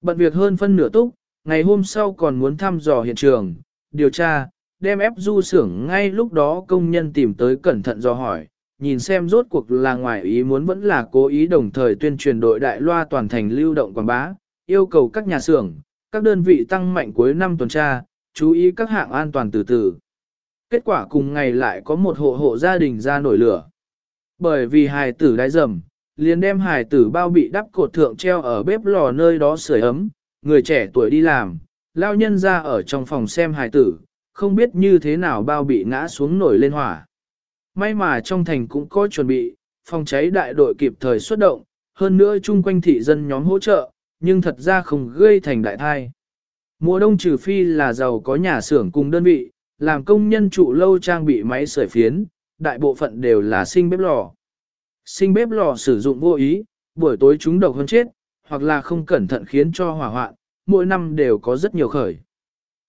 Bận việc hơn phân nửa túc, ngày hôm sau còn muốn thăm dò hiện trường, điều tra, đem ép du xưởng ngay lúc đó công nhân tìm tới cẩn thận dò hỏi, nhìn xem rốt cuộc là ngoài ý muốn vẫn là cố ý đồng thời tuyên truyền đội đại loa toàn thành lưu động quảng bá, yêu cầu các nhà xưởng, các đơn vị tăng mạnh cuối năm tuần tra, chú ý các hạng an toàn từ từ. Kết quả cùng ngày lại có một hộ hộ gia đình ra nổi lửa. Bởi vì hài tử đái dầm, liền đem hài tử bao bị đắp cột thượng treo ở bếp lò nơi đó sưởi ấm, người trẻ tuổi đi làm, lao nhân ra ở trong phòng xem hài tử, không biết như thế nào bao bị ngã xuống nổi lên hỏa. May mà trong thành cũng có chuẩn bị, phòng cháy đại đội kịp thời xuất động, hơn nữa chung quanh thị dân nhóm hỗ trợ, nhưng thật ra không gây thành đại thai. Mùa đông trừ phi là giàu có nhà xưởng cùng đơn vị, làm công nhân trụ lâu trang bị máy sưởi phiến, đại bộ phận đều là sinh bếp lò. Sinh bếp lò sử dụng vô ý, buổi tối chúng độc hơn chết, hoặc là không cẩn thận khiến cho hỏa hoạn, mỗi năm đều có rất nhiều khởi.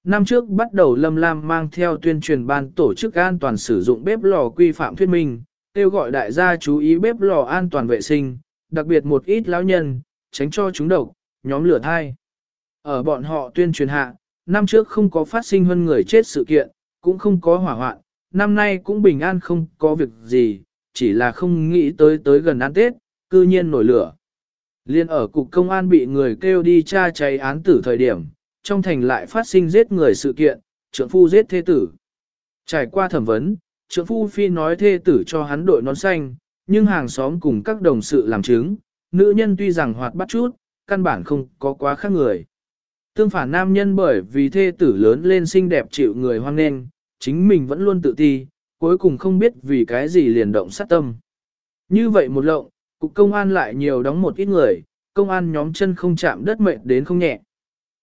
Năm trước bắt đầu Lâm Lam mang theo tuyên truyền ban tổ chức an toàn sử dụng bếp lò quy phạm thuyết minh, kêu gọi đại gia chú ý bếp lò an toàn vệ sinh, đặc biệt một ít lão nhân, tránh cho chúng độc, nhóm lửa thai. Ở bọn họ tuyên truyền hạ, năm trước không có phát sinh hơn người chết sự kiện, cũng không có hỏa hoạn, năm nay cũng bình an không có việc gì, chỉ là không nghĩ tới tới gần ăn Tết, cư nhiên nổi lửa. Liên ở cục công an bị người kêu đi tra cháy án tử thời điểm, trong thành lại phát sinh giết người sự kiện, trưởng phu giết thê tử. Trải qua thẩm vấn, trưởng phu phi nói thê tử cho hắn đội nón xanh, nhưng hàng xóm cùng các đồng sự làm chứng, nữ nhân tuy rằng hoạt bắt chút, căn bản không có quá khác người. Tương phản nam nhân bởi vì thê tử lớn lên xinh đẹp chịu người hoang nghênh, chính mình vẫn luôn tự ti, cuối cùng không biết vì cái gì liền động sát tâm. Như vậy một lộng, cục công an lại nhiều đóng một ít người, công an nhóm chân không chạm đất mệnh đến không nhẹ.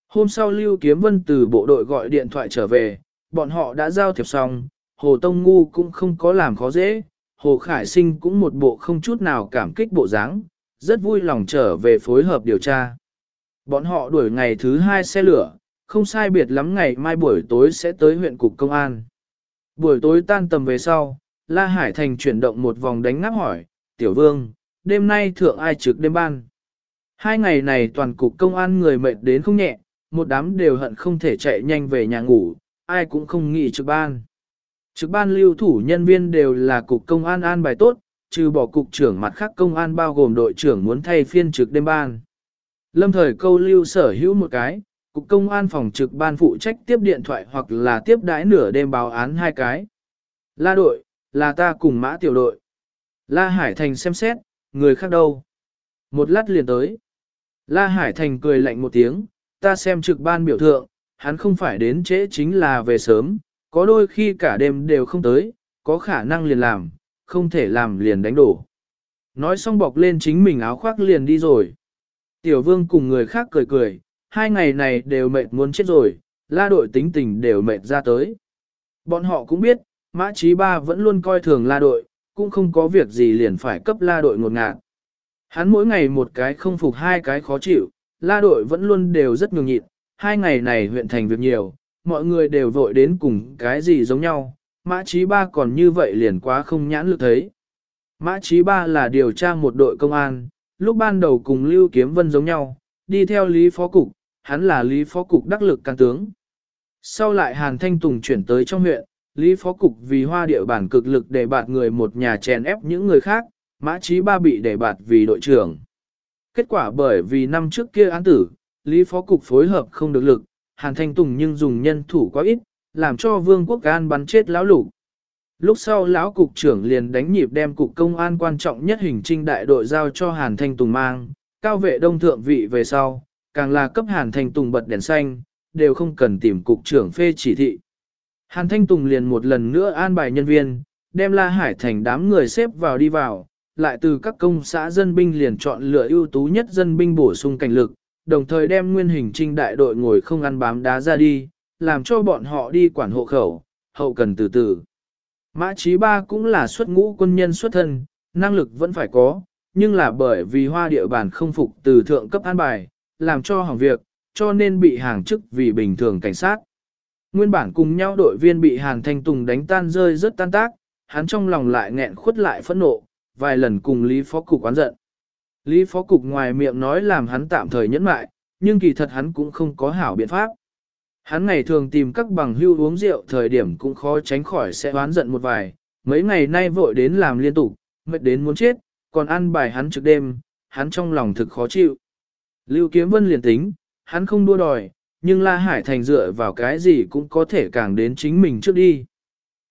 Hôm sau Lưu Kiếm Vân từ bộ đội gọi điện thoại trở về, bọn họ đã giao thiệp xong, Hồ Tông Ngu cũng không có làm khó dễ, Hồ Khải Sinh cũng một bộ không chút nào cảm kích bộ dáng, rất vui lòng trở về phối hợp điều tra. Bọn họ đuổi ngày thứ hai xe lửa, không sai biệt lắm ngày mai buổi tối sẽ tới huyện cục công an. Buổi tối tan tầm về sau, La Hải Thành chuyển động một vòng đánh ngáp hỏi, Tiểu Vương, đêm nay thượng ai trực đêm ban. Hai ngày này toàn cục công an người mệt đến không nhẹ, một đám đều hận không thể chạy nhanh về nhà ngủ, ai cũng không nghỉ trực ban. Trực ban lưu thủ nhân viên đều là cục công an an bài tốt, trừ bỏ cục trưởng mặt khác công an bao gồm đội trưởng muốn thay phiên trực đêm ban. Lâm thời câu lưu sở hữu một cái, cục công an phòng trực ban phụ trách tiếp điện thoại hoặc là tiếp đãi nửa đêm báo án hai cái. La đội, là ta cùng mã tiểu đội. La Hải Thành xem xét, người khác đâu. Một lát liền tới. La Hải Thành cười lạnh một tiếng, ta xem trực ban biểu thượng, hắn không phải đến trễ chính là về sớm, có đôi khi cả đêm đều không tới, có khả năng liền làm, không thể làm liền đánh đổ. Nói xong bọc lên chính mình áo khoác liền đi rồi. Tiểu vương cùng người khác cười cười, hai ngày này đều mệt muốn chết rồi, la đội tính tình đều mệt ra tới. Bọn họ cũng biết, mã trí ba vẫn luôn coi thường la đội, cũng không có việc gì liền phải cấp la đội ngột ngạt. Hắn mỗi ngày một cái không phục hai cái khó chịu, la đội vẫn luôn đều rất nhường nhịn, hai ngày này huyện thành việc nhiều, mọi người đều vội đến cùng cái gì giống nhau, mã trí ba còn như vậy liền quá không nhãn lực thấy. Mã trí ba là điều tra một đội công an, lúc ban đầu cùng Lưu Kiếm Vân giống nhau, đi theo Lý Phó Cục, hắn là Lý Phó Cục đắc lực can tướng, Sau lại Hàn Thanh Tùng chuyển tới trong huyện, Lý Phó Cục vì hoa địa bản cực lực để bạt người một nhà chèn ép những người khác, Mã Chí Ba bị để bạt vì đội trưởng. Kết quả bởi vì năm trước kia án tử, Lý Phó Cục phối hợp không được lực, Hàn Thanh Tùng nhưng dùng nhân thủ quá ít, làm cho Vương Quốc An bắn chết lão lục. Lúc sau lão cục trưởng liền đánh nhịp đem cục công an quan trọng nhất hình trinh đại đội giao cho Hàn Thanh Tùng mang, cao vệ đông thượng vị về sau, càng là cấp Hàn Thanh Tùng bật đèn xanh, đều không cần tìm cục trưởng phê chỉ thị. Hàn Thanh Tùng liền một lần nữa an bài nhân viên, đem La Hải thành đám người xếp vào đi vào, lại từ các công xã dân binh liền chọn lựa ưu tú nhất dân binh bổ sung cảnh lực, đồng thời đem nguyên hình trinh đại đội ngồi không ăn bám đá ra đi, làm cho bọn họ đi quản hộ khẩu, hậu cần từ từ. Mã Chí Ba cũng là xuất ngũ quân nhân xuất thân, năng lực vẫn phải có, nhưng là bởi vì hoa địa bàn không phục từ thượng cấp an bài, làm cho hỏng việc, cho nên bị hàng chức vì bình thường cảnh sát. Nguyên bản cùng nhau đội viên bị Hàn Thanh Tùng đánh tan rơi rất tan tác, hắn trong lòng lại nghẹn khuất lại phẫn nộ, vài lần cùng Lý Phó Cục oán giận. Lý Phó Cục ngoài miệng nói làm hắn tạm thời nhẫn mại, nhưng kỳ thật hắn cũng không có hảo biện pháp. Hắn ngày thường tìm các bằng hưu uống rượu thời điểm cũng khó tránh khỏi sẽ oán giận một vài, mấy ngày nay vội đến làm liên tục, mệt đến muốn chết, còn ăn bài hắn trực đêm, hắn trong lòng thực khó chịu. Lưu Kiếm Vân liền tính, hắn không đua đòi, nhưng La Hải Thành dựa vào cái gì cũng có thể càng đến chính mình trước đi.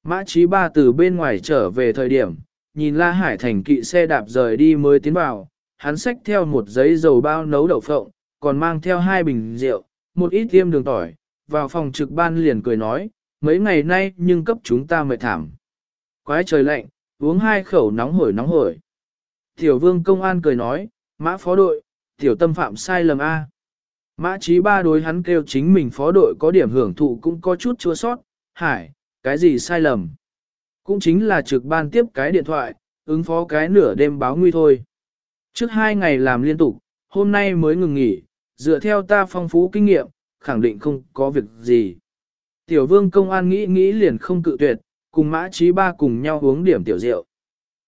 Mã Chí Ba từ bên ngoài trở về thời điểm, nhìn La Hải Thành kỵ xe đạp rời đi mới tiến vào, hắn xách theo một giấy dầu bao nấu đậu phộng, còn mang theo hai bình rượu, một ít tiêm đường tỏi, vào phòng trực ban liền cười nói, mấy ngày nay nhưng cấp chúng ta mệt thảm. Quái trời lạnh, uống hai khẩu nóng hổi nóng hổi. Tiểu vương công an cười nói, mã phó đội, tiểu tâm phạm sai lầm A. Mã trí ba đối hắn kêu chính mình phó đội có điểm hưởng thụ cũng có chút chua sót, hải, cái gì sai lầm. Cũng chính là trực ban tiếp cái điện thoại, ứng phó cái nửa đêm báo nguy thôi. Trước hai ngày làm liên tục, hôm nay mới ngừng nghỉ, dựa theo ta phong phú kinh nghiệm, khẳng định không có việc gì. Tiểu vương công an nghĩ nghĩ liền không cự tuyệt, cùng mã trí ba cùng nhau uống điểm tiểu rượu.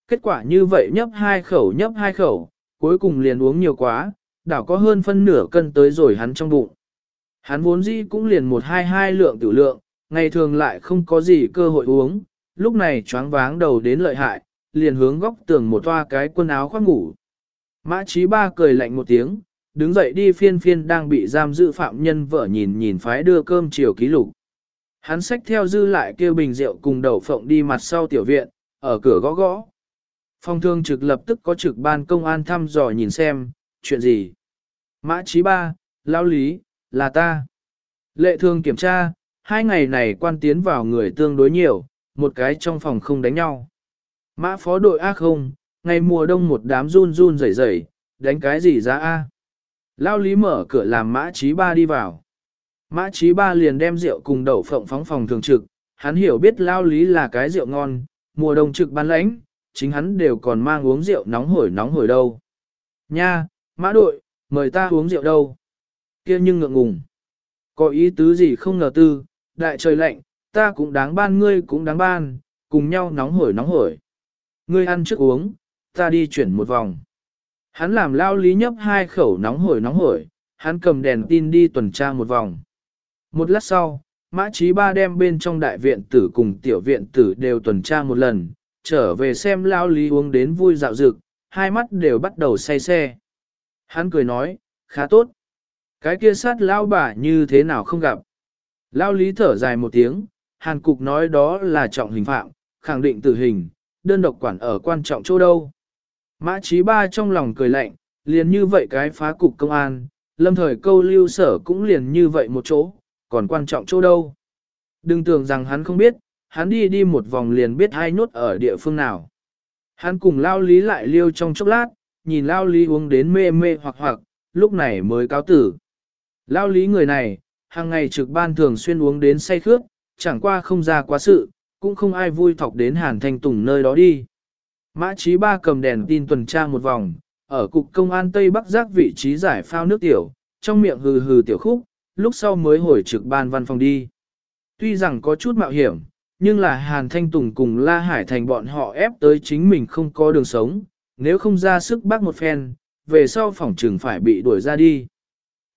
Kết quả như vậy nhấp hai khẩu nhấp hai khẩu, cuối cùng liền uống nhiều quá, đảo có hơn phân nửa cân tới rồi hắn trong bụng. Hắn vốn dĩ cũng liền một hai hai lượng tiểu lượng, ngày thường lại không có gì cơ hội uống, lúc này choáng váng đầu đến lợi hại, liền hướng góc tường một toa cái quần áo khoác ngủ. Mã trí ba cười lạnh một tiếng, đứng dậy đi phiên phiên đang bị giam giữ phạm nhân vợ nhìn nhìn phái đưa cơm chiều ký lục. Hắn xách theo dư lại kêu bình rượu cùng đầu phộng đi mặt sau tiểu viện, ở cửa gõ gõ. Phong thương trực lập tức có trực ban công an thăm dò nhìn xem, chuyện gì. Mã trí ba, lao lý, là ta. Lệ thương kiểm tra, hai ngày này quan tiến vào người tương đối nhiều, một cái trong phòng không đánh nhau. Mã phó đội ác không, ngày mùa đông một đám run run rẩy rẩy, đánh cái gì ra A. Lao lý mở cửa làm mã Chí ba đi vào. Mã Chí ba liền đem rượu cùng đậu phộng phóng phòng thường trực, hắn hiểu biết lao lý là cái rượu ngon, mùa đông trực ban lãnh, chính hắn đều còn mang uống rượu nóng hổi nóng hổi đâu. Nha, mã đội, mời ta uống rượu đâu. kia nhưng ngượng ngùng. Có ý tứ gì không ngờ tư, đại trời lạnh, ta cũng đáng ban ngươi cũng đáng ban, cùng nhau nóng hổi nóng hổi. Ngươi ăn trước uống, ta đi chuyển một vòng. Hắn làm lao lý nhấp hai khẩu nóng hổi nóng hổi, hắn cầm đèn tin đi tuần tra một vòng. Một lát sau, Mã Chí Ba đem bên trong đại viện tử cùng tiểu viện tử đều tuần tra một lần, trở về xem lao lý uống đến vui dạo dực, hai mắt đều bắt đầu say xe. Hắn cười nói, khá tốt. Cái kia sát lao bà như thế nào không gặp. Lao lý thở dài một tiếng, hàn cục nói đó là trọng hình phạm, khẳng định tử hình, đơn độc quản ở quan trọng chỗ đâu. Mã trí ba trong lòng cười lạnh, liền như vậy cái phá cục công an, lâm thời câu lưu sở cũng liền như vậy một chỗ, còn quan trọng chỗ đâu. Đừng tưởng rằng hắn không biết, hắn đi đi một vòng liền biết hai nốt ở địa phương nào. Hắn cùng lao lý lại liêu trong chốc lát, nhìn lao lý uống đến mê mê hoặc hoặc, lúc này mới cáo tử. Lao lý người này, hàng ngày trực ban thường xuyên uống đến say khước, chẳng qua không ra quá sự, cũng không ai vui thọc đến Hàn Thanh Tùng nơi đó đi. Mã Chí Ba cầm đèn tin tuần tra một vòng, ở cục công an Tây Bắc giác vị trí giải phao nước tiểu, trong miệng hừ hừ tiểu khúc, lúc sau mới hồi trực ban văn phòng đi. Tuy rằng có chút mạo hiểm, nhưng là Hàn Thanh Tùng cùng La Hải Thành bọn họ ép tới chính mình không có đường sống, nếu không ra sức bác một phen, về sau phòng trừng phải bị đuổi ra đi.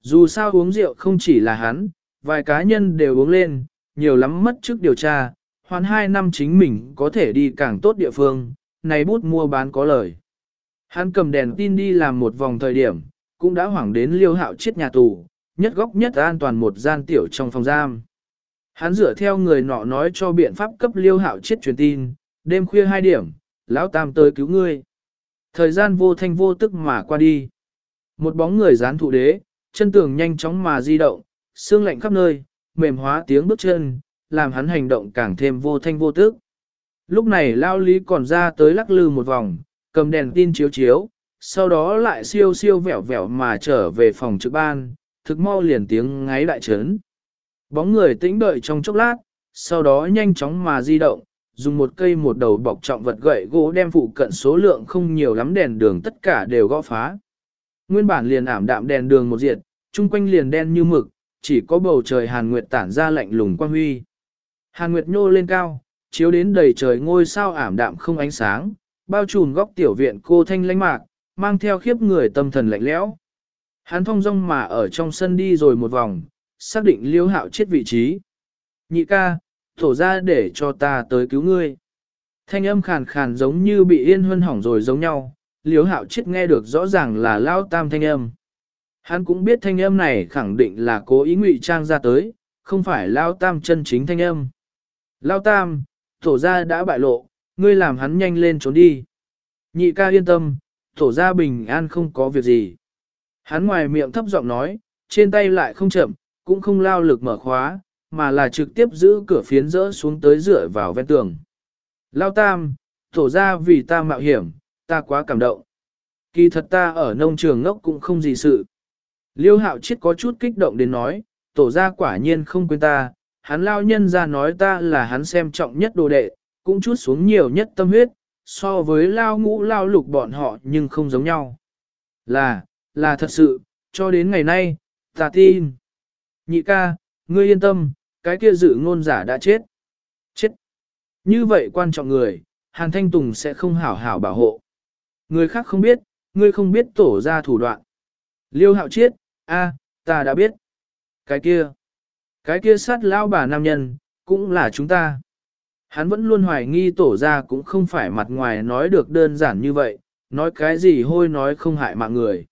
Dù sao uống rượu không chỉ là hắn, vài cá nhân đều uống lên, nhiều lắm mất trước điều tra, hoàn hai năm chính mình có thể đi càng tốt địa phương, này bút mua bán có lời. Hắn cầm đèn tin đi làm một vòng thời điểm, cũng đã hoảng đến liêu hạo chết nhà tù, nhất góc nhất an toàn một gian tiểu trong phòng giam. Hắn dựa theo người nọ nói cho biện pháp cấp liêu hạo chết truyền tin, đêm khuya hai điểm, lão tam tới cứu ngươi. Thời gian vô thanh vô tức mà qua đi. Một bóng người dán thụ đế, chân tường nhanh chóng mà di động, xương lạnh khắp nơi, mềm hóa tiếng bước chân, làm hắn hành động càng thêm vô thanh vô tức. Lúc này lao lý còn ra tới lắc lư một vòng, cầm đèn tin chiếu chiếu, sau đó lại siêu siêu vẹo vẹo mà trở về phòng trực ban, thực mau liền tiếng ngáy đại trấn. Bóng người tĩnh đợi trong chốc lát, sau đó nhanh chóng mà di động, dùng một cây một đầu bọc trọng vật gậy gỗ đem phụ cận số lượng không nhiều lắm đèn đường tất cả đều gõ phá. Nguyên bản liền ảm đạm đèn đường một diệt, chung quanh liền đen như mực, chỉ có bầu trời hàn nguyệt tản ra lạnh lùng quang huy. Hàn nguyệt nhô lên cao, chiếu đến đầy trời ngôi sao ảm đạm không ánh sáng, bao trùm góc tiểu viện cô thanh lãnh mạc, mang theo khiếp người tâm thần lạnh lẽo. Hắn thong dong mà ở trong sân đi rồi một vòng, xác định liêu hạo chết vị trí. Nhị ca, thổ ra để cho ta tới cứu ngươi. Thanh âm khàn khàn giống như bị yên huân hỏng rồi giống nhau, liêu hạo chết nghe được rõ ràng là lao tam thanh âm. Hắn cũng biết thanh âm này khẳng định là cố ý ngụy trang ra tới, không phải lao tam chân chính thanh âm. Lao tam, thổ Gia đã bại lộ, ngươi làm hắn nhanh lên trốn đi. Nhị ca yên tâm, thổ Gia bình an không có việc gì. Hắn ngoài miệng thấp giọng nói, trên tay lại không chậm, cũng không lao lực mở khóa, mà là trực tiếp giữ cửa phiến rỡ xuống tới dựa vào ven tường. Lao tam, thổ ra vì ta mạo hiểm, ta quá cảm động. Kỳ thật ta ở nông trường ngốc cũng không gì sự. Liêu hạo chết có chút kích động đến nói, tổ ra quả nhiên không quên ta, hắn lao nhân ra nói ta là hắn xem trọng nhất đồ đệ, cũng chút xuống nhiều nhất tâm huyết, so với lao ngũ lao lục bọn họ nhưng không giống nhau. Là, là thật sự, cho đến ngày nay, ta tin. Nhị ca, ngươi yên tâm, cái kia dự ngôn giả đã chết. Chết. Như vậy quan trọng người, Hàn Thanh Tùng sẽ không hảo hảo bảo hộ. Người khác không biết, ngươi không biết tổ ra thủ đoạn. Liêu hạo chết, a, ta đã biết. Cái kia, cái kia sát lão bà nam nhân, cũng là chúng ta. Hắn vẫn luôn hoài nghi tổ ra cũng không phải mặt ngoài nói được đơn giản như vậy, nói cái gì hôi nói không hại mạng người.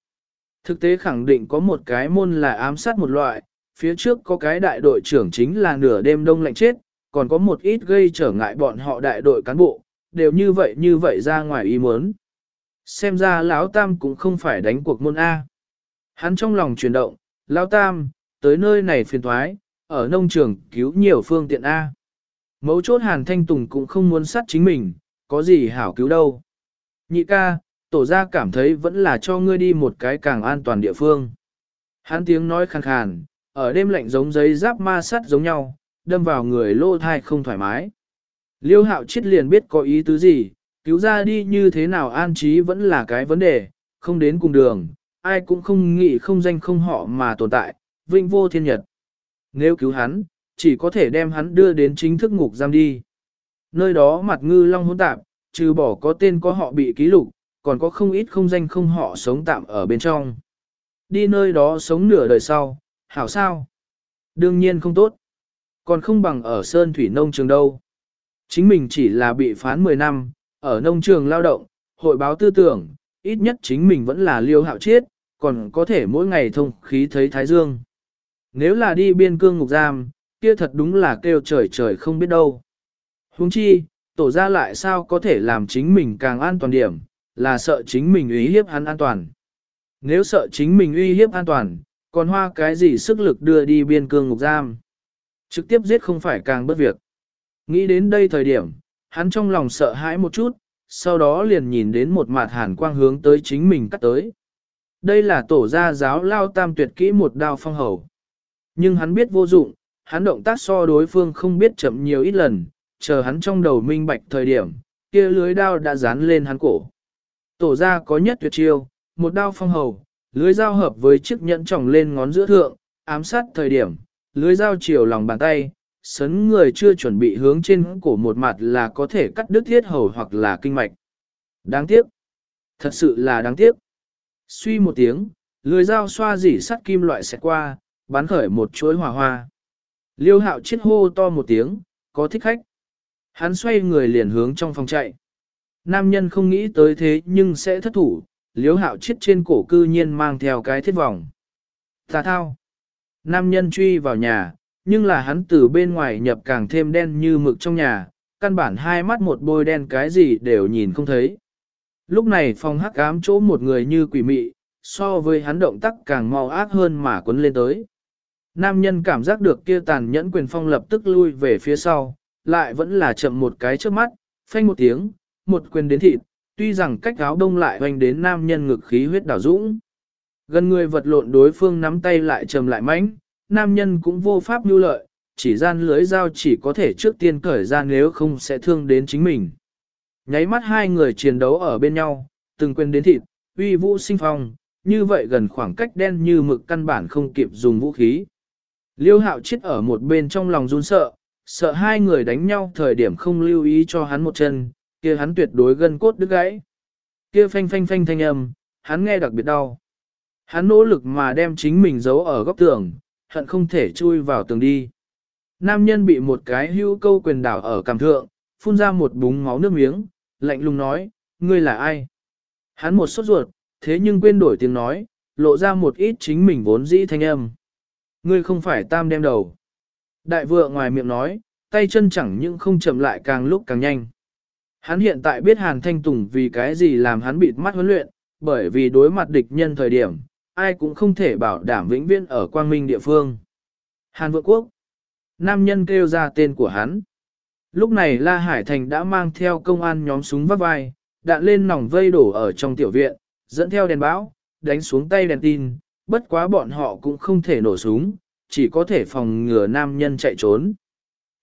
Thực tế khẳng định có một cái môn là ám sát một loại, phía trước có cái đại đội trưởng chính là nửa đêm đông lạnh chết, còn có một ít gây trở ngại bọn họ đại đội cán bộ, đều như vậy như vậy ra ngoài ý muốn. Xem ra lão tam cũng không phải đánh cuộc môn A. Hắn trong lòng chuyển động, lão tam, tới nơi này phiền thoái, ở nông trường cứu nhiều phương tiện A. Mấu chốt Hàn Thanh Tùng cũng không muốn sát chính mình, có gì hảo cứu đâu. Nhị ca, tổ ra cảm thấy vẫn là cho ngươi đi một cái càng an toàn địa phương. Hắn tiếng nói khàn khàn, ở đêm lạnh giống giấy giáp ma sắt giống nhau, đâm vào người lô thai không thoải mái. Liêu hạo chết liền biết có ý tứ gì, cứu ra đi như thế nào an trí vẫn là cái vấn đề, không đến cùng đường, ai cũng không nghĩ không danh không họ mà tồn tại, vinh vô thiên nhật. Nếu cứu hắn, chỉ có thể đem hắn đưa đến chính thức ngục giam đi. Nơi đó mặt ngư long hỗn tạp, trừ bỏ có tên có họ bị ký lục, còn có không ít không danh không họ sống tạm ở bên trong. Đi nơi đó sống nửa đời sau, hảo sao? Đương nhiên không tốt. Còn không bằng ở Sơn Thủy Nông Trường đâu. Chính mình chỉ là bị phán 10 năm, ở nông trường lao động, hội báo tư tưởng, ít nhất chính mình vẫn là liêu hạo chiết, còn có thể mỗi ngày thông khí thấy Thái Dương. Nếu là đi biên cương ngục giam, kia thật đúng là kêu trời trời không biết đâu. Huống chi, tổ ra lại sao có thể làm chính mình càng an toàn điểm, là sợ chính mình uy hiếp hắn an toàn. Nếu sợ chính mình uy hiếp an toàn, còn hoa cái gì sức lực đưa đi biên cương ngục giam. Trực tiếp giết không phải càng bất việc. Nghĩ đến đây thời điểm, hắn trong lòng sợ hãi một chút, sau đó liền nhìn đến một mặt hàn quang hướng tới chính mình cắt tới. Đây là tổ gia giáo lao tam tuyệt kỹ một đao phong hầu. Nhưng hắn biết vô dụng, hắn động tác so đối phương không biết chậm nhiều ít lần, chờ hắn trong đầu minh bạch thời điểm, kia lưới đao đã dán lên hắn cổ. Tổ ra có nhất tuyệt chiêu, một đao phong hầu, lưới dao hợp với chiếc nhẫn tròng lên ngón giữa thượng, ám sát thời điểm, lưới dao chiều lòng bàn tay, sấn người chưa chuẩn bị hướng trên cổ một mặt là có thể cắt đứt thiết hầu hoặc là kinh mạch. Đáng tiếc. Thật sự là đáng tiếc. Suy một tiếng, lưới dao xoa dỉ sắt kim loại xẹt qua, bán khởi một chuỗi hỏa hoa. Liêu hạo chết hô to một tiếng, có thích khách. Hắn xoay người liền hướng trong phòng chạy. Nam nhân không nghĩ tới thế nhưng sẽ thất thủ, liêu hạo chết trên cổ cư nhiên mang theo cái thiết vòng. Tà thao. Nam nhân truy vào nhà, nhưng là hắn từ bên ngoài nhập càng thêm đen như mực trong nhà, căn bản hai mắt một bôi đen cái gì đều nhìn không thấy. Lúc này phòng hắc ám chỗ một người như quỷ mị, so với hắn động tác càng mau ác hơn mà quấn lên tới. Nam nhân cảm giác được kia tàn nhẫn quyền phong lập tức lui về phía sau, lại vẫn là chậm một cái trước mắt, phanh một tiếng, một quyền đến thịt, tuy rằng cách áo đông lại hoành đến nam nhân ngực khí huyết đảo dũng. Gần người vật lộn đối phương nắm tay lại trầm lại mãnh, nam nhân cũng vô pháp nhu lợi, chỉ gian lưới dao chỉ có thể trước tiên cởi ra nếu không sẽ thương đến chính mình. Nháy mắt hai người chiến đấu ở bên nhau, từng quên đến thịt, uy vũ sinh phong, như vậy gần khoảng cách đen như mực căn bản không kịp dùng vũ khí. Liêu hạo chết ở một bên trong lòng run sợ, sợ hai người đánh nhau thời điểm không lưu ý cho hắn một chân, kia hắn tuyệt đối gân cốt đứt gãy. Kia phanh phanh phanh thanh âm, hắn nghe đặc biệt đau. Hắn nỗ lực mà đem chính mình giấu ở góc tường, hận không thể chui vào tường đi. Nam nhân bị một cái hưu câu quyền đảo ở cằm thượng, phun ra một búng máu nước miếng, lạnh lùng nói, ngươi là ai? Hắn một sốt ruột, thế nhưng quên đổi tiếng nói, lộ ra một ít chính mình vốn dĩ thanh âm. Ngươi không phải tam đem đầu. Đại vừa ngoài miệng nói, tay chân chẳng những không chậm lại càng lúc càng nhanh. Hắn hiện tại biết Hàn Thanh Tùng vì cái gì làm hắn bịt mắt huấn luyện, bởi vì đối mặt địch nhân thời điểm, ai cũng không thể bảo đảm vĩnh viễn ở quang minh địa phương. Hàn Vượng Quốc. Nam nhân kêu ra tên của hắn. Lúc này La Hải Thành đã mang theo công an nhóm súng vắt vai, đạn lên nòng vây đổ ở trong tiểu viện, dẫn theo đèn bão, đánh xuống tay đèn tin, bất quá bọn họ cũng không thể nổ súng, chỉ có thể phòng ngừa nam nhân chạy trốn.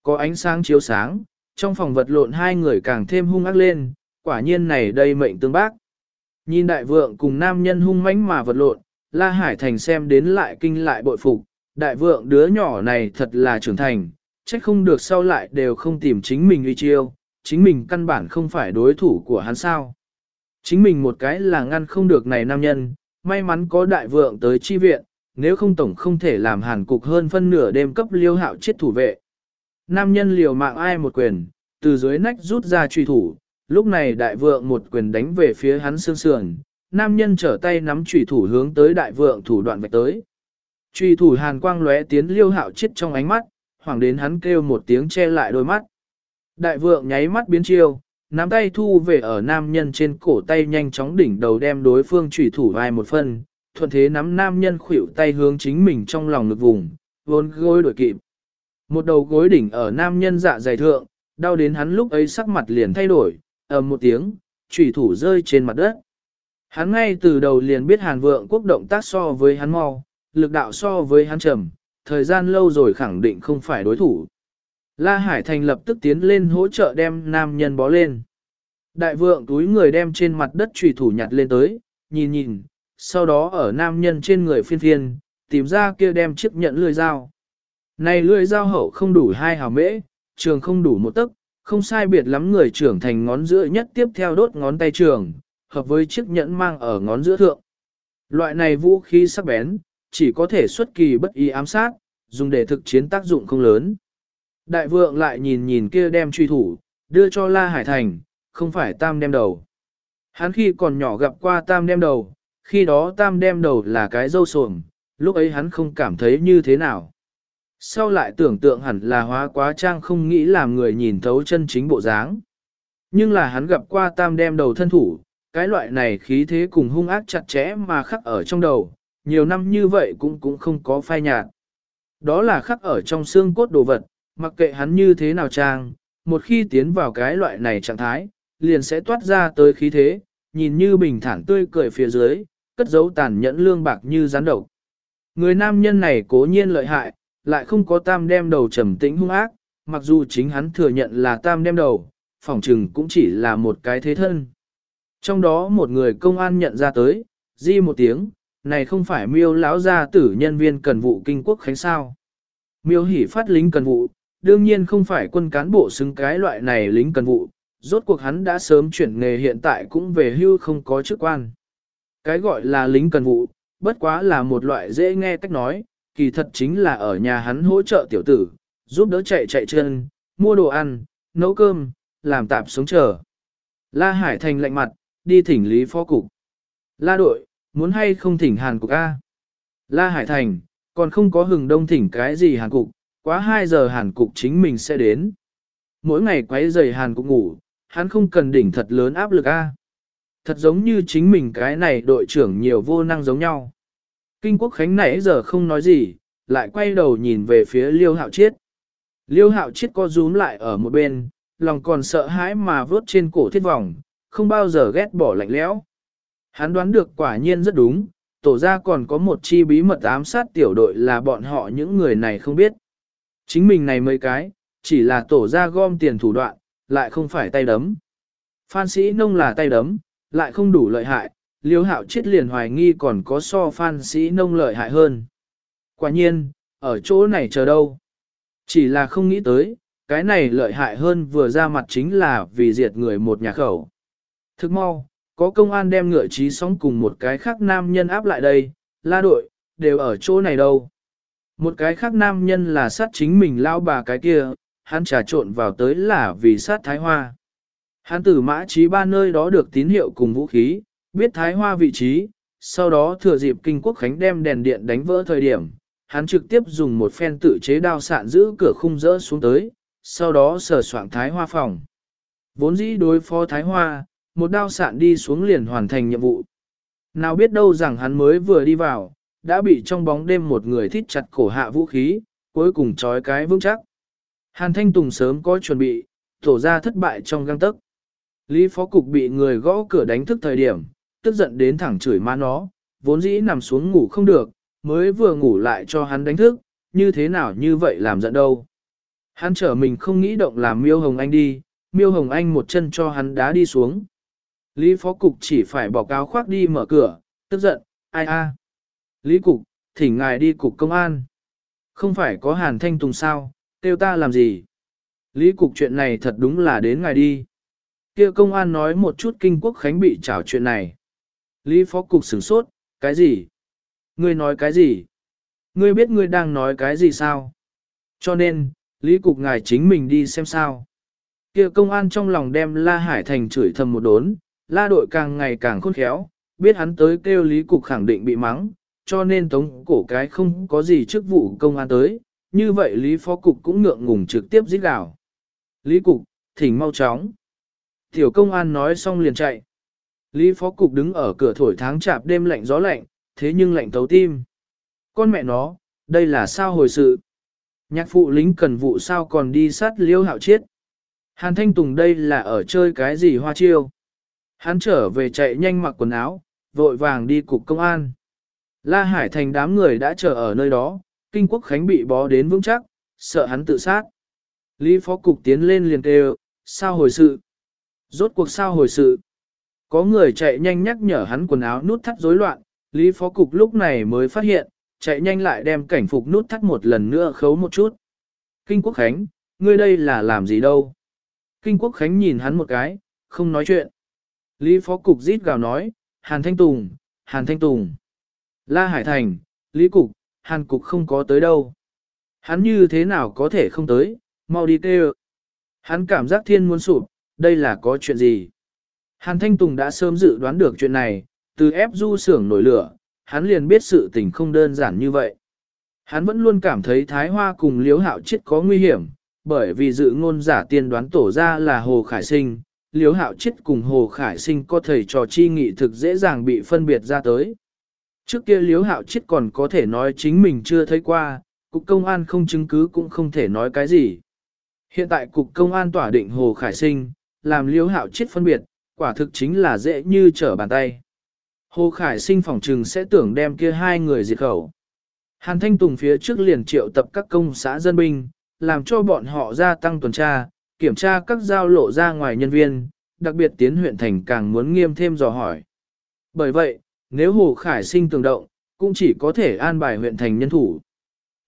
Có ánh sáng chiếu sáng, trong phòng vật lộn hai người càng thêm hung ác lên, quả nhiên này đây mệnh tương bác. Nhìn đại vượng cùng nam nhân hung mãnh mà vật lộn, La Hải Thành xem đến lại kinh lại bội phục, đại vượng đứa nhỏ này thật là trưởng thành, trách không được sau lại đều không tìm chính mình uy chiêu, chính mình căn bản không phải đối thủ của hắn sao. Chính mình một cái là ngăn không được này nam nhân, may mắn có đại vượng tới chi viện, nếu không tổng không thể làm hàn cục hơn phân nửa đêm cấp liêu hạo chết thủ vệ. Nam nhân liều mạng ai một quyền, từ dưới nách rút ra truy thủ, lúc này đại vượng một quyền đánh về phía hắn xương sườn, nam nhân trở tay nắm truy thủ hướng tới đại vượng thủ đoạn vạch tới. Truy thủ hàn quang lóe tiến liêu hạo chết trong ánh mắt, hoàng đến hắn kêu một tiếng che lại đôi mắt. Đại vượng nháy mắt biến chiêu, nắm tay thu về ở nam nhân trên cổ tay nhanh chóng đỉnh đầu đem đối phương trùy thủ vai một phần thuận thế nắm nam nhân khuỷu tay hướng chính mình trong lòng ngực vùng, vốn gối đổi kịp. Một đầu gối đỉnh ở nam nhân dạ dày thượng, đau đến hắn lúc ấy sắc mặt liền thay đổi, ầm một tiếng, chủy thủ rơi trên mặt đất. Hắn ngay từ đầu liền biết hàn vượng quốc động tác so với hắn mau, lực đạo so với hắn trầm, thời gian lâu rồi khẳng định không phải đối thủ. La Hải Thành lập tức tiến lên hỗ trợ đem nam nhân bó lên. Đại vượng túi người đem trên mặt đất trùy thủ nhặt lên tới, nhìn nhìn, sau đó ở nam nhân trên người phiên phiên, tìm ra kia đem chiếc nhận lưỡi dao. Này lưỡi dao hậu không đủ hai hào mễ, trường không đủ một tấc, không sai biệt lắm người trưởng thành ngón giữa nhất tiếp theo đốt ngón tay trường, hợp với chiếc nhẫn mang ở ngón giữa thượng. Loại này vũ khí sắc bén, chỉ có thể xuất kỳ bất ý ám sát, dùng để thực chiến tác dụng không lớn. Đại vượng lại nhìn nhìn kia đem truy thủ, đưa cho La Hải Thành, không phải tam đem đầu. Hắn khi còn nhỏ gặp qua tam đem đầu, khi đó tam đem đầu là cái dâu sồm, lúc ấy hắn không cảm thấy như thế nào. Sau lại tưởng tượng hẳn là hóa quá trang không nghĩ làm người nhìn thấu chân chính bộ dáng. Nhưng là hắn gặp qua tam đem đầu thân thủ, cái loại này khí thế cùng hung ác chặt chẽ mà khắc ở trong đầu, nhiều năm như vậy cũng cũng không có phai nhạt. Đó là khắc ở trong xương cốt đồ vật, mặc kệ hắn như thế nào trang, một khi tiến vào cái loại này trạng thái, liền sẽ toát ra tới khí thế, nhìn như bình thản tươi cười phía dưới, cất dấu tàn nhẫn lương bạc như rắn độc. Người nam nhân này cố nhiên lợi hại, lại không có tam đem đầu trầm tĩnh hung ác, mặc dù chính hắn thừa nhận là tam đem đầu, phỏng trừng cũng chỉ là một cái thế thân. Trong đó một người công an nhận ra tới, di một tiếng, này không phải miêu lão gia tử nhân viên cần vụ kinh quốc khánh sao. Miêu hỉ phát lính cần vụ, đương nhiên không phải quân cán bộ xứng cái loại này lính cần vụ, rốt cuộc hắn đã sớm chuyển nghề hiện tại cũng về hưu không có chức quan. Cái gọi là lính cần vụ, bất quá là một loại dễ nghe cách nói, kỳ thật chính là ở nhà hắn hỗ trợ tiểu tử, giúp đỡ chạy chạy chân, mua đồ ăn, nấu cơm, làm tạp sống chờ. La Hải Thành lạnh mặt, đi thỉnh Lý Phó Cục. La đội, muốn hay không thỉnh Hàn Cục A. La Hải Thành, còn không có hừng đông thỉnh cái gì Hàn Cục, quá 2 giờ Hàn Cục chính mình sẽ đến. Mỗi ngày quấy giày Hàn Cục ngủ, hắn không cần đỉnh thật lớn áp lực A. Thật giống như chính mình cái này đội trưởng nhiều vô năng giống nhau. Kinh Quốc Khánh nãy giờ không nói gì, lại quay đầu nhìn về phía Liêu Hạo Chiết. Liêu Hạo Chiết co rúm lại ở một bên, lòng còn sợ hãi mà vớt trên cổ thiết vòng, không bao giờ ghét bỏ lạnh lẽo. Hắn đoán được quả nhiên rất đúng, tổ ra còn có một chi bí mật ám sát tiểu đội là bọn họ những người này không biết. Chính mình này mấy cái, chỉ là tổ ra gom tiền thủ đoạn, lại không phải tay đấm. Phan sĩ nông là tay đấm, lại không đủ lợi hại, liêu hạo chết liền hoài nghi còn có so phan sĩ nông lợi hại hơn. Quả nhiên, ở chỗ này chờ đâu. Chỉ là không nghĩ tới, cái này lợi hại hơn vừa ra mặt chính là vì diệt người một nhà khẩu. Thức mau, có công an đem ngựa trí sóng cùng một cái khác nam nhân áp lại đây, la đội, đều ở chỗ này đâu. Một cái khác nam nhân là sát chính mình lao bà cái kia, hắn trà trộn vào tới là vì sát Thái Hoa. Hắn từ mã trí ba nơi đó được tín hiệu cùng vũ khí, biết Thái Hoa vị trí, sau đó thừa dịp kinh quốc khánh đem đèn điện đánh vỡ thời điểm, hắn trực tiếp dùng một phen tự chế đao sạn giữ cửa khung rỡ xuống tới, sau đó sờ soạn Thái Hoa phòng. Vốn dĩ đối phó Thái Hoa, một đao sạn đi xuống liền hoàn thành nhiệm vụ. Nào biết đâu rằng hắn mới vừa đi vào, đã bị trong bóng đêm một người thít chặt cổ hạ vũ khí, cuối cùng trói cái vững chắc. Hàn Thanh Tùng sớm có chuẩn bị, tổ ra thất bại trong găng tấc. Lý Phó Cục bị người gõ cửa đánh thức thời điểm, tức giận đến thẳng chửi má nó, vốn dĩ nằm xuống ngủ không được, mới vừa ngủ lại cho hắn đánh thức, như thế nào như vậy làm giận đâu. Hắn trở mình không nghĩ động làm miêu hồng anh đi, miêu hồng anh một chân cho hắn đá đi xuống. Lý Phó Cục chỉ phải bỏ cáo khoác đi mở cửa, tức giận, ai a? Lý Cục, thỉnh ngài đi Cục Công an. Không phải có Hàn Thanh Tùng sao, tiêu ta làm gì? Lý Cục chuyện này thật đúng là đến ngài đi. kia công an nói một chút kinh quốc khánh bị trảo chuyện này. Lý Phó Cục sửng sốt, cái gì? Ngươi nói cái gì? Ngươi biết ngươi đang nói cái gì sao? Cho nên, Lý Cục ngài chính mình đi xem sao. kia công an trong lòng đem La Hải Thành chửi thầm một đốn, La đội càng ngày càng khôn khéo, biết hắn tới kêu Lý Cục khẳng định bị mắng, cho nên tống cổ cái không có gì chức vụ công an tới, như vậy Lý Phó Cục cũng ngượng ngùng trực tiếp giết gào. Lý Cục, thỉnh mau chóng. Tiểu công an nói xong liền chạy. Lý Phó Cục đứng ở cửa thổi tháng chạp đêm lạnh gió lạnh, thế nhưng lạnh tấu tim. Con mẹ nó, đây là sao hồi sự? Nhạc phụ lính cần vụ sao còn đi sát liêu hạo chiết? Hàn Thanh Tùng đây là ở chơi cái gì hoa chiêu? Hắn trở về chạy nhanh mặc quần áo, vội vàng đi cục công an. La Hải Thành đám người đã chờ ở nơi đó, Kinh Quốc Khánh bị bó đến vững chắc, sợ hắn tự sát. Lý Phó Cục tiến lên liền kêu, sao hồi sự? Rốt cuộc sao hồi sự? Có người chạy nhanh nhắc nhở hắn quần áo nút thắt rối loạn, Lý Phó Cục lúc này mới phát hiện, chạy nhanh lại đem cảnh phục nút thắt một lần nữa khấu một chút. Kinh Quốc Khánh, ngươi đây là làm gì đâu? Kinh Quốc Khánh nhìn hắn một cái, không nói chuyện. Lý Phó Cục rít gào nói, Hàn Thanh Tùng, Hàn Thanh Tùng. La Hải Thành, Lý Cục, Hàn Cục không có tới đâu. Hắn như thế nào có thể không tới, mau đi kêu. Hắn cảm giác thiên muốn sụp, đây là có chuyện gì? Hàn Thanh Tùng đã sớm dự đoán được chuyện này, từ ép du xưởng nổi lửa, hắn liền biết sự tình không đơn giản như vậy. Hắn vẫn luôn cảm thấy Thái Hoa cùng Liễu Hạo Chiết có nguy hiểm, bởi vì dự ngôn giả tiên đoán tổ ra là Hồ Khải Sinh, Liễu Hạo Chiết cùng Hồ Khải Sinh có thầy trò chi nghị thực dễ dàng bị phân biệt ra tới. Trước kia Liễu Hạo chết còn có thể nói chính mình chưa thấy qua, cục công an không chứng cứ cũng không thể nói cái gì. Hiện tại cục công an tỏa định Hồ Khải Sinh, làm Liễu Hạo chết phân biệt, quả thực chính là dễ như trở bàn tay. Hồ Khải Sinh phỏng trừng sẽ tưởng đem kia hai người diệt khẩu. Hàn Thanh Tùng phía trước liền triệu tập các công xã dân binh, làm cho bọn họ gia tăng tuần tra, kiểm tra các giao lộ ra ngoài nhân viên, đặc biệt tiến huyện thành càng muốn nghiêm thêm dò hỏi. Bởi vậy, nếu Hồ Khải sinh tường động, cũng chỉ có thể an bài huyện thành nhân thủ.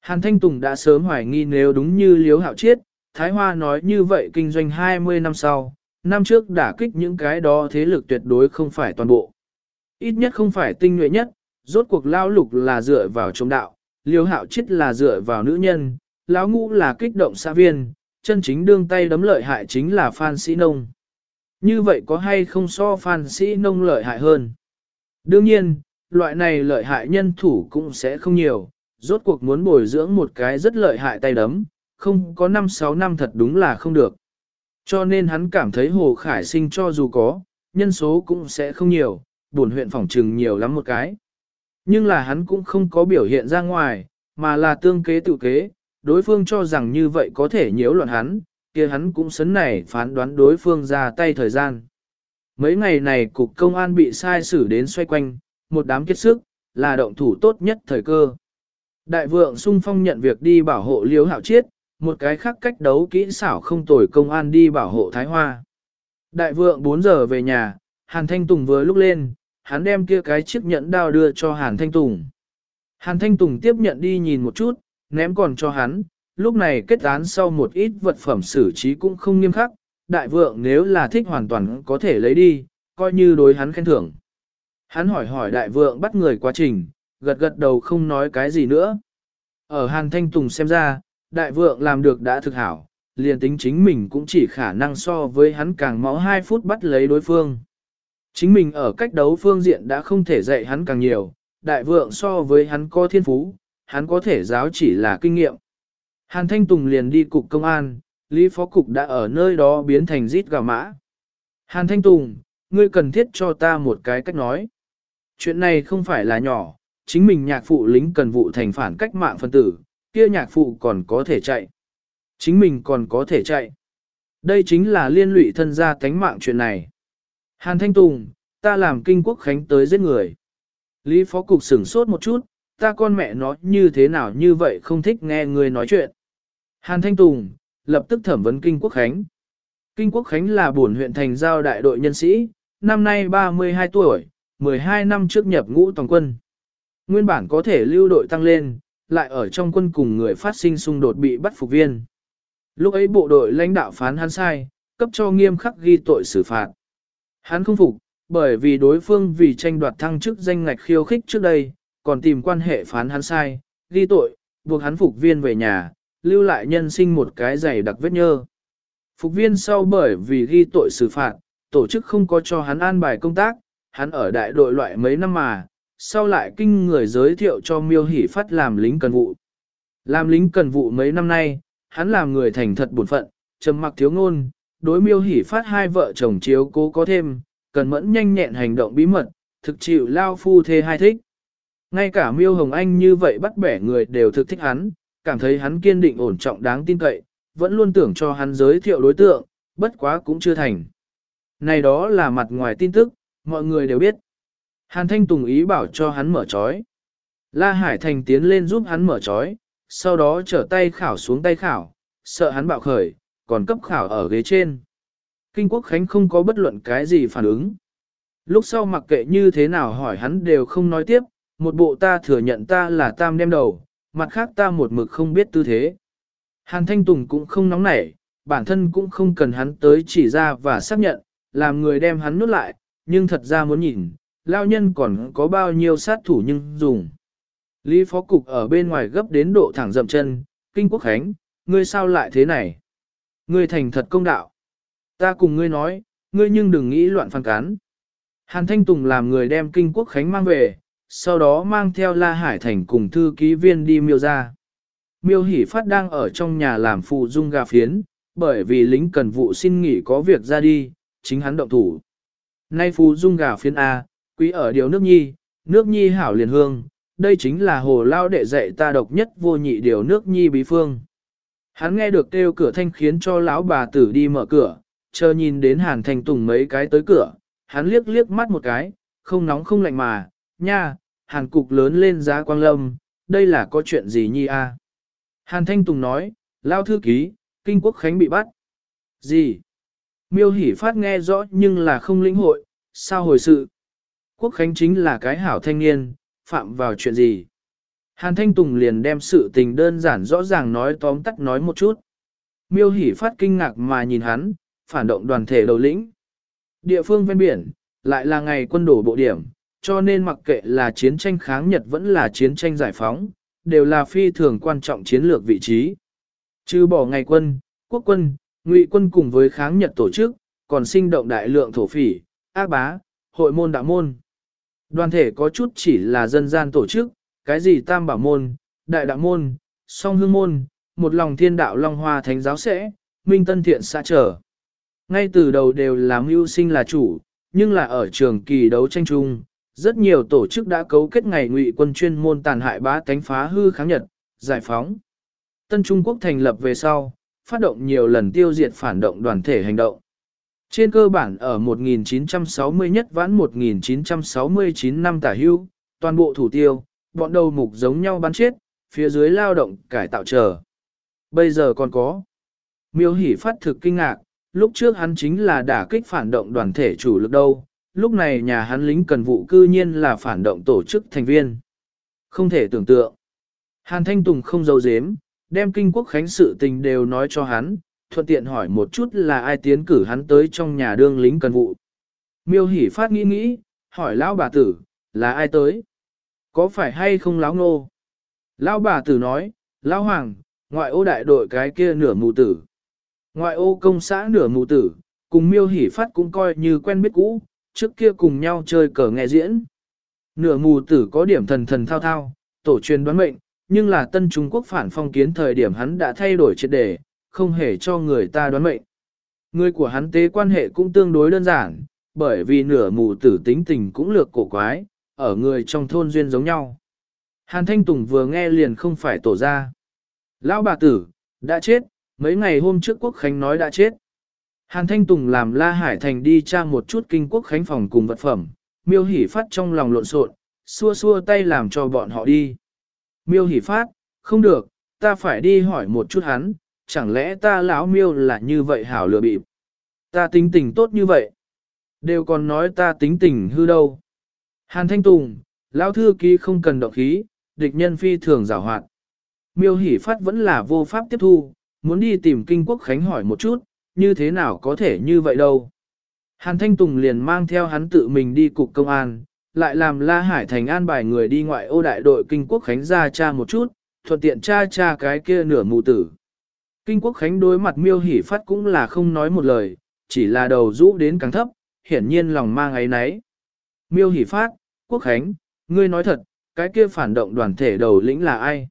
Hàn Thanh Tùng đã sớm hoài nghi nếu đúng như Liếu Hạo Chiết, Thái Hoa nói như vậy kinh doanh 20 năm sau, năm trước đả kích những cái đó thế lực tuyệt đối không phải toàn bộ. Ít nhất không phải tinh nhuệ nhất, rốt cuộc lao lục là dựa vào chống đạo, Liêu Hạo Chiết là dựa vào nữ nhân, Lão ngũ là kích động xã viên, chân chính đương tay đấm lợi hại chính là Phan Sĩ Nông. Như vậy có hay không so Phan Sĩ Nông lợi hại hơn? Đương nhiên, loại này lợi hại nhân thủ cũng sẽ không nhiều, rốt cuộc muốn bồi dưỡng một cái rất lợi hại tay đấm, không có 5-6 năm thật đúng là không được. Cho nên hắn cảm thấy Hồ Khải Sinh cho dù có, nhân số cũng sẽ không nhiều, buồn huyện phỏng trừng nhiều lắm một cái. Nhưng là hắn cũng không có biểu hiện ra ngoài, mà là tương kế tự kế, đối phương cho rằng như vậy có thể nhiễu loạn hắn, kia hắn cũng sấn này phán đoán đối phương ra tay thời gian. Mấy ngày này cục công an bị sai xử đến xoay quanh, một đám kết sức, là động thủ tốt nhất thời cơ. Đại vượng sung phong nhận việc đi bảo hộ liếu hạo chiết, một cái khác cách đấu kỹ xảo không tồi công an đi bảo hộ Thái Hoa. Đại vượng 4 giờ về nhà, Hàn Thanh Tùng vừa lúc lên, hắn đem kia cái chiếc nhẫn đao đưa cho Hàn Thanh Tùng. Hàn Thanh Tùng tiếp nhận đi nhìn một chút, ném còn cho hắn, lúc này kết án sau một ít vật phẩm xử trí cũng không nghiêm khắc, đại vượng nếu là thích hoàn toàn có thể lấy đi, coi như đối hắn khen thưởng. Hắn hỏi hỏi đại vượng bắt người quá trình, gật gật đầu không nói cái gì nữa. Ở Hàn Thanh Tùng xem ra, đại vượng làm được đã thực hảo, liền tính chính mình cũng chỉ khả năng so với hắn càng máu 2 phút bắt lấy đối phương. Chính mình ở cách đấu phương diện đã không thể dạy hắn càng nhiều, đại vượng so với hắn có thiên phú, hắn có thể giáo chỉ là kinh nghiệm. Hàn Thanh Tùng liền đi cục công an, Lý Phó Cục đã ở nơi đó biến thành rít gà mã. Hàn Thanh Tùng, ngươi cần thiết cho ta một cái cách nói. Chuyện này không phải là nhỏ, chính mình nhạc phụ lính cần vụ thành phản cách mạng phân tử, kia nhạc phụ còn có thể chạy. Chính mình còn có thể chạy. Đây chính là liên lụy thân gia cánh mạng chuyện này. Hàn Thanh Tùng, ta làm kinh quốc khánh tới giết người. Lý Phó Cục sửng sốt một chút, ta con mẹ nó như thế nào như vậy không thích nghe người nói chuyện. Hàn Thanh Tùng, lập tức thẩm vấn Kinh Quốc Khánh. Kinh Quốc Khánh là bổn huyện thành giao đại đội nhân sĩ, năm nay 32 tuổi, 12 năm trước nhập ngũ toàn quân. Nguyên bản có thể lưu đội tăng lên, lại ở trong quân cùng người phát sinh xung đột bị bắt phục viên. Lúc ấy bộ đội lãnh đạo phán hắn sai, cấp cho nghiêm khắc ghi tội xử phạt. Hắn không phục, bởi vì đối phương vì tranh đoạt thăng chức danh ngạch khiêu khích trước đây, còn tìm quan hệ phán hắn sai, ghi tội, buộc hắn phục viên về nhà, lưu lại nhân sinh một cái giày đặc vết nhơ. Phục viên sau bởi vì ghi tội xử phạt, tổ chức không có cho hắn an bài công tác, hắn ở đại đội loại mấy năm mà, sau lại kinh người giới thiệu cho miêu hỷ phát làm lính cần vụ. Làm lính cần vụ mấy năm nay, hắn làm người thành thật buồn phận, trầm mặc thiếu ngôn, đối miêu hỷ phát hai vợ chồng chiếu cố có thêm, cần mẫn nhanh nhẹn hành động bí mật, thực chịu lao phu thê hai thích. Ngay cả miêu hồng anh như vậy bắt bẻ người đều thực thích hắn, cảm thấy hắn kiên định ổn trọng đáng tin cậy, vẫn luôn tưởng cho hắn giới thiệu đối tượng, bất quá cũng chưa thành. Này đó là mặt ngoài tin tức, mọi người đều biết. Hàn Thanh Tùng ý bảo cho hắn mở trói. La Hải Thành tiến lên giúp hắn mở trói, sau đó trở tay khảo xuống tay khảo, sợ hắn bạo khởi, còn cấp khảo ở ghế trên. Kinh Quốc Khánh không có bất luận cái gì phản ứng. Lúc sau mặc kệ như thế nào hỏi hắn đều không nói tiếp, một bộ ta thừa nhận ta là tam đem đầu, mặt khác ta một mực không biết tư thế. Hàn Thanh Tùng cũng không nóng nảy, bản thân cũng không cần hắn tới chỉ ra và xác nhận, làm người đem hắn nuốt lại, nhưng thật ra muốn nhìn, lao nhân còn có bao nhiêu sát thủ nhưng dùng. Lý Phó Cục ở bên ngoài gấp đến độ thẳng dậm chân, Kinh Quốc Khánh, ngươi sao lại thế này? Ngươi thành thật công đạo. Ta cùng ngươi nói, ngươi nhưng đừng nghĩ loạn phản cán. Hàn Thanh Tùng làm người đem Kinh Quốc Khánh mang về, sau đó mang theo La Hải Thành cùng thư ký viên đi miêu ra. Miêu Hỷ Phát đang ở trong nhà làm phụ dung gà phiến, bởi vì lính cần vụ xin nghỉ có việc ra đi, chính hắn động thủ. Nay phụ dung gà phiến A, quý ở điều nước nhi, nước nhi hảo liền hương, đây chính là hồ lao đệ dạy ta độc nhất vô nhị điều nước nhi bí phương. Hắn nghe được kêu cửa thanh khiến cho lão bà tử đi mở cửa, chờ nhìn đến hàn thành tùng mấy cái tới cửa, hắn liếc liếc mắt một cái, không nóng không lạnh mà, nha, hàn cục lớn lên giá quang lâm, đây là có chuyện gì nhi a? Hàn Thanh Tùng nói, lao thư ký, kinh quốc khánh bị bắt. Gì? Miêu hỉ phát nghe rõ nhưng là không lĩnh hội, sao hồi sự? Quốc khánh chính là cái hảo thanh niên, phạm vào chuyện gì? Hàn Thanh Tùng liền đem sự tình đơn giản rõ ràng nói tóm tắt nói một chút. Miêu hỉ phát kinh ngạc mà nhìn hắn, phản động đoàn thể đầu lĩnh. Địa phương ven biển, lại là ngày quân đổ bộ điểm, cho nên mặc kệ là chiến tranh kháng Nhật vẫn là chiến tranh giải phóng, đều là phi thường quan trọng chiến lược vị trí. Trừ bỏ ngày quân, quốc quân, ngụy quân cùng với kháng nhật tổ chức, còn sinh động đại lượng thổ phỉ, ác bá, hội môn đạo môn. Đoàn thể có chút chỉ là dân gian tổ chức, cái gì tam bảo môn, đại đạo môn, song hương môn, một lòng thiên đạo long hoa thánh giáo sẽ, minh tân thiện xã trở. Ngay từ đầu đều là mưu sinh là chủ, nhưng là ở trường kỳ đấu tranh chung, rất nhiều tổ chức đã cấu kết ngày ngụy quân chuyên môn tàn hại bá tánh phá hư kháng nhật, giải phóng. Tân Trung Quốc thành lập về sau, phát động nhiều lần tiêu diệt phản động đoàn thể hành động. Trên cơ bản ở 1960 nhất vãn 1969 năm tả hưu, toàn bộ thủ tiêu, bọn đầu mục giống nhau bắn chết, phía dưới lao động cải tạo chờ. Bây giờ còn có. Miêu hỉ phát thực kinh ngạc, lúc trước hắn chính là đả kích phản động đoàn thể chủ lực đâu, lúc này nhà hắn lính cần vụ cư nhiên là phản động tổ chức thành viên. Không thể tưởng tượng. Hàn Thanh Tùng không giấu giếm, đem kinh quốc khánh sự tình đều nói cho hắn, thuận tiện hỏi một chút là ai tiến cử hắn tới trong nhà đương lính cần vụ. Miêu hỉ phát nghĩ nghĩ, hỏi lão bà tử, là ai tới? Có phải hay không lão ngô? Lão bà tử nói, lão hoàng, ngoại ô đại đội cái kia nửa mù tử. Ngoại ô công xã nửa mù tử, cùng miêu hỉ phát cũng coi như quen biết cũ, trước kia cùng nhau chơi cờ nghe diễn. Nửa mù tử có điểm thần thần thao thao, tổ truyền đoán mệnh, nhưng là tân Trung Quốc phản phong kiến thời điểm hắn đã thay đổi triệt đề, không hề cho người ta đoán mệnh. Người của hắn tế quan hệ cũng tương đối đơn giản, bởi vì nửa mù tử tính tình cũng lược cổ quái, ở người trong thôn duyên giống nhau. Hàn Thanh Tùng vừa nghe liền không phải tổ ra. Lão bà tử, đã chết, mấy ngày hôm trước Quốc Khánh nói đã chết. Hàn Thanh Tùng làm La Hải Thành đi tra một chút kinh Quốc Khánh phòng cùng vật phẩm, miêu hỉ phát trong lòng lộn xộn, xua xua tay làm cho bọn họ đi. Miêu hỉ phát, không được, ta phải đi hỏi một chút hắn, chẳng lẽ ta lão miêu là như vậy hảo lừa bịp. Ta tính tình tốt như vậy. Đều còn nói ta tính tình hư đâu. Hàn Thanh Tùng, lão thư ký không cần động khí, địch nhân phi thường giảo hoạt. Miêu hỉ phát vẫn là vô pháp tiếp thu, muốn đi tìm kinh quốc khánh hỏi một chút, như thế nào có thể như vậy đâu. Hàn Thanh Tùng liền mang theo hắn tự mình đi cục công an, lại làm La Hải Thành an bài người đi ngoại ô đại đội kinh quốc khánh ra cha một chút, thuận tiện cha cha cái kia nửa mù tử. Kinh quốc khánh đối mặt miêu hỉ phát cũng là không nói một lời, chỉ là đầu rũ đến càng thấp, hiển nhiên lòng mang ấy nấy. Miêu hỉ phát, quốc khánh, ngươi nói thật, cái kia phản động đoàn thể đầu lĩnh là ai?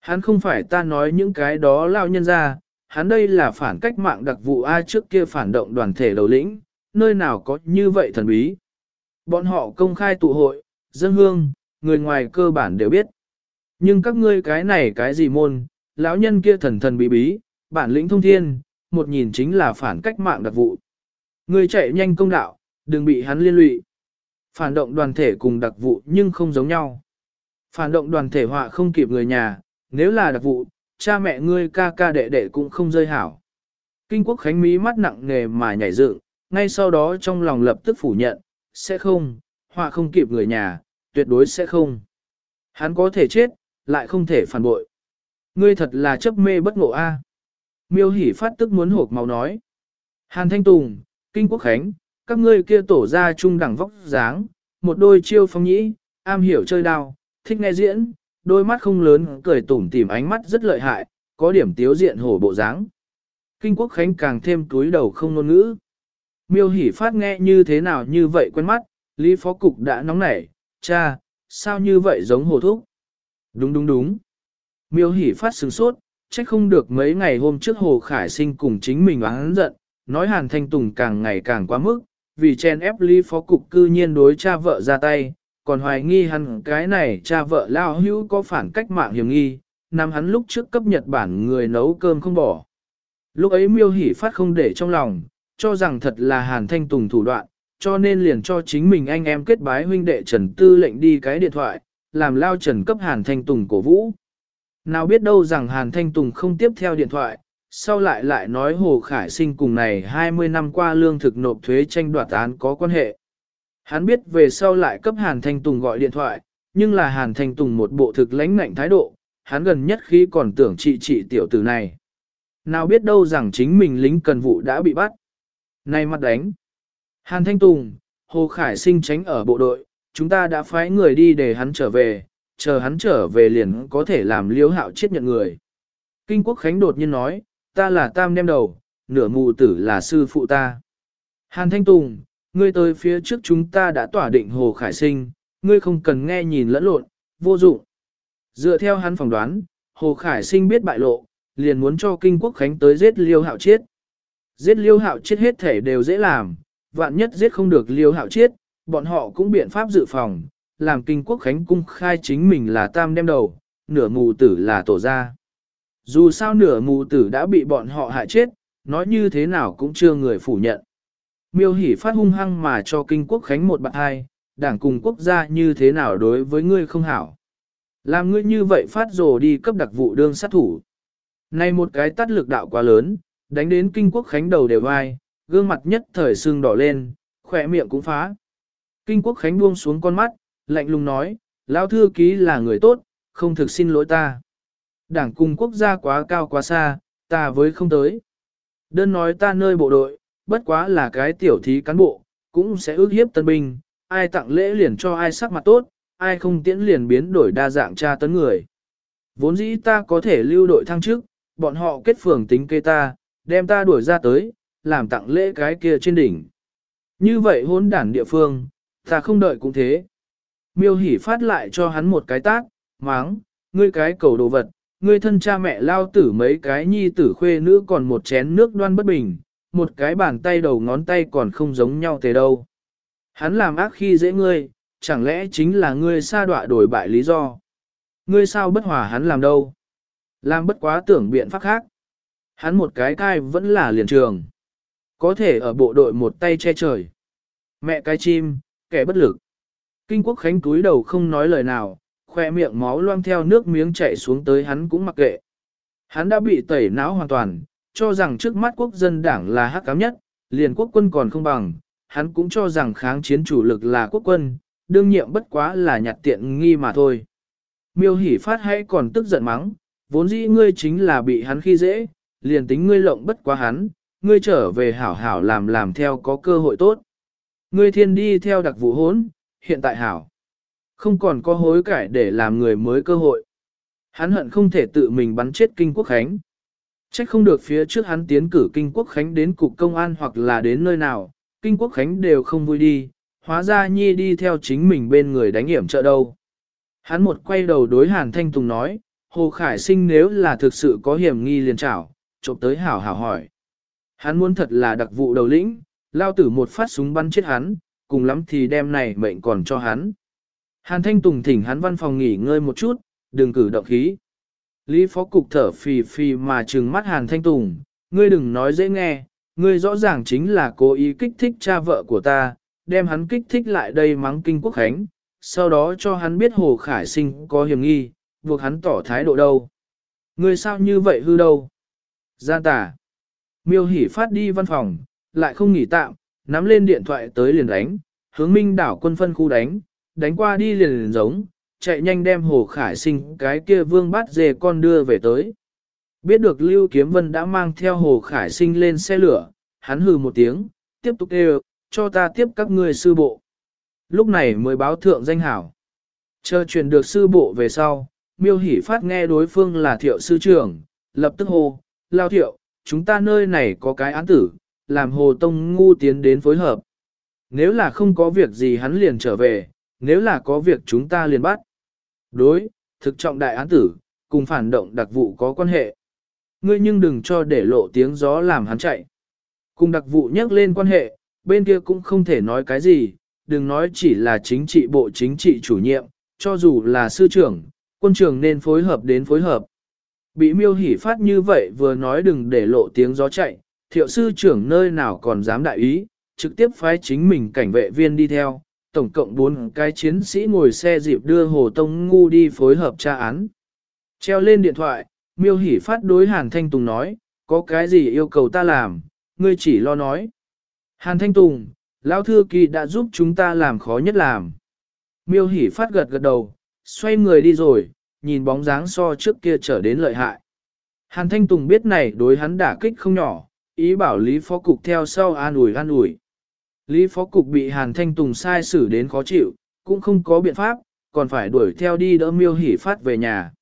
Hắn không phải ta nói những cái đó lao nhân ra, hắn đây là phản cách mạng đặc vụ ai trước kia phản động đoàn thể đầu lĩnh, nơi nào có như vậy thần bí. Bọn họ công khai tụ hội, dân hương, người ngoài cơ bản đều biết. Nhưng các ngươi cái này cái gì môn, lão nhân kia thần thần bí bí, bản lĩnh thông thiên, một nhìn chính là phản cách mạng đặc vụ. Người chạy nhanh công đạo, đừng bị hắn liên lụy. Phản động đoàn thể cùng đặc vụ nhưng không giống nhau. Phản động đoàn thể họa không kịp người nhà, nếu là đặc vụ, cha mẹ ngươi ca ca đệ đệ cũng không rơi hảo. Kinh quốc khánh mí mắt nặng nề mà nhảy dựng, ngay sau đó trong lòng lập tức phủ nhận, sẽ không, họa không kịp người nhà, tuyệt đối sẽ không. Hắn có thể chết, lại không thể phản bội. Ngươi thật là chấp mê bất ngộ a. Miêu hỉ phát tức muốn hộp máu nói. Hàn Thanh Tùng, Kinh Quốc Khánh, các ngươi kia tổ ra trung đẳng vóc dáng, một đôi chiêu phong nhĩ, am hiểu chơi đao, thích nghe diễn, đôi mắt không lớn, cười tủm tỉm ánh mắt rất lợi hại, có điểm tiếu diện hổ bộ dáng. Kinh Quốc Khánh càng thêm túi đầu không ngôn ngữ. Miêu hỉ phát nghe như thế nào như vậy quen mắt, Lý Phó Cục đã nóng nảy, cha, sao như vậy giống hồ thúc? Đúng đúng đúng. Miêu hỉ phát sừng sốt, trách không được mấy ngày hôm trước Hồ Khải Sinh cùng chính mình oán giận, nói Hàn Thanh Tùng càng ngày càng quá mức, vì chen ép Lý Phó Cục cư nhiên đối cha vợ ra tay, còn hoài nghi hắn cái này cha vợ lao hữu có phản cách mạng hiểm nghi, nằm hắn lúc trước cấp Nhật Bản người nấu cơm không bỏ. Lúc ấy miêu hỉ phát không để trong lòng, cho rằng thật là Hàn Thanh Tùng thủ đoạn, cho nên liền cho chính mình anh em kết bái huynh đệ Trần Tư lệnh đi cái điện thoại, làm lao Trần cấp Hàn Thanh Tùng cổ vũ. Nào biết đâu rằng Hàn Thanh Tùng không tiếp theo điện thoại, sau lại lại nói Hồ Khải Sinh cùng này 20 năm qua lương thực nộp thuế tranh đoạt án có quan hệ. Hắn biết về sau lại cấp Hàn Thanh Tùng gọi điện thoại, nhưng là Hàn Thanh Tùng một bộ thực lãnh ngạnh thái độ, hắn gần nhất khi còn tưởng trị trị tiểu tử này. Nào biết đâu rằng chính mình lính cần vụ đã bị bắt. Nay mặt đánh. Hàn Thanh Tùng, Hồ Khải Sinh tránh ở bộ đội, chúng ta đã phái người đi để hắn trở về, chờ hắn trở về liền có thể làm liếu hạo chết nhận người. Kinh Quốc Khánh đột nhiên nói, ta là tam đem đầu, nửa mù tử là sư phụ ta. Hàn Thanh Tùng, ngươi tới phía trước chúng ta đã tỏa định Hồ Khải Sinh, ngươi không cần nghe nhìn lẫn lộn, vô dụng. Dựa theo hắn phỏng đoán, Hồ Khải Sinh biết bại lộ, liền muốn cho Kinh Quốc Khánh tới giết Liêu Hạo Chiết. Giết Liêu Hạo Chiết hết thể đều dễ làm, vạn nhất giết không được Liêu Hạo Chiết, bọn họ cũng biện pháp dự phòng, làm Kinh Quốc Khánh cung khai chính mình là tam đem đầu, nửa mù tử là tổ gia. Dù sao nửa mù tử đã bị bọn họ hại chết, nói như thế nào cũng chưa người phủ nhận. Miêu hỉ phát hung hăng mà cho Kinh Quốc Khánh một bạn hai, đảng cùng quốc gia như thế nào đối với ngươi không hảo. Làm ngươi như vậy phát rồ đi cấp đặc vụ đương sát thủ. Này một cái tắt lực đạo quá lớn, đánh đến kinh quốc khánh đầu đều vai, gương mặt nhất thời sưng đỏ lên, khỏe miệng cũng phá. Kinh quốc khánh buông xuống con mắt, lạnh lùng nói, lão thư ký là người tốt, không thực xin lỗi ta. Đảng cùng quốc gia quá cao quá xa, ta với không tới. Đơn nói ta nơi bộ đội, bất quá là cái tiểu thí cán bộ, cũng sẽ ước hiếp tân binh, ai tặng lễ liền cho ai sắc mặt tốt, ai không tiễn liền biến đổi đa dạng tra tấn người. Vốn dĩ ta có thể lưu đội thăng chức, bọn họ kết phường tính kê ta, đem ta đuổi ra tới, làm tặng lễ cái kia trên đỉnh. Như vậy hôn đản địa phương, ta không đợi cũng thế. Miêu hỉ phát lại cho hắn một cái tác, máng, ngươi cái cầu đồ vật, ngươi thân cha mẹ lao tử mấy cái nhi tử khuê nữ còn một chén nước đoan bất bình, một cái bàn tay đầu ngón tay còn không giống nhau thế đâu. Hắn làm ác khi dễ ngươi, chẳng lẽ chính là ngươi sa đọa đổi bại lý do? Ngươi sao bất hòa hắn làm đâu? Làm bất quá tưởng biện pháp khác. Hắn một cái cai vẫn là liền trường. Có thể ở bộ đội một tay che trời. Mẹ cái chim, kẻ bất lực. Kinh quốc khánh túi đầu không nói lời nào, khoe miệng máu loang theo nước miếng chảy xuống tới hắn cũng mặc kệ. Hắn đã bị tẩy não hoàn toàn, cho rằng trước mắt quốc dân đảng là hắc cám nhất, liền quốc quân còn không bằng, hắn cũng cho rằng kháng chiến chủ lực là quốc quân, đương nhiệm bất quá là nhặt tiện nghi mà thôi. Miêu hỉ phát hay còn tức giận mắng, vốn dĩ ngươi chính là bị hắn khi dễ, liền tính ngươi lộng bất quá hắn, ngươi trở về hảo hảo làm làm theo có cơ hội tốt. Ngươi thiên đi theo đặc vụ hốn, hiện tại hảo. Không còn có hối cải để làm người mới cơ hội. Hắn hận không thể tự mình bắn chết kinh quốc khánh. Trách không được phía trước hắn tiến cử kinh quốc khánh đến cục công an hoặc là đến nơi nào, kinh quốc khánh đều không vui đi, hóa ra nhi đi theo chính mình bên người đánh hiểm trợ đâu. Hắn một quay đầu đối Hàn Thanh Tùng nói, Hồ Khải Sinh nếu là thực sự có hiểm nghi liền trảo, trộm tới hảo hảo hỏi. Hắn muốn thật là đặc vụ đầu lĩnh, lao tử một phát súng bắn chết hắn, cùng lắm thì đem này mệnh còn cho hắn. Hàn Thanh Tùng thỉnh hắn văn phòng nghỉ ngơi một chút, đừng cử động khí. Lý Phó Cục thở phì phì mà trừng mắt Hàn Thanh Tùng, ngươi đừng nói dễ nghe, ngươi rõ ràng chính là cố ý kích thích cha vợ của ta, đem hắn kích thích lại đây mắng kinh quốc khánh, sau đó cho hắn biết Hồ Khải Sinh có hiểm nghi, buộc hắn tỏ thái độ đâu. Ngươi sao như vậy hư đâu? Gian tả. Miêu hỉ phát đi văn phòng, lại không nghỉ tạm, nắm lên điện thoại tới liền đánh, hướng minh đảo quân phân khu đánh, đánh qua đi liền liền giống, chạy nhanh đem Hồ Khải Sinh cái kia vương bát dê con đưa về tới. Biết được Lưu Kiếm Vân đã mang theo Hồ Khải Sinh lên xe lửa, hắn hừ một tiếng, tiếp tục kêu, cho ta tiếp các ngươi sư bộ. Lúc này mới báo thượng danh hảo. Chờ truyền được sư bộ về sau, miêu hỉ phát nghe đối phương là thiệu sư trưởng, lập tức hô, lao thiệu, chúng ta nơi này có cái án tử, làm hồ tông ngu tiến đến phối hợp. Nếu là không có việc gì hắn liền trở về, nếu là có việc chúng ta liền bắt. Đối, thực trọng đại án tử, cùng phản động đặc vụ có quan hệ. Ngươi nhưng đừng cho để lộ tiếng gió làm hắn chạy. Cùng đặc vụ nhắc lên quan hệ, bên kia cũng không thể nói cái gì, đừng nói chỉ là chính trị bộ chính trị chủ nhiệm, cho dù là sư trưởng, quân trưởng nên phối hợp đến phối hợp. Bị miêu hỉ phát như vậy vừa nói đừng để lộ tiếng gió chạy, thiệu sư trưởng nơi nào còn dám đại ý, trực tiếp phái chính mình cảnh vệ viên đi theo, tổng cộng 4 cái chiến sĩ ngồi xe dịp đưa Hồ Tông Ngu đi phối hợp tra án. Treo lên điện thoại, miêu hỉ phát đối Hàn Thanh Tùng nói, có cái gì yêu cầu ta làm, ngươi chỉ lo nói. Hàn Thanh Tùng, Lão Thư Kỳ đã giúp chúng ta làm khó nhất làm. Miêu hỉ phát gật gật đầu, xoay người đi rồi, nhìn bóng dáng so trước kia trở đến lợi hại. Hàn Thanh Tùng biết này đối hắn đả kích không nhỏ, ý bảo Lý Phó Cục theo sau an ủi an ủi. Lý Phó Cục bị Hàn Thanh Tùng sai xử đến khó chịu, cũng không có biện pháp, còn phải đuổi theo đi đỡ miêu hỉ phát về nhà.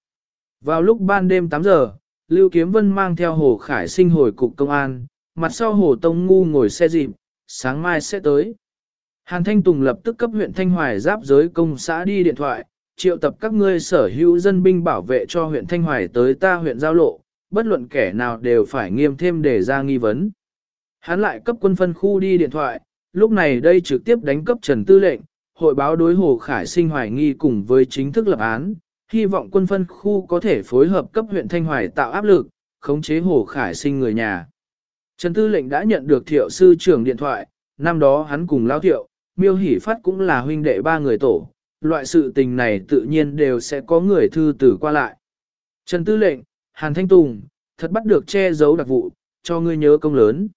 Vào lúc ban đêm 8 giờ, Lưu Kiếm Vân mang theo Hồ Khải Sinh hồi cục công an, mặt sau Hồ Tông Ngu ngồi xe dịp, sáng mai sẽ tới. Hàn Thanh Tùng lập tức cấp huyện Thanh Hoài giáp giới công xã đi điện thoại, triệu tập các ngươi sở hữu dân binh bảo vệ cho huyện Thanh Hoài tới ta huyện giao lộ, bất luận kẻ nào đều phải nghiêm thêm để ra nghi vấn. Hắn lại cấp quân phân khu đi điện thoại, lúc này đây trực tiếp đánh cấp Trần Tư lệnh, hội báo đối Hồ Khải sinh hoài nghi cùng với chính thức lập án, hy vọng quân phân khu có thể phối hợp cấp huyện Thanh Hoài tạo áp lực, khống chế Hồ Khải sinh người nhà. Trần Tư lệnh đã nhận được thiệu sư trưởng điện thoại, năm đó hắn cùng lao thiệu, miêu hỷ phát cũng là huynh đệ ba người tổ, loại sự tình này tự nhiên đều sẽ có người thư tử qua lại. Trần Tư lệnh, Hàn Thanh Tùng, thật bắt được che giấu đặc vụ, cho ngươi nhớ công lớn.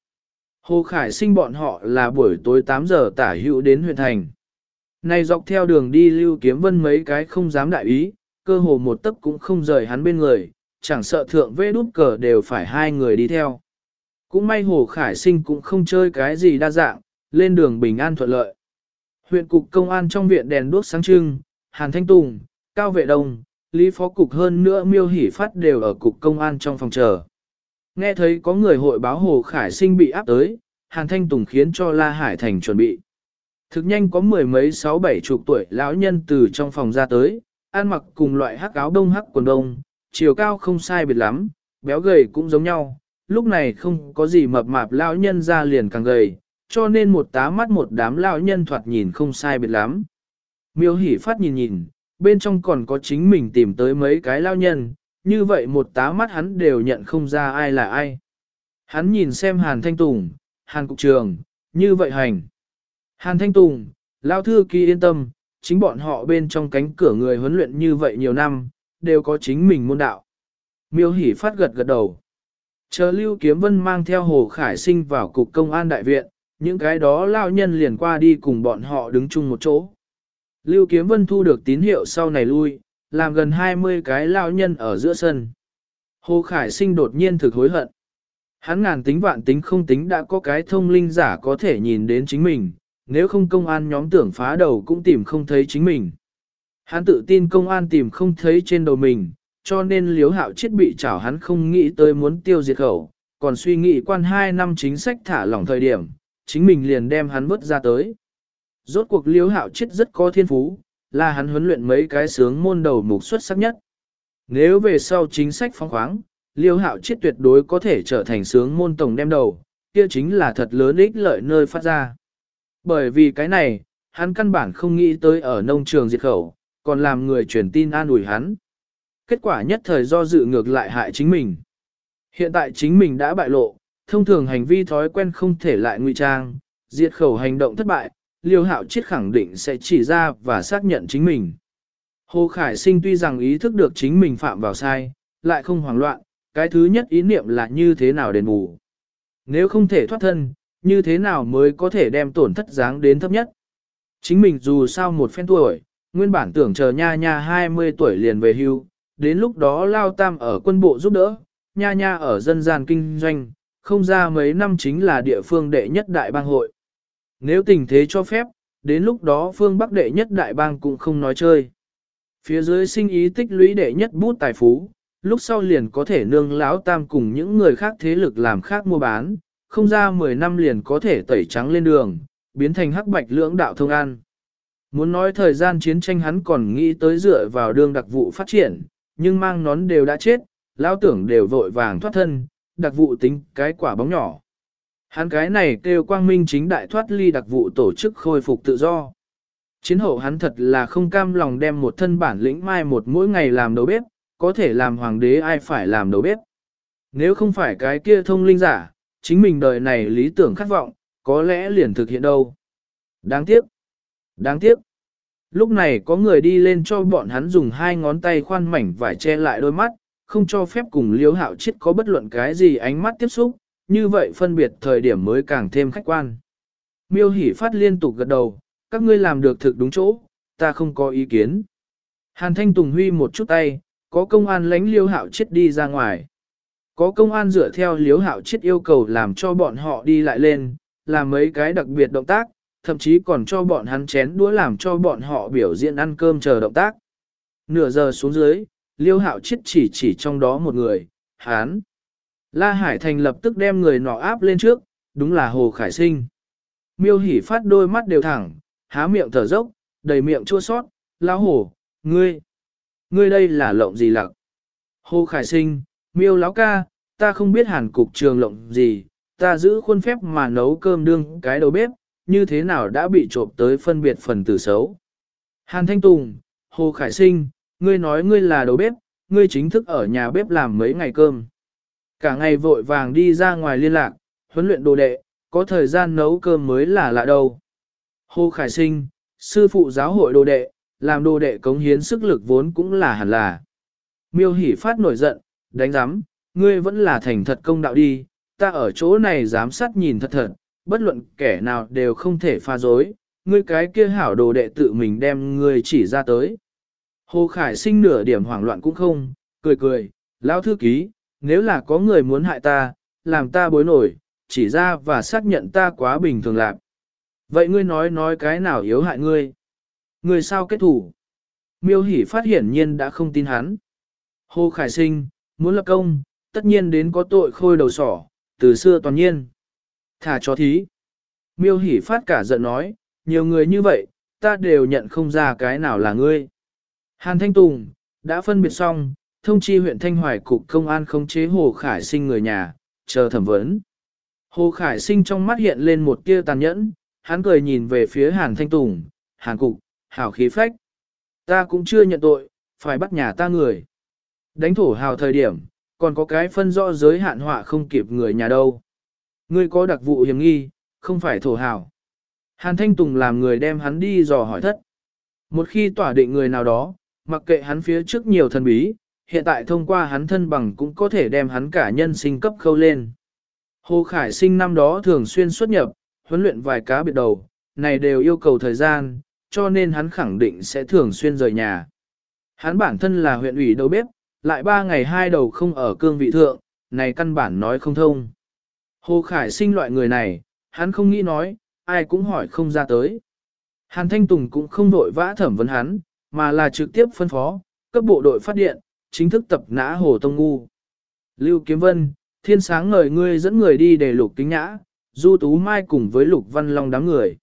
Hồ Khải sinh bọn họ là buổi tối 8 giờ tả hữu đến huyện thành. Này dọc theo đường đi lưu kiếm vân mấy cái không dám đại ý, cơ hồ một tấc cũng không rời hắn bên người, chẳng sợ thượng vê đút cờ đều phải hai người đi theo. Cũng may Hồ Khải sinh cũng không chơi cái gì đa dạng, lên đường bình an thuận lợi. Huyện cục công an trong viện đèn đuốc sáng trưng, Hàn Thanh Tùng, Cao Vệ Đông, Lý Phó Cục hơn nữa miêu hỉ phát đều ở cục công an trong phòng chờ. Nghe thấy có người hội báo Hồ Khải Sinh bị áp tới, Hàn Thanh Tùng khiến cho La Hải Thành chuẩn bị. Thực nhanh có mười mấy sáu bảy chục tuổi lão nhân từ trong phòng ra tới, ăn mặc cùng loại hắc áo đông hắc quần đông, chiều cao không sai biệt lắm, béo gầy cũng giống nhau, lúc này không có gì mập mạp lão nhân ra liền càng gầy, cho nên một tá mắt một đám lão nhân thoạt nhìn không sai biệt lắm. Miêu hỉ phát nhìn nhìn, bên trong còn có chính mình tìm tới mấy cái lão nhân, như vậy một tá mắt hắn đều nhận không ra ai là ai. Hắn nhìn xem Hàn Thanh Tùng, Hàn Cục Trường, như vậy hành. Hàn Thanh Tùng, Lao Thư Kỳ yên tâm, chính bọn họ bên trong cánh cửa người huấn luyện như vậy nhiều năm, đều có chính mình môn đạo. Miêu Hỷ phát gật gật đầu. Chờ Lưu Kiếm Vân mang theo Hồ Khải Sinh vào cục công an đại viện, những cái đó lao nhân liền qua đi cùng bọn họ đứng chung một chỗ. Lưu Kiếm Vân thu được tín hiệu sau này lui, làm gần 20 cái lao nhân ở giữa sân. Hồ Khải Sinh đột nhiên thực hối hận. Hắn ngàn tính vạn tính không tính đã có cái thông linh giả có thể nhìn đến chính mình, nếu không công an nhóm tưởng phá đầu cũng tìm không thấy chính mình. Hắn tự tin công an tìm không thấy trên đầu mình, cho nên liếu hạo chết bị chảo hắn không nghĩ tới muốn tiêu diệt khẩu, còn suy nghĩ quan hai năm chính sách thả lỏng thời điểm, chính mình liền đem hắn bớt ra tới. Rốt cuộc liếu hạo chết rất có thiên phú, là hắn huấn luyện mấy cái sướng môn đầu mục xuất sắc nhất. Nếu về sau chính sách phong khoáng, liêu hạo chết tuyệt đối có thể trở thành sướng môn tổng đem đầu, kia chính là thật lớn ích lợi nơi phát ra. Bởi vì cái này, hắn căn bản không nghĩ tới ở nông trường diệt khẩu, còn làm người truyền tin an ủi hắn. Kết quả nhất thời do dự ngược lại hại chính mình. Hiện tại chính mình đã bại lộ, thông thường hành vi thói quen không thể lại ngụy trang, diệt khẩu hành động thất bại, liêu hạo Chiết khẳng định sẽ chỉ ra và xác nhận chính mình. Hồ Khải Sinh tuy rằng ý thức được chính mình phạm vào sai, lại không hoảng loạn, cái thứ nhất ý niệm là như thế nào đền bù. Nếu không thể thoát thân, như thế nào mới có thể đem tổn thất dáng đến thấp nhất. Chính mình dù sao một phen tuổi, nguyên bản tưởng chờ nha nha 20 tuổi liền về hưu, đến lúc đó lao tam ở quân bộ giúp đỡ, nha nha ở dân gian kinh doanh, không ra mấy năm chính là địa phương đệ nhất đại bang hội. Nếu tình thế cho phép, đến lúc đó phương Bắc đệ nhất đại bang cũng không nói chơi. Phía dưới sinh ý tích lũy đệ nhất bút tài phú, lúc sau liền có thể nương lão tam cùng những người khác thế lực làm khác mua bán, không ra 10 năm liền có thể tẩy trắng lên đường, biến thành hắc bạch lưỡng đạo thông an. Muốn nói thời gian chiến tranh hắn còn nghĩ tới dựa vào đường đặc vụ phát triển, nhưng mang nón đều đã chết, lão tưởng đều vội vàng thoát thân, đặc vụ tính cái quả bóng nhỏ. Hắn cái này kêu quang minh chính đại thoát ly đặc vụ tổ chức khôi phục tự do. Chiến hậu hắn thật là không cam lòng đem một thân bản lĩnh mai một mỗi ngày làm đầu bếp, có thể làm hoàng đế ai phải làm đầu bếp. Nếu không phải cái kia thông linh giả, chính mình đời này lý tưởng khát vọng, có lẽ liền thực hiện đâu. Đáng tiếc. Đáng tiếc. Lúc này có người đi lên cho bọn hắn dùng hai ngón tay khoan mảnh vải che lại đôi mắt, không cho phép cùng liếu hạo chết có bất luận cái gì ánh mắt tiếp xúc, như vậy phân biệt thời điểm mới càng thêm khách quan. Miêu hỉ phát liên tục gật đầu, các ngươi làm được thực đúng chỗ, ta không có ý kiến. Hàn Thanh Tùng huy một chút tay, có công an lánh liêu hạo chết đi ra ngoài. Có công an dựa theo liếu hạo chết yêu cầu làm cho bọn họ đi lại lên, làm mấy cái đặc biệt động tác, thậm chí còn cho bọn hắn chén đũa làm cho bọn họ biểu diễn ăn cơm chờ động tác. Nửa giờ xuống dưới, liêu hạo chết chỉ chỉ trong đó một người, hán. La Hải Thành lập tức đem người nọ áp lên trước, đúng là Hồ Khải Sinh. Miêu hỉ phát đôi mắt đều thẳng, há miệng thở dốc, đầy miệng chua sót, lão hổ, ngươi, ngươi đây là lộng gì lặc. Hồ Khải Sinh, miêu lão ca, ta không biết hàn cục trường lộng gì, ta giữ khuôn phép mà nấu cơm đương cái đầu bếp, như thế nào đã bị trộm tới phân biệt phần tử xấu. Hàn Thanh Tùng, Hồ Khải Sinh, ngươi nói ngươi là đầu bếp, ngươi chính thức ở nhà bếp làm mấy ngày cơm. Cả ngày vội vàng đi ra ngoài liên lạc, huấn luyện đồ đệ, có thời gian nấu cơm mới là lạ đâu. Hồ Khải Sinh, sư phụ giáo hội đồ đệ, làm đồ đệ cống hiến sức lực vốn cũng là hẳn là. Miêu Hỷ phát nổi giận, đánh giám, ngươi vẫn là thành thật công đạo đi, ta ở chỗ này giám sát nhìn thật thật, bất luận kẻ nào đều không thể pha dối, ngươi cái kia hảo đồ đệ tự mình đem ngươi chỉ ra tới. Hồ Khải sinh nửa điểm hoảng loạn cũng không, cười cười, lão thư ký, nếu là có người muốn hại ta, làm ta bối nổi, chỉ ra và xác nhận ta quá bình thường lạc. Vậy ngươi nói nói cái nào yếu hại ngươi? Ngươi sao kết thủ? Miêu hỉ phát hiện nhiên đã không tin hắn. Hồ Khải sinh, muốn lập công, tất nhiên đến có tội khôi đầu sỏ, từ xưa toàn nhiên. Thả cho thí. Miêu hỉ phát cả giận nói, nhiều người như vậy, ta đều nhận không ra cái nào là ngươi. Hàn Thanh Tùng, đã phân biệt xong, thông chi huyện Thanh Hoài cục công an khống chế Hồ Khải sinh người nhà, chờ thẩm vấn. Hồ Khải sinh trong mắt hiện lên một tia tàn nhẫn, hắn cười nhìn về phía Hàn Thanh Tùng, Hàn cục, hảo khí phách. Ta cũng chưa nhận tội, phải bắt nhà ta người. Đánh thổ hào thời điểm, còn có cái phân rõ giới hạn họa không kịp người nhà đâu. Ngươi có đặc vụ hiểm nghi, không phải thổ hào. Hàn Thanh Tùng làm người đem hắn đi dò hỏi thất. Một khi tỏa định người nào đó, mặc kệ hắn phía trước nhiều thần bí, hiện tại thông qua hắn thân bằng cũng có thể đem hắn cả nhân sinh cấp khâu lên. Hồ Khải sinh năm đó thường xuyên xuất nhập, huấn luyện vài cá biệt đầu, này đều yêu cầu thời gian, cho nên hắn khẳng định sẽ thường xuyên rời nhà. Hắn bản thân là huyện ủy đầu bếp, lại ba ngày hai đầu không ở cương vị thượng, này căn bản nói không thông. Hồ Khải sinh loại người này, hắn không nghĩ nói, ai cũng hỏi không ra tới. Hàn Thanh Tùng cũng không đội vã thẩm vấn hắn, mà là trực tiếp phân phó, cấp bộ đội phát điện, chính thức tập nã Hồ Tông Ngu. Lưu Kiếm Vân, thiên sáng ngời ngươi dẫn người đi để lục kính nhã, Du Tú Mai cùng với Lục Văn Long đám người.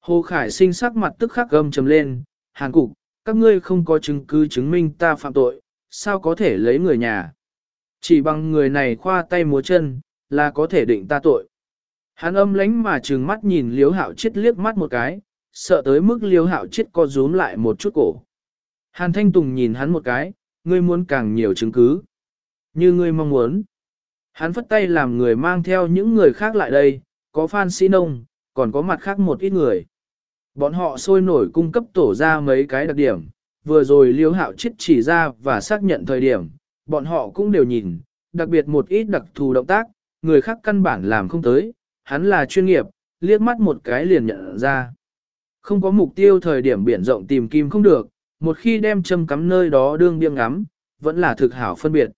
Hồ Khải sinh sắc mặt tức khắc gầm trầm lên, Hàn Cục, các ngươi không có chứng cứ chứng minh ta phạm tội, sao có thể lấy người nhà. Chỉ bằng người này khoa tay múa chân, là có thể định ta tội. Hắn âm lánh mà trừng mắt nhìn liếu hạo chết liếc mắt một cái, sợ tới mức liếu hạo chết co rúm lại một chút cổ. Hàn Thanh Tùng nhìn hắn một cái, ngươi muốn càng nhiều chứng cứ. Như ngươi mong muốn. Hắn phất tay làm người mang theo những người khác lại đây, có Phan Sĩ Nông, còn có mặt khác một ít người. Bọn họ sôi nổi cung cấp tổ ra mấy cái đặc điểm, vừa rồi liêu hạo chết chỉ ra và xác nhận thời điểm, bọn họ cũng đều nhìn, đặc biệt một ít đặc thù động tác, người khác căn bản làm không tới, hắn là chuyên nghiệp, liếc mắt một cái liền nhận ra. Không có mục tiêu thời điểm biển rộng tìm kim không được, một khi đem châm cắm nơi đó đương biêng ngắm, vẫn là thực hảo phân biệt.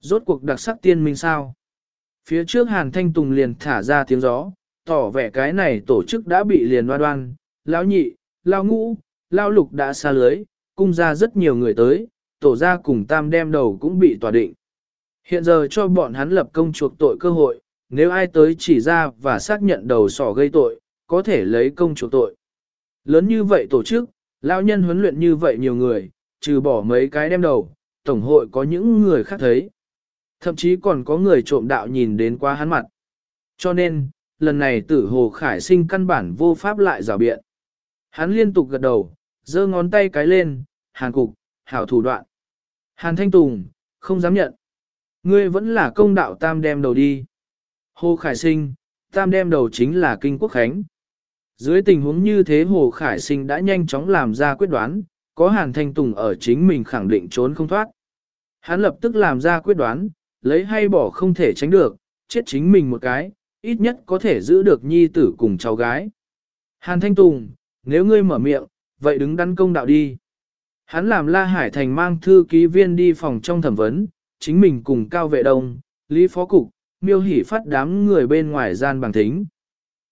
Rốt cuộc đặc sắc tiên minh sao? Phía trước Hàn Thanh Tùng liền thả ra tiếng gió, tỏ vẻ cái này tổ chức đã bị liền đoan đoan, lão nhị, lão ngũ, lão lục đã xa lưới, cung ra rất nhiều người tới, tổ ra cùng tam đem đầu cũng bị tòa định. Hiện giờ cho bọn hắn lập công chuộc tội cơ hội, nếu ai tới chỉ ra và xác nhận đầu sỏ gây tội, có thể lấy công chuộc tội. Lớn như vậy tổ chức, lão nhân huấn luyện như vậy nhiều người, trừ bỏ mấy cái đem đầu, tổng hội có những người khác thấy. Thậm chí còn có người trộm đạo nhìn đến qua hắn mặt. Cho nên, lần này tử hồ khải sinh căn bản vô pháp lại rào biện. Hắn liên tục gật đầu, giơ ngón tay cái lên, hàn cục, hảo thủ đoạn. Hàn thanh tùng, không dám nhận. Ngươi vẫn là công đạo tam đem đầu đi. Hồ khải sinh, tam đem đầu chính là kinh quốc khánh. Dưới tình huống như thế Hồ Khải Sinh đã nhanh chóng làm ra quyết đoán, có Hàn Thanh Tùng ở chính mình khẳng định trốn không thoát. Hắn lập tức làm ra quyết đoán, lấy hay bỏ không thể tránh được, chết chính mình một cái, ít nhất có thể giữ được nhi tử cùng cháu gái. Hàn Thanh Tùng, nếu ngươi mở miệng, vậy đứng đắn công đạo đi. Hắn làm La Hải Thành mang thư ký viên đi phòng trong thẩm vấn, chính mình cùng Cao Vệ Đông, Lý Phó Cục, miêu hỷ phát đám người bên ngoài gian bằng thính.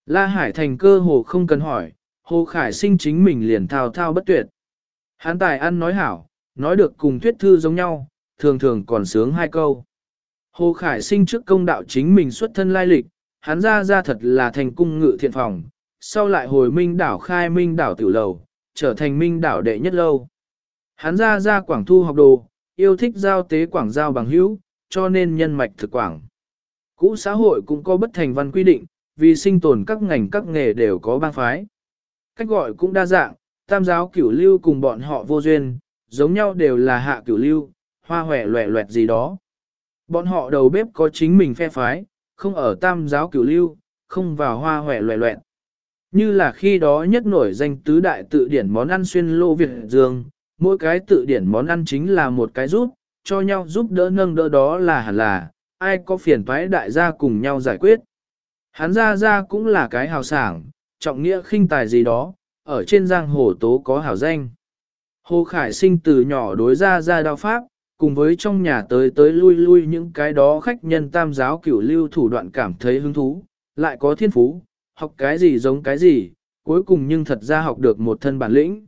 La Hải Thành cơ hồ không cần hỏi, Hồ Khải sinh chính mình liền thao thao bất tuyệt. Hán tài ăn nói hảo, nói được cùng thuyết thư giống nhau, thường thường còn sướng hai câu. Hồ Khải sinh trước công đạo chính mình xuất thân lai lịch, hắn ra ra thật là thành cung ngự thiện phòng, sau lại hồi minh đảo khai minh đảo tiểu lầu, trở thành minh đảo đệ nhất lâu. Hắn ra ra quảng thu học đồ, yêu thích giao tế quảng giao bằng hữu, cho nên nhân mạch thực quảng. Cũ xã hội cũng có bất thành văn quy định, vì sinh tồn các ngành các nghề đều có bang phái. Cách gọi cũng đa dạng, tam giáo cửu lưu cùng bọn họ vô duyên, giống nhau đều là hạ cửu lưu, hoa hòe loẹ loẹt gì đó. Bọn họ đầu bếp có chính mình phe phái, không ở tam giáo cửu lưu, không vào hoa hòe loẹ loẹt. Như là khi đó nhất nổi danh tứ đại tự điển món ăn xuyên lô Việt Dương, mỗi cái tự điển món ăn chính là một cái giúp, cho nhau giúp đỡ nâng đỡ đó là hẳn là, ai có phiền toái đại gia cùng nhau giải quyết. Hắn ra ra cũng là cái hào sảng, trọng nghĩa khinh tài gì đó, ở trên giang hồ tố có hảo danh. Hồ Khải sinh từ nhỏ đối ra ra đao pháp, cùng với trong nhà tới tới lui lui những cái đó khách nhân tam giáo cửu lưu thủ đoạn cảm thấy hứng thú, lại có thiên phú, học cái gì giống cái gì, cuối cùng nhưng thật ra học được một thân bản lĩnh.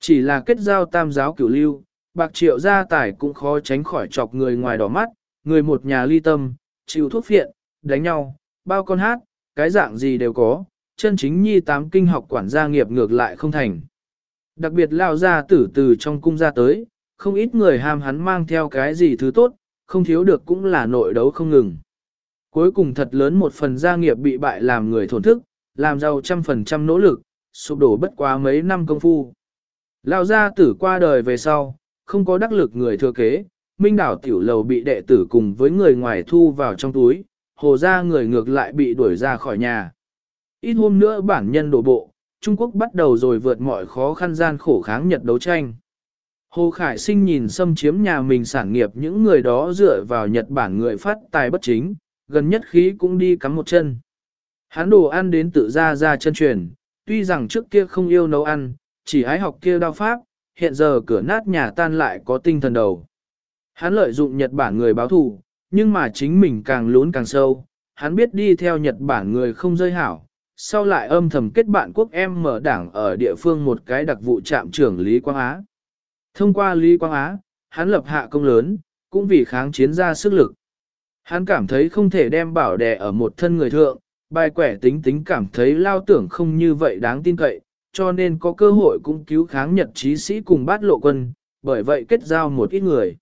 Chỉ là kết giao tam giáo cửu lưu, bạc triệu gia tài cũng khó tránh khỏi chọc người ngoài đỏ mắt, người một nhà ly tâm, chịu thuốc phiện, đánh nhau, bao con hát, cái dạng gì đều có, chân chính nhi tám kinh học quản gia nghiệp ngược lại không thành. Đặc biệt lao ra tử từ trong cung ra tới, không ít người ham hắn mang theo cái gì thứ tốt, không thiếu được cũng là nội đấu không ngừng. Cuối cùng thật lớn một phần gia nghiệp bị bại làm người thổn thức, làm giàu trăm phần trăm nỗ lực, sụp đổ bất quá mấy năm công phu. Lao gia tử qua đời về sau, không có đắc lực người thừa kế, minh đảo tiểu lầu bị đệ tử cùng với người ngoài thu vào trong túi, hồ ra người ngược lại bị đuổi ra khỏi nhà. Ít hôm nữa bản nhân đổ bộ, Trung Quốc bắt đầu rồi vượt mọi khó khăn gian khổ kháng Nhật đấu tranh. Hồ Khải Sinh nhìn xâm chiếm nhà mình sản nghiệp những người đó dựa vào Nhật Bản người phát tài bất chính, gần nhất khí cũng đi cắm một chân. Hắn đồ ăn đến tự ra ra chân truyền, tuy rằng trước kia không yêu nấu ăn, chỉ ái học kia đao pháp, hiện giờ cửa nát nhà tan lại có tinh thần đầu. Hắn lợi dụng Nhật Bản người báo thù, nhưng mà chính mình càng lún càng sâu, hắn biết đi theo Nhật Bản người không rơi hảo, sau lại âm thầm kết bạn quốc em mở đảng ở địa phương một cái đặc vụ trạm trưởng Lý Quang Á. Thông qua Lý Quang Á, hắn lập hạ công lớn, cũng vì kháng chiến ra sức lực. Hắn cảm thấy không thể đem bảo đè ở một thân người thượng, bài quẻ tính tính cảm thấy lao tưởng không như vậy đáng tin cậy, cho nên có cơ hội cũng cứu kháng nhật trí sĩ cùng bát lộ quân, bởi vậy kết giao một ít người.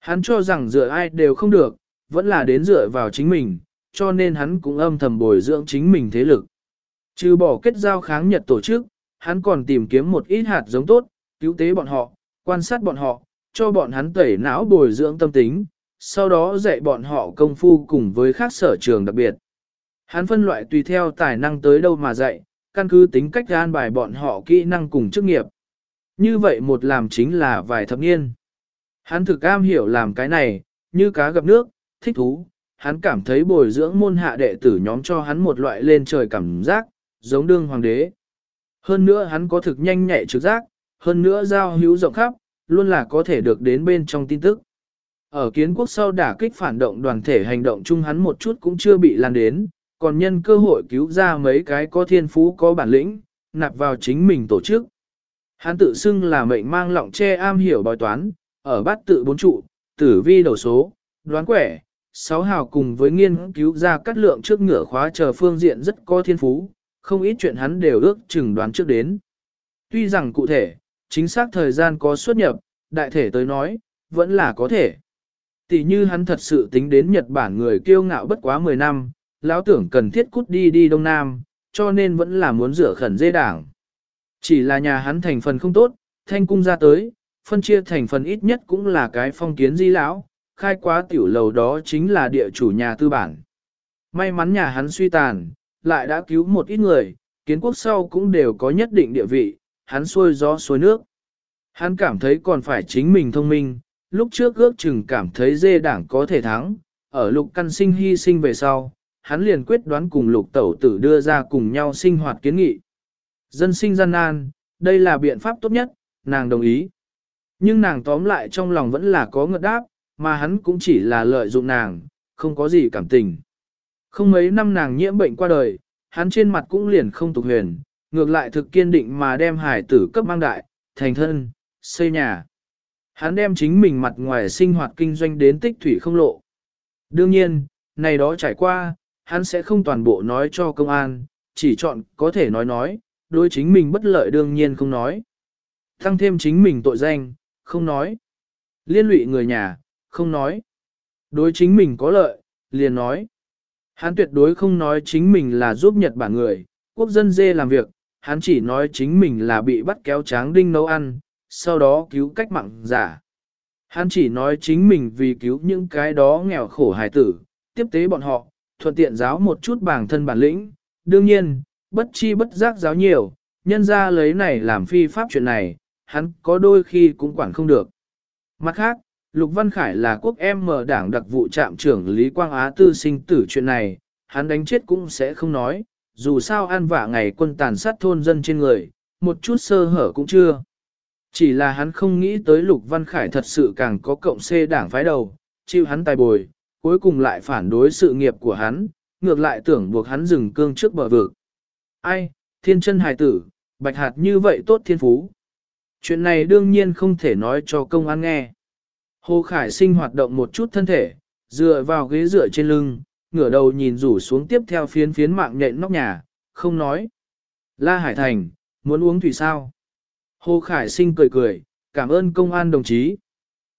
Hắn cho rằng dựa ai đều không được, vẫn là đến dựa vào chính mình, cho nên hắn cũng âm thầm bồi dưỡng chính mình thế lực. Trừ bỏ kết giao kháng nhật tổ chức, hắn còn tìm kiếm một ít hạt giống tốt, cứu tế bọn họ, quan sát bọn họ, cho bọn hắn tẩy não bồi dưỡng tâm tính, sau đó dạy bọn họ công phu cùng với khác sở trường đặc biệt. Hắn phân loại tùy theo tài năng tới đâu mà dạy, căn cứ tính cách an bài bọn họ kỹ năng cùng chức nghiệp. Như vậy một làm chính là vài thập niên. Hắn thực am hiểu làm cái này, như cá gặp nước, thích thú, hắn cảm thấy bồi dưỡng môn hạ đệ tử nhóm cho hắn một loại lên trời cảm giác, giống đương hoàng đế. Hơn nữa hắn có thực nhanh nhạy trực giác, hơn nữa giao hữu rộng khắp, luôn là có thể được đến bên trong tin tức. Ở kiến quốc sau đả kích phản động đoàn thể hành động chung hắn một chút cũng chưa bị lan đến, còn nhân cơ hội cứu ra mấy cái có thiên phú có bản lĩnh, nạp vào chính mình tổ chức. Hắn tự xưng là mệnh mang lọng che am hiểu bói toán, ở bát tự bốn trụ, tử vi đầu số, đoán quẻ, sáu hào cùng với nghiên cứu ra cắt lượng trước ngựa khóa chờ phương diện rất có thiên phú, không ít chuyện hắn đều ước chừng đoán trước đến. Tuy rằng cụ thể, chính xác thời gian có xuất nhập, đại thể tới nói, vẫn là có thể. Tỷ như hắn thật sự tính đến Nhật Bản người kiêu ngạo bất quá 10 năm, lão tưởng cần thiết cút đi đi Đông Nam, cho nên vẫn là muốn rửa khẩn dê đảng. Chỉ là nhà hắn thành phần không tốt, thanh cung ra tới, phân chia thành phần ít nhất cũng là cái phong kiến di lão, khai quá tiểu lầu đó chính là địa chủ nhà tư bản. May mắn nhà hắn suy tàn, lại đã cứu một ít người, kiến quốc sau cũng đều có nhất định địa vị, hắn xuôi gió xuôi nước. Hắn cảm thấy còn phải chính mình thông minh, lúc trước ước chừng cảm thấy dê đảng có thể thắng, ở lục căn sinh hy sinh về sau, hắn liền quyết đoán cùng lục tẩu tử đưa ra cùng nhau sinh hoạt kiến nghị. Dân sinh gian nan, đây là biện pháp tốt nhất, nàng đồng ý. Nhưng nàng tóm lại trong lòng vẫn là có ngợt đáp, mà hắn cũng chỉ là lợi dụng nàng, không có gì cảm tình. Không mấy năm nàng nhiễm bệnh qua đời, hắn trên mặt cũng liền không tục huyền, ngược lại thực kiên định mà đem hải tử cấp mang đại, thành thân, xây nhà. Hắn đem chính mình mặt ngoài sinh hoạt kinh doanh đến tích thủy không lộ. Đương nhiên, này đó trải qua, hắn sẽ không toàn bộ nói cho công an, chỉ chọn có thể nói nói, đối chính mình bất lợi đương nhiên không nói. Tăng thêm chính mình tội danh, không nói. Liên lụy người nhà, không nói. Đối chính mình có lợi, liền nói. Hắn tuyệt đối không nói chính mình là giúp Nhật Bản người, quốc dân dê làm việc, hắn chỉ nói chính mình là bị bắt kéo tráng đinh nấu ăn, sau đó cứu cách mạng giả. Hắn chỉ nói chính mình vì cứu những cái đó nghèo khổ hài tử, tiếp tế bọn họ, thuận tiện giáo một chút bản thân bản lĩnh. Đương nhiên, bất chi bất giác giáo nhiều, nhân ra lấy này làm phi pháp chuyện này, hắn có đôi khi cũng quản không được. Mặt khác, Lục Văn Khải là quốc em mở đảng đặc vụ trạm trưởng Lý Quang Á tư sinh tử chuyện này, hắn đánh chết cũng sẽ không nói, dù sao an vả ngày quân tàn sát thôn dân trên người, một chút sơ hở cũng chưa. Chỉ là hắn không nghĩ tới Lục Văn Khải thật sự càng có cộng xê đảng phái đầu, chịu hắn tài bồi, cuối cùng lại phản đối sự nghiệp của hắn, ngược lại tưởng buộc hắn dừng cương trước bờ vực. Ai, thiên chân hài tử, bạch hạt như vậy tốt thiên phú. Chuyện này đương nhiên không thể nói cho công an nghe. Hồ Khải sinh hoạt động một chút thân thể, dựa vào ghế dựa trên lưng, ngửa đầu nhìn rủ xuống tiếp theo phiến phiến mạng nhện nóc nhà, không nói. La Hải Thành, muốn uống thủy sao? Hồ Khải sinh cười cười, cảm ơn công an đồng chí.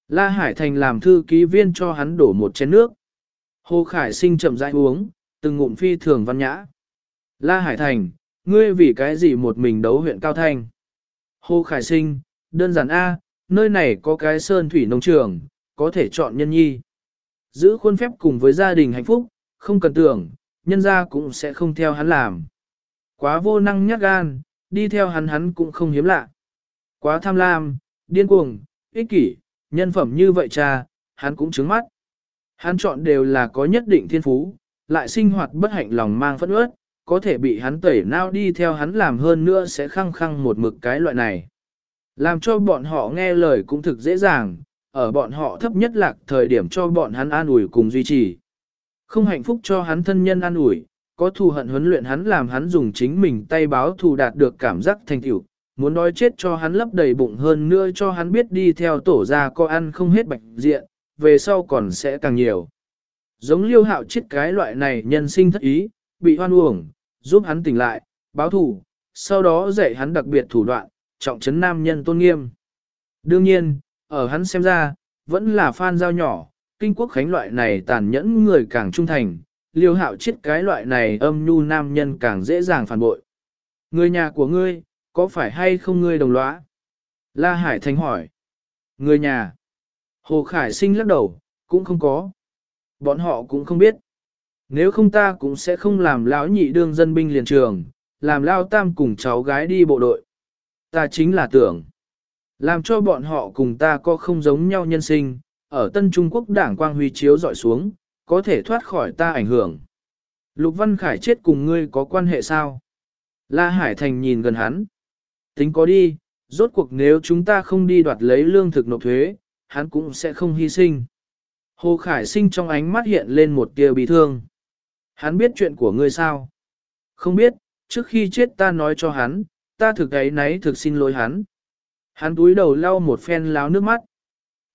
La Hải Thành làm thư ký viên cho hắn đổ một chén nước. Hồ Khải sinh chậm rãi uống, từng ngụm phi thường văn nhã. La Hải Thành, ngươi vì cái gì một mình đấu huyện Cao Thanh? Hồ Khải sinh, đơn giản A, nơi này có cái sơn thủy nông trường, có thể chọn nhân nhi. Giữ khuôn phép cùng với gia đình hạnh phúc, không cần tưởng, nhân gia cũng sẽ không theo hắn làm. Quá vô năng nhát gan, đi theo hắn hắn cũng không hiếm lạ. Quá tham lam, điên cuồng, ích kỷ, nhân phẩm như vậy cha, hắn cũng trứng mắt. Hắn chọn đều là có nhất định thiên phú, lại sinh hoạt bất hạnh lòng mang phẫn ướt, có thể bị hắn tẩy nao đi theo hắn làm hơn nữa sẽ khăng khăng một mực cái loại này. Làm cho bọn họ nghe lời cũng thực dễ dàng, ở bọn họ thấp nhất lạc thời điểm cho bọn hắn an ủi cùng duy trì. Không hạnh phúc cho hắn thân nhân an ủi, có thù hận huấn luyện hắn làm hắn dùng chính mình tay báo thù đạt được cảm giác thành tựu, muốn nói chết cho hắn lấp đầy bụng hơn nữa cho hắn biết đi theo tổ ra có ăn không hết bạch diện, về sau còn sẽ càng nhiều. Giống liêu hạo chết cái loại này nhân sinh thất ý, bị hoan uổng, giúp hắn tỉnh lại, báo thủ, sau đó dạy hắn đặc biệt thủ đoạn, trọng trấn nam nhân tôn nghiêm. Đương nhiên, ở hắn xem ra, vẫn là fan giao nhỏ, kinh quốc khánh loại này tàn nhẫn người càng trung thành, liêu hạo chết cái loại này âm nhu nam nhân càng dễ dàng phản bội. Người nhà của ngươi, có phải hay không ngươi đồng lõa? La Hải Thành hỏi. Người nhà. Hồ Khải sinh lắc đầu, cũng không có. Bọn họ cũng không biết. Nếu không ta cũng sẽ không làm lão nhị đương dân binh liền trường, làm lao tam cùng cháu gái đi bộ đội. Ta chính là tưởng. Làm cho bọn họ cùng ta có không giống nhau nhân sinh, ở Tân Trung Quốc đảng quang huy chiếu dọi xuống, có thể thoát khỏi ta ảnh hưởng. Lục Văn Khải chết cùng ngươi có quan hệ sao? La Hải Thành nhìn gần hắn. Tính có đi, rốt cuộc nếu chúng ta không đi đoạt lấy lương thực nộp thuế, hắn cũng sẽ không hy sinh. Hồ Khải sinh trong ánh mắt hiện lên một tia bị thương. Hắn biết chuyện của ngươi sao? Không biết, trước khi chết ta nói cho hắn, ta thực ấy nấy thực xin lỗi hắn. Hắn túi đầu lau một phen láo nước mắt.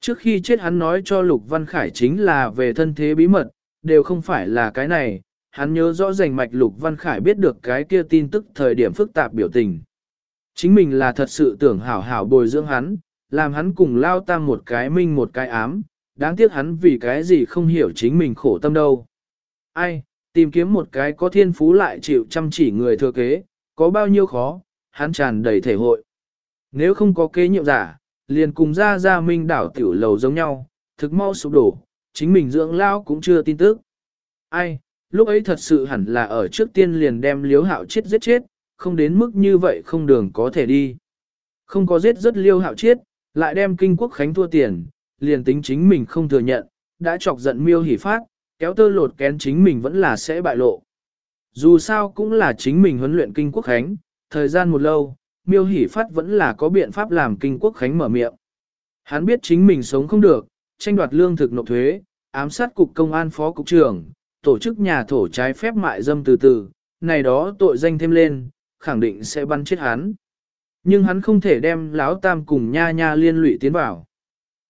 Trước khi chết hắn nói cho Lục Văn Khải chính là về thân thế bí mật, đều không phải là cái này, hắn nhớ rõ rành mạch Lục Văn Khải biết được cái kia tin tức thời điểm phức tạp biểu tình. Chính mình là thật sự tưởng hảo hảo bồi dưỡng hắn, làm hắn cùng lao tam một cái minh một cái ám, đáng tiếc hắn vì cái gì không hiểu chính mình khổ tâm đâu. Ai, tìm kiếm một cái có thiên phú lại chịu chăm chỉ người thừa kế, có bao nhiêu khó, hắn tràn đầy thể hội. Nếu không có kế nhiệm giả, liền cùng ra ra minh đảo tiểu lầu giống nhau, thực mau sụp đổ, chính mình dưỡng lao cũng chưa tin tức. Ai, lúc ấy thật sự hẳn là ở trước tiên liền đem liếu hạo chết giết chết, không đến mức như vậy không đường có thể đi. Không có giết rất liêu hạo chết, lại đem kinh quốc khánh thua tiền, liền tính chính mình không thừa nhận, đã chọc giận miêu hỉ phát, kéo tơ lột kén chính mình vẫn là sẽ bại lộ. Dù sao cũng là chính mình huấn luyện kinh quốc khánh, thời gian một lâu, miêu hỉ phát vẫn là có biện pháp làm kinh quốc khánh mở miệng. Hắn biết chính mình sống không được, tranh đoạt lương thực nộp thuế, ám sát cục công an phó cục trưởng, tổ chức nhà thổ trái phép mại dâm từ từ, này đó tội danh thêm lên, khẳng định sẽ bắn chết hắn. Nhưng hắn không thể đem lão tam cùng nha nha liên lụy tiến vào.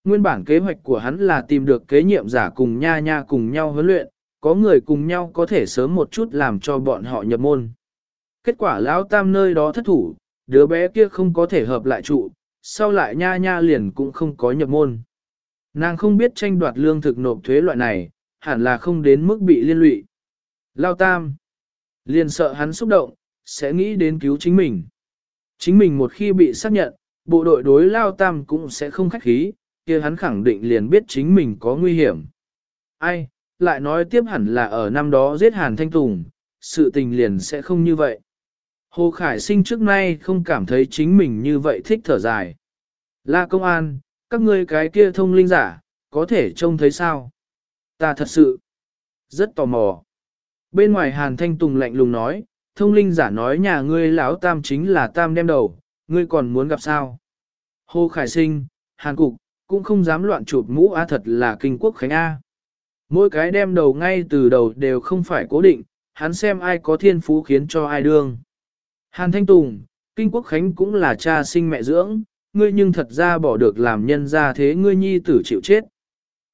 Nguyên bản kế hoạch của hắn là tìm được kế nhiệm giả cùng nha nha cùng nhau huấn luyện, có người cùng nhau có thể sớm một chút làm cho bọn họ nhập môn. Kết quả lão tam nơi đó thất thủ, đứa bé kia không có thể hợp lại trụ, sau lại nha nha liền cũng không có nhập môn. Nàng không biết tranh đoạt lương thực nộp thuế loại này, hẳn là không đến mức bị liên lụy. Lao tam, liền sợ hắn xúc động, sẽ nghĩ đến cứu chính mình. Chính mình một khi bị xác nhận, bộ đội đối Lao tam cũng sẽ không khách khí, kia hắn khẳng định liền biết chính mình có nguy hiểm. Ai, lại nói tiếp hẳn là ở năm đó giết Hàn Thanh Tùng, sự tình liền sẽ không như vậy. Hồ Khải Sinh trước nay không cảm thấy chính mình như vậy thích thở dài. La công an, các ngươi cái kia thông linh giả, có thể trông thấy sao? Ta thật sự rất tò mò. Bên ngoài Hàn Thanh Tùng lạnh lùng nói, thông linh giả nói nhà ngươi lão tam chính là tam đem đầu, ngươi còn muốn gặp sao? Hồ Khải Sinh, Hàn Cục, cũng không dám loạn chụp mũ A thật là kinh quốc khánh A. Mỗi cái đem đầu ngay từ đầu đều không phải cố định, hắn xem ai có thiên phú khiến cho ai đương. Hàn Thanh Tùng, kinh quốc khánh cũng là cha sinh mẹ dưỡng, ngươi nhưng thật ra bỏ được làm nhân ra thế ngươi nhi tử chịu chết.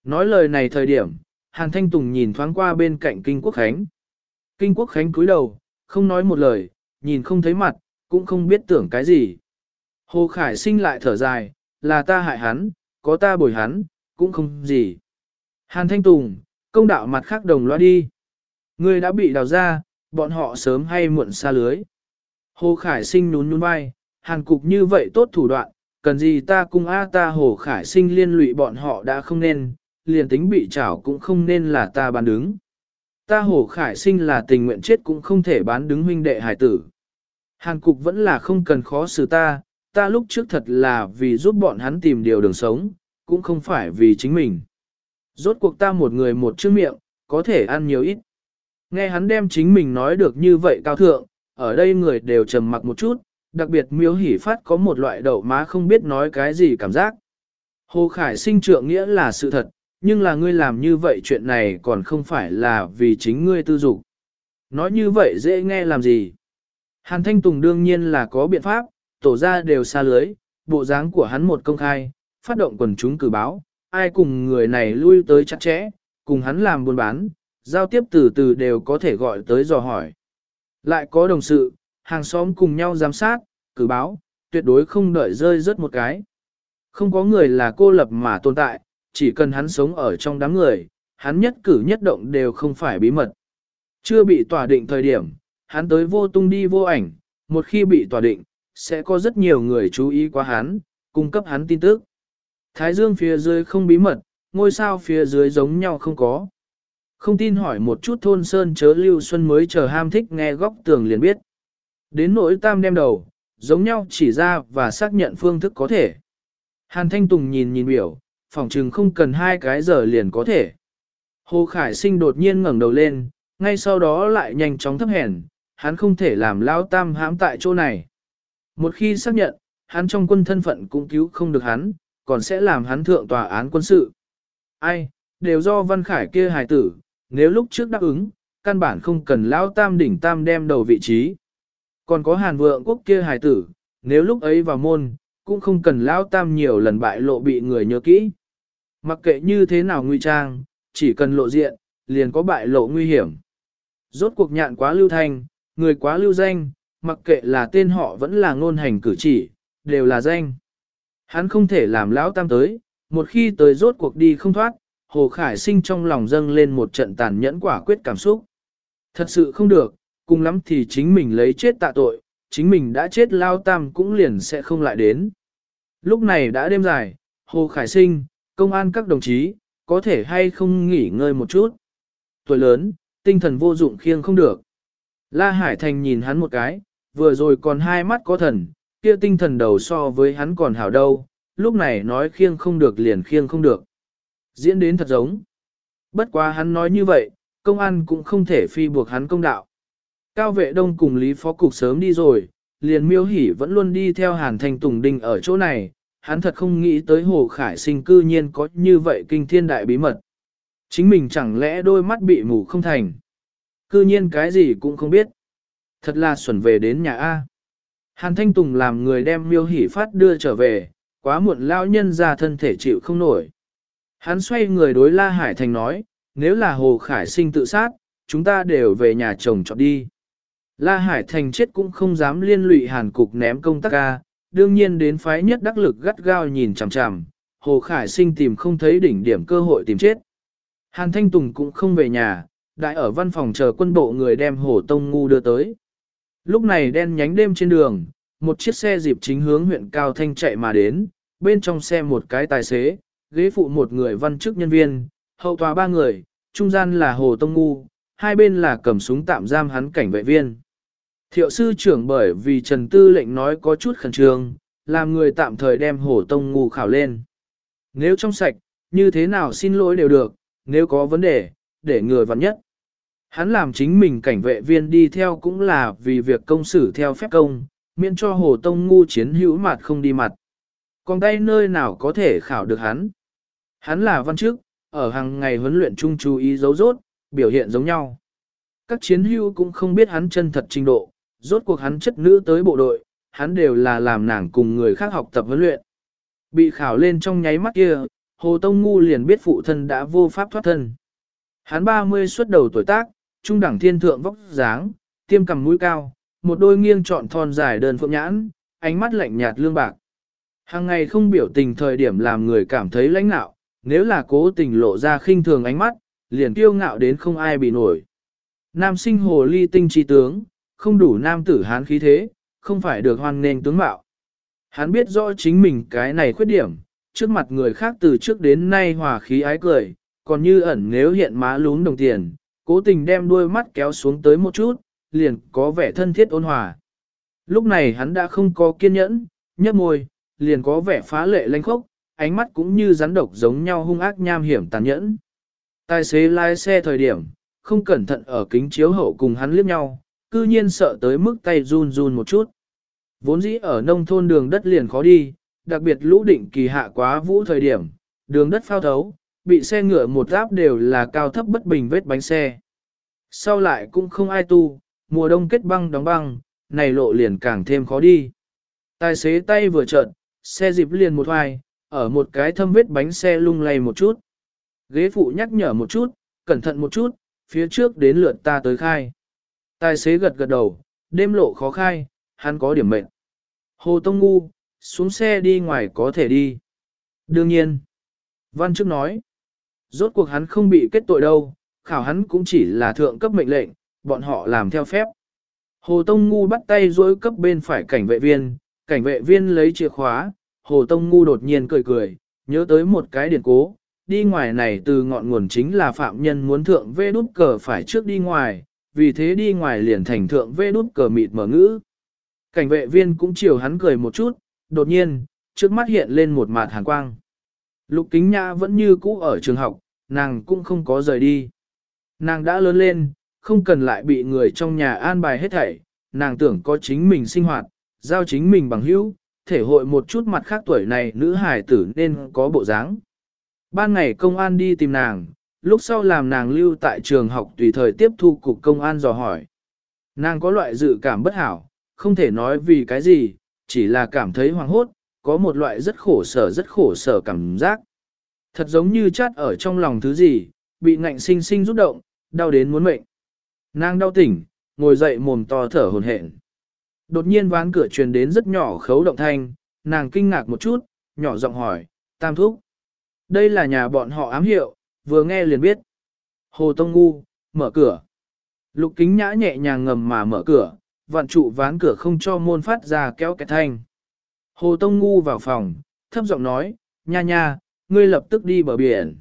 Nói lời này thời điểm, Hàn Thanh Tùng nhìn thoáng qua bên cạnh Kinh Quốc Khánh. Kinh Quốc Khánh cúi đầu, không nói một lời, nhìn không thấy mặt, cũng không biết tưởng cái gì. Hồ Khải sinh lại thở dài, là ta hại hắn, có ta bồi hắn, cũng không gì. Hàn Thanh Tùng, công đạo mặt khác đồng loa đi. Ngươi đã bị đào ra, bọn họ sớm hay muộn xa lưới. Hồ Khải sinh nhún nhún vai, Hàn Cục như vậy tốt thủ đoạn, cần gì ta cung A ta Hồ Khải sinh liên lụy bọn họ đã không nên, liền tính bị trảo cũng không nên là ta bán đứng. Ta Hồ Khải sinh là tình nguyện chết cũng không thể bán đứng huynh đệ hải tử. Hàn Cục vẫn là không cần khó xử ta, ta lúc trước thật là vì giúp bọn hắn tìm điều đường sống, cũng không phải vì chính mình. Rốt cuộc ta một người một chữ miệng, có thể ăn nhiều ít. Nghe hắn đem chính mình nói được như vậy cao thượng, ở đây người đều trầm mặc một chút, đặc biệt miếu hỉ phát có một loại đậu má không biết nói cái gì cảm giác. Hồ Khải sinh trượng nghĩa là sự thật, nhưng là ngươi làm như vậy chuyện này còn không phải là vì chính ngươi tư dục. Nói như vậy dễ nghe làm gì? Hàn Thanh Tùng đương nhiên là có biện pháp, tổ ra đều xa lưới, bộ dáng của hắn một công khai, phát động quần chúng cử báo, ai cùng người này lui tới chặt chẽ, cùng hắn làm buôn bán, giao tiếp từ từ đều có thể gọi tới dò hỏi. Lại có đồng sự, hàng xóm cùng nhau giám sát, cử báo, tuyệt đối không đợi rơi rớt một cái. Không có người là cô lập mà tồn tại, chỉ cần hắn sống ở trong đám người, hắn nhất cử nhất động đều không phải bí mật. Chưa bị tỏa định thời điểm, hắn tới vô tung đi vô ảnh, một khi bị tỏa định, sẽ có rất nhiều người chú ý qua hắn, cung cấp hắn tin tức. Thái dương phía dưới không bí mật, ngôi sao phía dưới giống nhau không có. Không tin hỏi một chút thôn sơn chớ lưu xuân mới chờ ham thích nghe góc tường liền biết. Đến nỗi tam đem đầu, giống nhau chỉ ra và xác nhận phương thức có thể. Hàn Thanh Tùng nhìn nhìn biểu, phòng trừng không cần hai cái giờ liền có thể. Hồ Khải Sinh đột nhiên ngẩng đầu lên, ngay sau đó lại nhanh chóng thấp hèn, hắn không thể làm lao tam hãm tại chỗ này. Một khi xác nhận, hắn trong quân thân phận cũng cứu không được hắn, còn sẽ làm hắn thượng tòa án quân sự. Ai, đều do Văn Khải kia hài tử, nếu lúc trước đáp ứng, căn bản không cần lao tam đỉnh tam đem đầu vị trí. Còn có hàn vượng quốc kia hài tử, nếu lúc ấy vào môn, cũng không cần lao tam nhiều lần bại lộ bị người nhớ kỹ. Mặc kệ như thế nào nguy trang, chỉ cần lộ diện, liền có bại lộ nguy hiểm. Rốt cuộc nhạn quá lưu thanh, người quá lưu danh, mặc kệ là tên họ vẫn là ngôn hành cử chỉ, đều là danh. Hắn không thể làm lão tam tới, một khi tới rốt cuộc đi không thoát, Hồ Khải sinh trong lòng dâng lên một trận tàn nhẫn quả quyết cảm xúc. Thật sự không được, cùng lắm thì chính mình lấy chết tạ tội, chính mình đã chết lao tam cũng liền sẽ không lại đến. Lúc này đã đêm dài, Hồ Khải sinh, công an các đồng chí, có thể hay không nghỉ ngơi một chút. Tuổi lớn, tinh thần vô dụng khiêng không được. La Hải Thành nhìn hắn một cái, vừa rồi còn hai mắt có thần, kia tinh thần đầu so với hắn còn hảo đâu, lúc này nói khiêng không được liền khiêng không được. Diễn đến thật giống. Bất quá hắn nói như vậy, công an cũng không thể phi buộc hắn công đạo. Cao vệ đông cùng Lý Phó Cục sớm đi rồi, liền miêu hỉ vẫn luôn đi theo Hàn Thành Tùng đình ở chỗ này, hắn thật không nghĩ tới Hồ Khải sinh cư nhiên có như vậy kinh thiên đại bí mật. Chính mình chẳng lẽ đôi mắt bị mù không thành. Cư nhiên cái gì cũng không biết. Thật là xuẩn về đến nhà A. Hàn Thanh Tùng làm người đem miêu hỉ phát đưa trở về, quá muộn lão nhân ra thân thể chịu không nổi. Hắn xoay người đối La Hải Thành nói, nếu là Hồ Khải sinh tự sát, chúng ta đều về nhà chồng chọn đi. La Hải Thành chết cũng không dám liên lụy hàn cục ném công tác ca, đương nhiên đến phái nhất đắc lực gắt gao nhìn chằm chằm, Hồ Khải sinh tìm không thấy đỉnh điểm cơ hội tìm chết. Hàn Thanh Tùng cũng không về nhà, đại ở văn phòng chờ quân bộ người đem Hồ Tông Ngu đưa tới. Lúc này đen nhánh đêm trên đường, một chiếc xe dịp chính hướng huyện Cao Thanh chạy mà đến, bên trong xe một cái tài xế, ghế phụ một người văn chức nhân viên, hậu tòa ba người, trung gian là Hồ Tông Ngu, hai bên là cầm súng tạm giam hắn cảnh vệ viên. Thiệu sư trưởng bởi vì Trần Tư lệnh nói có chút khẩn trương, làm người tạm thời đem Hồ Tông Ngu khảo lên. Nếu trong sạch, như thế nào xin lỗi đều được, nếu có vấn đề, để người vặn nhất. Hắn làm chính mình cảnh vệ viên đi theo cũng là vì việc công xử theo phép công, miễn cho Hồ Tông Ngu chiến hữu mặt không đi mặt. Còn tay nơi nào có thể khảo được hắn? Hắn là văn chức, ở hàng ngày huấn luyện chung chú ý dấu rốt, biểu hiện giống nhau. Các chiến hữu cũng không biết hắn chân thật trình độ, rốt cuộc hắn chất nữ tới bộ đội, hắn đều là làm nàng cùng người khác học tập huấn luyện. Bị khảo lên trong nháy mắt kia, Hồ Tông Ngu liền biết phụ thân đã vô pháp thoát thân. Hắn 30 xuất đầu tuổi tác, trung đẳng thiên thượng vóc dáng, tiêm cằm mũi cao, một đôi nghiêng trọn thon dài đơn phượng nhãn, ánh mắt lạnh nhạt lương bạc. Hàng ngày không biểu tình thời điểm làm người cảm thấy lãnh nạo, nếu là cố tình lộ ra khinh thường ánh mắt, liền kiêu ngạo đến không ai bị nổi. Nam sinh hồ ly tinh trí tướng, không đủ nam tử hán khí thế, không phải được hoan nghênh tướng mạo. Hắn biết rõ chính mình cái này khuyết điểm, trước mặt người khác từ trước đến nay hòa khí ái cười, còn như ẩn nếu hiện má lún đồng tiền, cố tình đem đuôi mắt kéo xuống tới một chút, liền có vẻ thân thiết ôn hòa. Lúc này hắn đã không có kiên nhẫn, nhấp môi, liền có vẻ phá lệ lanh khốc, ánh mắt cũng như rắn độc giống nhau hung ác nham hiểm tàn nhẫn. Tài xế lái xe thời điểm, không cẩn thận ở kính chiếu hậu cùng hắn liếc nhau, cư nhiên sợ tới mức tay run run một chút. Vốn dĩ ở nông thôn đường đất liền khó đi, đặc biệt lũ định kỳ hạ quá vũ thời điểm, đường đất phao thấu, bị xe ngựa một áp đều là cao thấp bất bình vết bánh xe. Sau lại cũng không ai tu, mùa đông kết băng đóng băng, này lộ liền càng thêm khó đi. Tài xế tay vừa trợn, xe dịp liền một hoài, ở một cái thâm vết bánh xe lung lay một chút. Ghế phụ nhắc nhở một chút, cẩn thận một chút, phía trước đến lượt ta tới khai. Tài xế gật gật đầu, đêm lộ khó khai, hắn có điểm mệnh. Hồ Tông Ngu, xuống xe đi ngoài có thể đi. Đương nhiên. Văn chức nói. Rốt cuộc hắn không bị kết tội đâu, khảo hắn cũng chỉ là thượng cấp mệnh lệnh, bọn họ làm theo phép. Hồ Tông Ngu bắt tay dối cấp bên phải cảnh vệ viên, cảnh vệ viên lấy chìa khóa, Hồ Tông Ngu đột nhiên cười cười, nhớ tới một cái điển cố, đi ngoài này từ ngọn nguồn chính là phạm nhân muốn thượng vê đút cờ phải trước đi ngoài, vì thế đi ngoài liền thành thượng vê đút cờ mịt mở ngữ. Cảnh vệ viên cũng chiều hắn cười một chút, đột nhiên, trước mắt hiện lên một mạt hàn quang. Lục kính nhã vẫn như cũ ở trường học, nàng cũng không có rời đi. Nàng đã lớn lên, không cần lại bị người trong nhà an bài hết thảy, nàng tưởng có chính mình sinh hoạt, giao chính mình bằng hữu, thể hội một chút mặt khác tuổi này nữ hài tử nên có bộ dáng. Ban ngày công an đi tìm nàng, lúc sau làm nàng lưu tại trường học tùy thời tiếp thu cục công an dò hỏi. Nàng có loại dự cảm bất hảo, không thể nói vì cái gì, chỉ là cảm thấy hoang hốt, có một loại rất khổ sở rất khổ sở cảm giác. Thật giống như chát ở trong lòng thứ gì, bị ngạnh sinh sinh rút động, đau đến muốn mệnh. Nàng đau tỉnh, ngồi dậy mồm to thở hồn hển. Đột nhiên ván cửa truyền đến rất nhỏ khấu động thanh, nàng kinh ngạc một chút, nhỏ giọng hỏi, tam thúc. Đây là nhà bọn họ ám hiệu, vừa nghe liền biết. Hồ Tông Ngu, mở cửa. Lục kính nhã nhẹ nhàng ngầm mà mở cửa, vạn trụ ván cửa không cho môn phát ra kéo cái thanh. Hồ Tông Ngu vào phòng, thấp giọng nói, nha nha, ngươi lập tức đi bờ biển.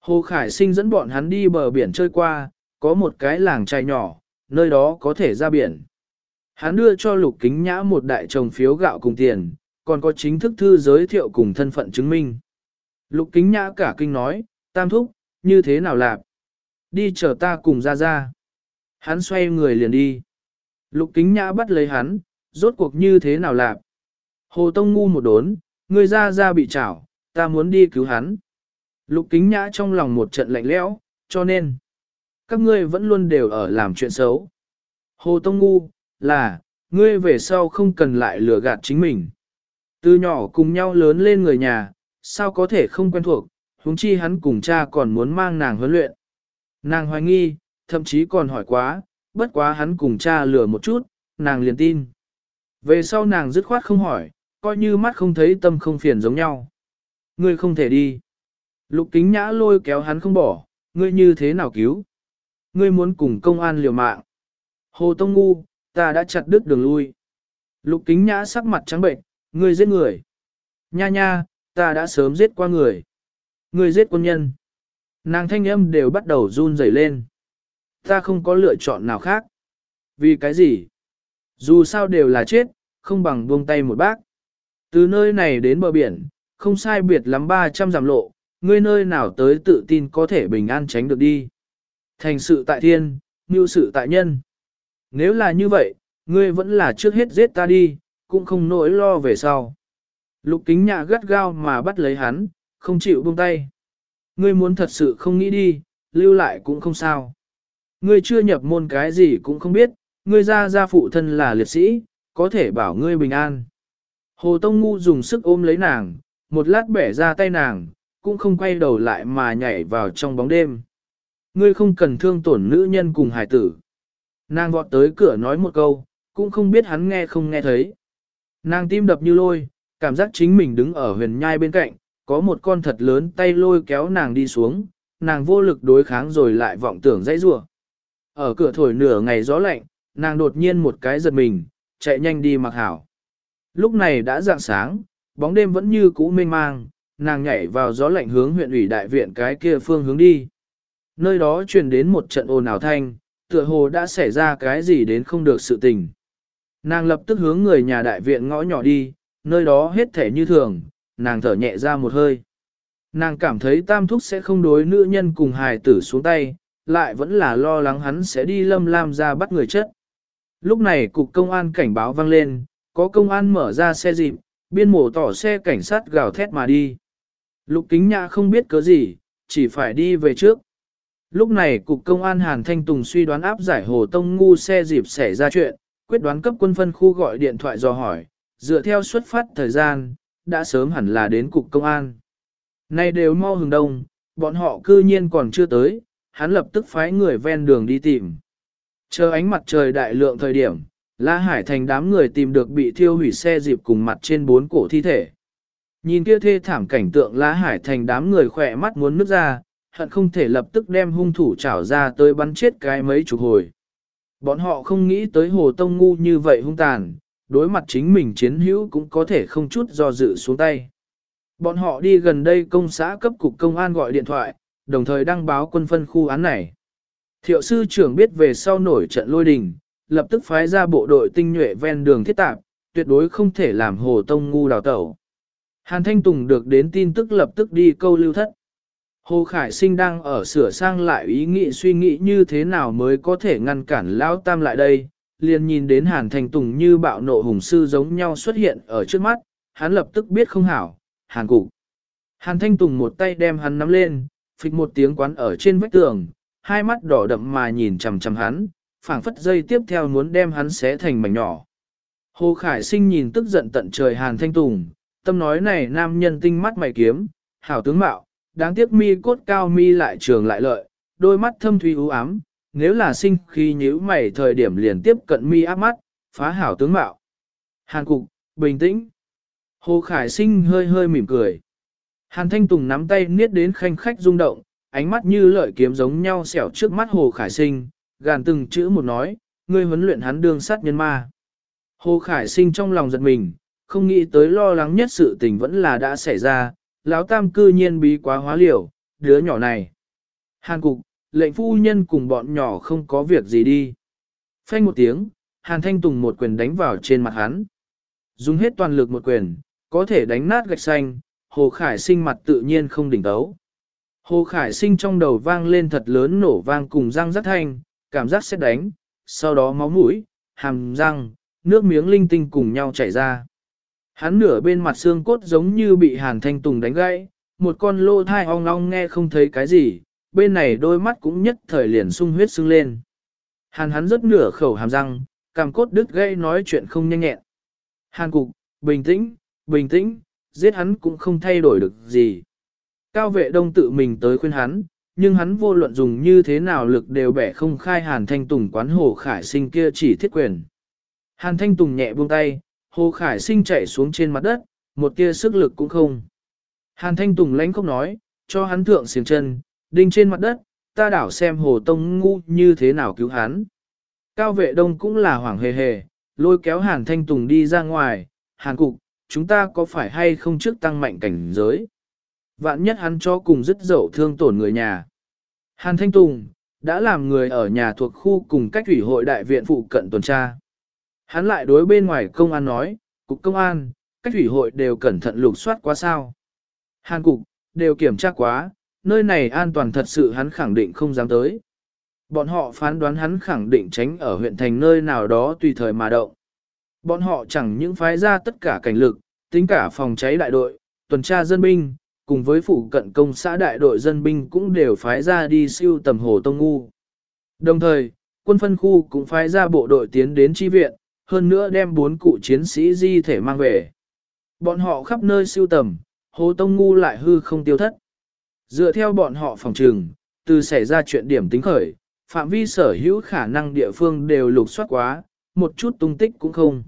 Hồ Khải Sinh dẫn bọn hắn đi bờ biển chơi qua, có một cái làng trai nhỏ, nơi đó có thể ra biển. Hắn đưa cho Lục Kính Nhã một đại chồng phiếu gạo cùng tiền, còn có chính thức thư giới thiệu cùng thân phận chứng minh. Lục Kính Nhã cả kinh nói, tam thúc, như thế nào lạp? Đi chờ ta cùng ra ra. Hắn xoay người liền đi. Lục Kính Nhã bắt lấy hắn, rốt cuộc như thế nào lạp? Hồ Tông ngu một đốn, người ra ra bị chảo, ta muốn đi cứu hắn. Lục Kính Nhã trong lòng một trận lạnh lẽo, cho nên, các ngươi vẫn luôn đều ở làm chuyện xấu. Hồ Tông ngu, là, ngươi về sau không cần lại lừa gạt chính mình. Từ nhỏ cùng nhau lớn lên người nhà, sao có thể không quen thuộc, huống chi hắn cùng cha còn muốn mang nàng huấn luyện. Nàng hoài nghi, thậm chí còn hỏi quá, bất quá hắn cùng cha lừa một chút, nàng liền tin. Về sau nàng dứt khoát không hỏi, coi như mắt không thấy tâm không phiền giống nhau. Ngươi không thể đi. Lục kính nhã lôi kéo hắn không bỏ, ngươi như thế nào cứu? Ngươi muốn cùng công an liều mạng. Hồ Tông Ngu, ta đã chặt đứt đường lui. Lục kính nhã sắc mặt trắng bệnh, ngươi giết người. Nha nha, ta đã sớm giết qua người. Ngươi giết quân nhân. Nàng thanh âm đều bắt đầu run rẩy lên. Ta không có lựa chọn nào khác. Vì cái gì? Dù sao đều là chết, không bằng buông tay một bác. Từ nơi này đến bờ biển, không sai biệt lắm 300 giảm lộ, ngươi nơi nào tới tự tin có thể bình an tránh được đi. Thành sự tại thiên, như sự tại nhân. Nếu là như vậy, ngươi vẫn là trước hết giết ta đi, cũng không nỗi lo về sau. Lục kính nhạ gắt gao mà bắt lấy hắn, không chịu buông tay. Ngươi muốn thật sự không nghĩ đi, lưu lại cũng không sao. Ngươi chưa nhập môn cái gì cũng không biết, ngươi ra gia phụ thân là liệt sĩ, có thể bảo ngươi bình an. Hồ Tông Ngu dùng sức ôm lấy nàng, một lát bẻ ra tay nàng, cũng không quay đầu lại mà nhảy vào trong bóng đêm. Ngươi không cần thương tổn nữ nhân cùng hải tử. Nàng vọt tới cửa nói một câu, cũng không biết hắn nghe không nghe thấy. Nàng tim đập như lôi, cảm giác chính mình đứng ở huyền nhai bên cạnh, có một con thật lớn tay lôi kéo nàng đi xuống, nàng vô lực đối kháng rồi lại vọng tưởng dãy rủa. Ở cửa thổi nửa ngày gió lạnh, nàng đột nhiên một cái giật mình, chạy nhanh đi mặc hảo. Lúc này đã dạng sáng, bóng đêm vẫn như cũ mênh mang, nàng nhảy vào gió lạnh hướng huyện ủy đại viện cái kia phương hướng đi. Nơi đó truyền đến một trận ồn ào thanh, tựa hồ đã xảy ra cái gì đến không được sự tình. Nàng lập tức hướng người nhà đại viện ngõ nhỏ đi, nơi đó hết thể như thường, nàng thở nhẹ ra một hơi. Nàng cảm thấy tam thúc sẽ không đối nữ nhân cùng hài tử xuống tay, lại vẫn là lo lắng hắn sẽ đi lâm lam ra bắt người chất. Lúc này cục công an cảnh báo vang lên, có công an mở ra xe dịp, biên mổ tỏ xe cảnh sát gào thét mà đi. Lục kính nhã không biết cớ gì, chỉ phải đi về trước. Lúc này cục công an Hàn Thanh Tùng suy đoán áp giải hồ tông ngu xe dịp xảy ra chuyện, quyết đoán cấp quân phân khu gọi điện thoại dò hỏi, dựa theo xuất phát thời gian, đã sớm hẳn là đến cục công an. Nay đều mau hừng đông, bọn họ cư nhiên còn chưa tới, hắn lập tức phái người ven đường đi tìm. Chờ ánh mặt trời đại lượng thời điểm, La Hải thành đám người tìm được bị thiêu hủy xe dịp cùng mặt trên bốn cổ thi thể. Nhìn kia thê thảm cảnh tượng La Hải thành đám người khỏe mắt muốn nước ra, hận không thể lập tức đem hung thủ trảo ra tới bắn chết cái mấy chục hồi. Bọn họ không nghĩ tới hồ tông ngu như vậy hung tàn, đối mặt chính mình chiến hữu cũng có thể không chút do dự xuống tay. Bọn họ đi gần đây công xã cấp cục công an gọi điện thoại, đồng thời đăng báo quân phân khu án này. Thiệu sư trưởng biết về sau nổi trận lôi đình, lập tức phái ra bộ đội tinh nhuệ ven đường thiết tạp, tuyệt đối không thể làm hồ tông ngu đào tẩu. Hàn Thanh Tùng được đến tin tức lập tức đi câu lưu thất. Hồ Khải Sinh đang ở sửa sang lại ý nghĩ suy nghĩ như thế nào mới có thể ngăn cản Lão Tam lại đây, liền nhìn đến Hàn Thanh Tùng như bạo nộ hùng sư giống nhau xuất hiện ở trước mắt, hắn lập tức biết không hảo, Hàn Cục. Hàn Thanh Tùng một tay đem hắn nắm lên, phịch một tiếng quán ở trên vách tường, hai mắt đỏ đậm mà nhìn chằm chằm hắn, phảng phất dây tiếp theo muốn đem hắn xé thành mảnh nhỏ. Hồ Khải Sinh nhìn tức giận tận trời Hàn Thanh Tùng, tâm nói này nam nhân tinh mắt mày kiếm, hảo tướng mạo, đáng tiếc mi cốt cao mi lại trường lại lợi, đôi mắt thâm thủy u ám, nếu là sinh khi nhíu mày thời điểm liền tiếp cận mi áp mắt, phá hảo tướng mạo. Hàn cục, bình tĩnh. Hồ Khải Sinh hơi hơi mỉm cười. Hàn Thanh Tùng nắm tay niết đến khanh khách rung động, ánh mắt như lợi kiếm giống nhau xẻo trước mắt Hồ Khải Sinh, gàn từng chữ một nói, ngươi huấn luyện hắn đương sát nhân ma. Hồ Khải Sinh trong lòng giật mình, không nghĩ tới lo lắng nhất sự tình vẫn là đã xảy ra, lão tam cư nhiên bí quá hóa liều, đứa nhỏ này. Hàn cục, lệnh phu nhân cùng bọn nhỏ không có việc gì đi. Phanh một tiếng, Hàn Thanh Tùng một quyền đánh vào trên mặt hắn. Dùng hết toàn lực một quyền, có thể đánh nát gạch xanh, Hồ Khải sinh mặt tự nhiên không đỉnh tấu. Hồ Khải sinh trong đầu vang lên thật lớn nổ vang cùng răng rắc thanh, cảm giác xét đánh, sau đó máu mũi, hàm răng, nước miếng linh tinh cùng nhau chảy ra. Hắn nửa bên mặt xương cốt giống như bị Hàn Thanh Tùng đánh gãy, một con lô thai ong ong nghe không thấy cái gì, bên này đôi mắt cũng nhất thời liền sung huyết sưng lên. Hàn hắn rất nửa khẩu hàm răng, cảm cốt đứt gây nói chuyện không nhanh nhẹn. Hàn cục, bình tĩnh, bình tĩnh, giết hắn cũng không thay đổi được gì. Cao vệ đông tự mình tới khuyên hắn, nhưng hắn vô luận dùng như thế nào lực đều bẻ không khai Hàn Thanh Tùng quán Hồ Khải Sinh kia chỉ thiết quyền. Hàn Thanh Tùng nhẹ buông tay, Hồ Khải Sinh chạy xuống trên mặt đất, một tia sức lực cũng không. Hàn Thanh Tùng lãnh không nói, cho hắn thượng xiềng chân, đinh trên mặt đất, ta đảo xem Hồ Tông ngu như thế nào cứu hắn. Cao vệ đông cũng là hoảng hề hề, lôi kéo Hàn Thanh Tùng đi ra ngoài, Hàn Cục, chúng ta có phải hay không trước tăng mạnh cảnh giới? Vạn nhất hắn cho cùng dứt dậu thương tổn người nhà. Hàn Thanh Tùng, đã làm người ở nhà thuộc khu cùng cách ủy hội đại viện phụ cận tuần tra. Hắn lại đối bên ngoài công an nói, cục công an, cách ủy hội đều cẩn thận lục soát quá sao. Hàn cục, đều kiểm tra quá, nơi này an toàn thật sự hắn khẳng định không dám tới. Bọn họ phán đoán hắn khẳng định tránh ở huyện thành nơi nào đó tùy thời mà động. Bọn họ chẳng những phái ra tất cả cảnh lực, tính cả phòng cháy đại đội, tuần tra dân binh, cùng với phụ cận công xã đại đội dân binh cũng đều phái ra đi siêu tầm hồ tông ngu. Đồng thời, quân phân khu cũng phái ra bộ đội tiến đến chi viện, hơn nữa đem bốn cụ chiến sĩ di thể mang về. Bọn họ khắp nơi siêu tầm, hồ tông ngu lại hư không tiêu thất. Dựa theo bọn họ phòng trừng, từ xảy ra chuyện điểm tính khởi, phạm vi sở hữu khả năng địa phương đều lục soát quá, một chút tung tích cũng không.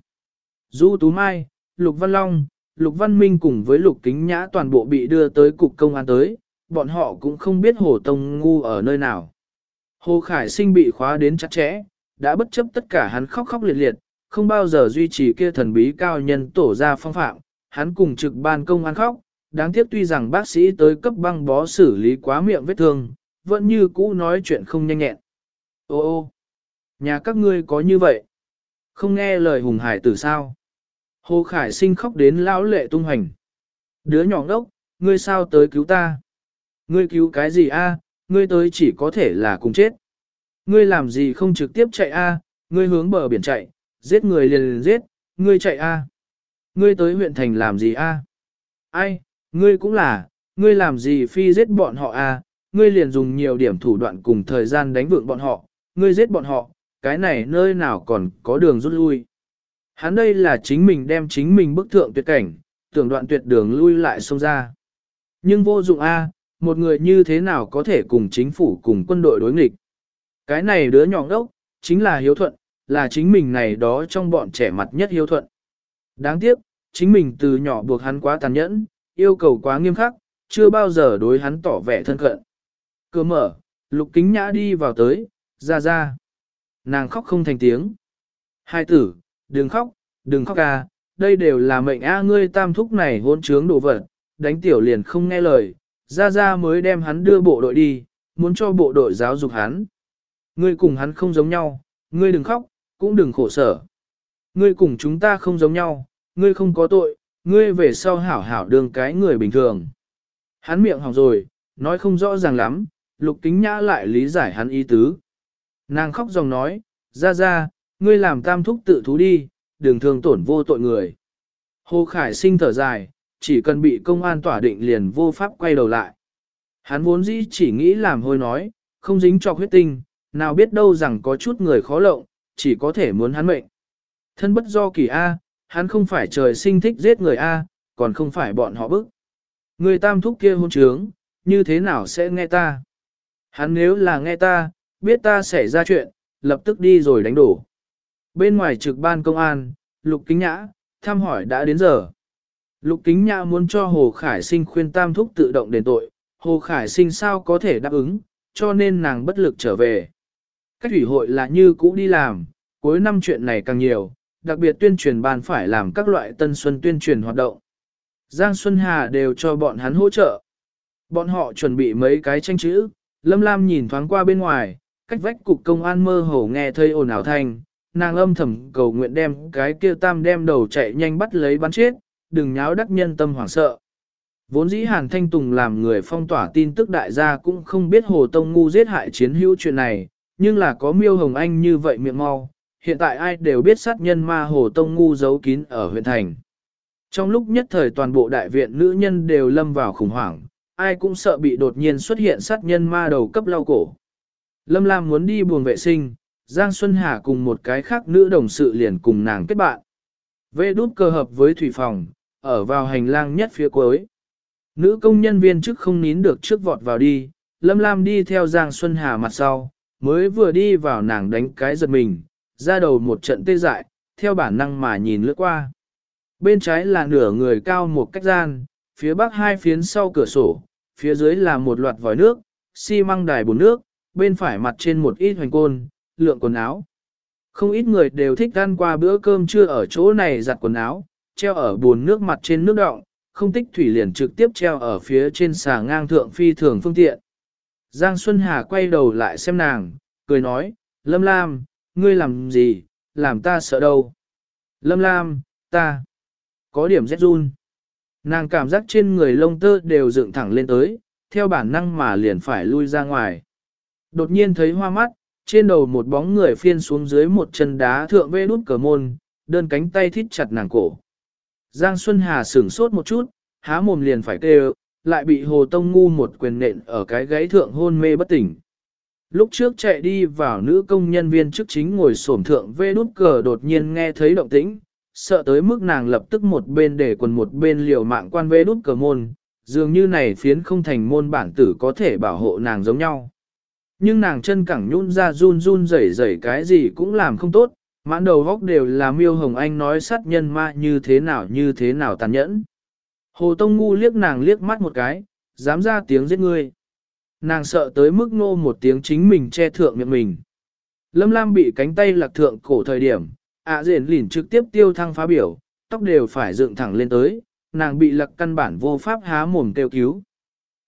Du Tú Mai, Lục Văn Long, Lục Văn Minh cùng với Lục Kính Nhã toàn bộ bị đưa tới cục công an tới, bọn họ cũng không biết Hồ Tông Ngu ở nơi nào. Hồ Khải Sinh bị khóa đến chặt chẽ, đã bất chấp tất cả hắn khóc khóc liệt liệt, không bao giờ duy trì kia thần bí cao nhân tổ ra phong phạm, hắn cùng trực ban công an khóc, đáng tiếc tuy rằng bác sĩ tới cấp băng bó xử lý quá miệng vết thương, vẫn như cũ nói chuyện không nhanh nhẹn. Ô ô, nhà các ngươi có như vậy? Không nghe lời hùng hải tử sao? Hồ Khải sinh khóc đến lão lệ tung hành. Đứa nhỏ ngốc, ngươi sao tới cứu ta? Ngươi cứu cái gì a? Ngươi tới chỉ có thể là cùng chết. Ngươi làm gì không trực tiếp chạy a? Ngươi hướng bờ biển chạy, giết người liền liền giết, ngươi chạy a? Ngươi tới huyện thành làm gì a? Ai, ngươi cũng là, ngươi làm gì phi giết bọn họ a? Ngươi liền dùng nhiều điểm thủ đoạn cùng thời gian đánh vượng bọn họ, ngươi giết bọn họ, cái này nơi nào còn có đường rút lui. Hắn đây là chính mình đem chính mình bức thượng tuyệt cảnh, tưởng đoạn tuyệt đường lui lại xông ra. Nhưng vô dụng A, một người như thế nào có thể cùng chính phủ cùng quân đội đối nghịch. Cái này đứa nhỏ đốc, chính là hiếu thuận, là chính mình này đó trong bọn trẻ mặt nhất hiếu thuận. Đáng tiếc, chính mình từ nhỏ buộc hắn quá tàn nhẫn, yêu cầu quá nghiêm khắc, chưa bao giờ đối hắn tỏ vẻ thân cận. Cửa mở, lục kính nhã đi vào tới, ra ra. Nàng khóc không thành tiếng. Hai tử, đừng khóc, đừng khóc à, đây đều là mệnh a ngươi tam thúc này hôn trướng đồ vật, đánh tiểu liền không nghe lời, ra ra mới đem hắn đưa bộ đội đi, muốn cho bộ đội giáo dục hắn. Ngươi cùng hắn không giống nhau, ngươi đừng khóc, cũng đừng khổ sở. Ngươi cùng chúng ta không giống nhau, ngươi không có tội, ngươi về sau hảo hảo đường cái người bình thường. Hắn miệng hỏng rồi, nói không rõ ràng lắm, lục kính nhã lại lý giải hắn ý tứ. Nàng khóc dòng nói, ra ra, ngươi làm tam thúc tự thú đi, đừng thương tổn vô tội người. Hồ Khải sinh thở dài, chỉ cần bị công an tỏa định liền vô pháp quay đầu lại. Hắn vốn dĩ chỉ nghĩ làm hôi nói, không dính cho huyết tinh, nào biết đâu rằng có chút người khó lộng, chỉ có thể muốn hắn mệnh. Thân bất do kỳ A, hắn không phải trời sinh thích giết người A, còn không phải bọn họ bức. Người tam thúc kia hôn trướng, như thế nào sẽ nghe ta? Hắn nếu là nghe ta, biết ta sẽ ra chuyện, lập tức đi rồi đánh đổ. Bên ngoài trực ban công an, Lục Kính Nhã, thăm hỏi đã đến giờ. Lục Kính Nhã muốn cho Hồ Khải Sinh khuyên tam thúc tự động đền tội, Hồ Khải Sinh sao có thể đáp ứng, cho nên nàng bất lực trở về. Cách ủy hội là như cũ đi làm, cuối năm chuyện này càng nhiều, đặc biệt tuyên truyền ban phải làm các loại tân xuân tuyên truyền hoạt động. Giang Xuân Hà đều cho bọn hắn hỗ trợ. Bọn họ chuẩn bị mấy cái tranh chữ, Lâm Lam nhìn thoáng qua bên ngoài, cách vách cục công an mơ hồ nghe thấy ồn ào thanh, nàng âm thầm cầu nguyện đem cái kia tam đem đầu chạy nhanh bắt lấy bắn chết, đừng nháo đắc nhân tâm hoảng sợ. Vốn dĩ Hàn Thanh Tùng làm người phong tỏa tin tức đại gia cũng không biết Hồ Tông Ngu giết hại chiến hữu chuyện này, nhưng là có miêu hồng anh như vậy miệng mau, hiện tại ai đều biết sát nhân ma Hồ Tông Ngu giấu kín ở huyện thành. Trong lúc nhất thời toàn bộ đại viện nữ nhân đều lâm vào khủng hoảng, ai cũng sợ bị đột nhiên xuất hiện sát nhân ma đầu cấp lau cổ. Lâm Lam muốn đi buồng vệ sinh, Giang Xuân Hà cùng một cái khác nữ đồng sự liền cùng nàng kết bạn. Vê đút cơ hợp với thủy phòng, ở vào hành lang nhất phía cuối. Nữ công nhân viên chức không nín được trước vọt vào đi, Lâm Lam đi theo Giang Xuân Hà mặt sau, mới vừa đi vào nàng đánh cái giật mình, ra đầu một trận tê dại, theo bản năng mà nhìn lướt qua. Bên trái là nửa người cao một cách gian, phía bắc hai phiến sau cửa sổ, phía dưới là một loạt vòi nước, xi măng đài bồn nước, bên phải mặt trên một ít hoành côn, lượng quần áo. Không ít người đều thích ăn qua bữa cơm trưa ở chỗ này giặt quần áo, treo ở bồn nước mặt trên nước đọng, không tích thủy liền trực tiếp treo ở phía trên xà ngang thượng phi thường phương tiện. Giang Xuân Hà quay đầu lại xem nàng, cười nói, Lâm Lam, ngươi làm gì, làm ta sợ đâu. Lâm Lam, ta, có điểm rét run. Nàng cảm giác trên người lông tơ đều dựng thẳng lên tới, theo bản năng mà liền phải lui ra ngoài. Đột nhiên thấy hoa mắt, trên đầu một bóng người phiên xuống dưới một chân đá thượng vê đút cờ môn, đơn cánh tay thít chặt nàng cổ. Giang Xuân Hà sửng sốt một chút, há mồm liền phải kêu, lại bị Hồ Tông Ngu một quyền nện ở cái gáy thượng hôn mê bất tỉnh. Lúc trước chạy đi vào nữ công nhân viên chức chính ngồi sổm thượng vê đút cờ đột nhiên nghe thấy động tĩnh, sợ tới mức nàng lập tức một bên để quần một bên liều mạng quan vê đút cờ môn, dường như này phiến không thành môn bản tử có thể bảo hộ nàng giống nhau. Nhưng nàng chân cẳng nhún ra run run rẩy rẩy cái gì cũng làm không tốt, mãn đầu góc đều là miêu hồng anh nói sát nhân ma như thế nào như thế nào tàn nhẫn. Hồ Tông Ngu liếc nàng liếc mắt một cái, dám ra tiếng giết ngươi. Nàng sợ tới mức nô một tiếng chính mình che thượng miệng mình. Lâm Lam bị cánh tay lạc thượng cổ thời điểm, ạ à rền lỉn trực tiếp tiêu thăng phá biểu, tóc đều phải dựng thẳng lên tới, nàng bị lạc căn bản vô pháp há mồm kêu cứu.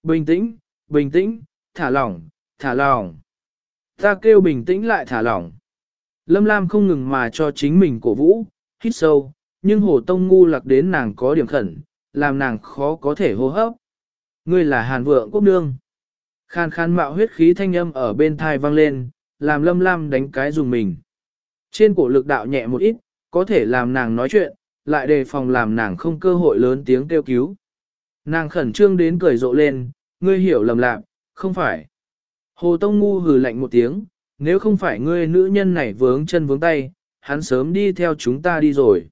Bình tĩnh, bình tĩnh, thả lỏng, thả lỏng. Ta kêu bình tĩnh lại thả lỏng. Lâm Lam không ngừng mà cho chính mình cổ vũ, hít sâu, nhưng hồ tông ngu lạc đến nàng có điểm khẩn, làm nàng khó có thể hô hấp. Ngươi là hàn vượng quốc nương. Khan khan mạo huyết khí thanh âm ở bên thai vang lên, làm lâm lam đánh cái dùng mình. Trên cổ lực đạo nhẹ một ít, có thể làm nàng nói chuyện, lại đề phòng làm nàng không cơ hội lớn tiếng kêu cứu. Nàng khẩn trương đến cười rộ lên, ngươi hiểu lầm lạc, không phải. Hồ Tông Ngu hừ lạnh một tiếng, nếu không phải ngươi nữ nhân này vướng chân vướng tay, hắn sớm đi theo chúng ta đi rồi.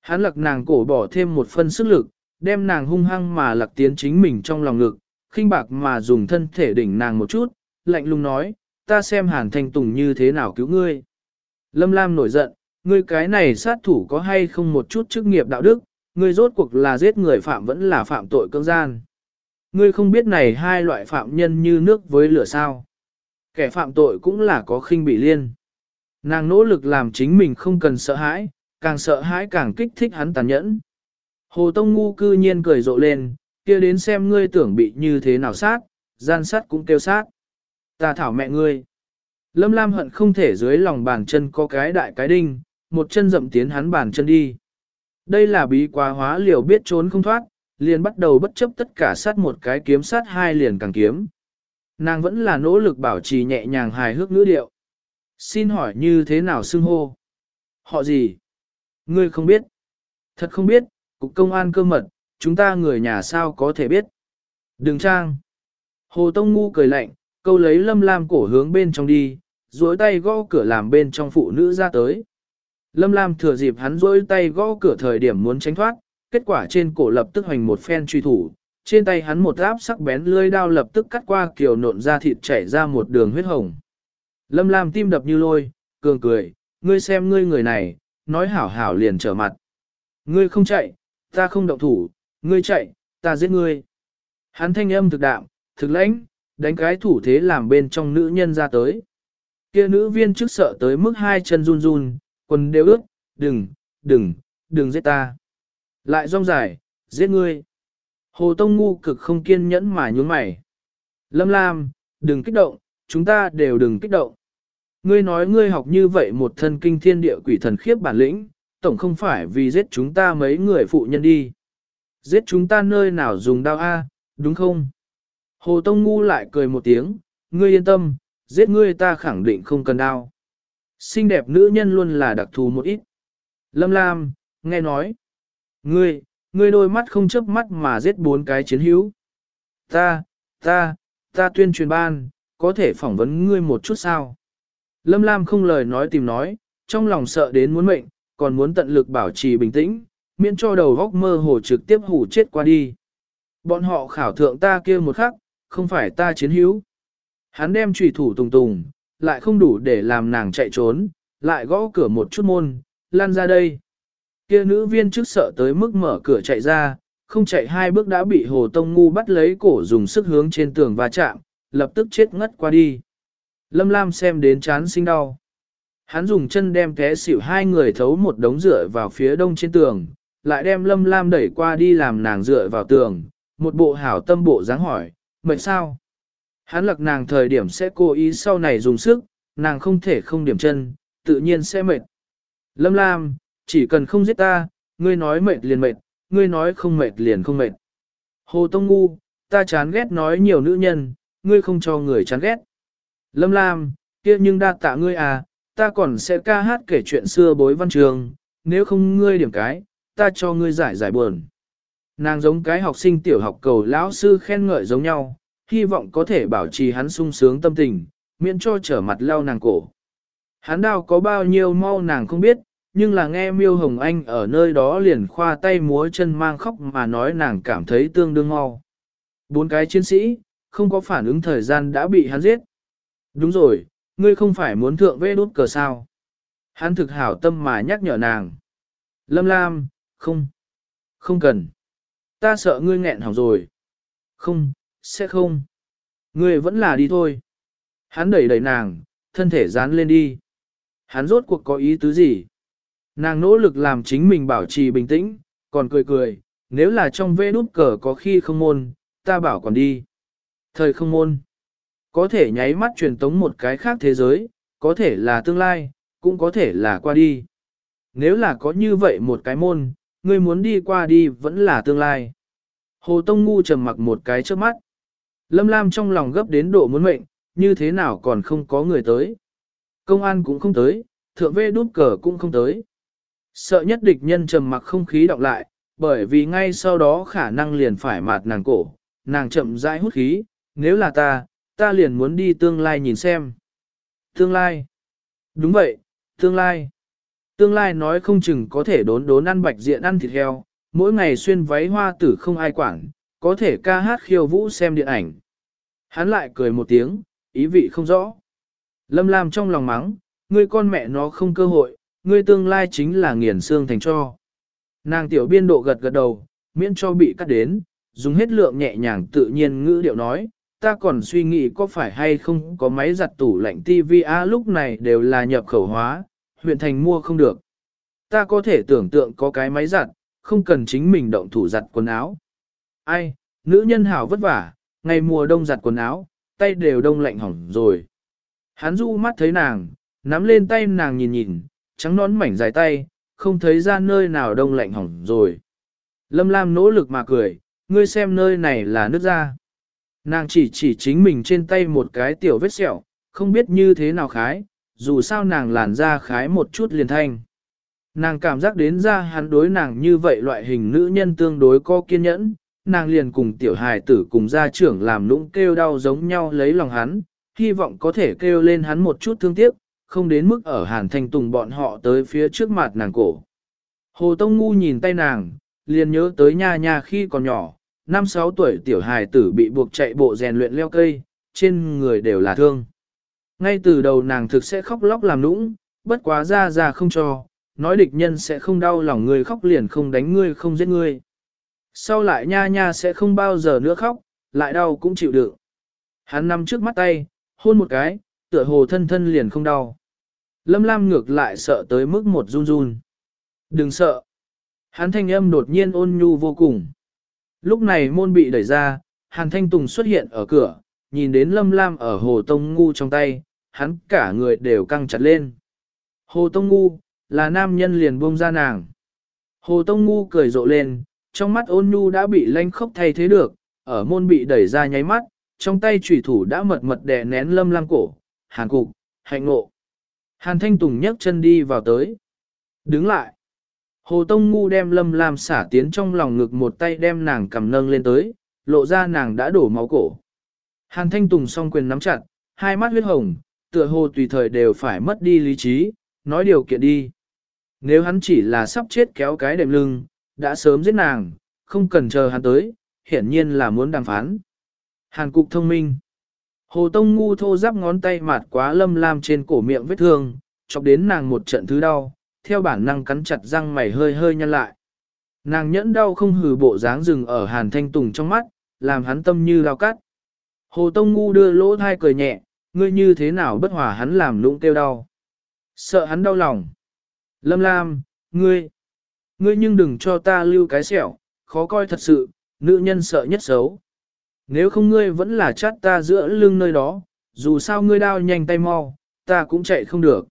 Hắn lặc nàng cổ bỏ thêm một phân sức lực, đem nàng hung hăng mà lặc tiến chính mình trong lòng ngực, khinh bạc mà dùng thân thể đỉnh nàng một chút, lạnh lùng nói, ta xem hàn thanh tùng như thế nào cứu ngươi. Lâm Lam nổi giận, ngươi cái này sát thủ có hay không một chút chức nghiệp đạo đức, ngươi rốt cuộc là giết người phạm vẫn là phạm tội cưỡng gian. Ngươi không biết này hai loại phạm nhân như nước với lửa sao. Kẻ phạm tội cũng là có khinh bị liên. Nàng nỗ lực làm chính mình không cần sợ hãi, càng sợ hãi càng kích thích hắn tàn nhẫn. Hồ Tông Ngu cư nhiên cười rộ lên, kia đến xem ngươi tưởng bị như thế nào sát, gian sát cũng kêu sát. Ta thảo mẹ ngươi. Lâm Lam hận không thể dưới lòng bàn chân có cái đại cái đinh, một chân dậm tiến hắn bàn chân đi. Đây là bí quá hóa liều biết trốn không thoát, liền bắt đầu bất chấp tất cả sát một cái kiếm sát hai liền càng kiếm. Nàng vẫn là nỗ lực bảo trì nhẹ nhàng hài hước ngữ điệu. Xin hỏi như thế nào xưng hô? Họ gì? Ngươi không biết. Thật không biết, cục công an cơ mật, chúng ta người nhà sao có thể biết. Đừng trang. Hồ Tông Ngu cười lạnh, câu lấy lâm lam cổ hướng bên trong đi, duỗi tay gõ cửa làm bên trong phụ nữ ra tới. Lâm Lam thừa dịp hắn duỗi tay gõ cửa thời điểm muốn tránh thoát, kết quả trên cổ lập tức hoành một phen truy thủ, trên tay hắn một áp sắc bén lưỡi đao lập tức cắt qua kiều nộn ra thịt chảy ra một đường huyết hồng. Lâm Lam tim đập như lôi, cường cười, ngươi xem ngươi người này, nói hảo hảo liền trở mặt. Ngươi không chạy, ta không động thủ, ngươi chạy, ta giết ngươi. Hắn thanh âm thực đạm, thực lãnh, đánh cái thủ thế làm bên trong nữ nhân ra tới. Kia nữ viên trước sợ tới mức hai chân run run, quần đều ướt, đừng, đừng, đừng giết ta. Lại rong dài, giết ngươi. Hồ Tông ngu cực không kiên nhẫn mà nhún mày. Lâm Lam, đừng kích động, chúng ta đều đừng kích động. Ngươi nói ngươi học như vậy một thân kinh thiên địa quỷ thần khiếp bản lĩnh, tổng không phải vì giết chúng ta mấy người phụ nhân đi. Giết chúng ta nơi nào dùng đao A, đúng không? Hồ Tông Ngu lại cười một tiếng, ngươi yên tâm, giết ngươi ta khẳng định không cần đao. Xinh đẹp nữ nhân luôn là đặc thù một ít. Lâm Lam, nghe nói. Ngươi, ngươi đôi mắt không chớp mắt mà giết bốn cái chiến hữu. Ta, ta, ta tuyên truyền ban, có thể phỏng vấn ngươi một chút sao? Lâm Lam không lời nói tìm nói, trong lòng sợ đến muốn mệnh, còn muốn tận lực bảo trì bình tĩnh, miễn cho đầu góc mơ hồ trực tiếp hủ chết qua đi. Bọn họ khảo thượng ta kia một khắc, không phải ta chiến hữu. Hắn đem trùy thủ tùng tùng, lại không đủ để làm nàng chạy trốn, lại gõ cửa một chút môn, lan ra đây. Kia nữ viên trước sợ tới mức mở cửa chạy ra, không chạy hai bước đã bị Hồ Tông Ngu bắt lấy cổ dùng sức hướng trên tường va chạm, lập tức chết ngất qua đi. Lâm Lam xem đến chán sinh đau. Hắn dùng chân đem té xỉu hai người thấu một đống rửa vào phía đông trên tường, lại đem Lâm Lam đẩy qua đi làm nàng dựa vào tường, một bộ hảo tâm bộ dáng hỏi, mệt sao? Hắn lặc nàng thời điểm sẽ cố ý sau này dùng sức, nàng không thể không điểm chân, tự nhiên sẽ mệt. Lâm Lam, chỉ cần không giết ta, ngươi nói mệt liền mệt, ngươi nói không mệt liền không mệt. Hồ Tông Ngu, ta chán ghét nói nhiều nữ nhân, ngươi không cho người chán ghét. Lâm Lam, kia nhưng đa tạ ngươi à, ta còn sẽ ca hát kể chuyện xưa bối văn trường, nếu không ngươi điểm cái, ta cho ngươi giải giải buồn. Nàng giống cái học sinh tiểu học cầu lão sư khen ngợi giống nhau, hy vọng có thể bảo trì hắn sung sướng tâm tình, miễn cho trở mặt lao nàng cổ. Hắn đào có bao nhiêu mau nàng không biết, nhưng là nghe Miêu Hồng Anh ở nơi đó liền khoa tay múa chân mang khóc mà nói nàng cảm thấy tương đương mau. Bốn cái chiến sĩ, không có phản ứng thời gian đã bị hắn giết. Đúng rồi, ngươi không phải muốn thượng vê đốt cờ sao. Hắn thực hảo tâm mà nhắc nhở nàng. Lâm Lam, không, không cần. Ta sợ ngươi nghẹn hỏng rồi. Không, sẽ không. Ngươi vẫn là đi thôi. Hắn đẩy đẩy nàng, thân thể dán lên đi. Hắn rốt cuộc có ý tứ gì? Nàng nỗ lực làm chính mình bảo trì bình tĩnh, còn cười cười, nếu là trong vê đút cờ có khi không môn, ta bảo còn đi. Thời không môn, có thể nháy mắt truyền tống một cái khác thế giới, có thể là tương lai, cũng có thể là qua đi. Nếu là có như vậy một cái môn, ngươi muốn đi qua đi vẫn là tương lai. Hồ Tông Ngu trầm mặc một cái trước mắt. Lâm Lam trong lòng gấp đến độ muốn mệnh, như thế nào còn không có người tới. Công an cũng không tới, thượng vê đút cờ cũng không tới. Sợ nhất địch nhân trầm mặc không khí đọc lại, bởi vì ngay sau đó khả năng liền phải mạt nàng cổ, nàng chậm rãi hút khí, nếu là ta, ta liền muốn đi tương lai nhìn xem. Tương lai. Đúng vậy, tương lai. Tương lai nói không chừng có thể đốn đốn ăn bạch diện ăn thịt heo, mỗi ngày xuyên váy hoa tử không ai quản, có thể ca hát khiêu vũ xem điện ảnh. Hắn lại cười một tiếng, ý vị không rõ. Lâm Lam trong lòng mắng, ngươi con mẹ nó không cơ hội, ngươi tương lai chính là nghiền xương thành cho. Nàng tiểu biên độ gật gật đầu, miễn cho bị cắt đến, dùng hết lượng nhẹ nhàng tự nhiên ngữ điệu nói, ta còn suy nghĩ có phải hay không có máy giặt tủ lạnh TVA lúc này đều là nhập khẩu hóa, huyện thành mua không được. Ta có thể tưởng tượng có cái máy giặt, không cần chính mình động thủ giặt quần áo. Ai, nữ nhân hảo vất vả, ngày mùa đông giặt quần áo, tay đều đông lạnh hỏng rồi. Hắn du mắt thấy nàng, nắm lên tay nàng nhìn nhìn, trắng nón mảnh dài tay, không thấy ra nơi nào đông lạnh hỏng rồi. Lâm Lam nỗ lực mà cười, ngươi xem nơi này là nước da. Nàng chỉ chỉ chính mình trên tay một cái tiểu vết sẹo, không biết như thế nào khái, dù sao nàng làn da khái một chút liền thanh. Nàng cảm giác đến ra hắn đối nàng như vậy loại hình nữ nhân tương đối có kiên nhẫn, nàng liền cùng tiểu hài tử cùng gia trưởng làm nũng kêu đau giống nhau lấy lòng hắn, hy vọng có thể kêu lên hắn một chút thương tiếc, không đến mức ở hàn thanh tùng bọn họ tới phía trước mặt nàng cổ. Hồ Tông Ngu nhìn tay nàng, liền nhớ tới nha nha khi còn nhỏ, năm sáu tuổi tiểu hài tử bị buộc chạy bộ rèn luyện leo cây, trên người đều là thương. Ngay từ đầu nàng thực sẽ khóc lóc làm nũng, bất quá ra ra không cho, nói địch nhân sẽ không đau lòng người khóc liền không đánh ngươi không giết ngươi. Sau lại nha nha sẽ không bao giờ nữa khóc, lại đau cũng chịu đựng. Hắn nằm trước mắt tay, hôn một cái, tựa hồ thân thân liền không đau. Lâm Lam ngược lại sợ tới mức một run run. Đừng sợ. Hắn thanh âm đột nhiên ôn nhu vô cùng. Lúc này môn bị đẩy ra, Hàn Thanh Tùng xuất hiện ở cửa, nhìn đến Lâm Lam ở Hồ Tông Ngu trong tay, hắn cả người đều căng chặt lên. Hồ Tông Ngu, là nam nhân liền buông ra nàng. Hồ Tông Ngu cười rộ lên, trong mắt ôn nhu đã bị lanh khốc thay thế được, ở môn bị đẩy ra nháy mắt, trong tay chủy thủ đã mật mật đè nén lâm lam cổ, hàn cục, hạnh ngộ. Hàn Thanh Tùng nhấc chân đi vào tới. Đứng lại. Hồ Tông Ngu đem lâm lam xả tiến trong lòng ngực một tay đem nàng cầm nâng lên tới, lộ ra nàng đã đổ máu cổ. Hàn Thanh Tùng song quyền nắm chặt, hai mắt huyết hồng, tựa hồ tùy thời đều phải mất đi lý trí, nói điều kiện đi. Nếu hắn chỉ là sắp chết kéo cái đệm lưng, đã sớm giết nàng, không cần chờ hắn tới, hiển nhiên là muốn đàm phán. Hàn cục thông minh. Hồ Tông ngu thô giáp ngón tay mạt quá lâm lam trên cổ miệng vết thương, chọc đến nàng một trận thứ đau, theo bản năng cắn chặt răng mày hơi hơi nhăn lại. Nàng nhẫn đau không hừ bộ dáng rừng ở hàn thanh tùng trong mắt, làm hắn tâm như lao cắt. Hồ Tông ngu đưa lỗ thai cười nhẹ, ngươi như thế nào bất hòa hắn làm lũng kêu đau. Sợ hắn đau lòng. Lâm Lam, ngươi, ngươi nhưng đừng cho ta lưu cái sẹo, khó coi thật sự, nữ nhân sợ nhất xấu. Nếu không ngươi vẫn là chát ta giữa lưng nơi đó, dù sao ngươi đao nhanh tay mau, ta cũng chạy không được.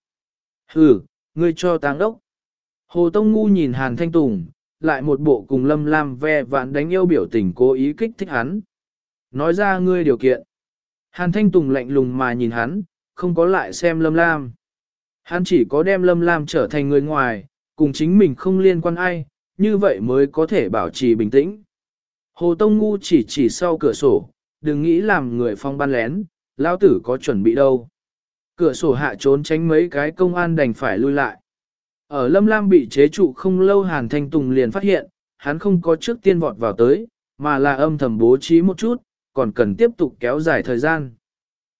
Hừ, ngươi cho táng đốc. Hồ Tông Ngu nhìn Hàn Thanh Tùng, lại một bộ cùng Lâm Lam ve vạn đánh yêu biểu tình cố ý kích thích hắn. Nói ra ngươi điều kiện. Hàn Thanh Tùng lạnh lùng mà nhìn hắn, không có lại xem Lâm Lam. Hắn chỉ có đem Lâm Lam trở thành người ngoài, cùng chính mình không liên quan ai, như vậy mới có thể bảo trì bình tĩnh. Hồ Tông Ngu chỉ chỉ sau cửa sổ, đừng nghĩ làm người phong ban lén, lao tử có chuẩn bị đâu. Cửa sổ hạ trốn tránh mấy cái công an đành phải lui lại. Ở Lâm Lam bị chế trụ không lâu Hàn Thanh Tùng liền phát hiện, hắn không có trước tiên vọt vào tới, mà là âm thầm bố trí một chút, còn cần tiếp tục kéo dài thời gian.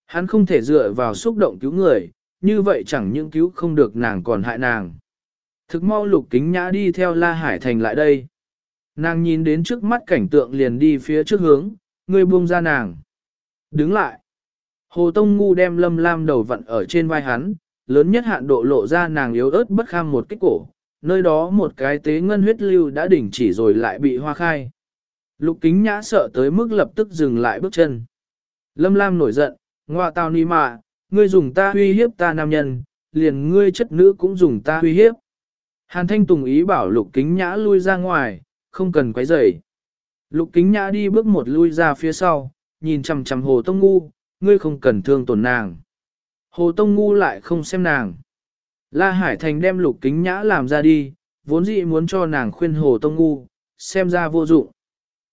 Hắn không thể dựa vào xúc động cứu người, như vậy chẳng những cứu không được nàng còn hại nàng. Thực mau lục kính nhã đi theo La Hải Thành lại đây. Nàng nhìn đến trước mắt cảnh tượng liền đi phía trước hướng, người buông ra nàng. Đứng lại. Hồ Tông Ngu đem lâm lam đầu vặn ở trên vai hắn, lớn nhất hạn độ lộ ra nàng yếu ớt bất kham một kích cổ, nơi đó một cái tế ngân huyết lưu đã đỉnh chỉ rồi lại bị hoa khai. Lục kính nhã sợ tới mức lập tức dừng lại bước chân. Lâm Lam nổi giận, ngoa tao ni mạ, ngươi dùng ta uy hiếp ta nam nhân, liền ngươi chất nữ cũng dùng ta uy hiếp. Hàn Thanh Tùng ý bảo lục kính nhã lui ra ngoài, không cần quấy rầy. Lục kính nhã đi bước một lui ra phía sau, nhìn chằm chằm hồ tông ngu, ngươi không cần thương tổn nàng. Hồ tông ngu lại không xem nàng. La Hải Thành đem lục kính nhã làm ra đi, vốn dĩ muốn cho nàng khuyên hồ tông ngu, xem ra vô dụng.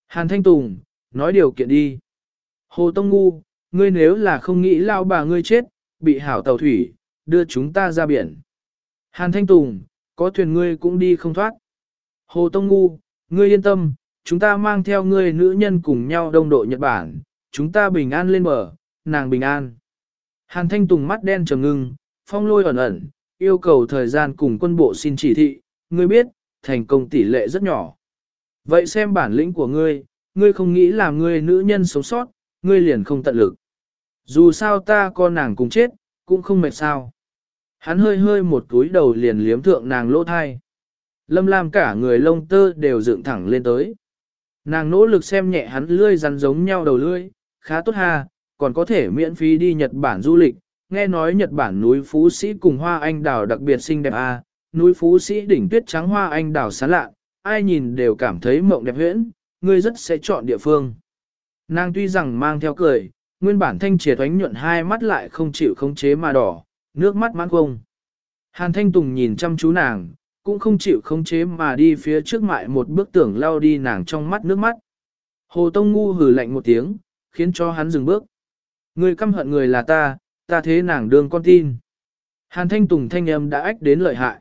Hàn Thanh Tùng, nói điều kiện đi. Hồ Tông Ngu, ngươi nếu là không nghĩ lao bà ngươi chết, bị hảo tàu thủy, đưa chúng ta ra biển. Hàn Thanh Tùng, có thuyền ngươi cũng đi không thoát. Hồ Tông Ngu, ngươi yên tâm, chúng ta mang theo ngươi nữ nhân cùng nhau đông độ Nhật Bản, chúng ta bình an lên bờ, nàng bình an. Hàn Thanh Tùng mắt đen trầm ngưng, phong lôi ẩn ẩn, yêu cầu thời gian cùng quân bộ xin chỉ thị, ngươi biết, thành công tỷ lệ rất nhỏ. Vậy xem bản lĩnh của ngươi, ngươi không nghĩ là ngươi nữ nhân sống sót, ngươi liền không tận lực. Dù sao ta con nàng cùng chết, cũng không mệt sao. Hắn hơi hơi một túi đầu liền liếm thượng nàng lỗ thai. Lâm Lam cả người lông tơ đều dựng thẳng lên tới. Nàng nỗ lực xem nhẹ hắn lươi rắn giống nhau đầu lươi, khá tốt ha, còn có thể miễn phí đi Nhật Bản du lịch. Nghe nói Nhật Bản núi Phú Sĩ cùng hoa anh đào đặc biệt xinh đẹp a, núi Phú Sĩ đỉnh tuyết trắng hoa anh đào sáng lạ, ai nhìn đều cảm thấy mộng đẹp huyễn, ngươi rất sẽ chọn địa phương. Nàng tuy rằng mang theo cười, nguyên bản thanh triệt oánh nhuận hai mắt lại không chịu khống chế mà đỏ, nước mắt mãn không. Hàn Thanh Tùng nhìn chăm chú nàng, cũng không chịu khống chế mà đi phía trước mại một bước tưởng lao đi nàng trong mắt nước mắt. Hồ Tông Ngu hừ lạnh một tiếng, khiến cho hắn dừng bước. Người căm hận người là ta, ta thế nàng đương con tin. Hàn Thanh Tùng thanh âm đã ách đến lợi hại.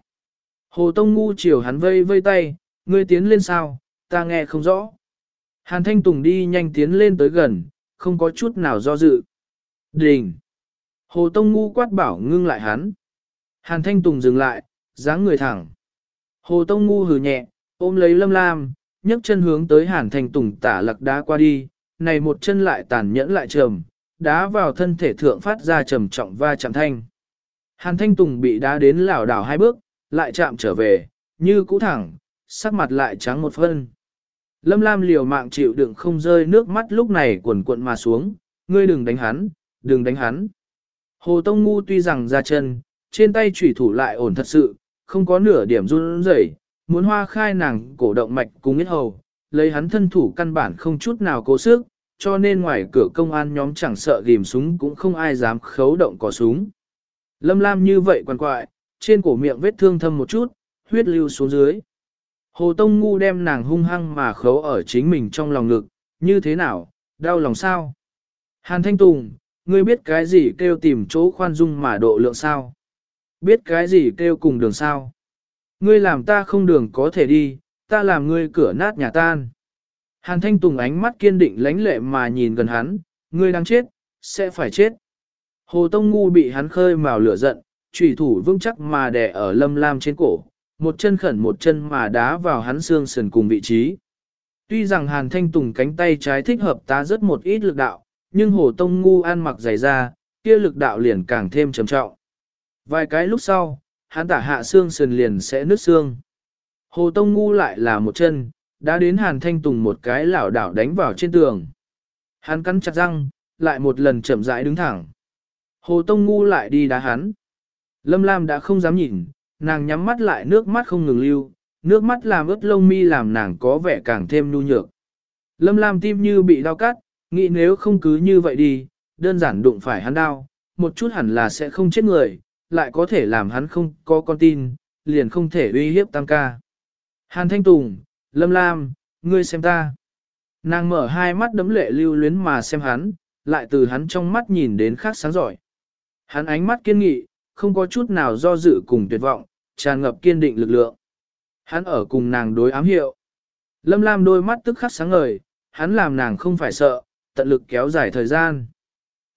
Hồ Tông Ngu chiều hắn vây vây tay, ngươi tiến lên sao, ta nghe không rõ. Hàn Thanh Tùng đi nhanh tiến lên tới gần, không có chút nào do dự. Đình! Hồ Tông Ngu quát bảo ngưng lại hắn. Hàn Thanh Tùng dừng lại, dáng người thẳng. Hồ Tông Ngu hừ nhẹ, ôm lấy lâm lam, nhấc chân hướng tới Hàn Thanh Tùng tả lặc đá qua đi, này một chân lại tàn nhẫn lại trầm, đá vào thân thể thượng phát ra trầm trọng va chạm thanh. Hàn Thanh Tùng bị đá đến lảo đảo hai bước, lại chạm trở về, như cũ thẳng, sắc mặt lại trắng một phân. Lâm Lam liều mạng chịu đựng không rơi nước mắt lúc này quần cuộn mà xuống, ngươi đừng đánh hắn, đừng đánh hắn. Hồ Tông Ngu tuy rằng ra chân, trên tay chủy thủ lại ổn thật sự, không có nửa điểm run rẩy, muốn hoa khai nàng cổ động mạch cùng ít hầu, lấy hắn thân thủ căn bản không chút nào cố sức, cho nên ngoài cửa công an nhóm chẳng sợ ghim súng cũng không ai dám khấu động có súng. Lâm Lam như vậy quằn quại, trên cổ miệng vết thương thâm một chút, huyết lưu xuống dưới. Hồ Tông Ngu đem nàng hung hăng mà khấu ở chính mình trong lòng ngực, như thế nào, đau lòng sao? Hàn Thanh Tùng, ngươi biết cái gì kêu tìm chỗ khoan dung mà độ lượng sao? Biết cái gì kêu cùng đường sao? Ngươi làm ta không đường có thể đi, ta làm ngươi cửa nát nhà tan. Hàn Thanh Tùng ánh mắt kiên định lãnh lệ mà nhìn gần hắn, ngươi đang chết, sẽ phải chết. Hồ Tông Ngu bị hắn khơi mào lửa giận, trùy thủ vững chắc mà đè ở lâm lam trên cổ, một chân khẩn một chân mà đá vào hắn xương sườn cùng vị trí. Tuy rằng Hàn Thanh Tùng cánh tay trái thích hợp tá rất một ít lực đạo, nhưng Hồ Tông Ngu ăn mặc dày ra, kia lực đạo liền càng thêm trầm trọng. Vài cái lúc sau, hắn tả hạ xương sườn liền sẽ nứt xương. Hồ Tông Ngu lại là một chân, đã đến Hàn Thanh Tùng một cái lảo đảo đánh vào trên tường. Hắn cắn chặt răng, lại một lần chậm rãi đứng thẳng. Hồ Tông Ngu lại đi đá hắn. Lâm Lam đã không dám nhìn, nàng nhắm mắt lại nước mắt không ngừng lưu, nước mắt làm ướt lông mi làm nàng có vẻ càng thêm nhu nhược. Lâm Lam tim như bị đau cắt, nghĩ nếu không cứ như vậy đi, đơn giản đụng phải hắn đau, một chút hẳn là sẽ không chết người, lại có thể làm hắn không có con tin, liền không thể uy hiếp tam ca. Hàn Thanh Tùng, Lâm Lam, ngươi xem ta. Nàng mở hai mắt đấm lệ lưu luyến mà xem hắn, lại từ hắn trong mắt nhìn đến khác sáng giỏi. Hắn ánh mắt kiên nghị, không có chút nào do dự cùng tuyệt vọng, tràn ngập kiên định lực lượng. Hắn ở cùng nàng đối ám hiệu. Lâm Lam đôi mắt tức khắc sáng ngời, hắn làm nàng không phải sợ, tận lực kéo dài thời gian.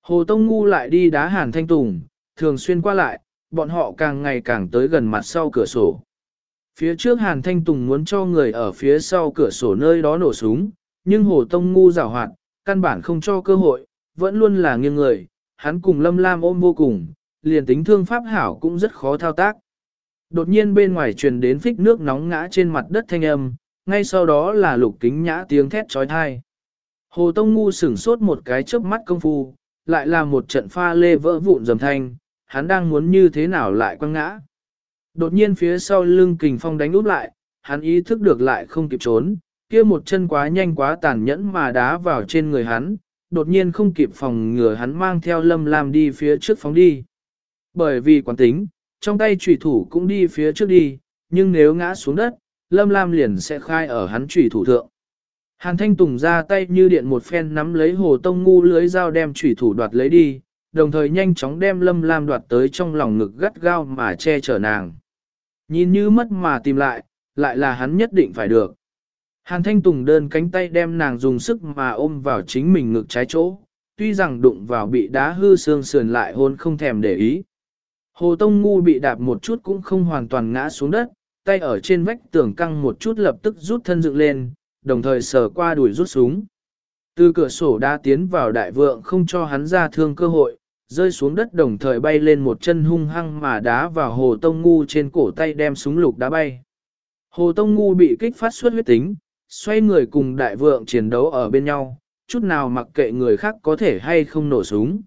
Hồ Tông Ngu lại đi đá Hàn Thanh Tùng, thường xuyên qua lại, bọn họ càng ngày càng tới gần mặt sau cửa sổ. Phía trước Hàn Thanh Tùng muốn cho người ở phía sau cửa sổ nơi đó nổ súng, nhưng Hồ Tông Ngu rào hoạt, căn bản không cho cơ hội, vẫn luôn là nghiêng người, hắn cùng Lâm Lam ôm vô cùng, liền tính thương pháp hảo cũng rất khó thao tác. Đột nhiên bên ngoài truyền đến phích nước nóng ngã trên mặt đất thanh âm, ngay sau đó là lục kính nhã tiếng thét trói thai. Hồ Tông Ngu sửng sốt một cái chớp mắt công phu, lại là một trận pha lê vỡ vụn dầm thanh, hắn đang muốn như thế nào lại quăng ngã. Đột nhiên phía sau lưng kình phong đánh úp lại, hắn ý thức được lại không kịp trốn, kia một chân quá nhanh quá tàn nhẫn mà đá vào trên người hắn, đột nhiên không kịp phòng ngừa hắn mang theo lâm lam đi phía trước phóng đi. Bởi vì quán tính, trong tay trùy thủ cũng đi phía trước đi, nhưng nếu ngã xuống đất, lâm lam liền sẽ khai ở hắn trùy thủ thượng. Hàn Thanh Tùng ra tay như điện một phen nắm lấy hồ tông ngu lưới dao đem trùy thủ đoạt lấy đi, đồng thời nhanh chóng đem lâm lam đoạt tới trong lòng ngực gắt gao mà che chở nàng. Nhìn như mất mà tìm lại, lại là hắn nhất định phải được. Hàn Thanh Tùng đơn cánh tay đem nàng dùng sức mà ôm vào chính mình ngực trái chỗ, tuy rằng đụng vào bị đá hư xương sườn lại hôn không thèm để ý. Hồ Tông Ngu bị đạp một chút cũng không hoàn toàn ngã xuống đất, tay ở trên vách tường căng một chút lập tức rút thân dựng lên, đồng thời sờ qua đuổi rút súng. Từ cửa sổ đã tiến vào đại vượng không cho hắn ra thương cơ hội, rơi xuống đất đồng thời bay lên một chân hung hăng mà đá vào hồ tông ngu trên cổ tay đem súng lục đá bay. Hồ tông ngu bị kích phát xuất huyết tính, xoay người cùng đại vượng chiến đấu ở bên nhau, chút nào mặc kệ người khác có thể hay không nổ súng.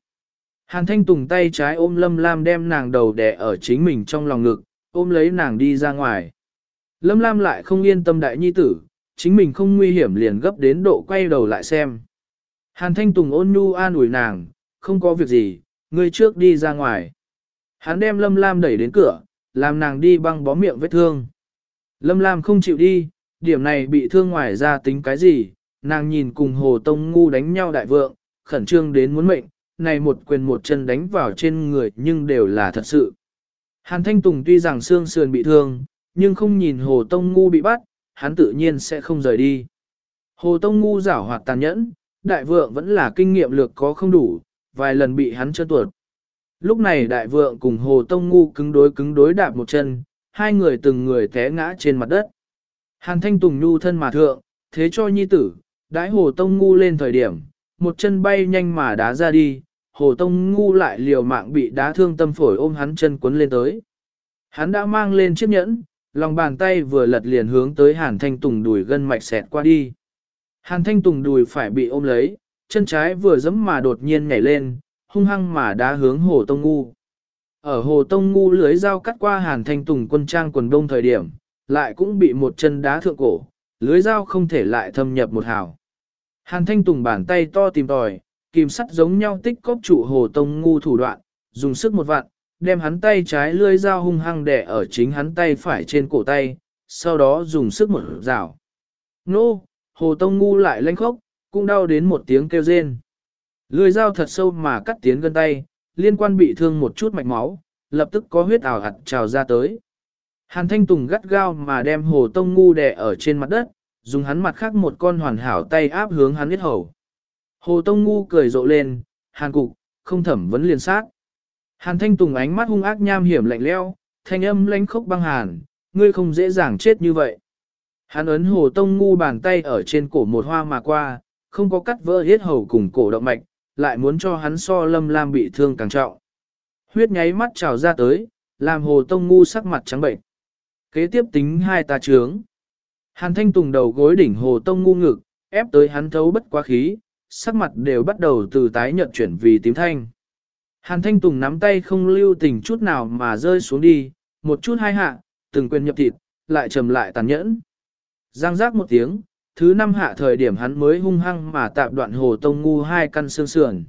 Hàn Thanh Tùng tay trái ôm Lâm Lam đem nàng đầu đè ở chính mình trong lòng ngực, ôm lấy nàng đi ra ngoài. Lâm Lam lại không yên tâm đại nhi tử, chính mình không nguy hiểm liền gấp đến độ quay đầu lại xem. Hàn Thanh Tùng ôn nhu an ủi nàng, không có việc gì, ngươi trước đi ra ngoài. Hắn đem Lâm Lam đẩy đến cửa, làm nàng đi băng bó miệng vết thương. Lâm Lam không chịu đi, điểm này bị thương ngoài ra tính cái gì, nàng nhìn cùng Hồ Tông Ngu đánh nhau đại vượng, khẩn trương đến muốn mệnh, này một quyền một chân đánh vào trên người nhưng đều là thật sự. Hàn Thanh Tùng tuy rằng xương sườn bị thương, nhưng không nhìn Hồ Tông Ngu bị bắt, hắn tự nhiên sẽ không rời đi. Hồ Tông Ngu giảo hoạt tàn nhẫn, đại vượng vẫn là kinh nghiệm lược có không đủ, vài lần bị hắn chơi tuột. Lúc này đại vượng cùng Hồ Tông Ngu cứng đối cứng đối đạp một chân, hai người từng người té ngã trên mặt đất. Hàn Thanh Tùng nhu thân mà thượng, thế cho nhi tử, đái Hồ Tông Ngu lên thời điểm, một chân bay nhanh mà đá ra đi, Hồ Tông Ngu lại liều mạng bị đá thương tâm phổi ôm hắn chân quấn lên tới. Hắn đã mang lên chiếc nhẫn, lòng bàn tay vừa lật liền hướng tới Hàn Thanh Tùng đùi gân mạch xẹt qua đi. Hàn Thanh Tùng đùi phải bị ôm lấy, chân trái vừa giẫm mà đột nhiên nhảy lên, hung hăng mà đá hướng Hồ Tông Ngu. Ở Hồ Tông Ngu lưới dao cắt qua Hàn Thanh Tùng quân trang quần đông thời điểm, lại cũng bị một chân đá thượng cổ, lưới dao không thể lại thâm nhập một hào. Hàn Thanh Tùng bàn tay to tìm tòi, kìm sắt giống nhau tích cóp trụ Hồ Tông Ngu thủ đoạn, dùng sức một vạn, đem hắn tay trái lưới dao hung hăng đẻ ở chính hắn tay phải trên cổ tay, sau đó dùng sức một rào. Nô, Hồ Tông Ngu lại lanh khốc, cũng đau đến một tiếng kêu rên. Lưỡi dao thật sâu mà cắt tiến gân tay, liên quan bị thương một chút mạch máu, lập tức có huyết ảo hạt trào ra tới. Hàn Thanh Tùng gắt gao mà đem Hồ Tông Ngu đè ở trên mặt đất, dùng hắn mặt khác một con hoàn hảo tay áp hướng hắn huyết hầu. Hồ Tông Ngu cười rộ lên, Hàn Cục, không thẩm vấn liền sát. Hàn Thanh Tùng ánh mắt hung ác nham hiểm lạnh leo, thanh âm lãnh khốc băng hàn, ngươi không dễ dàng chết như vậy. Hắn ấn Hồ Tông Ngu bàn tay ở trên cổ một hoa mà qua, không có cắt vỡ hết hầu cùng cổ động mạch, lại muốn cho hắn so lâm lam bị thương càng trọng. Huyết nháy mắt trào ra tới, làm Hồ Tông Ngu sắc mặt trắng bệnh. Kế tiếp tính hai ta trướng. Hàn Thanh Tùng đầu gối đỉnh Hồ Tông Ngu ngực, ép tới hắn thấu bất quá khí, sắc mặt đều bắt đầu từ tái nhợt chuyển vì tím thanh. Hàn Thanh Tùng nắm tay không lưu tình chút nào mà rơi xuống đi, một chút hai hạ, từng quyền nhập thịt, lại trầm lại tàn nhẫn. Giang giác một tiếng, thứ năm hạ thời điểm hắn mới hung hăng mà tạm đoạn hồ tông ngu hai căn xương sườn.